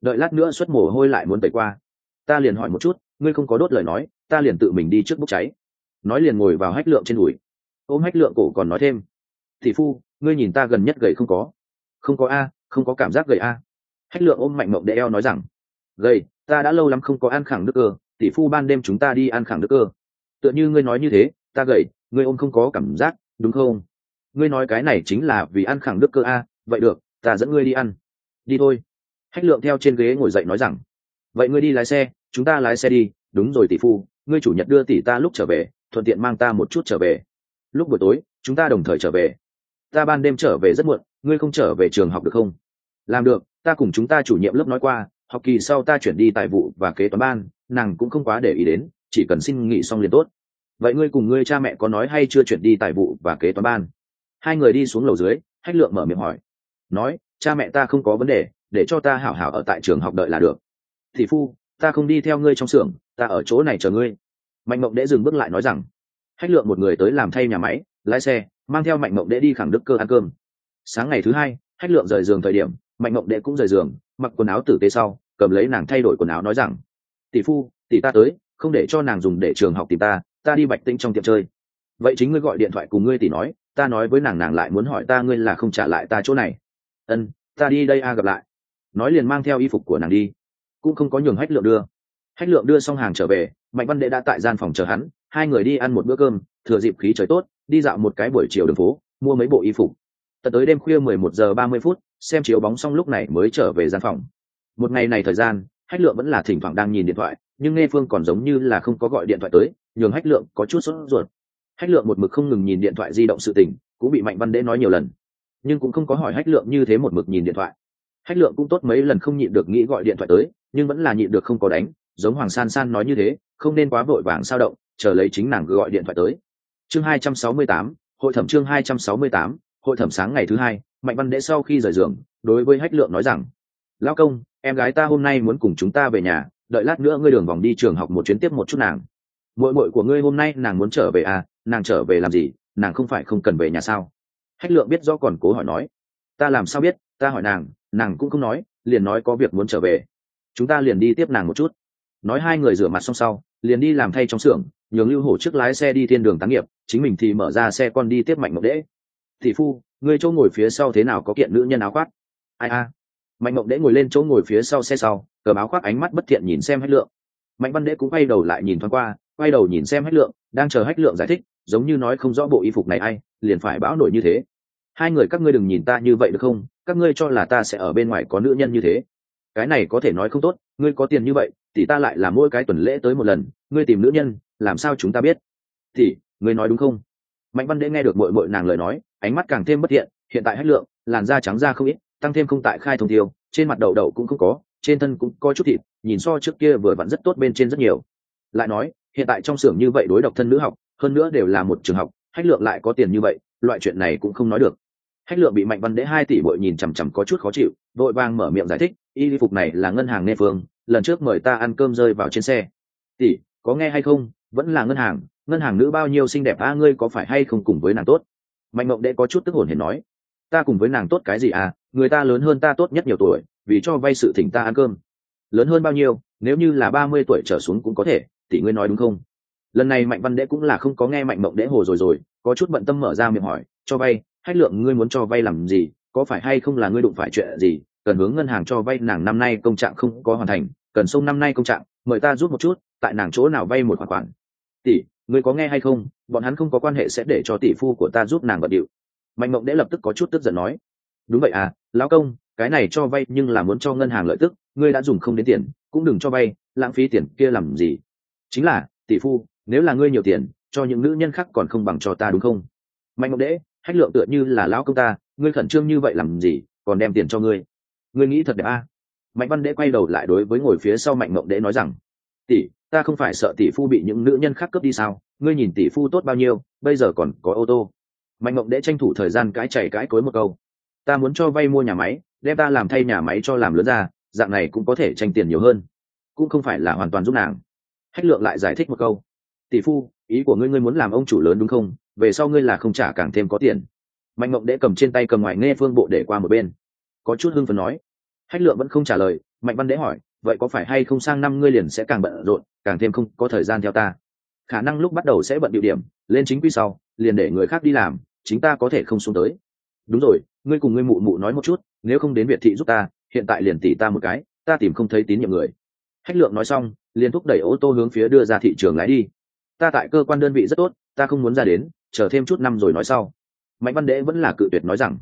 Đợi lát nữa xuất mồ hôi lại muốn tẩy qua. Ta liền hỏi một chút, ngươi không có đốt lời nói, ta liền tự mình đi trước bốc cháy. Nói liền ngồi vào hách lượng trên đùi. Ôm hách lượng cổ còn nói thêm. Thì phu, ngươi nhìn ta gần nhất gầy không có. Không có a, không có cảm giác gầy a. Hách lượng ôm mạnh mộng đệ eo nói rằng. Gầy, ta đã lâu lắm không có ăn khẳng đức cơ. Tỷ phu ban đêm chúng ta đi ăn khẳng đức cơ. Tựa như ngươi nói như thế, ta gầy, ngươi ôm không có cảm giác, đúng không? Ngươi nói cái này chính là vì ăn khẳng đức cơ a, vậy được, ta dẫn ngươi đi ăn. Đi thôi. Hách lượng theo trên ghế ngồi dậy nói rằng, vậy ngươi đi lái xe, chúng ta lái xe đi. Đúng rồi tỷ phu, ngươi chủ nhật đưa tỷ ta lúc trở về, thuận tiện mang ta một chút trở về. Lúc buổi tối, chúng ta đồng thời trở về. Ta ban đêm trở về rất muộn, ngươi không trở về trường học được không? Làm được, ta cùng chúng ta chủ nhiệm lớp nói qua, học kỳ sau ta chuyển đi tài vụ và kế toán ban, nàng cũng không quá để ý đến, chỉ cần xin nghỉ xong liền tốt. Vậy ngươi cùng ngươi cha mẹ có nói hay chưa chuyển đi tài vụ và kế toán ban? Hai người đi xuống lầu dưới, hách lượng mở miệng hỏi. Nói, cha mẹ ta không có vấn đề, để cho ta hảo hảo ở tại trường học đợi là được. Thì phu, ta không đi theo ngươi trong xưởng, ta ở chỗ này chờ ngươi. Mạnh mộng đễ dừng bước lại nói rằng. Hách lượng một người tới làm thay nhà máy, lái xe, mang theo mạnh mộng đễ đi khẳng đức cơ ăn cơm. Sáng ngày thứ hai, hách lượng rời giường thời điểm, mạnh mộng Đệ cũng rời giường, mặc quần áo tử tế sau, cầm lấy nàng thay đổi quần áo nói rằng. Tỷ phu, tỷ ta tới, không để cho nàng dùng để trường học tìm ta ta đi bạch tinh trong tiệm chơi. Vậy chính ngươi gọi điện thoại cùng ngươi tỷ nói ta nói với nàng nàng lại muốn hỏi ta ngươi là không trả lại ta chỗ này. Ân, ta đi đây a, gặp lại. Nói liền mang theo y phục của nàng đi. Cũng không có nhường hách lượng đưa. Hách lượng đưa xong hàng trở về, mạnh văn đệ đã tại gian phòng chờ hắn, hai người đi ăn một bữa cơm, thừa dịp khí trời tốt, đi dạo một cái buổi chiều đường phố, mua mấy bộ y phục. Tận tới đêm khuya mười một giờ ba mươi phút, xem chiếu bóng xong lúc này mới trở về gian phòng. Một ngày này thời gian, hách lượng vẫn là thỉnh thoảng đang nhìn điện thoại, nhưng nghe phương còn giống như là không có gọi điện thoại tới, nhường hách lượng có chút sốt ruột hách lượng một mực không ngừng nhìn điện thoại di động sự tình, cũng bị mạnh văn đế nói nhiều lần. Nhưng cũng không có hỏi hách lượng như thế một mực nhìn điện thoại. Hách lượng cũng tốt mấy lần không nhịn được nghĩ gọi điện thoại tới, nhưng vẫn là nhịn được không có đánh, giống hoàng san san nói như thế, không nên quá vội vàng sao động, chờ lấy chính nàng gọi điện thoại tới. Chương hai trăm sáu mươi tám, hội thẩm chương hai trăm sáu mươi tám, hội thẩm sáng ngày thứ hai, mạnh văn đế sau khi rời giường, đối với hách lượng nói rằng, Lão công, em gái ta hôm nay muốn cùng chúng ta về nhà, đợi lát nữa ngươi đường vòng đi trường học một chuyến tiếp một chút nàng. Muội muội của ngươi hôm nay nàng muốn trở về à nàng trở về làm gì, nàng không phải không cần về nhà sao? Hách lượng biết do còn cố hỏi nói, ta làm sao biết, ta hỏi nàng nàng cũng không nói, liền nói có việc muốn trở về. Chúng ta liền đi tiếp nàng một chút. Nói hai người rửa mặt xong sau, liền đi làm thay trong xưởng, nhường lưu hổ trước lái xe đi thiên đường táng nghiệp, chính mình thì mở ra xe con đi tiếp mạnh mộng đễ. Thị phu người chỗ ngồi phía sau thế nào có kiện nữ nhân áo khoác? Ai a. Mạnh mộng đễ ngồi lên chỗ ngồi phía sau xe sau, cầm áo khoác ánh mắt bất thiện nhìn xem hách lượng. Mạnh văn đễ cũng quay đầu lại nhìn thoáng qua, quay đầu nhìn xem hách lượng đang chờ hách lượng giải thích, giống như nói không rõ bộ y phục này ai, liền phải bão nổi như thế. Hai người, các ngươi đừng nhìn ta như vậy được không? Các ngươi cho là ta sẽ ở bên ngoài có nữ nhân như thế. Cái này có thể nói không tốt, ngươi có tiền như vậy, thì ta lại là mỗi cái tuần lễ tới một lần, ngươi tìm nữ nhân, làm sao chúng ta biết? Thì, ngươi nói đúng không? Mạnh văn đễ nghe được mội mội nàng lời nói, ánh mắt càng thêm bất thiện, hiện tại hách lượng, làn da trắng da không ít, tăng thêm không tại khai thông tiêu, trên mặt đầu đầu cũng không có, trên thân cũng có chút thịt, nhìn so trước kia vừa vặn rất tốt bên trên rất nhiều. Lại nói hiện tại trong xưởng như vậy đối độc thân nữ học, hơn nữa đều là một trường học, hách lượng lại có tiền như vậy, loại chuyện này cũng không nói được. Hách lượng bị mạnh văn đế hai tỷ bội nhìn chằm chằm có chút khó chịu vội vàng mở miệng giải thích, y phục này là ngân hàng nê phương lần trước mời ta ăn cơm rơi vào trên xe. Tỷ, có nghe hay không? Vẫn là ngân hàng ngân hàng nữ bao nhiêu xinh đẹp, a, ngươi có phải hay không cùng với nàng tốt? Mạnh mộng đệ có chút tức hồn hiền nói, ta cùng với nàng tốt cái gì à? Người ta lớn hơn ta tốt nhất nhiều tuổi, vì cho vay sự thỉnh ta ăn cơm. Lớn hơn bao nhiêu, nếu như là ba mươi tuổi trở xuống cũng có thể tỷ ngươi nói đúng không? Lần này mạnh văn đễ cũng là không có nghe mạnh mộng đễ hồ rồi rồi, có chút bận tâm mở ra miệng hỏi, cho vay hách lượng ngươi muốn cho vay làm gì? Có phải hay không là ngươi đụng phải chuyện gì? Cần hướng ngân hàng cho vay, nàng năm nay công trạng không có hoàn thành, cần sông năm nay công trạng, mời ta rút một chút, tại nàng chỗ nào vay một khoản khoản. Tỷ, ngươi có nghe hay không? Bọn hắn không có quan hệ sẽ để cho tỷ phu của ta giúp nàng bận điệu. Mạnh mộng đễ lập tức có chút tức giận nói, đúng vậy à lão công, cái này cho vay nhưng là muốn cho ngân hàng lợi tức, ngươi đã dùng không đến tiền, cũng đừng cho vay, lãng phí tiền kia làm gì? Chính là, tỷ phu, nếu là ngươi nhiều tiền, cho những nữ nhân khác còn không bằng cho ta đúng không? Mạnh mộng đễ, hách lượng tựa như là lão công ta, ngươi khẩn trương như vậy làm gì, còn đem tiền cho ngươi? Ngươi nghĩ thật đẹp à? mạnh văn đễ quay đầu lại đối với ngồi phía sau mạnh mộng đễ nói rằng, tỷ, ta không phải sợ tỷ phu bị những nữ nhân khác cướp đi sao? Ngươi nhìn tỷ phu tốt bao nhiêu, bây giờ còn có ô tô. Mạnh mộng đễ tranh thủ thời gian cãi chảy cãi cối một câu, ta muốn cho vay mua nhà máy, đem ta làm thay nhà máy cho làm lớn ra, dạng này cũng có thể tranh tiền nhiều hơn. Cũng không phải là hoàn toàn giúp nàng hách lượng lại giải thích một câu. Tỷ phu, ý của ngươi ngươi muốn làm ông chủ lớn đúng không? Về sau ngươi là không trả càng thêm có tiền. Mạnh mộng đễ cầm trên tay cầm ngoài nghe phương bộ để qua một bên. Có chút hưng phần nói. Hách lượng vẫn không trả lời, mạnh văn đễ hỏi, vậy có phải hay không sang năm ngươi liền sẽ càng bận rộn, càng thêm không có thời gian theo ta? Khả năng lúc bắt đầu sẽ bận địa điểm, lên chính quy sau, liền để người khác đi làm, chính ta có thể không xuống tới. Đúng rồi, ngươi cùng ngươi mụ mụ nói một chút, nếu không đến việt thị giúp ta, hiện tại liền tỉ ta một cái, ta tìm không thấy tín nhiệm người. Hách lượng nói xong liền thúc đẩy ô tô hướng phía đưa ra thị trường lái đi. Ta tại cơ quan đơn vị rất tốt, ta không muốn ra đến, chờ thêm chút năm rồi nói sau. Mạnh văn đễ vẫn là cự tuyệt nói rằng.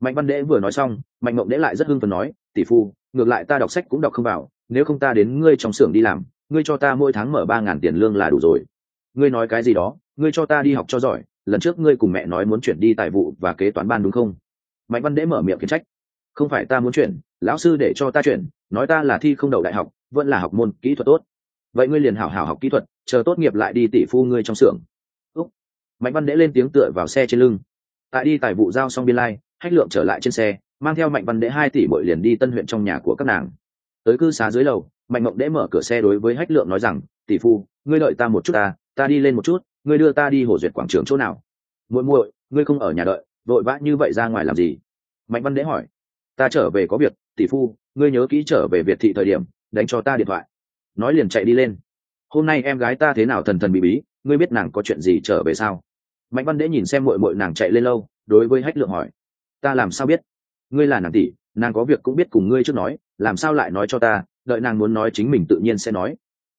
Mạnh văn đễ vừa nói xong, mạnh mộng đễ lại rất hưng phần nói, tỷ phu, ngược lại ta đọc sách cũng đọc không vào, nếu không ta đến ngươi trong xưởng đi làm, ngươi cho ta mỗi tháng mở ba ngàn tiền lương là đủ rồi. Ngươi nói cái gì đó, ngươi cho ta đi học cho giỏi, lần trước ngươi cùng mẹ nói muốn chuyển đi tài vụ và kế toán ban đúng không? Mạnh văn đễ mở miệng kiến trách. Không phải ta muốn chuyển, lão sư để cho ta chuyển, nói ta là thi không đậu đại học, vẫn là học môn, kỹ thuật tốt vậy ngươi liền hảo hảo học kỹ thuật, chờ tốt nghiệp lại đi tỷ phu ngươi trong xưởng. Úc. Mạnh văn đễ lên tiếng tựa vào xe trên lưng. Tại đi tài vụ giao xong biên lai hách lượng trở lại trên xe, mang theo mạnh văn đễ hai tỷ bội liền đi tân huyện trong nhà của các nàng. Tới cư xá dưới lầu, mạnh mộng đễ mở cửa xe đối với hách lượng nói rằng tỷ phu, ngươi đợi ta một chút ta ta đi lên một chút, ngươi đưa ta đi hồ duyệt quảng trường chỗ nào? Muội muội, ngươi không ở nhà đợi, vội vã như vậy ra ngoài làm gì? Mạnh văn đễ hỏi. Ta trở về có việc tỷ phu, ngươi nhớ kỹ trở về việt thị thời điểm, đánh cho ta điện thoại nói liền chạy đi lên. Hôm nay em gái ta thế nào thần thần bị bí, ngươi biết nàng có chuyện gì trở về sao? Mạnh văn đễ nhìn xem mội mội nàng chạy lên lâu, đối với hách lượng hỏi. Ta làm sao biết? Ngươi là nàng tỷ, nàng có việc cũng biết cùng ngươi trước nói, làm sao lại nói cho ta, đợi nàng muốn nói chính mình tự nhiên sẽ nói.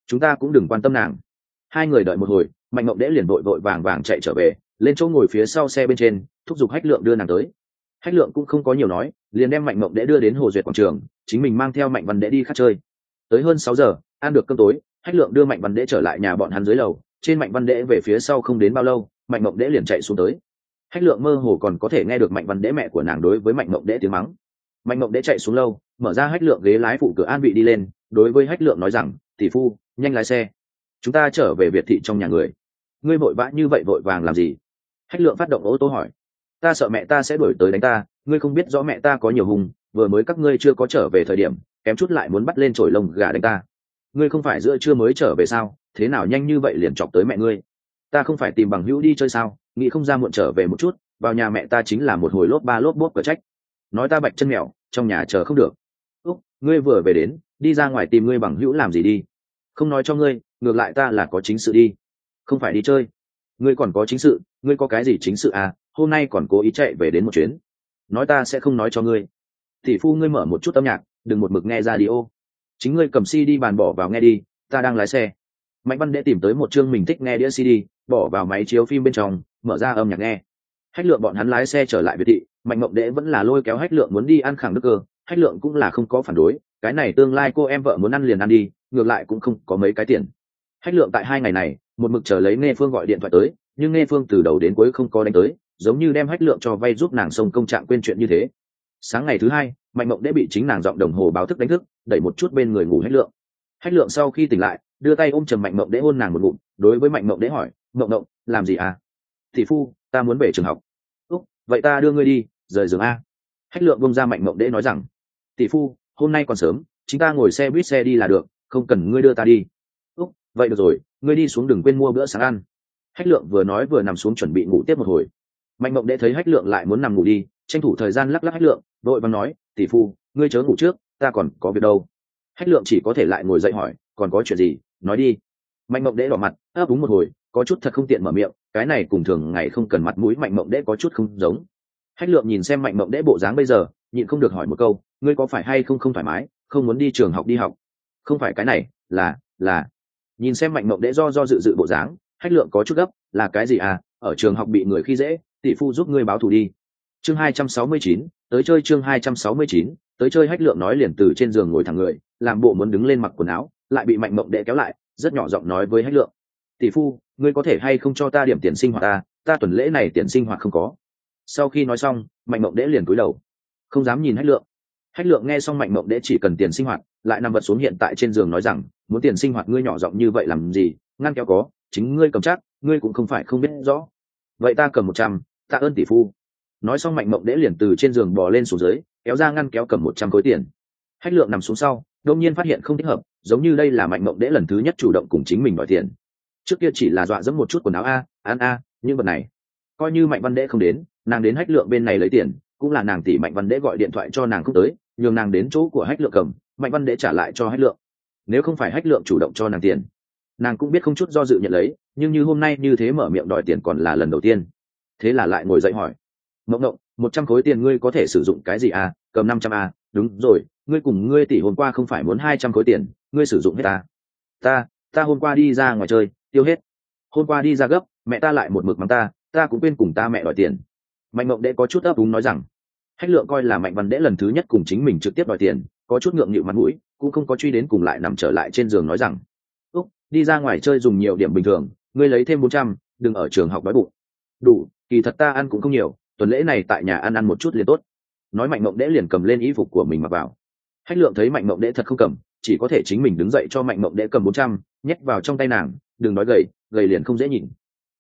Chúng ta cũng đừng quan tâm nàng. Hai người đợi một hồi, mạnh mộng đễ liền vội vội vàng vàng chạy trở về, lên chỗ ngồi phía sau xe bên trên, thúc giục hách lượng đưa nàng tới. Hách lượng cũng không có nhiều nói, liền đem mạnh mộng đễ đưa đến hồ duyệt quảng trường, chính mình mang theo mạnh văn đễ đi khát chơi. Tới hơn sáu giờ ăn được cơm tối, hách lượng đưa mạnh văn đễ trở lại nhà bọn hắn dưới lầu, trên mạnh văn đễ về phía sau không đến bao lâu, mạnh mộng đễ liền chạy xuống tới. Hách lượng mơ hồ còn có thể nghe được mạnh văn đễ mẹ của nàng đối với mạnh mộng đễ tiếng mắng. Mạnh mộng đễ chạy xuống lâu, mở ra hách lượng ghế lái phụ cửa an vị đi lên, đối với hách lượng nói rằng, tỷ phu, nhanh lái xe. Chúng ta trở về việt thị trong nhà người. Ngươi vội vã như vậy vội vàng làm gì? Hách lượng phát động ô tô hỏi. Ta sợ mẹ ta sẽ đuổi tới đánh ta, ngươi không biết rõ mẹ ta có nhiều hùng vừa mới các ngươi chưa có trở về thời điểm, kém chút lại muốn bắt lên trổi lông gà đánh ta ngươi không phải giữa trưa mới trở về sao? Thế nào nhanh như vậy liền chọc tới mẹ ngươi? Ta không phải tìm bằng hữu đi chơi sao? Nghĩ không ra muộn trở về một chút, vào nhà mẹ ta chính là một hồi lốp ba lốp bốt cờ trách. Nói ta bạch chân mèo, trong nhà chờ không được. Úc, ngươi vừa về đến, đi ra ngoài tìm ngươi bằng hữu làm gì đi? Không nói cho ngươi, ngược lại ta là có chính sự đi. Không phải đi chơi. Ngươi còn có chính sự, ngươi có cái gì chính sự à? Hôm nay còn cố ý chạy về đến một chuyến. Nói ta sẽ không nói cho ngươi. Tỷ phu ngươi mở một chút âm nhạc, đừng một mực nghe ra đi ô chính ngươi cầm cd bàn bỏ vào nghe đi, ta đang lái xe. Mạnh văn đệ tìm tới một chương mình thích nghe đĩa cd bỏ vào máy chiếu phim bên trong, mở ra âm nhạc nghe. Hách lượng bọn hắn lái xe trở lại biệt thị, mạnh mộng đệ vẫn là lôi kéo hách lượng muốn đi ăn khẳng đức cơ, hách lượng cũng là không có phản đối, cái này tương lai cô em vợ muốn ăn liền ăn đi, ngược lại cũng không có mấy cái tiền. Hách lượng tại hai ngày này, một mực chờ lấy nghe phương gọi điện thoại tới, nhưng nghe phương từ đầu đến cuối không có đánh tới, giống như đem hách lượng cho vay giúp nàng sông công trạng quên chuyện như thế. Sáng ngày thứ hai, mạnh mộng đệ bị chính nàng giọng đồng hồ báo thức đánh thức đẩy một chút bên người ngủ hách lượng. Hách lượng sau khi tỉnh lại, đưa tay ôm trầm mạnh mộng Đế hôn nàng một ngụm, đối với mạnh mộng Đế hỏi, mộng mộng, làm gì à? Thị phu, ta muốn về trường học. Úc, vậy ta đưa ngươi đi, rời giường a. Hách lượng bông ra mạnh mộng Đế nói rằng, tỷ phu, hôm nay còn sớm, chúng ta ngồi xe buýt xe đi là được, không cần ngươi đưa ta đi. Úc, vậy được rồi, ngươi đi xuống đừng quên mua bữa sáng ăn. Hách lượng vừa nói vừa nằm xuống chuẩn bị ngủ tiếp một hồi. Mạnh mộng đệ thấy hách lượng lại muốn nằm ngủ đi, tranh thủ thời gian lắc lắc hách lượng đội văn nói, tỷ phu, ngươi chớ ngủ trước ta còn có việc đâu. Hách lượng chỉ có thể lại ngồi dậy hỏi còn có chuyện gì? Nói đi. Mạnh mộng đễ đỏ mặt ấp úng một hồi có chút thật không tiện mở miệng cái này cùng thường ngày không cần mặt mũi mạnh mộng đễ có chút không giống. Hách lượng nhìn xem mạnh mộng đễ bộ dáng bây giờ nhịn không được hỏi một câu ngươi có phải hay không không thoải mái không muốn đi trường học đi học? Không phải cái này là là. Nhìn xem mạnh mộng đễ do do dự dự bộ dáng hách lượng có chút gấp là cái gì à? Ở trường học bị người khi dễ tỷ phu giúp ngươi báo thù đi. Chương 269, tới chơi chương 269, tới chơi hách lượng nói liền từ trên giường ngồi thẳng người, làm bộ muốn đứng lên mặc quần áo, lại bị mạnh mộng đệ kéo lại, rất nhỏ giọng nói với hách lượng. Tỷ phu, ngươi có thể hay không cho ta điểm tiền sinh hoạt ta? Ta tuần lễ này tiền sinh hoạt không có. Sau khi nói xong, mạnh mộng đệ liền cúi đầu. Không dám nhìn hách lượng. Hách lượng nghe xong mạnh mộng đệ chỉ cần tiền sinh hoạt, lại nằm vật xuống hiện tại trên giường nói rằng, muốn tiền sinh hoạt ngươi nhỏ giọng như vậy làm gì? Ngăn kéo có, chính ngươi cầm chắc, ngươi cũng không phải không biết rõ. Vậy ta cầm một trăm, tạ ơn tỷ phu nói xong mạnh mộng đễ liền từ trên giường bò lên xuống dưới, kéo ra ngăn kéo cầm một trăm khối tiền. Hách lượng nằm xuống sau đông nhiên phát hiện không thích hợp, giống như đây là mạnh mộng đễ lần thứ nhất chủ động cùng chính mình đòi tiền. Trước kia chỉ là dọa dẫm một chút quần áo a, ăn a, nhưng vật này, coi như mạnh văn đễ không đến, nàng đến hách lượng bên này lấy tiền, cũng là nàng tỷ mạnh văn đễ gọi điện thoại cho nàng không tới, nhường nàng đến chỗ của hách lượng cầm, mạnh văn đễ trả lại cho hách lượng. Nếu không phải hách lượng chủ động cho nàng tiền, nàng cũng biết không chút do dự nhận lấy, nhưng như hôm nay như thế mở miệng đòi tiền còn là lần đầu tiên. Thế là lại ngồi dậy hỏi mộng mộng, một trăm khối tiền ngươi có thể sử dụng cái gì à? Cầm năm trăm à? Đúng rồi, ngươi cùng ngươi tỷ hôm qua không phải muốn hai trăm khối tiền, ngươi sử dụng hết ta ta ta hôm qua đi ra ngoài chơi, tiêu hết. Hôm qua đi ra gấp, mẹ ta lại một mực mắng ta ta cũng quên cùng ta mẹ đòi tiền. Mạnh mộng đệ có chút ấp úng nói rằng, hách lượng coi là mạnh văn đễ lần thứ nhất cùng chính mình trực tiếp đòi tiền, có chút ngượng nghịu mặt mũi, cũng không có truy đến cùng lại nằm trở lại trên giường nói rằng, úc, đi ra ngoài chơi dùng nhiều điểm bình thường, ngươi lấy thêm bốn trăm, đừng ở trường học đói bụng. Đủ, kỳ thật ta ăn cũng không nhiều tuần lễ này tại nhà ăn ăn một chút liền tốt. Nói mạnh mộng đễ liền cầm lên y phục của mình mặc vào. Hách lượng thấy mạnh mộng đễ thật không cầm, chỉ có thể chính mình đứng dậy cho mạnh mộng đễ cầm bốn trăm, nhét vào trong tay nàng, đừng nói gầy gầy liền không dễ nhìn.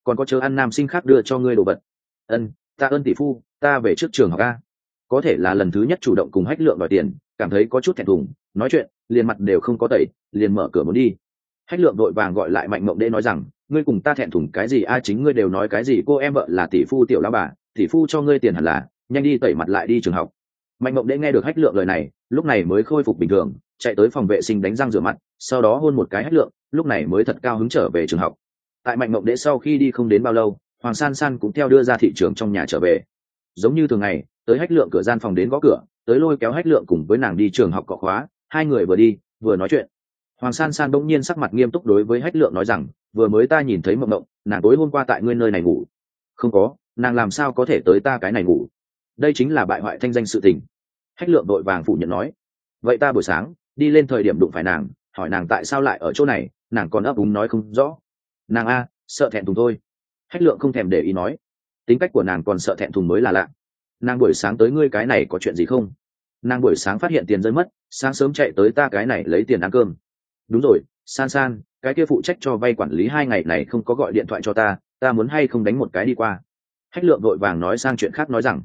Còn có chớ ăn nam sinh khác đưa cho ngươi đồ vật. Ân, ta ơn tỷ phu, ta về trước trường học a. Có thể là lần thứ nhất chủ động cùng hách lượng đòi tiền, cảm thấy có chút thẹn thùng, nói chuyện, liền mặt đều không có tẩy, liền mở cửa muốn đi. Hách lượng vội vàng gọi lại mạnh mộng đễ nói rằng, ngươi cùng ta thẹn thùng cái gì? A, chính ngươi đều nói cái gì? Cô em vợ là tỷ phu tiểu lão bà tỷ phu cho ngươi tiền hẳn là, nhanh đi tẩy mặt lại đi trường học. Mạnh mộng đễ nghe được hách lượng lời này, lúc này mới khôi phục bình thường, chạy tới phòng vệ sinh đánh răng rửa mặt, sau đó hôn một cái hách lượng, lúc này mới thật cao hứng trở về trường học. Tại mạnh mộng đễ sau khi đi không đến bao lâu, hoàng san san cũng theo đưa ra thị trường trong nhà trở về. Giống như thường ngày, tới hách lượng cửa gian phòng đến gõ cửa, tới lôi kéo hách lượng cùng với nàng đi trường học cọ khóa, hai người vừa đi, vừa nói chuyện. Hoàng san san bỗng nhiên sắc mặt nghiêm túc đối với hách lượng nói rằng, vừa mới ta nhìn thấy mộng mộng, nàng tối hôm qua tại ngươi nơi này ngủ. Không có nàng làm sao có thể tới ta cái này ngủ? Đây chính là bại hoại thanh danh sự tình. Hách lượng đội vàng phủ nhận nói. Vậy ta buổi sáng, đi lên thời điểm đụng phải nàng, hỏi nàng tại sao lại ở chỗ này, nàng còn ấp úng nói không rõ. Nàng a, sợ thẹn thùng thôi. Hách lượng không thèm để ý nói. Tính cách của nàng còn sợ thẹn thùng mới là lạ. Nàng buổi sáng tới ngươi cái này có chuyện gì không? Nàng buổi sáng phát hiện tiền rơi mất, sáng sớm chạy tới ta cái này lấy tiền ăn cơm. Đúng rồi, san san, cái kia phụ trách cho vay quản lý hai ngày này không có gọi điện thoại cho ta ta muốn hay không đánh một cái đi qua? Hách lượng vội vàng nói sang chuyện khác nói rằng,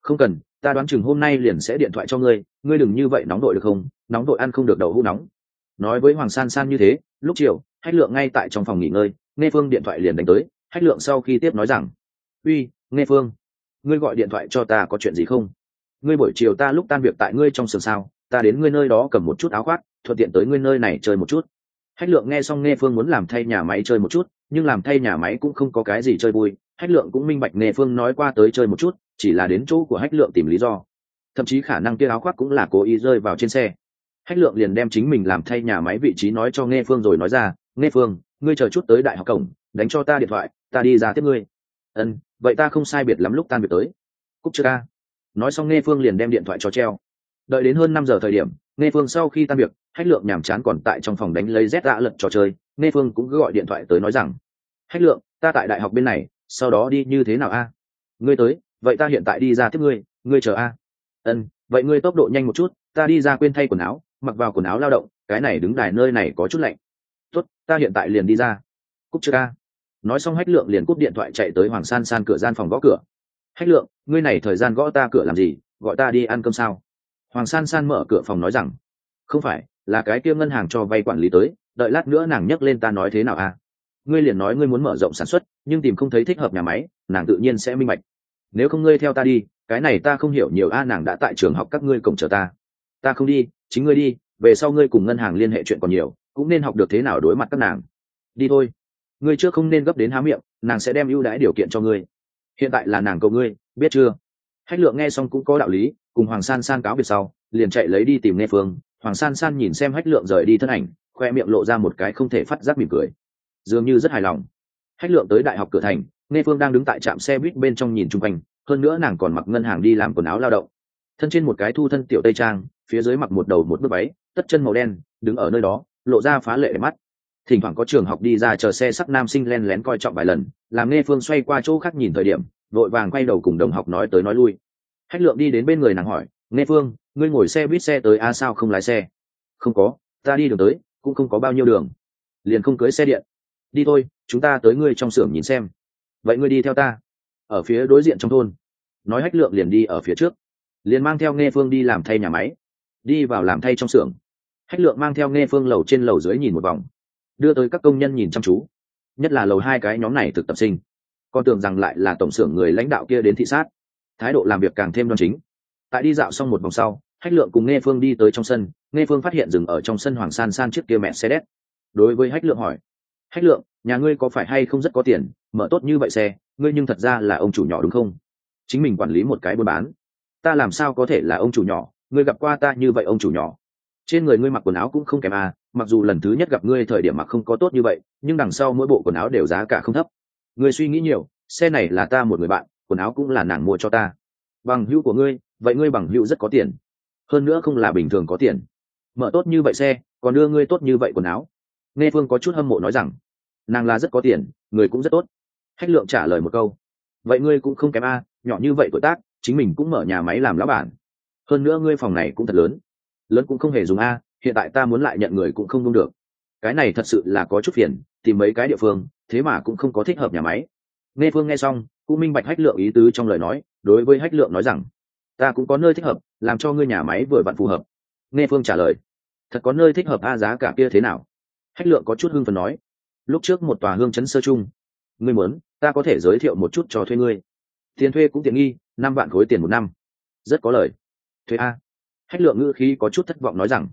không cần, ta đoán chừng hôm nay liền sẽ điện thoại cho ngươi ngươi đừng như vậy nóng đội được không? Nóng đội ăn không được đầu hũ nóng. Nói với hoàng san san như thế, lúc chiều, hách lượng ngay tại trong phòng nghỉ ngơi, nghe phương điện thoại liền đánh tới, hách lượng sau khi tiếp nói rằng, uy, nghe phương, ngươi gọi điện thoại cho ta có chuyện gì không? Ngươi buổi chiều ta lúc tan việc tại ngươi trong sườn sao, ta đến ngươi nơi đó cầm một chút áo khoác, thuận tiện tới ngươi nơi này chơi một chút. Hách lượng nghe xong nghe phương muốn làm thay nhà máy chơi một chút, nhưng làm thay nhà máy cũng không có cái gì chơi vui hách lượng cũng minh bạch nghề phương nói qua tới chơi một chút, chỉ là đến chỗ của hách lượng tìm lý do. Thậm chí khả năng kia áo khoác cũng là cố ý rơi vào trên xe. Hách lượng liền đem chính mình làm thay nhà máy vị trí nói cho nghe phương rồi nói ra nghe phương, ngươi chờ chút tới đại học cổng, đánh cho ta điện thoại, ta đi ra tiếp ngươi. Ân vậy ta không sai biệt lắm lúc tan việc tới. Cúc chưa ca. Nói xong nghe phương liền đem điện thoại cho treo. Đợi đến hơn năm giờ thời điểm nghe phương sau khi tan việc, hách lượng nhàm chán còn tại trong phòng đánh lấy rét dạ lật trò chơi nghe phương cũng cứ gọi điện thoại tới nói rằng, hách lượng, ta tại đại học bên này sau đó đi như thế nào a? Ngươi tới, vậy ta hiện tại đi ra tiếp ngươi ngươi chờ a. Ân, vậy ngươi tốc độ nhanh một chút, ta đi ra quên thay quần áo, mặc vào quần áo lao động, cái này đứng đài nơi này có chút lạnh. Tốt, ta hiện tại liền đi ra. Cúc chưa ca nói xong hách lượng liền cúp điện thoại chạy tới hoàng san san cửa gian phòng gõ cửa. Hách lượng, ngươi này thời gian gõ ta cửa làm gì, gọi ta đi ăn cơm sao? Hoàng san san mở cửa phòng nói rằng, không phải, là cái kia ngân hàng cho vay quản lý tới, đợi lát nữa nàng nhấc lên ta nói thế nào à ngươi liền nói ngươi muốn mở rộng sản xuất, nhưng tìm không thấy thích hợp nhà máy, nàng tự nhiên sẽ minh bạch. Nếu không ngươi theo ta đi, cái này ta không hiểu nhiều a, nàng đã tại trường học các ngươi cổng chờ ta. Ta không đi, chính ngươi đi, về sau ngươi cùng ngân hàng liên hệ chuyện còn nhiều, cũng nên học được thế nào đối mặt các nàng. Đi thôi. Ngươi trước không nên gấp đến há miệng, nàng sẽ đem ưu đãi điều kiện cho ngươi. Hiện tại là nàng cầu ngươi, biết chưa? Hách lượng nghe xong cũng có đạo lý, cùng hoàng san san cáo biệt sau, liền chạy lấy đi tìm nghe phương. Hoàng san san nhìn xem hách lượng rời đi thân ảnh, khoe miệng lộ ra một cái không thể phát giác mỉm cười dường như rất hài lòng. Hách lượng tới đại học cửa thành nghe phương đang đứng tại trạm xe buýt bên trong nhìn chung quanh, hơn nữa nàng còn mặc ngân hàng đi làm quần áo lao động. Thân trên một cái thu thân tiểu tây trang, phía dưới mặc một đầu một bước váy, tất chân màu đen, đứng ở nơi đó, lộ ra phá lệ để mắt. Thỉnh thoảng có trường học đi ra chờ xe sắc nam sinh len lén coi trọng vài lần, làm nghe phương xoay qua chỗ khác nhìn thời điểm, vội vàng quay đầu cùng đồng học nói tới nói lui. Hách lượng đi đến bên người nàng hỏi nghe phương, ngươi ngồi xe buýt xe tới a sao không lái xe? Không có, ta đi đường tới, cũng không có bao nhiêu đường. Liền không cưới xe điện đi thôi, chúng ta tới ngươi trong xưởng nhìn xem. Vậy ngươi đi theo ta. Ở phía đối diện trong thôn. Nói hách lượng liền đi ở phía trước. Liền mang theo nghe phương đi làm thay nhà máy. Đi vào làm thay trong xưởng. Hách lượng mang theo nghe phương lầu trên lầu dưới nhìn một vòng. Đưa tới các công nhân nhìn chăm chú. Nhất là lầu hai cái nhóm này thực tập sinh. Con tưởng rằng lại là tổng xưởng người lãnh đạo kia đến thị sát. Thái độ làm việc càng thêm đoan chính. Tại đi dạo xong một vòng sau, hách lượng cùng nghe phương đi tới trong sân. Nghe phương phát hiện dừng ở trong sân hoàng san san chiếc kia mẹ xe đét đối với hách lượng hỏi hách lượng, nhà ngươi có phải hay không rất có tiền, mở tốt như vậy xe, ngươi nhưng thật ra là ông chủ nhỏ đúng không? Chính mình quản lý một cái buôn bán. Ta làm sao có thể là ông chủ nhỏ, ngươi gặp qua ta như vậy ông chủ nhỏ? Trên người ngươi mặc quần áo cũng không kém à mặc dù lần thứ nhất gặp ngươi thời điểm mặc không có tốt như vậy, nhưng đằng sau mỗi bộ quần áo đều giá cả không thấp. Ngươi suy nghĩ nhiều, xe này là ta một người bạn, quần áo cũng là nàng mua cho ta. Bằng hữu của ngươi, vậy ngươi bằng hữu rất có tiền. Hơn nữa không là bình thường có tiền. Mở tốt như vậy xe, còn đưa ngươi tốt như vậy quần áo nghe phương có chút hâm mộ nói rằng, nàng là rất có tiền, người cũng rất tốt. Hách lượng trả lời một câu, vậy ngươi cũng không kém a, nhỏ như vậy tuổi tác, chính mình cũng mở nhà máy làm lão bản. Hơn nữa ngươi phòng này cũng thật lớn. Lớn cũng không hề dùng a, hiện tại ta muốn lại nhận người cũng không đúng được. Cái này thật sự là có chút phiền, tìm mấy cái địa phương, thế mà cũng không có thích hợp nhà máy. Nghe phương nghe xong, cũng minh bạch hách lượng ý tứ trong lời nói, đối với hách lượng nói rằng, ta cũng có nơi thích hợp, làm cho ngươi nhà máy vừa vặn phù hợp. Nghe phương trả lời, thật có nơi thích hợp a, giá cả kia thế nào? Hách lượng có chút hưng phần nói, lúc trước một tòa hương chấn sơ chung ngươi muốn, ta có thể giới thiệu một chút cho thuê ngươi. Tiền thuê cũng tiện nghi, năm vạn khối tiền một năm. Rất có lời. Thuê a. Hách lượng ngữ khí có chút thất vọng nói rằng